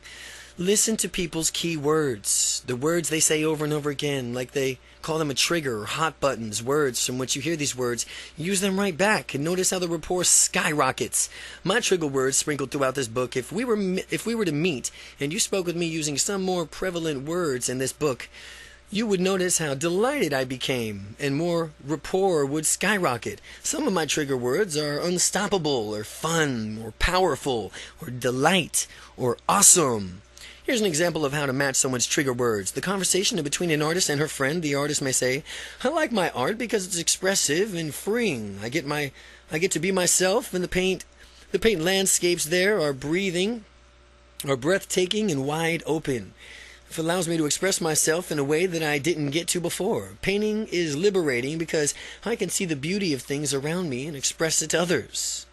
Listen to people's key words, the words they say over and over again, like they call them a trigger or hot buttons, words from which you hear these words. Use them right back and notice how the rapport skyrockets. My trigger words sprinkled throughout this book. If we were if we were to meet and you spoke with me using some more prevalent words in this book, you would notice how delighted I became and more rapport would skyrocket. Some of my trigger words are unstoppable or fun or powerful or delight or awesome. Here's an example of how to match someone's trigger words. The conversation between an artist and her friend. The artist may say, "I like my art because it's expressive and freeing. I get my I get to be myself and the paint the paint landscapes there are breathing are breathtaking and wide open. It allows me to express myself in a way that I didn't get to before. Painting is liberating because I can see the beauty of things around me and express it to others.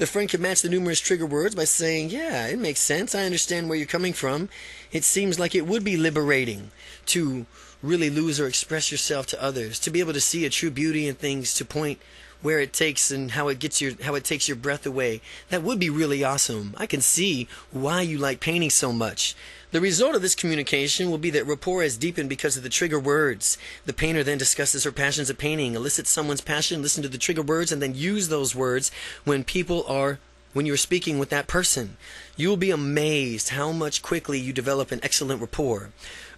The friend can match the numerous trigger words by saying, Yeah, it makes sense. I understand where you're coming from. It seems like it would be liberating to really lose or express yourself to others, to be able to see a true beauty in things, to point where it takes and how it gets your how it takes your breath away. That would be really awesome. I can see why you like painting so much. The result of this communication will be that rapport is deepened because of the trigger words. The painter then discusses her passions of painting, elicits someone's passion, listen to the trigger words, and then use those words when people are when you're speaking with that person. You will be amazed how much quickly you develop an excellent rapport.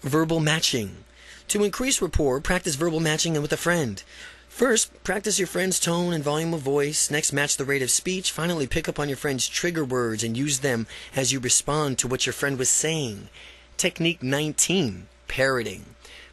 Verbal matching. To increase rapport, practice verbal matching and with a friend. First, practice your friend's tone and volume of voice. Next, match the rate of speech. Finally, pick up on your friend's trigger words and use them as you respond to what your friend was saying. Technique 19 Parroting.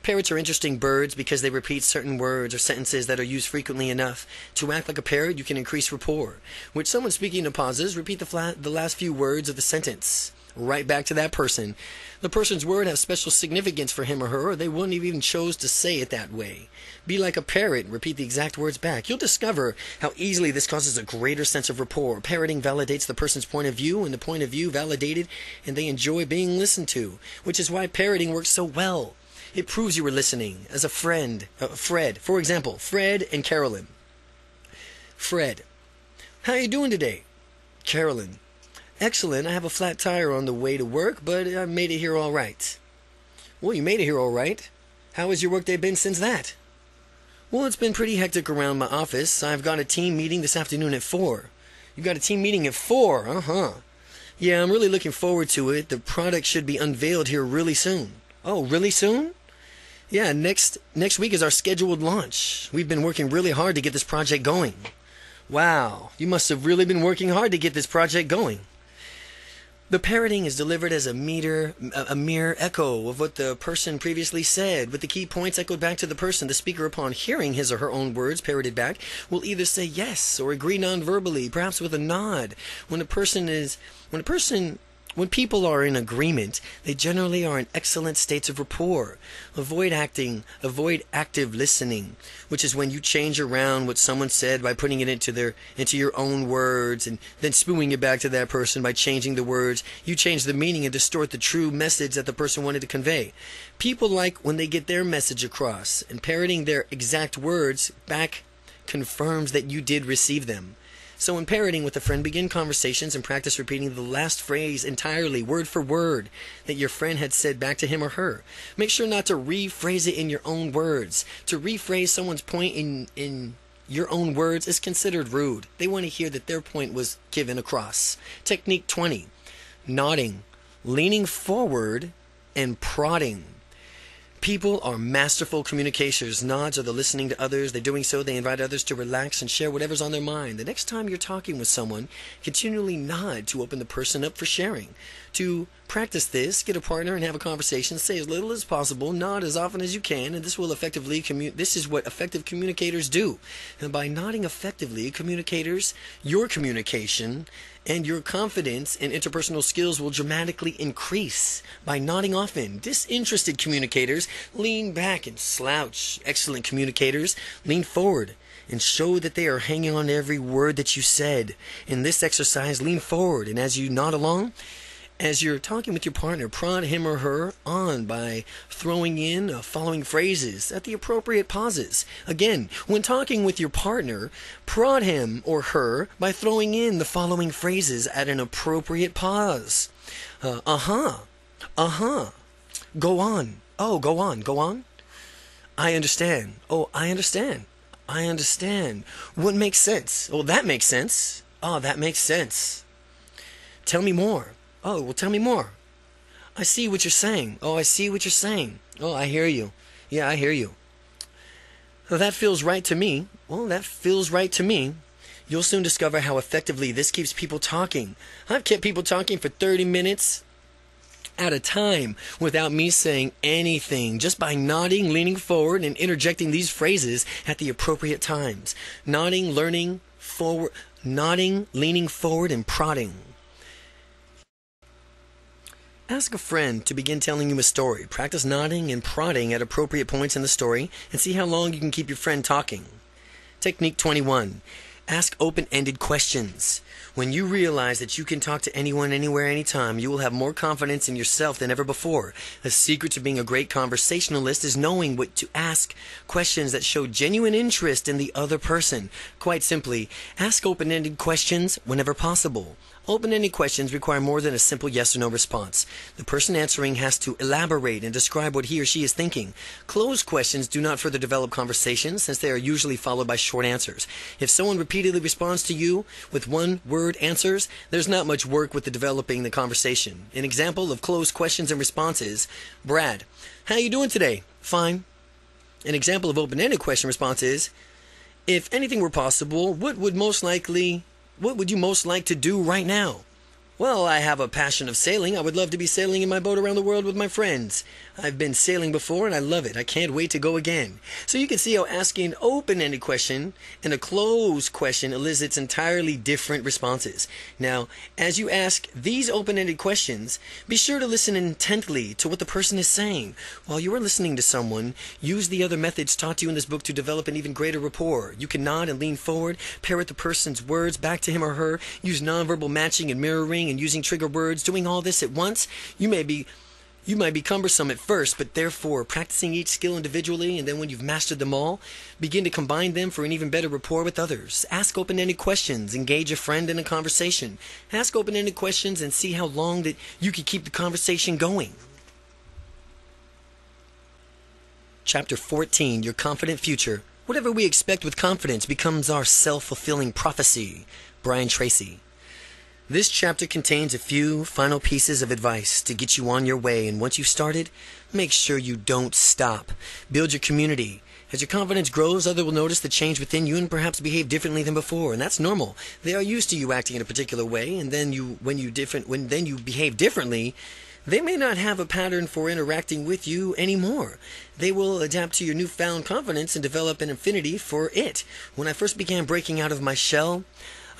Parrots are interesting birds because they repeat certain words or sentences that are used frequently enough. To act like a parrot, you can increase rapport. When someone speaking in pauses, repeat the, flat, the last few words of the sentence right back to that person. The person's word has special significance for him or her, or they wouldn't have even chose to say it that way. Be like a parrot and repeat the exact words back. You'll discover how easily this causes a greater sense of rapport. Parroting validates the person's point of view, and the point of view validated, and they enjoy being listened to, which is why parroting works so well. It proves you were listening as a friend. Uh, Fred, for example, Fred and Carolyn. Fred, how are you doing today? Carolyn, excellent. I have a flat tire on the way to work, but I made it here all right. Well, you made it here all right. How has your workday been since that? Well, it's been pretty hectic around my office. I've got a team meeting this afternoon at 4. You've got a team meeting at 4? Uh huh. Yeah, I'm really looking forward to it. The product should be unveiled here really soon. Oh, really soon? Yeah, next next week is our scheduled launch. We've been working really hard to get this project going. Wow, you must have really been working hard to get this project going. The parroting is delivered as a meter, a mere echo of what the person previously said, with the key points echoed back to the person. The speaker, upon hearing his or her own words parroted back, will either say yes or agree non-verbally, perhaps with a nod. When a person is, when a person when people are in agreement, they generally are in excellent states of rapport. Avoid acting, avoid active listening, which is when you change around what someone said by putting it into their into your own words and then spewing it back to that person by changing the words. You change the meaning and distort the true message that the person wanted to convey. People like when they get their message across and parroting their exact words back confirms that you did receive them. So when parroting with a friend, begin conversations and practice repeating the last phrase entirely, word for word, that your friend had said back to him or her. Make sure not to rephrase it in your own words. To rephrase someone's point in, in your own words is considered rude. They want to hear that their point was given across. Technique 20 nodding, leaning forward, and prodding. People are masterful communicators. Nods are the listening to others. They're doing so. They invite others to relax and share whatever's on their mind. The next time you're talking with someone, continually nod to open the person up for sharing. To practice this, get a partner and have a conversation. Say as little as possible. Nod as often as you can, and this will effectively commu- This is what effective communicators do. And by nodding effectively, communicators, your communication and your confidence and interpersonal skills will dramatically increase by nodding often. Disinterested communicators lean back and slouch. Excellent communicators lean forward and show that they are hanging on every word that you said. In this exercise, lean forward, and as you nod along, as you're talking with your partner, prod him or her on by throwing in uh, following phrases at the appropriate pauses. Again, when talking with your partner, prod him or her by throwing in the following phrases at an appropriate pause. Uh huh. Uh huh. Go on. Oh, go on. Go on. I understand. Oh, I understand. I understand. What makes sense? Oh, that makes sense. Oh, that makes sense. Tell me more. Oh, well, tell me more. I see what you're saying. Oh, I see what you're saying. Oh, I hear you. Yeah, I hear you. Well, that feels right to me. Well, that feels right to me. You'll soon discover how effectively this keeps people talking. I've kept people talking for 30 minutes at a time without me saying anything, just by nodding, leaning forward, and interjecting these phrases at the appropriate times. Nodding, learning, forward, nodding, leaning forward, and prodding. Ask a friend to begin telling you a story. Practice nodding and prodding at appropriate points in the story and see how long you can keep your friend talking. Technique 21. Ask open ended questions. When you realize that you can talk to anyone, anywhere, anytime, you will have more confidence in yourself than ever before. The secret to being a great conversationalist is knowing what to ask questions that show genuine interest in the other person. Quite simply, ask open ended questions whenever possible. Open ended questions require more than a simple yes or no response. The person answering has to elaborate and describe what he or she is thinking. Closed questions do not further develop conversations since they are usually followed by short answers. If someone repeatedly responds to you with one word answers, there's not much work with the developing the conversation. An example of closed questions and responses Brad, how you doing today? Fine. An example of open ended question response is If anything were possible, what would most likely what would you most like to do right now? Well, I have a passion of sailing. I would love to be sailing in my boat around the world with my friends. I've been sailing before and I love it. I can't wait to go again. So you can see how asking an open-ended question and a closed question elicits entirely different responses. Now, as you ask these open-ended questions, be sure to listen intently to what the person is saying. While you are listening to someone, use the other methods taught to you in this book to develop an even greater rapport. You can nod and lean forward, parrot the person's words back to him or her, use nonverbal matching and mirroring and using trigger words, doing all this at once, you may be You might be cumbersome at first, but therefore, practicing each skill individually, and then when you've mastered them all, begin to combine them for an even better rapport with others. Ask open-ended questions, engage a friend in a conversation. Ask open-ended questions and see how long that you can keep the conversation going. Chapter 14 Your Confident Future. Whatever we expect with confidence becomes our self fulfilling prophecy. Brian Tracy. This chapter contains a few final pieces of advice to get you on your way, and once you've started, make sure you don't stop. Build your community. As your confidence grows, others will notice the change within you and perhaps behave differently than before, and that's normal. They are used to you acting in a particular way, and then you when you different when then you behave differently, they may not have a pattern for interacting with you anymore. They will adapt to your newfound confidence and develop an affinity for it. When I first began breaking out of my shell,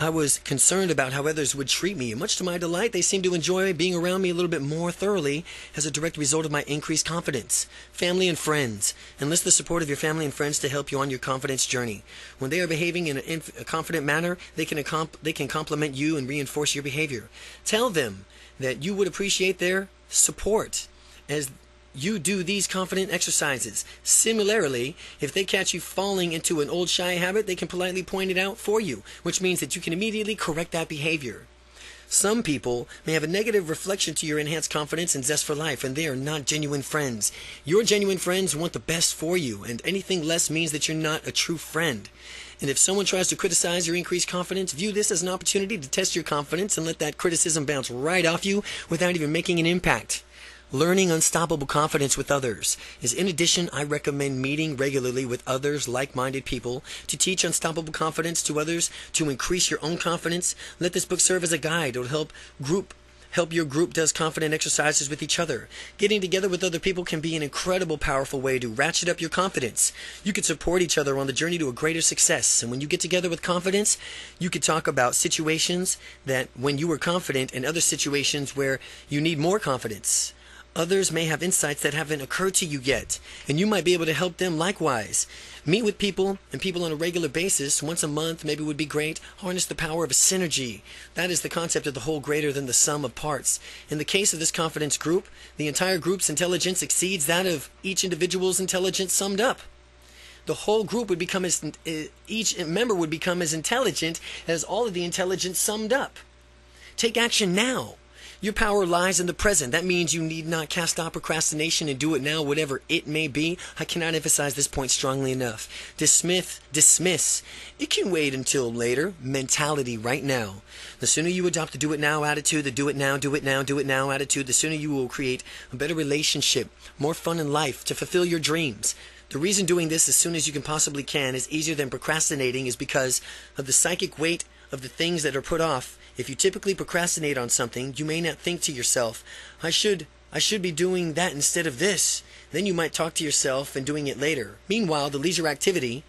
I was concerned about how others would treat me, and much to my delight, they seemed to enjoy being around me a little bit more thoroughly as a direct result of my increased confidence. Family and friends. Enlist the support of your family and friends to help you on your confidence journey. When they are behaving in a, confident manner, they can, they can compliment you and reinforce your behavior. Tell them that you would appreciate their support as you do these confident exercises. Similarly, if they catch you falling into an old shy habit, they can politely point it out for you, which means that you can immediately correct that behavior. Some people may have a negative reflection to your enhanced confidence and zest for life, and they are not genuine friends. Your genuine friends want the best for you, and anything less means that you're not a true friend. And if someone tries to criticize your increased confidence, view this as an opportunity to test your confidence and let that criticism bounce right off you without even making an impact. Learning unstoppable confidence with others is in addition I recommend meeting regularly with others like-minded people to teach unstoppable confidence to others to increase your own confidence. Let this book serve as a guide to help group help your group does confident exercises with each other. Getting together with other people can be an incredible powerful way to ratchet up your confidence. You can support each other on the journey to a greater success. And when you get together with confidence, you can talk about situations that when you were confident and other situations where you need more confidence. Others may have insights that haven't occurred to you yet, and you might be able to help them likewise. Meet with people and people on a regular basis, once a month maybe would be great. Harness the power of a synergy. That is the concept of the whole greater than the sum of parts. In the case of this confidence group, the entire group's intelligence exceeds that of each individual's intelligence summed up. The whole group would become as, eh, each member would become as intelligent as all of the intelligence summed up. Take action now. Your power lies in the present. That means you need not cast out procrastination and do it now, whatever it may be. I cannot emphasize this point strongly enough. Dismiss, dismiss. It can wait until later. Mentality right now. The sooner you adopt the do it now attitude, the do it now, do it now, do it now attitude, the sooner you will create a better relationship, more fun in life to fulfill your dreams. The reason doing this as soon as you can possibly can is easier than procrastinating is because of the psychic weight of the things that are put off if you typically procrastinate on something, you may not think to yourself, I should I should be doing that instead of this. Then you might talk to yourself and doing it later. Meanwhile, the leisure activity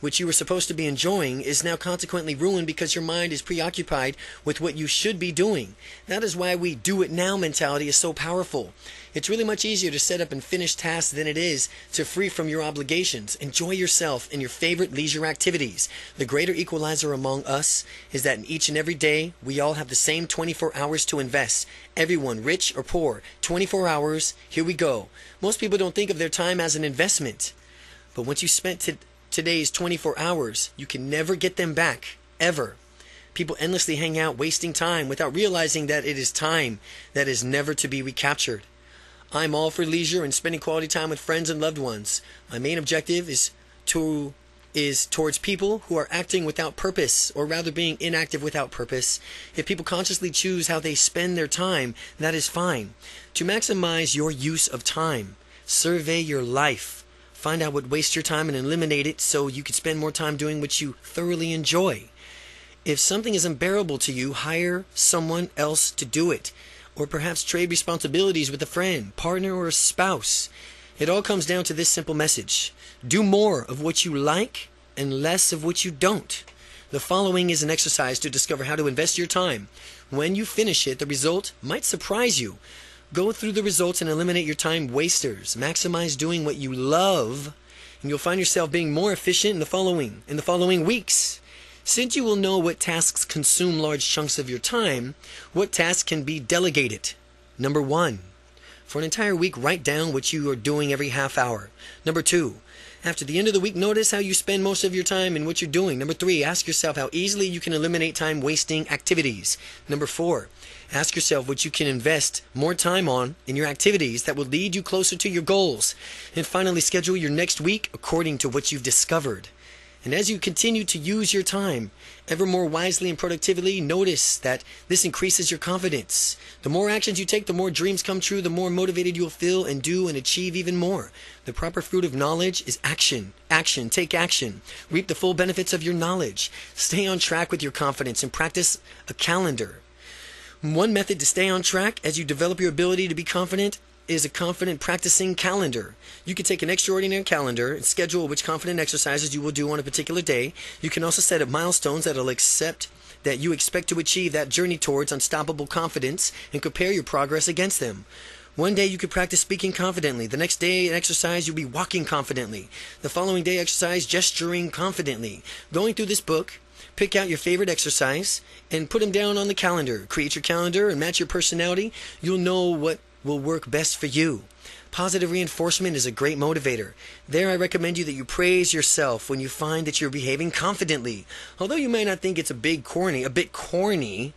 which you were supposed to be enjoying, is now consequently ruined because your mind is preoccupied with what you should be doing. That is why we do it now mentality is so powerful. It's really much easier to set up and finish tasks than it is to free from your obligations. Enjoy yourself in your favorite leisure activities. The greater equalizer among us is that in each and every day, we all have the same 24 hours to invest. Everyone, rich or poor, 24 hours, here we go. Most people don't think of their time as an investment. But once you spent it today's 24 hours. You can never get them back, ever. People endlessly hang out wasting time without realizing that it is time that is never to be recaptured. I'm all for leisure and spending quality time with friends and loved ones. My main objective is to is towards people who are acting without purpose or rather being inactive without purpose. If people consciously choose how they spend their time, that is fine. To maximize your use of time, survey your life Find out what wastes your time and eliminate it so you can spend more time doing what you thoroughly enjoy. If something is unbearable to you, hire someone else to do it. Or perhaps trade responsibilities with a friend, partner, or a spouse. It all comes down to this simple message do more of what you like and less of what you don't. The following is an exercise to discover how to invest your time. When you finish it, the result might surprise you. Go through the results and eliminate your time wasters. Maximize doing what you love, and you'll find yourself being more efficient in the following in the following weeks. Since you will know what tasks consume large chunks of your time, what tasks can be delegated? Number 1. For an entire week, write down what you are doing every half hour. Number two, after the end of the week, notice how you spend most of your time and what you're doing. Number three, ask yourself how easily you can eliminate time wasting activities. Number four, ask yourself what you can invest more time on in your activities that will lead you closer to your goals. And finally, schedule your next week according to what you've discovered. And as you continue to use your time ever more wisely and productively, notice that this increases your confidence. The more actions you take, the more dreams come true, the more motivated you'll feel and do and achieve even more. The proper fruit of knowledge is action. Action. Take action. Reap the full benefits of your knowledge. Stay on track with your confidence and practice a calendar. One method to stay on track as you develop your ability to be confident is a confident practicing calendar. You can take an extraordinary calendar and schedule which confident exercises you will do on a particular day. You can also set up milestones that'll accept that you expect to achieve that journey towards unstoppable confidence and compare your progress against them. One day you could practice speaking confidently. The next day, an exercise, you'll be walking confidently. The following day, exercise gesturing confidently. Going through this book, pick out your favorite exercise and put them down on the calendar. Create your calendar and match your personality. You'll know what will work best for you. Positive reinforcement is a great motivator. There, I recommend you that you praise yourself when you find that you're behaving confidently. Although you may not think it's a big corny, a bit corny,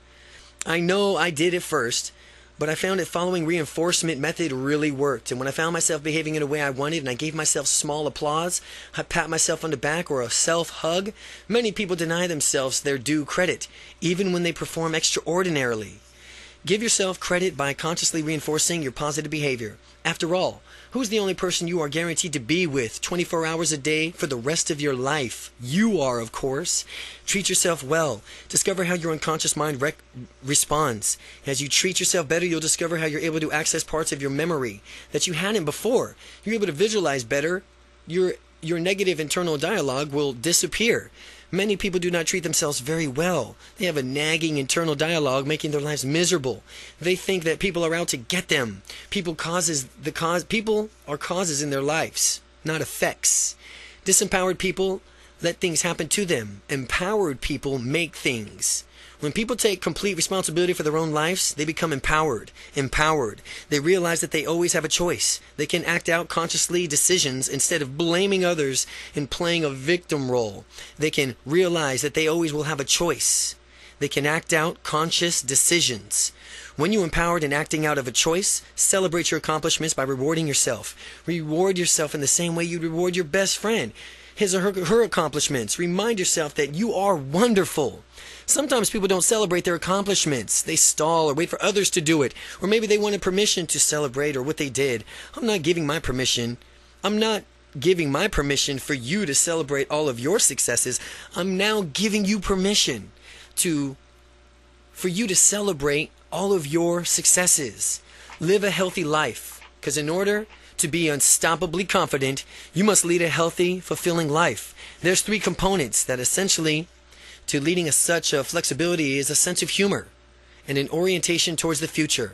I know I did at first, but I found that following reinforcement method really worked. And when I found myself behaving in a way I wanted and I gave myself small applause, I pat myself on the back or a self hug, many people deny themselves their due credit, even when they perform extraordinarily. Give yourself credit by consciously reinforcing your positive behavior. After all, who's the only person you are guaranteed to be with 24 hours a day for the rest of your life? You are, of course. Treat yourself well. Discover how your unconscious mind rec- responds. As you treat yourself better, you'll discover how you're able to access parts of your memory that you hadn't before. You're able to visualize better. Your your negative internal dialogue will disappear. Many people do not treat themselves very well. They have a nagging internal dialogue making their lives miserable. They think that people are out to get them. People causes the cause people are causes in their lives, not effects. Disempowered people let things happen to them. Empowered people make things. When people take complete responsibility for their own lives, they become empowered. Empowered. They realize that they always have a choice. They can act out consciously decisions instead of blaming others and playing a victim role. They can realize that they always will have a choice. They can act out conscious decisions. When you empowered and acting out of a choice, celebrate your accomplishments by rewarding yourself. Reward yourself in the same way you'd reward your best friend. His or her, her accomplishments. Remind yourself that you are wonderful. Sometimes people don't celebrate their accomplishments. They stall or wait for others to do it. Or maybe they wanted permission to celebrate or what they did. I'm not giving my permission. I'm not giving my permission for you to celebrate all of your successes. I'm now giving you permission to for you to celebrate all of your successes. Live a healthy life because in order to be unstoppably confident, you must lead a healthy, fulfilling life. There's three components that essentially to leading a such a flexibility is a sense of humor and an orientation towards the future.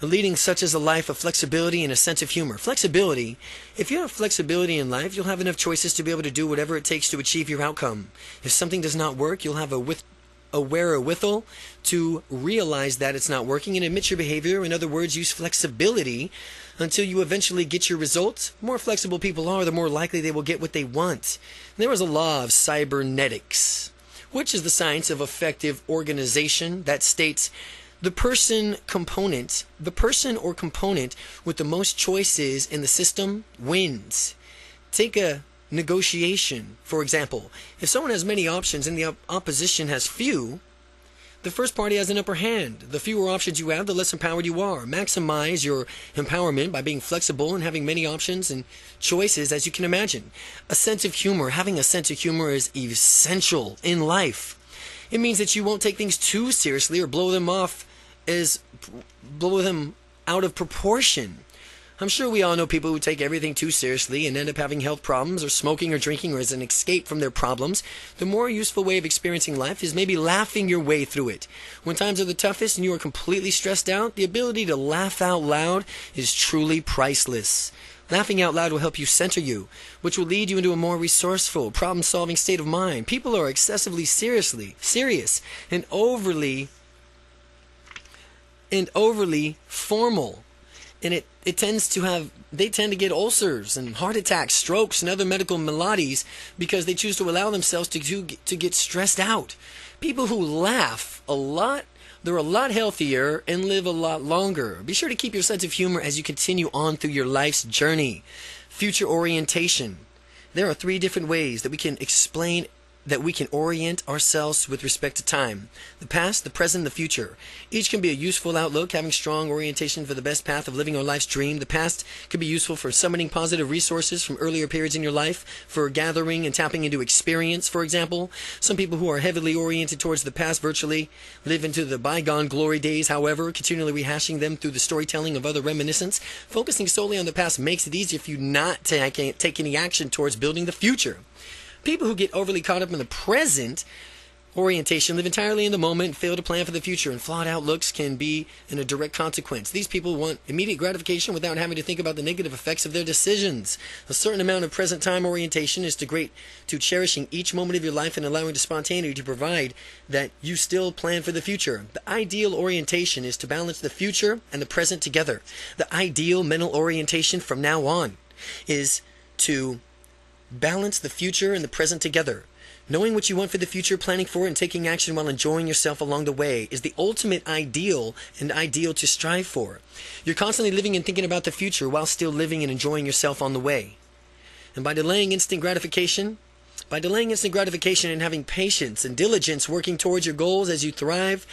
Leading such as a life of flexibility and a sense of humor. Flexibility, if you have flexibility in life, you'll have enough choices to be able to do whatever it takes to achieve your outcome. If something does not work, you'll have a with a wherewithal to realize that it's not working and admit your behavior. In other words, use flexibility until you eventually get your results. The more flexible people are, the more likely they will get what they want. There is a law of cybernetics which is the science of effective organization that states the person component, the person or component with the most choices in the system wins. Take a negotiation, for example. If someone has many options and the op- opposition has few, the first party has an upper hand. The fewer options you have, the less empowered you are. Maximize your empowerment by being flexible and having many options and choices as you can imagine. A sense of humor, having a sense of humor is essential in life. It means that you won't take things too seriously or blow them off as blow them out of proportion. I'm sure we all know people who take everything too seriously and end up having health problems or smoking or drinking or as an escape from their problems. The more useful way of experiencing life is maybe laughing your way through it. When times are the toughest and you are completely stressed out, the ability to laugh out loud is truly priceless. Laughing out loud will help you center you, which will lead you into a more resourceful, problem-solving state of mind. People are excessively seriously serious and overly and overly formal and it, it tends to have they tend to get ulcers and heart attacks strokes and other medical maladies because they choose to allow themselves to, to, to get stressed out. People who laugh a lot they're a lot healthier and live a lot longer. Be sure to keep your sense of humor as you continue on through your life's journey. Future orientation. There are three different ways that we can explain that we can orient ourselves with respect to time the past, the present, the future. Each can be a useful outlook, having strong orientation for the best path of living our life's dream. The past could be useful for summoning positive resources from earlier periods in your life, for gathering and tapping into experience, for example. Some people who are heavily oriented towards the past virtually live into the bygone glory days, however, continually rehashing them through the storytelling of other reminiscence. Focusing solely on the past makes it easier for you not to take any action towards building the future. People who get overly caught up in the present orientation live entirely in the moment, fail to plan for the future, and flawed outlooks can be in a direct consequence. These people want immediate gratification without having to think about the negative effects of their decisions. A certain amount of present time orientation is to great to cherishing each moment of your life and allowing the spontaneity to provide that you still plan for the future. The ideal orientation is to balance the future and the present together. The ideal mental orientation from now on is to Balance the future and the present together. Knowing what you want for the future, planning for it, and taking action while enjoying yourself along the way is the ultimate ideal and ideal to strive for. You're constantly living and thinking about the future while still living and enjoying yourself on the way. And by delaying instant gratification, by delaying instant gratification and having patience and diligence working towards your goals as you thrive,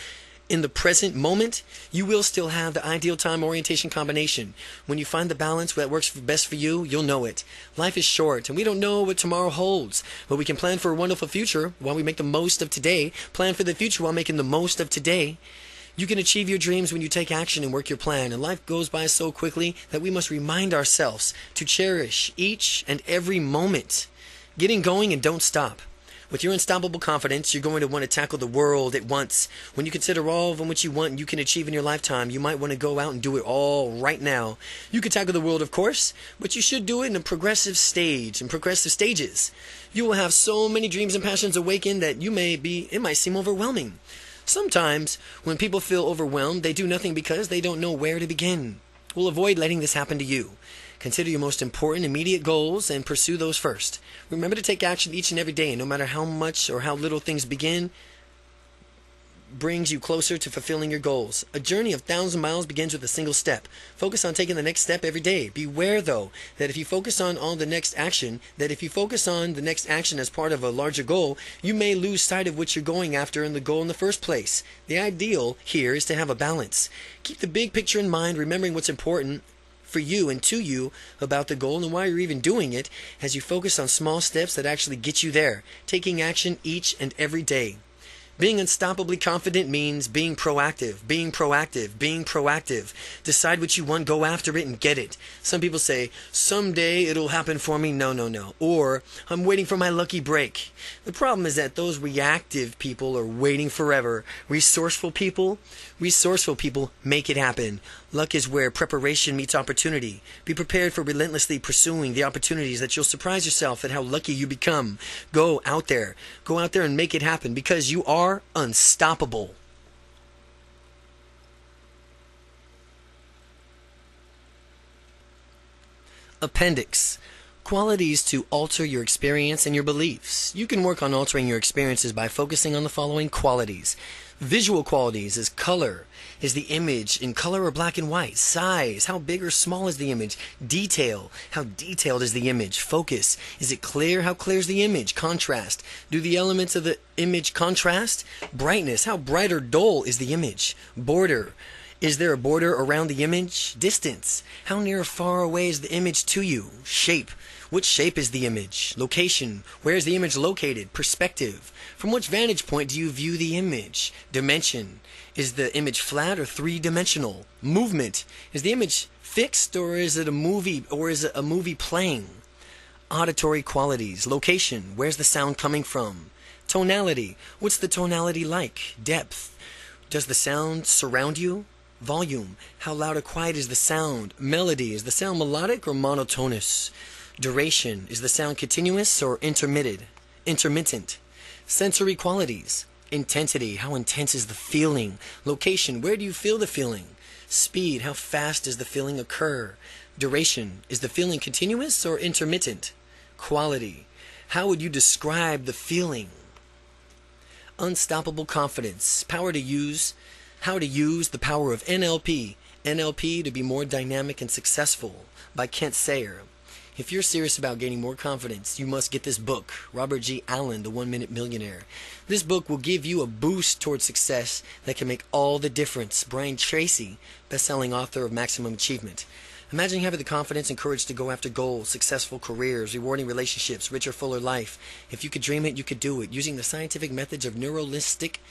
in the present moment, you will still have the ideal time orientation combination. When you find the balance that works best for you, you'll know it. Life is short, and we don't know what tomorrow holds, but we can plan for a wonderful future while we make the most of today, plan for the future while making the most of today. You can achieve your dreams when you take action and work your plan, and life goes by so quickly that we must remind ourselves to cherish each and every moment. Getting going and don't stop. With your unstoppable confidence, you're going to want to tackle the world at once. When you consider all of what you want and you can achieve in your lifetime, you might want to go out and do it all right now. You can tackle the world, of course, but you should do it in a progressive stage, in progressive stages. You will have so many dreams and passions awaken that you may be, it might seem overwhelming. Sometimes, when people feel overwhelmed, they do nothing because they don't know where to begin. We'll avoid letting this happen to you. Consider your most important immediate goals and pursue those first. Remember to take action each and every day, and no matter how much or how little things begin, brings you closer to fulfilling your goals. A journey of thousand miles begins with a single step. Focus on taking the next step every day. Beware though that if you focus on all the next action, that if you focus on the next action as part of a larger goal, you may lose sight of what you're going after and the goal in the first place. The ideal here is to have a balance. Keep the big picture in mind, remembering what's important for you and to you about the goal and why you're even doing it as you focus on small steps that actually get you there, taking action each and every day. Being unstoppably confident means being proactive, being proactive, being proactive. Decide what you want, go after it, and get it. Some people say, someday it'll happen for me. No, no, no. Or, I'm waiting for my lucky break. The problem is that those reactive people are waiting forever. Resourceful people, resourceful people make it happen. Luck is where preparation meets opportunity. Be prepared for relentlessly pursuing the opportunities that you'll surprise yourself at how lucky you become. Go out there. Go out there and make it happen because you are unstoppable. Appendix Qualities to alter your experience and your beliefs. You can work on altering your experiences by focusing on the following qualities Visual qualities is color. Is the image in color or black and white? Size. How big or small is the image? Detail. How detailed is the image? Focus. Is it clear? How clear is the image? Contrast. Do the elements of the image contrast? Brightness. How bright or dull is the image? Border. Is there a border around the image? Distance. How near or far away is the image to you? Shape. Which shape is the image? Location. Where is the image located? Perspective. From which vantage point do you view the image? Dimension. Is the image flat or three dimensional? Movement. Is the image fixed or is it a movie or is it a movie playing? Auditory qualities. Location. Where's the sound coming from? Tonality. What's the tonality like? Depth. Does the sound surround you? Volume. How loud or quiet is the sound? Melody. Is the sound melodic or monotonous? Duration. Is the sound continuous or intermitted? Intermittent. Sensory qualities. Intensity. How intense is the feeling? Location. Where do you feel the feeling? Speed, how fast does the feeling occur? Duration, is the feeling continuous or intermittent? Quality, how would you describe the feeling? Unstoppable confidence, power to use, how to use the power of NLP, NLP to be more dynamic and successful by Kent Sayre. If you're serious about gaining more confidence, you must get this book, Robert G. Allen, The One Minute Millionaire. This book will give you a boost towards success that can make all the difference. Brian Tracy, best-selling author of Maximum Achievement. Imagine having the confidence and courage to go after goals, successful careers, rewarding relationships, richer, fuller life. If you could dream it, you could do it. Using the scientific methods of neuro-linguistic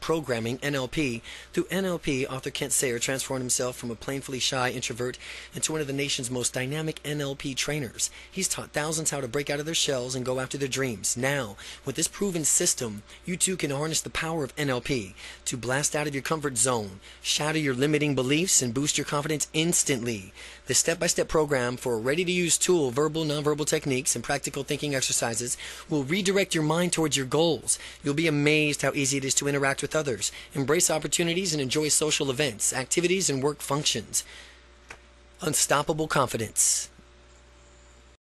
programming, NLP, through NLP, author Kent Sayre transformed himself from a painfully shy introvert into one of the nation's most dynamic NLP trainers. He's taught thousands how to break out of their shells and go after their dreams. Now, with this proven system, you too can harness the power of NLP to blast out of your comfort zone, shatter your limiting beliefs, and boost your confidence instantly. The step by step program for a ready to use tool, verbal, nonverbal techniques, and practical thinking exercises will redirect your mind towards your goals. You'll be amazed how easy it is to interact with others, embrace opportunities, and enjoy social events, activities, and work functions. Unstoppable confidence.